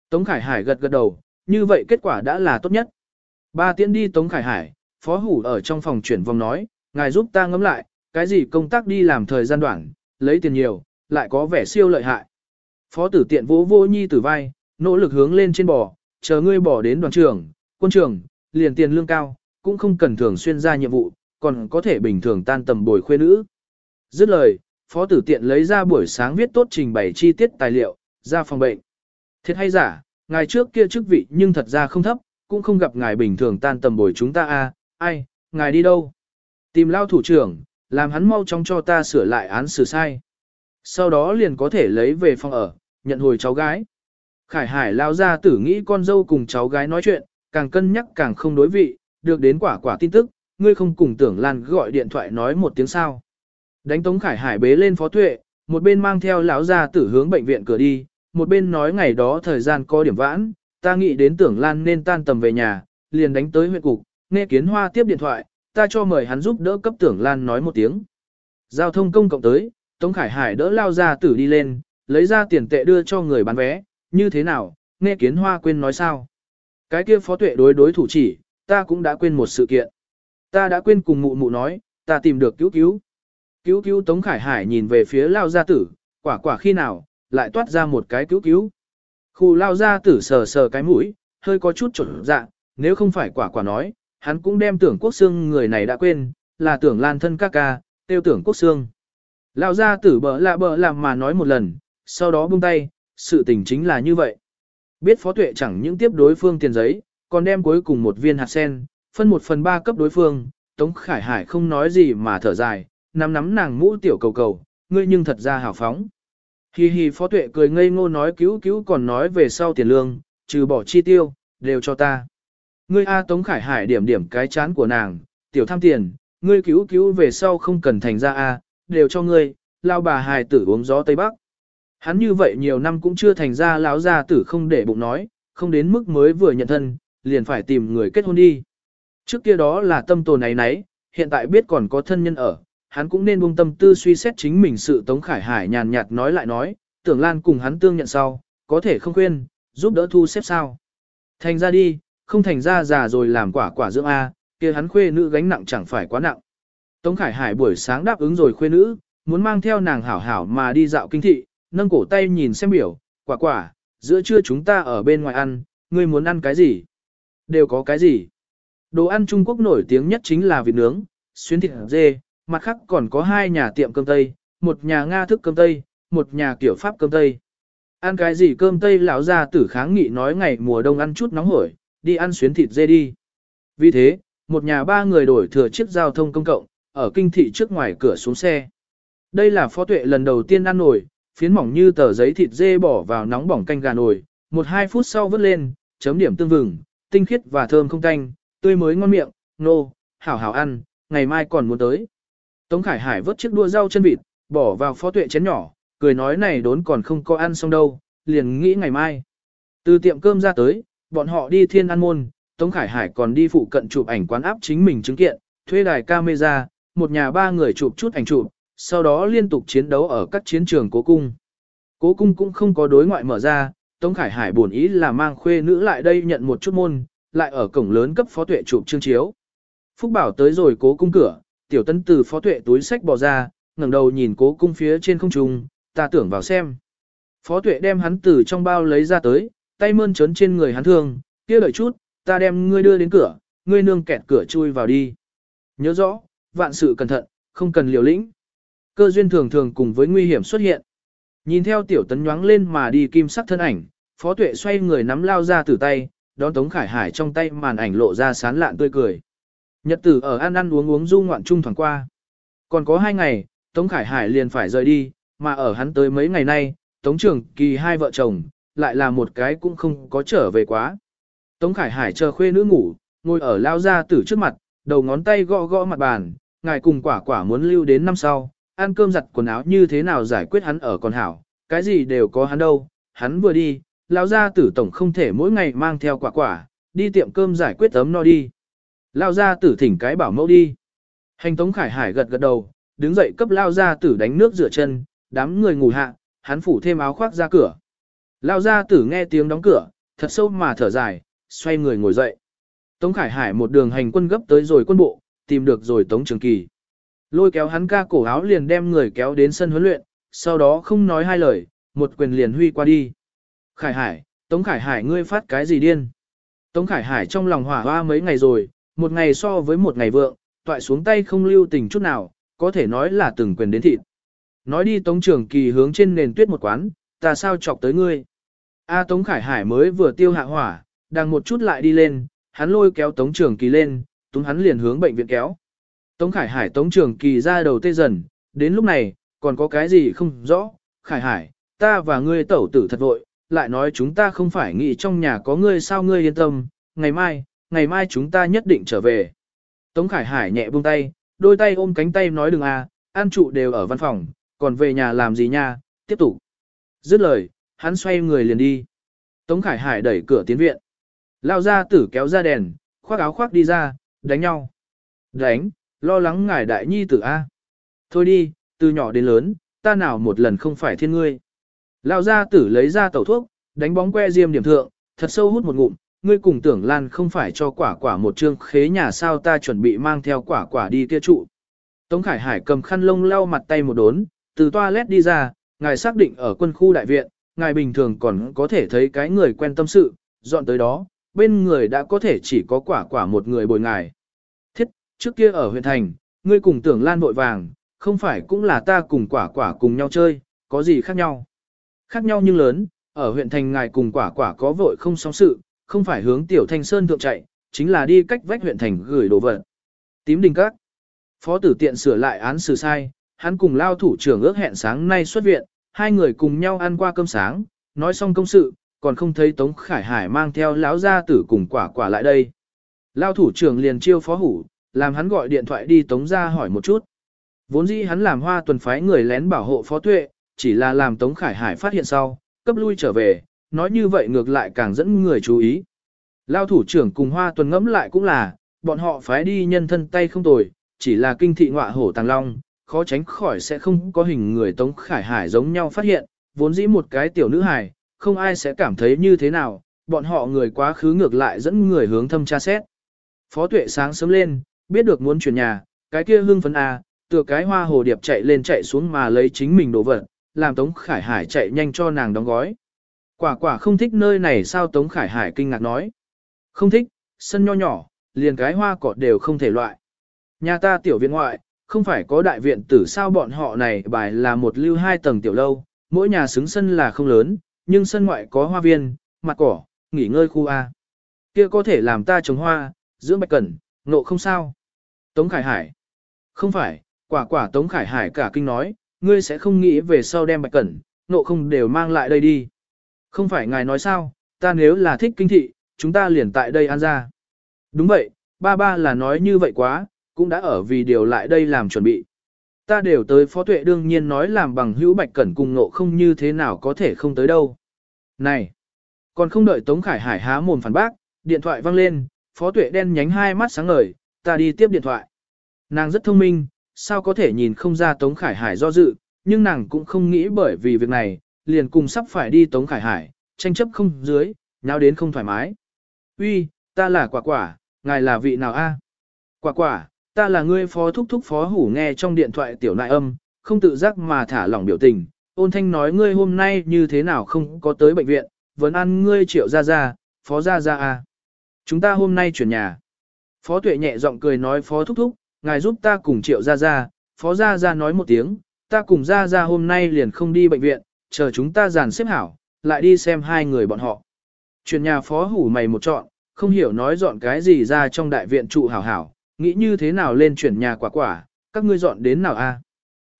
Tống Khải Hải gật gật đầu, như vậy kết quả đã là tốt nhất. Ba tiễn đi Tống Khải Hải, phó hủ ở trong phòng chuyển vòng nói, ngài giúp ta ngẫm lại, cái gì công tác đi làm thời gian đoạn, lấy tiền nhiều, lại có vẻ siêu lợi hại. Phó tử tiện vỗ vô nhi tử vai, nỗ lực hướng lên trên bò, chờ ngươi bỏ đến đoàn trường, quân trường, liền tiền lương cao, cũng không cần thường xuyên ra nhiệm vụ, còn có thể bình thường tan tầm bồi khuê nữ. Dứt lời, phó tử tiện lấy ra buổi sáng viết tốt trình bày chi tiết tài liệu, ra phòng bệnh. Thiệt hay giả, ngài trước kia chức vị nhưng thật ra không thấp, cũng không gặp ngài bình thường tan tầm bồi chúng ta a à, ai, ngài đi đâu? Tìm lao thủ trưởng, làm hắn mau chóng cho ta sửa lại án xử sai. Sau đó liền có thể lấy về phòng ở, nhận hồi cháu gái. Khải Hải lao ra tử nghĩ con dâu cùng cháu gái nói chuyện, càng cân nhắc càng không đối vị, được đến quả quả tin tức, ngươi không cùng tưởng Lan gọi điện thoại nói một tiếng sao. Đánh Tống Khải Hải bế lên phó tuệ, một bên mang theo lão gia tử hướng bệnh viện cửa đi, một bên nói ngày đó thời gian có điểm vãn, ta nghĩ đến tưởng Lan nên tan tầm về nhà, liền đánh tới huyện cục, nghe kiến hoa tiếp điện thoại, ta cho mời hắn giúp đỡ cấp tưởng Lan nói một tiếng. Giao thông công cộng tới, Tống Khải Hải đỡ lao ra tử đi lên, lấy ra tiền tệ đưa cho người bán vé, như thế nào, nghe kiến hoa quên nói sao. Cái kia phó tuệ đối đối thủ chỉ, ta cũng đã quên một sự kiện. Ta đã quên cùng mụ mụ nói, ta tìm được cứu cứu. Cứu cứu Tống Khải Hải nhìn về phía lao gia tử, quả quả khi nào, lại toát ra một cái cứu cứu. Khu lao gia tử sờ sờ cái mũi, hơi có chút trộn dạ, nếu không phải quả quả nói, hắn cũng đem tưởng quốc xương người này đã quên, là tưởng lan thân ca ca, tiêu tưởng quốc xương. Lão gia tử bỡ lạ bỡ làm mà nói một lần, sau đó buông tay, sự tình chính là như vậy. Biết phó tuệ chẳng những tiếp đối phương tiền giấy, còn đem cuối cùng một viên hạt sen, phân một phần ba cấp đối phương, Tống Khải Hải không nói gì mà thở dài, nắm nắm nàng mũ tiểu cầu cầu, ngươi nhưng thật ra hào phóng. Hi hi phó tuệ cười ngây ngô nói cứu cứu còn nói về sau tiền lương, trừ bỏ chi tiêu, đều cho ta. Ngươi A Tống Khải Hải điểm điểm cái chán của nàng, tiểu tham tiền, ngươi cứu cứu về sau không cần thành ra A, đều cho ngươi, lao bà hài tử uống gió Tây Bắc. Hắn như vậy nhiều năm cũng chưa thành ra lão gia tử không để bụng nói, không đến mức mới vừa nhận thân, liền phải tìm người kết hôn đi. Trước kia đó là tâm tồn này nấy, hiện tại biết còn có thân nhân ở, hắn cũng nên buông tâm tư suy xét chính mình sự Tống Khải Hải nhàn nhạt nói lại nói, tưởng Lan cùng hắn tương nhận sau, có thể không khuyên, giúp đỡ thu xếp sao. Thành ra đi, không thành ra già rồi làm quả quả dưỡng A, kia hắn khuê nữ gánh nặng chẳng phải quá nặng. Tống Khải Hải buổi sáng đáp ứng rồi khuê nữ, muốn mang theo nàng hảo hảo mà đi dạo kinh thị, nâng cổ tay nhìn xem biểu, quả quả, giữa trưa chúng ta ở bên ngoài ăn, ngươi muốn ăn cái gì? Đều có cái gì? Đồ ăn Trung Quốc nổi tiếng nhất chính là vịt nướng, xuyến thịt dê, mặt khác còn có hai nhà tiệm cơm Tây, một nhà Nga thức cơm Tây, một nhà kiểu Pháp cơm Tây. Ăn cái gì cơm Tây lão ra tử kháng nghị nói ngày mùa đông ăn chút nóng hổi, đi ăn xuyến thịt dê đi. Vì thế, một nhà ba người đổi thừa chiếc giao thông công cộng, ở kinh thị trước ngoài cửa xuống xe. Đây là phó tuệ lần đầu tiên ăn nổi, phiến mỏng như tờ giấy thịt dê bỏ vào nóng bỏng canh gà nồi, một hai phút sau vớt lên, chấm điểm tương vừng, tinh khiết và thơm không tanh, tươi mới ngon miệng, nô, hảo hảo ăn, ngày mai còn muốn tới. Tống Khải Hải vớt chiếc đua rau chân vịt, bỏ vào phó tuệ chén nhỏ, cười nói này đốn còn không có ăn xong đâu, liền nghĩ ngày mai. Từ tiệm cơm ra tới, bọn họ đi thiên an môn, Tống Khải Hải còn đi phụ cận chụp ảnh quán áp chính mình chứng kiện, thuê đài camera, một nhà ba người chụp chút ảnh chụp, sau đó liên tục chiến đấu ở các chiến trường cố cung. Cố cung cũng không có đối ngoại mở ra, Tống Khải Hải buồn ý là mang khuê nữ lại đây nhận một chút môn, lại ở cổng lớn cấp phó tuệ chụp chương chiếu. Phúc Bảo tới rồi cố cung cửa, tiểu tấn từ phó tuệ túi sách bỏ ra, ngẩng đầu nhìn cố cung phía trên không trung, ta tưởng vào xem. Phó tuệ đem hắn từ trong bao lấy ra tới, tay mơn trớn trên người hắn thương, kia đợi chút, ta đem ngươi đưa đến cửa, ngươi nương kẹt cửa chui vào đi. Nhớ rõ, vạn sự cẩn thận, không cần liều lĩnh. Cơ duyên thường thường cùng với nguy hiểm xuất hiện. Nhìn theo tiểu tấn nhoáng lên mà đi kim sắc thân ảnh, phó tuệ xoay người nắm lao ra từ tay, đón Tống Khải Hải trong tay màn ảnh lộ ra sán lạn tươi cười. Nhật tử ở ăn ăn uống uống du ngoạn chung thoảng qua. Còn có hai ngày, Tống Khải Hải liền phải rời đi, mà ở hắn tới mấy ngày nay, Tống Trường Kỳ hai vợ chồng, lại là một cái cũng không có trở về quá. Tống Khải Hải chờ khuê nữ ngủ, ngồi ở lao ra tử trước mặt, đầu ngón tay gõ gõ mặt bàn, ngài cùng quả quả muốn lưu đến năm sau, ăn cơm giặt quần áo như thế nào giải quyết hắn ở còn hảo, cái gì đều có hắn đâu, hắn vừa đi, lao gia tử tổng không thể mỗi ngày mang theo quả quả, đi tiệm cơm giải quyết ấm no đi. Lao gia tử thỉnh cái bảo mẫu đi. Hành Tống Khải Hải gật gật đầu, đứng dậy cấp lao gia tử đánh nước rửa chân, đám người ngủ hạ, hắn phủ thêm áo khoác ra cửa. Lao gia tử nghe tiếng đóng cửa, thật sâu mà thở dài, xoay người ngồi dậy. Tống Khải Hải một đường hành quân gấp tới rồi quân bộ, tìm được rồi Tống Trường Kỳ. Lôi kéo hắn ca cổ áo liền đem người kéo đến sân huấn luyện, sau đó không nói hai lời, một quyền liền huy qua đi. Khải Hải, Tống Khải Hải ngươi phát cái gì điên? Tống Khải Hải trong lòng hỏa hoa mấy ngày rồi, một ngày so với một ngày vượng, toại xuống tay không lưu tình chút nào, có thể nói là từng quyền đến thịt. Nói đi Tống Trường Kỳ hướng trên nền tuyết một quán, ta sao chọc tới ngươi? A Tống Khải Hải mới vừa tiêu hạ hỏa, đang một chút lại đi lên, hắn lôi kéo Tống Trường Kỳ lên, túng hắn liền hướng bệnh viện kéo. Tống Khải Hải Tống Trường Kỳ ra đầu tê dần, đến lúc này, còn có cái gì không rõ, Khải Hải, ta và ngươi tẩu tử thật vội, lại nói chúng ta không phải nghĩ trong nhà có ngươi sao ngươi yên tâm, ngày mai, ngày mai chúng ta nhất định trở về. Tống Khải Hải nhẹ buông tay, đôi tay ôm cánh tay nói đừng à, an trụ đều ở văn phòng, còn về nhà làm gì nha, tiếp tục. Dứt lời, hắn xoay người liền đi. Tống Khải Hải đẩy cửa tiến viện. Lao ra tử kéo ra đèn, khoác áo khoác đi ra, đánh nhau. Đánh, lo lắng ngài đại nhi tử A. Thôi đi, từ nhỏ đến lớn, ta nào một lần không phải thiên ngươi. Lao ra tử lấy ra tẩu thuốc, đánh bóng que diêm điểm thượng, thật sâu hút một ngụm, ngươi cùng tưởng lan không phải cho quả quả một trương khế nhà sao ta chuẩn bị mang theo quả quả đi kia trụ. Tống Khải Hải cầm khăn lông lau mặt tay một đốn, từ toilet đi ra, ngài xác định ở quân khu đại viện, ngài bình thường còn có thể thấy cái người quen tâm sự, dọn tới đó, bên người đã có thể chỉ có quả quả một người bồi ngài. Thiết, trước kia ở huyện thành, ngươi cùng tưởng lan vội vàng, không phải cũng là ta cùng quả quả cùng nhau chơi, có gì khác nhau. Khác nhau nhưng lớn, ở huyện thành ngài cùng quả quả có vội không sóng sự, không phải hướng tiểu thanh sơn thượng chạy, chính là đi cách vách huyện thành gửi đồ vật. Tím đình các. Phó tử tiện sửa lại án xử sai, hắn cùng lao thủ trưởng ước hẹn sáng nay xuất viện, hai người cùng nhau ăn qua cơm sáng, nói xong công sự, còn không thấy Tống Khải Hải mang theo lão gia tử cùng quả quả lại đây. Lao thủ trưởng liền chiêu phó hủ, làm hắn gọi điện thoại đi Tống ra hỏi một chút. Vốn dĩ hắn làm hoa tuần phái người lén bảo hộ phó tuệ, chỉ là làm Tống Khải Hải phát hiện sau, cấp lui trở về, nói như vậy ngược lại càng dẫn người chú ý. Lao thủ trưởng cùng hoa tuần ngẫm lại cũng là, bọn họ phái đi nhân thân tay không tồi, chỉ là kinh thị ngọa hổ tàng long, khó tránh khỏi sẽ không có hình người Tống Khải Hải giống nhau phát hiện, vốn dĩ một cái tiểu nữ hài, không ai sẽ cảm thấy như thế nào, bọn họ người quá khứ ngược lại dẫn người hướng thâm tra xét. Phó tuệ sáng sớm lên, biết được muốn chuyển nhà, cái kia hương phấn à tựa cái hoa hồ điệp chạy lên chạy xuống mà lấy chính mình đồ vật, làm Tống Khải Hải chạy nhanh cho nàng đóng gói. Quả quả không thích nơi này sao Tống Khải Hải kinh ngạc nói. Không thích, sân nho nhỏ, liền cái hoa cỏ đều không thể loại. Nhà ta tiểu viện ngoại, không phải có đại viện tử sao bọn họ này bài là một lưu hai tầng tiểu lâu, mỗi nhà xứng sân là không lớn, nhưng sân ngoại có hoa viên, mặt cỏ, nghỉ ngơi khu A. Kia có thể làm ta trồng hoa, dưỡng bạch cẩn, nộ không sao. Tống Khải Hải. Không phải, quả quả Tống Khải Hải cả kinh nói, ngươi sẽ không nghĩ về sau đem bạch cẩn, nộ không đều mang lại đây đi. Không phải ngài nói sao, ta nếu là thích kinh thị, chúng ta liền tại đây ăn ra. Đúng vậy, ba ba là nói như vậy quá, cũng đã ở vì điều lại đây làm chuẩn bị. Ta đều tới phó tuệ đương nhiên nói làm bằng hữu bạch cẩn cùng nộ không như thế nào có thể không tới đâu. Này, còn không đợi Tống Khải Hải há mồm phản bác, điện thoại vang lên, phó tuệ đen nhánh hai mắt sáng ngời, ta đi tiếp điện thoại. Nàng rất thông minh, sao có thể nhìn không ra Tống Khải Hải do dự, nhưng nàng cũng không nghĩ bởi vì việc này, liền cùng sắp phải đi Tống Khải Hải, tranh chấp không dưới, nháo đến không thoải mái. Uy, ta là quả quả, ngài là vị nào a? Quả quả, ta là ngươi phó thúc thúc phó hủ nghe trong điện thoại tiểu nại âm, không tự giác mà thả lỏng biểu tình. Ôn thanh nói ngươi hôm nay như thế nào không có tới bệnh viện, vẫn ăn ngươi triệu ra ra, phó ra ra à. Chúng ta hôm nay chuyển nhà. Phó tuệ nhẹ giọng cười nói phó thúc thúc, ngài giúp ta cùng triệu ra ra, phó ra ra nói một tiếng, ta cùng ra ra hôm nay liền không đi bệnh viện, chờ chúng ta dàn xếp hảo, lại đi xem hai người bọn họ. Chuyển nhà phó hủ mày một chọn, không hiểu nói dọn cái gì ra trong đại viện trụ hảo hảo, nghĩ như thế nào lên chuyển nhà quả quả, các ngươi dọn đến nào a?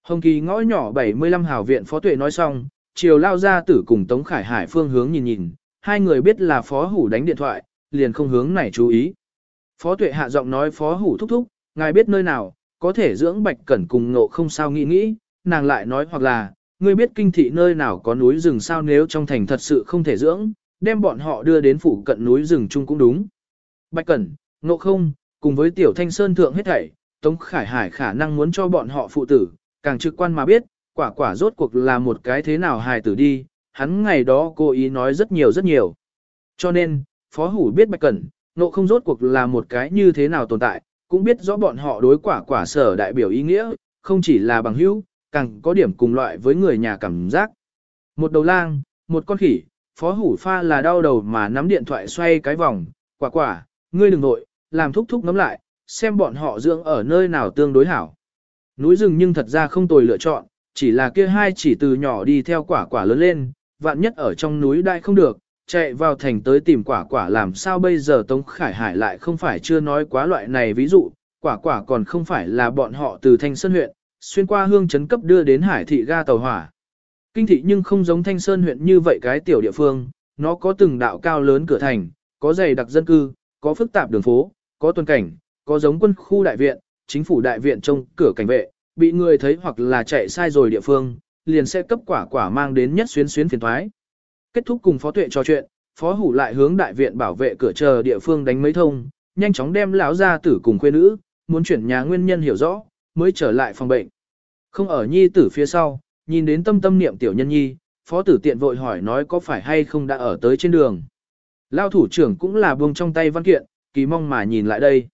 Hồng Kỳ ngõ nhỏ 75 hào viện phó tuệ nói xong, chiều lao ra tử cùng Tống Khải Hải phương hướng nhìn nhìn, hai người biết là phó hủ đánh điện thoại, liền không hướng này chú ý. Phó tuệ hạ giọng nói phó hủ thúc thúc, ngài biết nơi nào, có thể dưỡng bạch cẩn cùng ngộ không sao nghĩ nghĩ, nàng lại nói hoặc là, ngươi biết kinh thị nơi nào có núi rừng sao nếu trong thành thật sự không thể dưỡng, đem bọn họ đưa đến phủ cận núi rừng chung cũng đúng. Bạch cẩn, ngộ không, cùng với tiểu thanh sơn thượng hết thảy, Tống Khải Hải khả năng muốn cho bọn họ phụ tử, càng trực quan mà biết, quả quả rốt cuộc là một cái thế nào hài tử đi, hắn ngày đó cố ý nói rất nhiều rất nhiều. Cho nên, Phó Hủ biết Bạch Cẩn, nộ không rốt cuộc là một cái như thế nào tồn tại, cũng biết rõ bọn họ đối quả quả sở đại biểu ý nghĩa, không chỉ là bằng hữu, càng có điểm cùng loại với người nhà cảm giác. Một đầu lang, một con khỉ, Phó Hủ pha là đau đầu mà nắm điện thoại xoay cái vòng, quả quả, ngươi đừng nội, làm thúc thúc ngắm lại, xem bọn họ dưỡng ở nơi nào tương đối hảo. Núi rừng nhưng thật ra không tồi lựa chọn, chỉ là kia hai chỉ từ nhỏ đi theo quả quả lớn lên, vạn nhất ở trong núi đại không được, chạy vào thành tới tìm quả quả làm sao bây giờ Tống Khải Hải lại không phải chưa nói quá loại này ví dụ, quả quả còn không phải là bọn họ từ Thanh Sơn huyện, xuyên qua hương chấn cấp đưa đến hải thị ga tàu hỏa. Kinh thị nhưng không giống Thanh Sơn huyện như vậy cái tiểu địa phương, nó có từng đạo cao lớn cửa thành, có dày đặc dân cư, có phức tạp đường phố, có tuần cảnh, có giống quân khu đại viện, chính phủ đại viện trông cửa cảnh vệ, bị người thấy hoặc là chạy sai rồi địa phương, liền sẽ cấp quả quả mang đến nhất xuyến xuyến phiền thoái. Kết thúc cùng phó tuệ trò chuyện, phó hủ lại hướng đại viện bảo vệ cửa chờ địa phương đánh mấy thông, nhanh chóng đem lão gia tử cùng khuê nữ, muốn chuyển nhà nguyên nhân hiểu rõ, mới trở lại phòng bệnh. Không ở nhi tử phía sau, nhìn đến tâm tâm niệm tiểu nhân nhi, phó tử tiện vội hỏi nói có phải hay không đã ở tới trên đường. Lao thủ trưởng cũng là buông trong tay văn kiện, kỳ mong mà nhìn lại đây.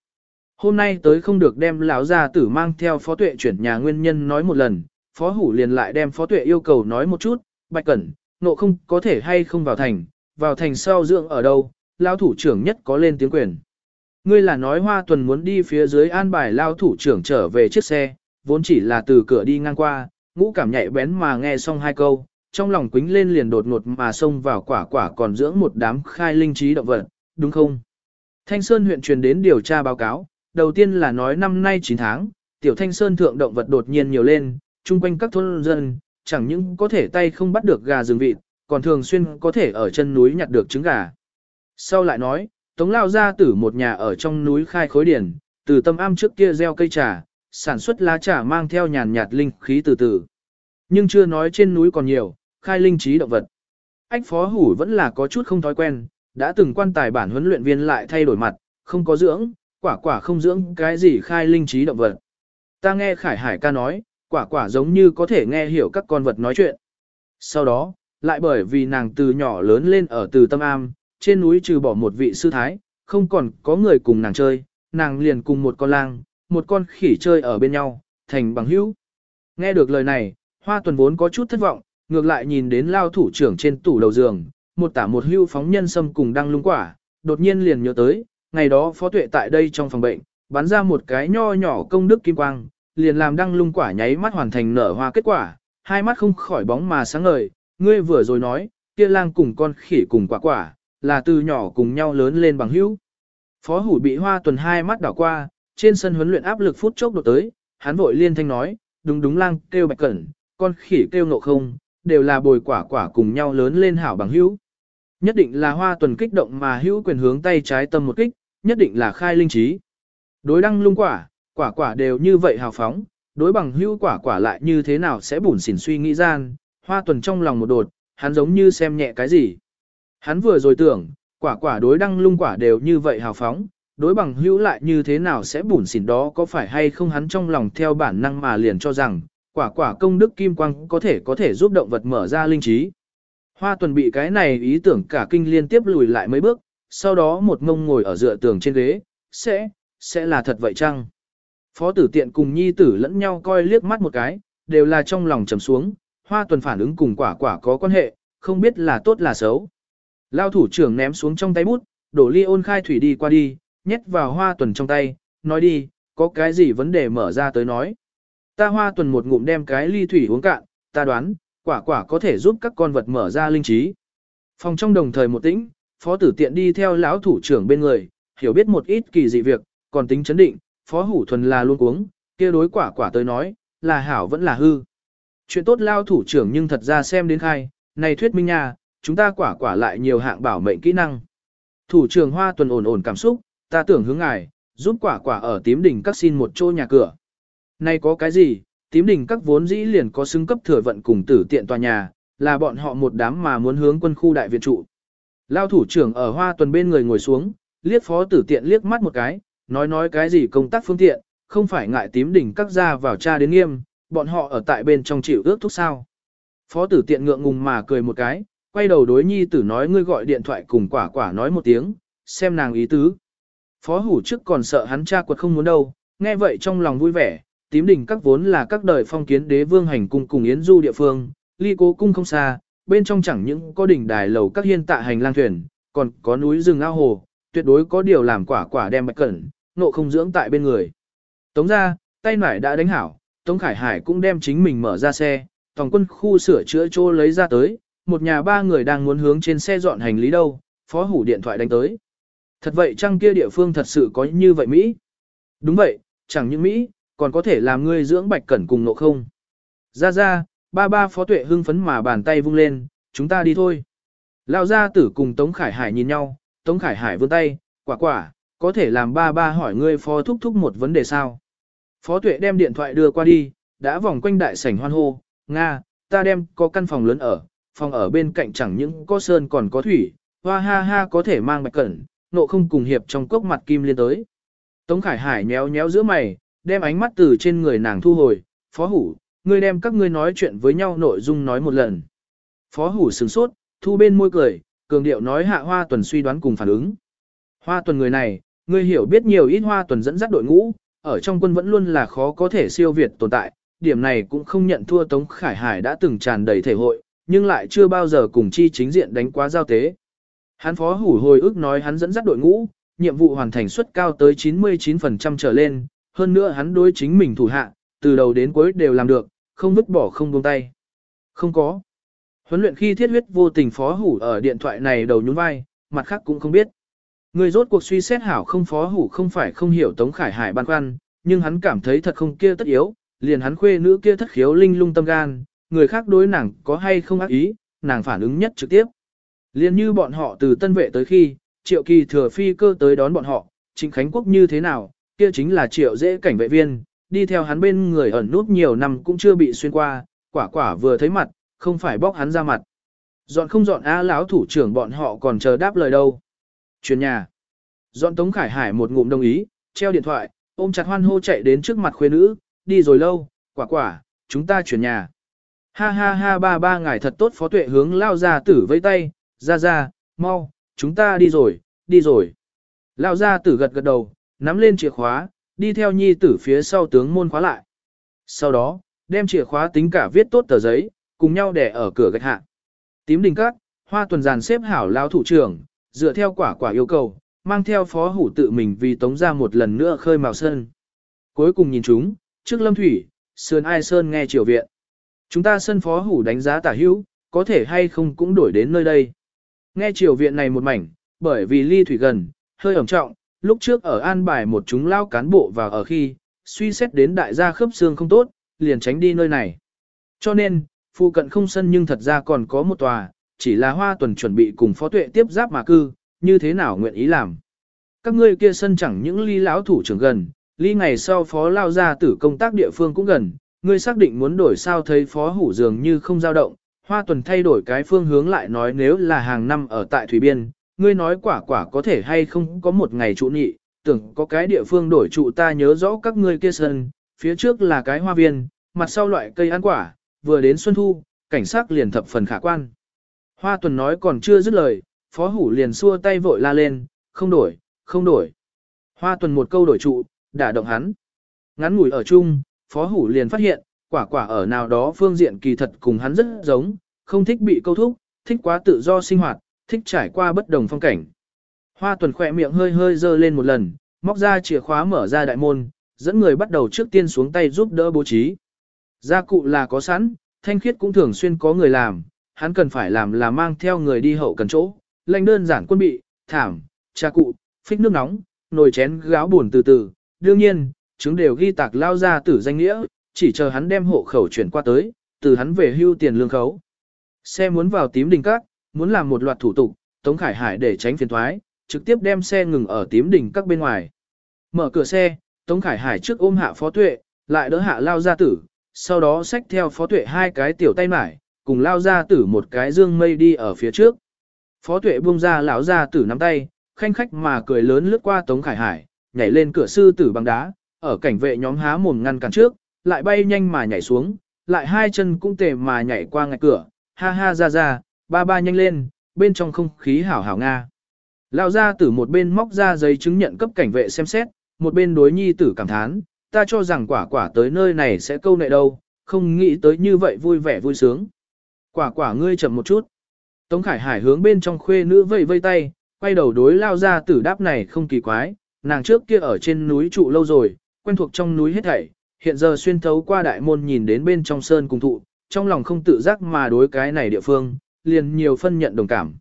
Hôm nay tới không được đem lão gia tử mang theo phó tuệ chuyển nhà nguyên nhân nói một lần, phó hủ liền lại đem phó tuệ yêu cầu nói một chút, bạch cẩn, nộ không có thể hay không vào thành, vào thành sau dưỡng ở đâu, Lão thủ trưởng nhất có lên tiếng quyền. Ngươi là nói hoa tuần muốn đi phía dưới an bài lao thủ trưởng trở về chiếc xe, vốn chỉ là từ cửa đi ngang qua, ngũ cảm nhạy bén mà nghe xong hai câu, trong lòng quính lên liền đột ngột mà xông vào quả quả còn dưỡng một đám khai linh trí động vật, đúng không? Thanh Sơn huyện truyền đến điều tra báo cáo, đầu tiên là nói năm nay 9 tháng, tiểu Thanh Sơn thượng động vật đột nhiên nhiều lên, chung quanh các thôn dân, chẳng những có thể tay không bắt được gà rừng vịt, còn thường xuyên có thể ở chân núi nhặt được trứng gà. Sau lại nói, Tống Lao gia tử một nhà ở trong núi khai khối điển, từ tâm am trước kia gieo cây trà, sản xuất lá trà mang theo nhàn nhạt linh khí từ từ. Nhưng chưa nói trên núi còn nhiều, khai linh trí động vật. Ách phó hủ vẫn là có chút không thói quen, đã từng quan tài bản huấn luyện viên lại thay đổi mặt, không có dưỡng, quả quả không dưỡng cái gì khai linh trí động vật. Ta nghe Khải Hải ca nói, quả quả giống như có thể nghe hiểu các con vật nói chuyện. Sau đó, lại bởi vì nàng từ nhỏ lớn lên ở từ tâm am, trên núi trừ bỏ một vị sư thái, không còn có người cùng nàng chơi, nàng liền cùng một con lang, một con khỉ chơi ở bên nhau, thành bằng hữu. Nghe được lời này, hoa tuần vốn có chút thất vọng, ngược lại nhìn đến lao thủ trưởng trên tủ đầu giường, một tả một hưu phóng nhân sâm cùng đăng lung quả, đột nhiên liền nhớ tới, ngày đó phó tuệ tại đây trong phòng bệnh, bắn ra một cái nho nhỏ công đức kim quang, liền làm đăng lung quả nháy mắt hoàn thành nở hoa kết quả, hai mắt không khỏi bóng mà sáng ngời, ngươi vừa rồi nói, kia lang cùng con khỉ cùng quả quả, là từ nhỏ cùng nhau lớn lên bằng hữu. Phó hủ bị hoa tuần hai mắt đảo qua, trên sân huấn luyện áp lực phút chốc đột tới, hắn vội liên thanh nói, đúng đúng lang kêu bạch cẩn, con khỉ kêu nộ không, đều là bồi quả quả cùng nhau lớn lên hảo bằng hữu. Nhất định là hoa tuần kích động mà hữu quyền hướng tay trái tâm một kích, nhất định là khai linh trí. Đối đăng lung quả, quả quả đều như vậy hào phóng, đối bằng hữu quả quả lại như thế nào sẽ bủn xỉn suy nghĩ gian, hoa tuần trong lòng một đột, hắn giống như xem nhẹ cái gì. Hắn vừa rồi tưởng, quả quả đối đăng lung quả đều như vậy hào phóng, đối bằng hữu lại như thế nào sẽ bủn xỉn đó có phải hay không hắn trong lòng theo bản năng mà liền cho rằng, quả quả công đức kim quang có thể có thể giúp động vật mở ra linh trí. Hoa tuần bị cái này ý tưởng cả kinh liên tiếp lùi lại mấy bước, sau đó một mông ngồi ở dựa tường trên ghế, sẽ, sẽ là thật vậy chăng? Phó tử tiện cùng nhi tử lẫn nhau coi liếc mắt một cái, đều là trong lòng trầm xuống, hoa tuần phản ứng cùng quả quả có quan hệ, không biết là tốt là xấu. Lao thủ trưởng ném xuống trong tay bút, đổ ly ôn khai thủy đi qua đi, nhét vào hoa tuần trong tay, nói đi, có cái gì vấn đề mở ra tới nói. Ta hoa tuần một ngụm đem cái ly thủy uống cạn, ta đoán, quả quả có thể giúp các con vật mở ra linh trí. Phòng trong đồng thời một tĩnh, phó tử tiện đi theo lão thủ trưởng bên người, hiểu biết một ít kỳ dị việc, còn tính chấn định, phó hủ thuần là luôn uống, kia đối quả quả tới nói, là hảo vẫn là hư. Chuyện tốt lao thủ trưởng nhưng thật ra xem đến khai, này thuyết minh nha, chúng ta quả quả lại nhiều hạng bảo mệnh kỹ năng. Thủ trưởng hoa tuần ổn ổn cảm xúc, ta tưởng hướng ngài, giúp quả quả ở tím đỉnh các xin một chỗ nhà cửa. Này có cái gì, tím đỉnh các vốn dĩ liền có xứng cấp thừa vận cùng tử tiện tòa nhà, là bọn họ một đám mà muốn hướng quân khu đại viện trụ. Lao thủ trưởng ở hoa tuần bên người ngồi xuống, liếc phó tử tiện liếc mắt một cái, nói nói cái gì công tác phương tiện, không phải ngại tím đỉnh các ra vào cha đến nghiêm, bọn họ ở tại bên trong chịu ước thúc sao. Phó tử tiện ngượng ngùng mà cười một cái, quay đầu đối nhi tử nói ngươi gọi điện thoại cùng quả quả nói một tiếng, xem nàng ý tứ. Phó hủ trước còn sợ hắn cha quật không muốn đâu, nghe vậy trong lòng vui vẻ, tím đỉnh các vốn là các đời phong kiến đế vương hành cung cùng yến du địa phương, ly cố cung không xa, bên trong chẳng những có đỉnh đài lầu các hiên tạ hành lang thuyền, còn có núi rừng ao hồ, tuyệt đối có điều làm quả quả đem bạch cẩn, nộ không dưỡng tại bên người. Tống ra, tay nải đã đánh hảo, Tống Khải Hải cũng đem chính mình mở ra xe, toàn quân khu sửa chữa chỗ lấy ra tới, một nhà ba người đang muốn hướng trên xe dọn hành lý đâu, phó hủ điện thoại đánh tới. Thật vậy chăng kia địa phương thật sự có như vậy Mỹ? Đúng vậy, chẳng những Mỹ, còn có thể làm ngươi dưỡng bạch cẩn cùng nộ không. Ra ra, ba ba phó tuệ hưng phấn mà bàn tay vung lên, chúng ta đi thôi. Lão gia tử cùng Tống Khải Hải nhìn nhau, Tống Khải Hải vươn tay, quả quả, có thể làm ba ba hỏi ngươi phó thúc thúc một vấn đề sao. Phó tuệ đem điện thoại đưa qua đi, đã vòng quanh đại sảnh hoan hô, Nga, ta đem có căn phòng lớn ở, phòng ở bên cạnh chẳng những có sơn còn có thủy, hoa ha ha có thể mang bạch cẩn, nộ không cùng hiệp trong cốc mặt kim liên tới. Tống Khải Hải nhéo nhéo giữa mày, đem ánh mắt từ trên người nàng thu hồi, phó hủ, ngươi đem các ngươi nói chuyện với nhau nội dung nói một lần. Phó hủ sừng sốt, thu bên môi cười, cường điệu nói hạ hoa tuần suy đoán cùng phản ứng. Hoa tuần người này, ngươi hiểu biết nhiều ít hoa tuần dẫn dắt đội ngũ, ở trong quân vẫn luôn là khó có thể siêu việt tồn tại, điểm này cũng không nhận thua Tống Khải Hải đã từng tràn đầy thể hội, nhưng lại chưa bao giờ cùng chi chính diện đánh quá giao tế. Hắn phó hủ hồi ức nói hắn dẫn dắt đội ngũ, nhiệm vụ hoàn thành suất cao tới 99% trở lên, hơn nữa hắn đối chính mình thủ hạ, từ đầu đến cuối đều làm được, không vứt bỏ không buông tay. Không có. Huấn luyện khi thiết huyết vô tình phó hủ ở điện thoại này đầu nhún vai, mặt khác cũng không biết. Người rốt cuộc suy xét hảo không phó hủ không phải không hiểu Tống Khải Hải băn khoăn, nhưng hắn cảm thấy thật không kia tất yếu, liền hắn khuê nữ kia thất khiếu linh lung tâm gan, người khác đối nàng có hay không ác ý, nàng phản ứng nhất trực tiếp. Liền như bọn họ từ tân vệ tới khi, triệu kỳ thừa phi cơ tới đón bọn họ, Trịnh Khánh Quốc như thế nào, kia chính là triệu dễ cảnh vệ viên, đi theo hắn bên người ẩn nút nhiều năm cũng chưa bị xuyên qua, quả quả vừa thấy mặt, không phải bóc hắn ra mặt. Dọn không dọn á lão thủ trưởng bọn họ còn chờ đáp lời đâu. Chuyển nhà. Dọn Tống Khải Hải một ngụm đồng ý, treo điện thoại, ôm chặt hoan hô chạy đến trước mặt khuê nữ, đi rồi lâu, quả quả, chúng ta chuyển nhà. Ha ha ha ba ba ngài thật tốt phó tuệ hướng lao ra tử vây tay, ra ra, mau, chúng ta đi rồi, đi rồi. Lao ra tử gật gật đầu, nắm lên chìa khóa, đi theo nhi tử phía sau tướng môn khóa lại. Sau đó, đem chìa khóa tính cả viết tốt tờ giấy, cùng nhau để ở cửa gạch hạ. Tím đình cát, hoa tuần giàn xếp hảo lao thủ trưởng, dựa theo quả quả yêu cầu, mang theo phó hủ tự mình vì tống ra một lần nữa khơi màu sơn. Cuối cùng nhìn chúng, trước lâm thủy, sườn ai sơn nghe triều viện. Chúng ta sân phó hủ đánh giá tả hữu, có thể hay không cũng đổi đến nơi đây. Nghe triều viện này một mảnh, bởi vì ly thủy gần, hơi ẩm trọng, lúc trước ở an bài một chúng lao cán bộ vào ở khi, suy xét đến đại gia khớp xương không tốt, liền tránh đi nơi này. Cho nên, phụ cận không sân nhưng thật ra còn có một tòa, chỉ là hoa tuần chuẩn bị cùng phó tuệ tiếp giáp mà cư, như thế nào nguyện ý làm. Các ngươi kia sân chẳng những ly lão thủ trưởng gần, ly ngày sau phó lao ra tử công tác địa phương cũng gần, ngươi xác định muốn đổi sao thấy phó hủ dường như không dao động, hoa tuần thay đổi cái phương hướng lại nói nếu là hàng năm ở tại Thủy Biên, ngươi nói quả quả có thể hay không có một ngày trụ nhị, tưởng có cái địa phương đổi trụ ta nhớ rõ các ngươi kia sân, phía trước là cái hoa viên, mặt sau loại cây ăn quả, vừa đến xuân thu, cảnh sát liền thập phần khả quan. Hoa tuần nói còn chưa dứt lời, phó hủ liền xua tay vội la lên, không đổi, không đổi. Hoa tuần một câu đổi trụ, đả động hắn. Ngắn ngủi ở chung, phó hủ liền phát hiện, quả quả ở nào đó phương diện kỳ thật cùng hắn rất giống, không thích bị câu thúc, thích quá tự do sinh hoạt, thích trải qua bất đồng phong cảnh. Hoa tuần khỏe miệng hơi hơi dơ lên một lần, móc ra chìa khóa mở ra đại môn, dẫn người bắt đầu trước tiên xuống tay giúp đỡ bố trí. Gia cụ là có sẵn, thanh khiết cũng thường xuyên có người làm, hắn cần phải làm là mang theo người đi hậu cần chỗ, lệnh đơn giản quân bị, thảm, trà cụ, phích nước nóng, nồi chén gáo buồn từ từ, đương nhiên, chúng đều ghi tạc lao ra tử danh nghĩa, chỉ chờ hắn đem hộ khẩu chuyển qua tới, từ hắn về hưu tiền lương khấu. Xe muốn vào tím đình các, muốn làm một loạt thủ tục, Tống Khải Hải để tránh phiền thoái, trực tiếp đem xe ngừng ở tím đỉnh các bên ngoài. Mở cửa xe, Tống Khải Hải trước ôm hạ phó tuệ, lại đỡ hạ lao gia tử, sau đó xách theo phó tuệ hai cái tiểu tay mải, cùng lao gia tử một cái dương mây đi ở phía trước. Phó tuệ buông ra lão gia tử nắm tay, khanh khách mà cười lớn lướt qua Tống Khải Hải, nhảy lên cửa sư tử bằng đá, ở cảnh vệ nhóm há mồm ngăn cản trước, lại bay nhanh mà nhảy xuống, lại hai chân cũng tề mà nhảy qua ngạch cửa, ha ha ra ra, ba ba nhanh lên, bên trong không khí hảo hảo nga. Lão gia tử một bên móc ra giấy chứng nhận cấp cảnh vệ xem xét, một bên đối nhi tử cảm thán, ta cho rằng quả quả tới nơi này sẽ câu nệ đâu, không nghĩ tới như vậy vui vẻ vui sướng. Quả quả ngươi chậm một chút. Tống Khải Hải hướng bên trong khuê nữ vây vây tay, quay đầu đối lao ra tử đáp này không kỳ quái, nàng trước kia ở trên núi trụ lâu rồi, quen thuộc trong núi hết thảy, hiện giờ xuyên thấu qua đại môn nhìn đến bên trong sơn cùng thụ, trong lòng không tự giác mà đối cái này địa phương, liền nhiều phân nhận đồng cảm.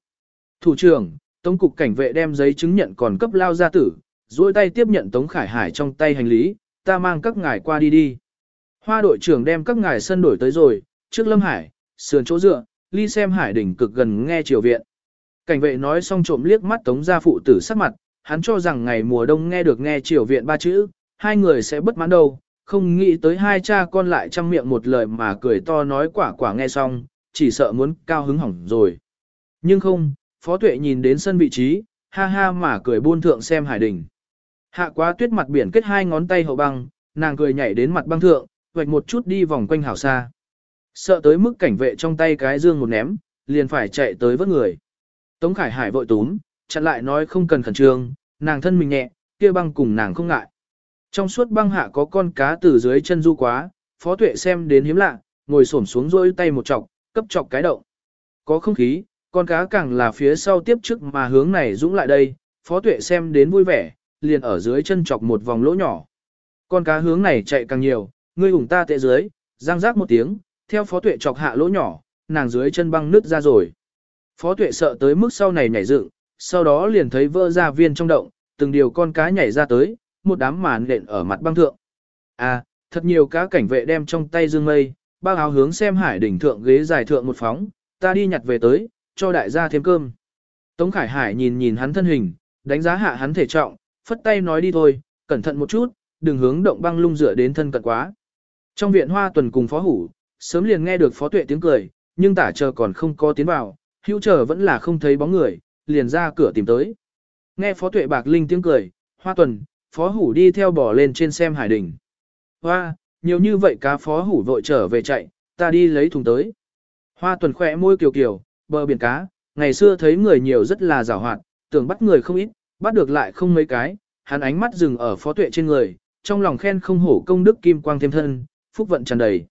Thủ trưởng, Tống cục cảnh vệ đem giấy chứng nhận còn cấp lao gia tử, duỗi tay tiếp nhận Tống Khải Hải trong tay hành lý, ta mang các ngài qua đi đi. Hoa đội trưởng đem các ngài sân đổi tới rồi, trước Lâm Hải, sườn chỗ dựa, ly xem hải đỉnh cực gần nghe triều viện. Cảnh vệ nói xong trộm liếc mắt Tống gia phụ tử sắc mặt, hắn cho rằng ngày mùa đông nghe được nghe triều viện ba chữ, hai người sẽ bất mãn đâu, không nghĩ tới hai cha con lại chăm miệng một lời mà cười to nói quả quả nghe xong, chỉ sợ muốn cao hứng hỏng rồi. Nhưng không, Phó Tuệ nhìn đến sân vị trí, ha ha mà cười buôn thượng xem hải đỉnh. Hạ quá tuyết mặt biển kết hai ngón tay hậu băng, nàng cười nhảy đến mặt băng thượng, vạch một chút đi vòng quanh hảo xa. Sợ tới mức cảnh vệ trong tay cái dương một ném, liền phải chạy tới vớt người. Tống Khải Hải vội túm, chặn lại nói không cần khẩn trương, nàng thân mình nhẹ, kia băng cùng nàng không ngại. Trong suốt băng hạ có con cá từ dưới chân du quá, phó tuệ xem đến hiếm lạ, ngồi xổm xuống rôi tay một chọc, cấp chọc cái động. Có không khí, con cá càng là phía sau tiếp trước mà hướng này dũng lại đây, phó tuệ xem đến vui vẻ, liền ở dưới chân chọc một vòng lỗ nhỏ. Con cá hướng này chạy càng nhiều, ngươi ủng ta tệ dưới, răng rác một tiếng, theo phó tuệ chọc hạ lỗ nhỏ, nàng dưới chân băng nứt ra rồi. Phó tuệ sợ tới mức sau này nhảy dựng, sau đó liền thấy vỡ ra viên trong động, từng điều con cá nhảy ra tới, một đám màn nện ở mặt băng thượng. À, thật nhiều cá cảnh vệ đem trong tay dương mây, bao áo hướng xem hải đỉnh thượng ghế dài thượng một phóng, ta đi nhặt về tới, cho đại gia thêm cơm. Tống Khải Hải nhìn nhìn hắn thân hình, đánh giá hạ hắn thể trọng, phất tay nói đi thôi, cẩn thận một chút, đừng hướng động băng lung dựa đến thân cận quá. Trong viện hoa tuần cùng phó hủ, sớm liền nghe được phó tuệ tiếng cười, nhưng tả chờ còn không có tiến vào, hữu chờ vẫn là không thấy bóng người, liền ra cửa tìm tới. Nghe phó tuệ bạc linh tiếng cười, hoa tuần, phó hủ đi theo bỏ lên trên xem hải đỉnh. Hoa, nhiều như vậy cá phó hủ vội trở về chạy, ta đi lấy thùng tới. Hoa tuần khỏe môi kiều kiều, bờ biển cá, ngày xưa thấy người nhiều rất là rào hoạt, tưởng bắt người không ít, bắt được lại không mấy cái, hắn ánh mắt dừng ở phó tuệ trên người, trong lòng khen không hổ công đức kim quang thêm thân, phúc vận tràn đầy.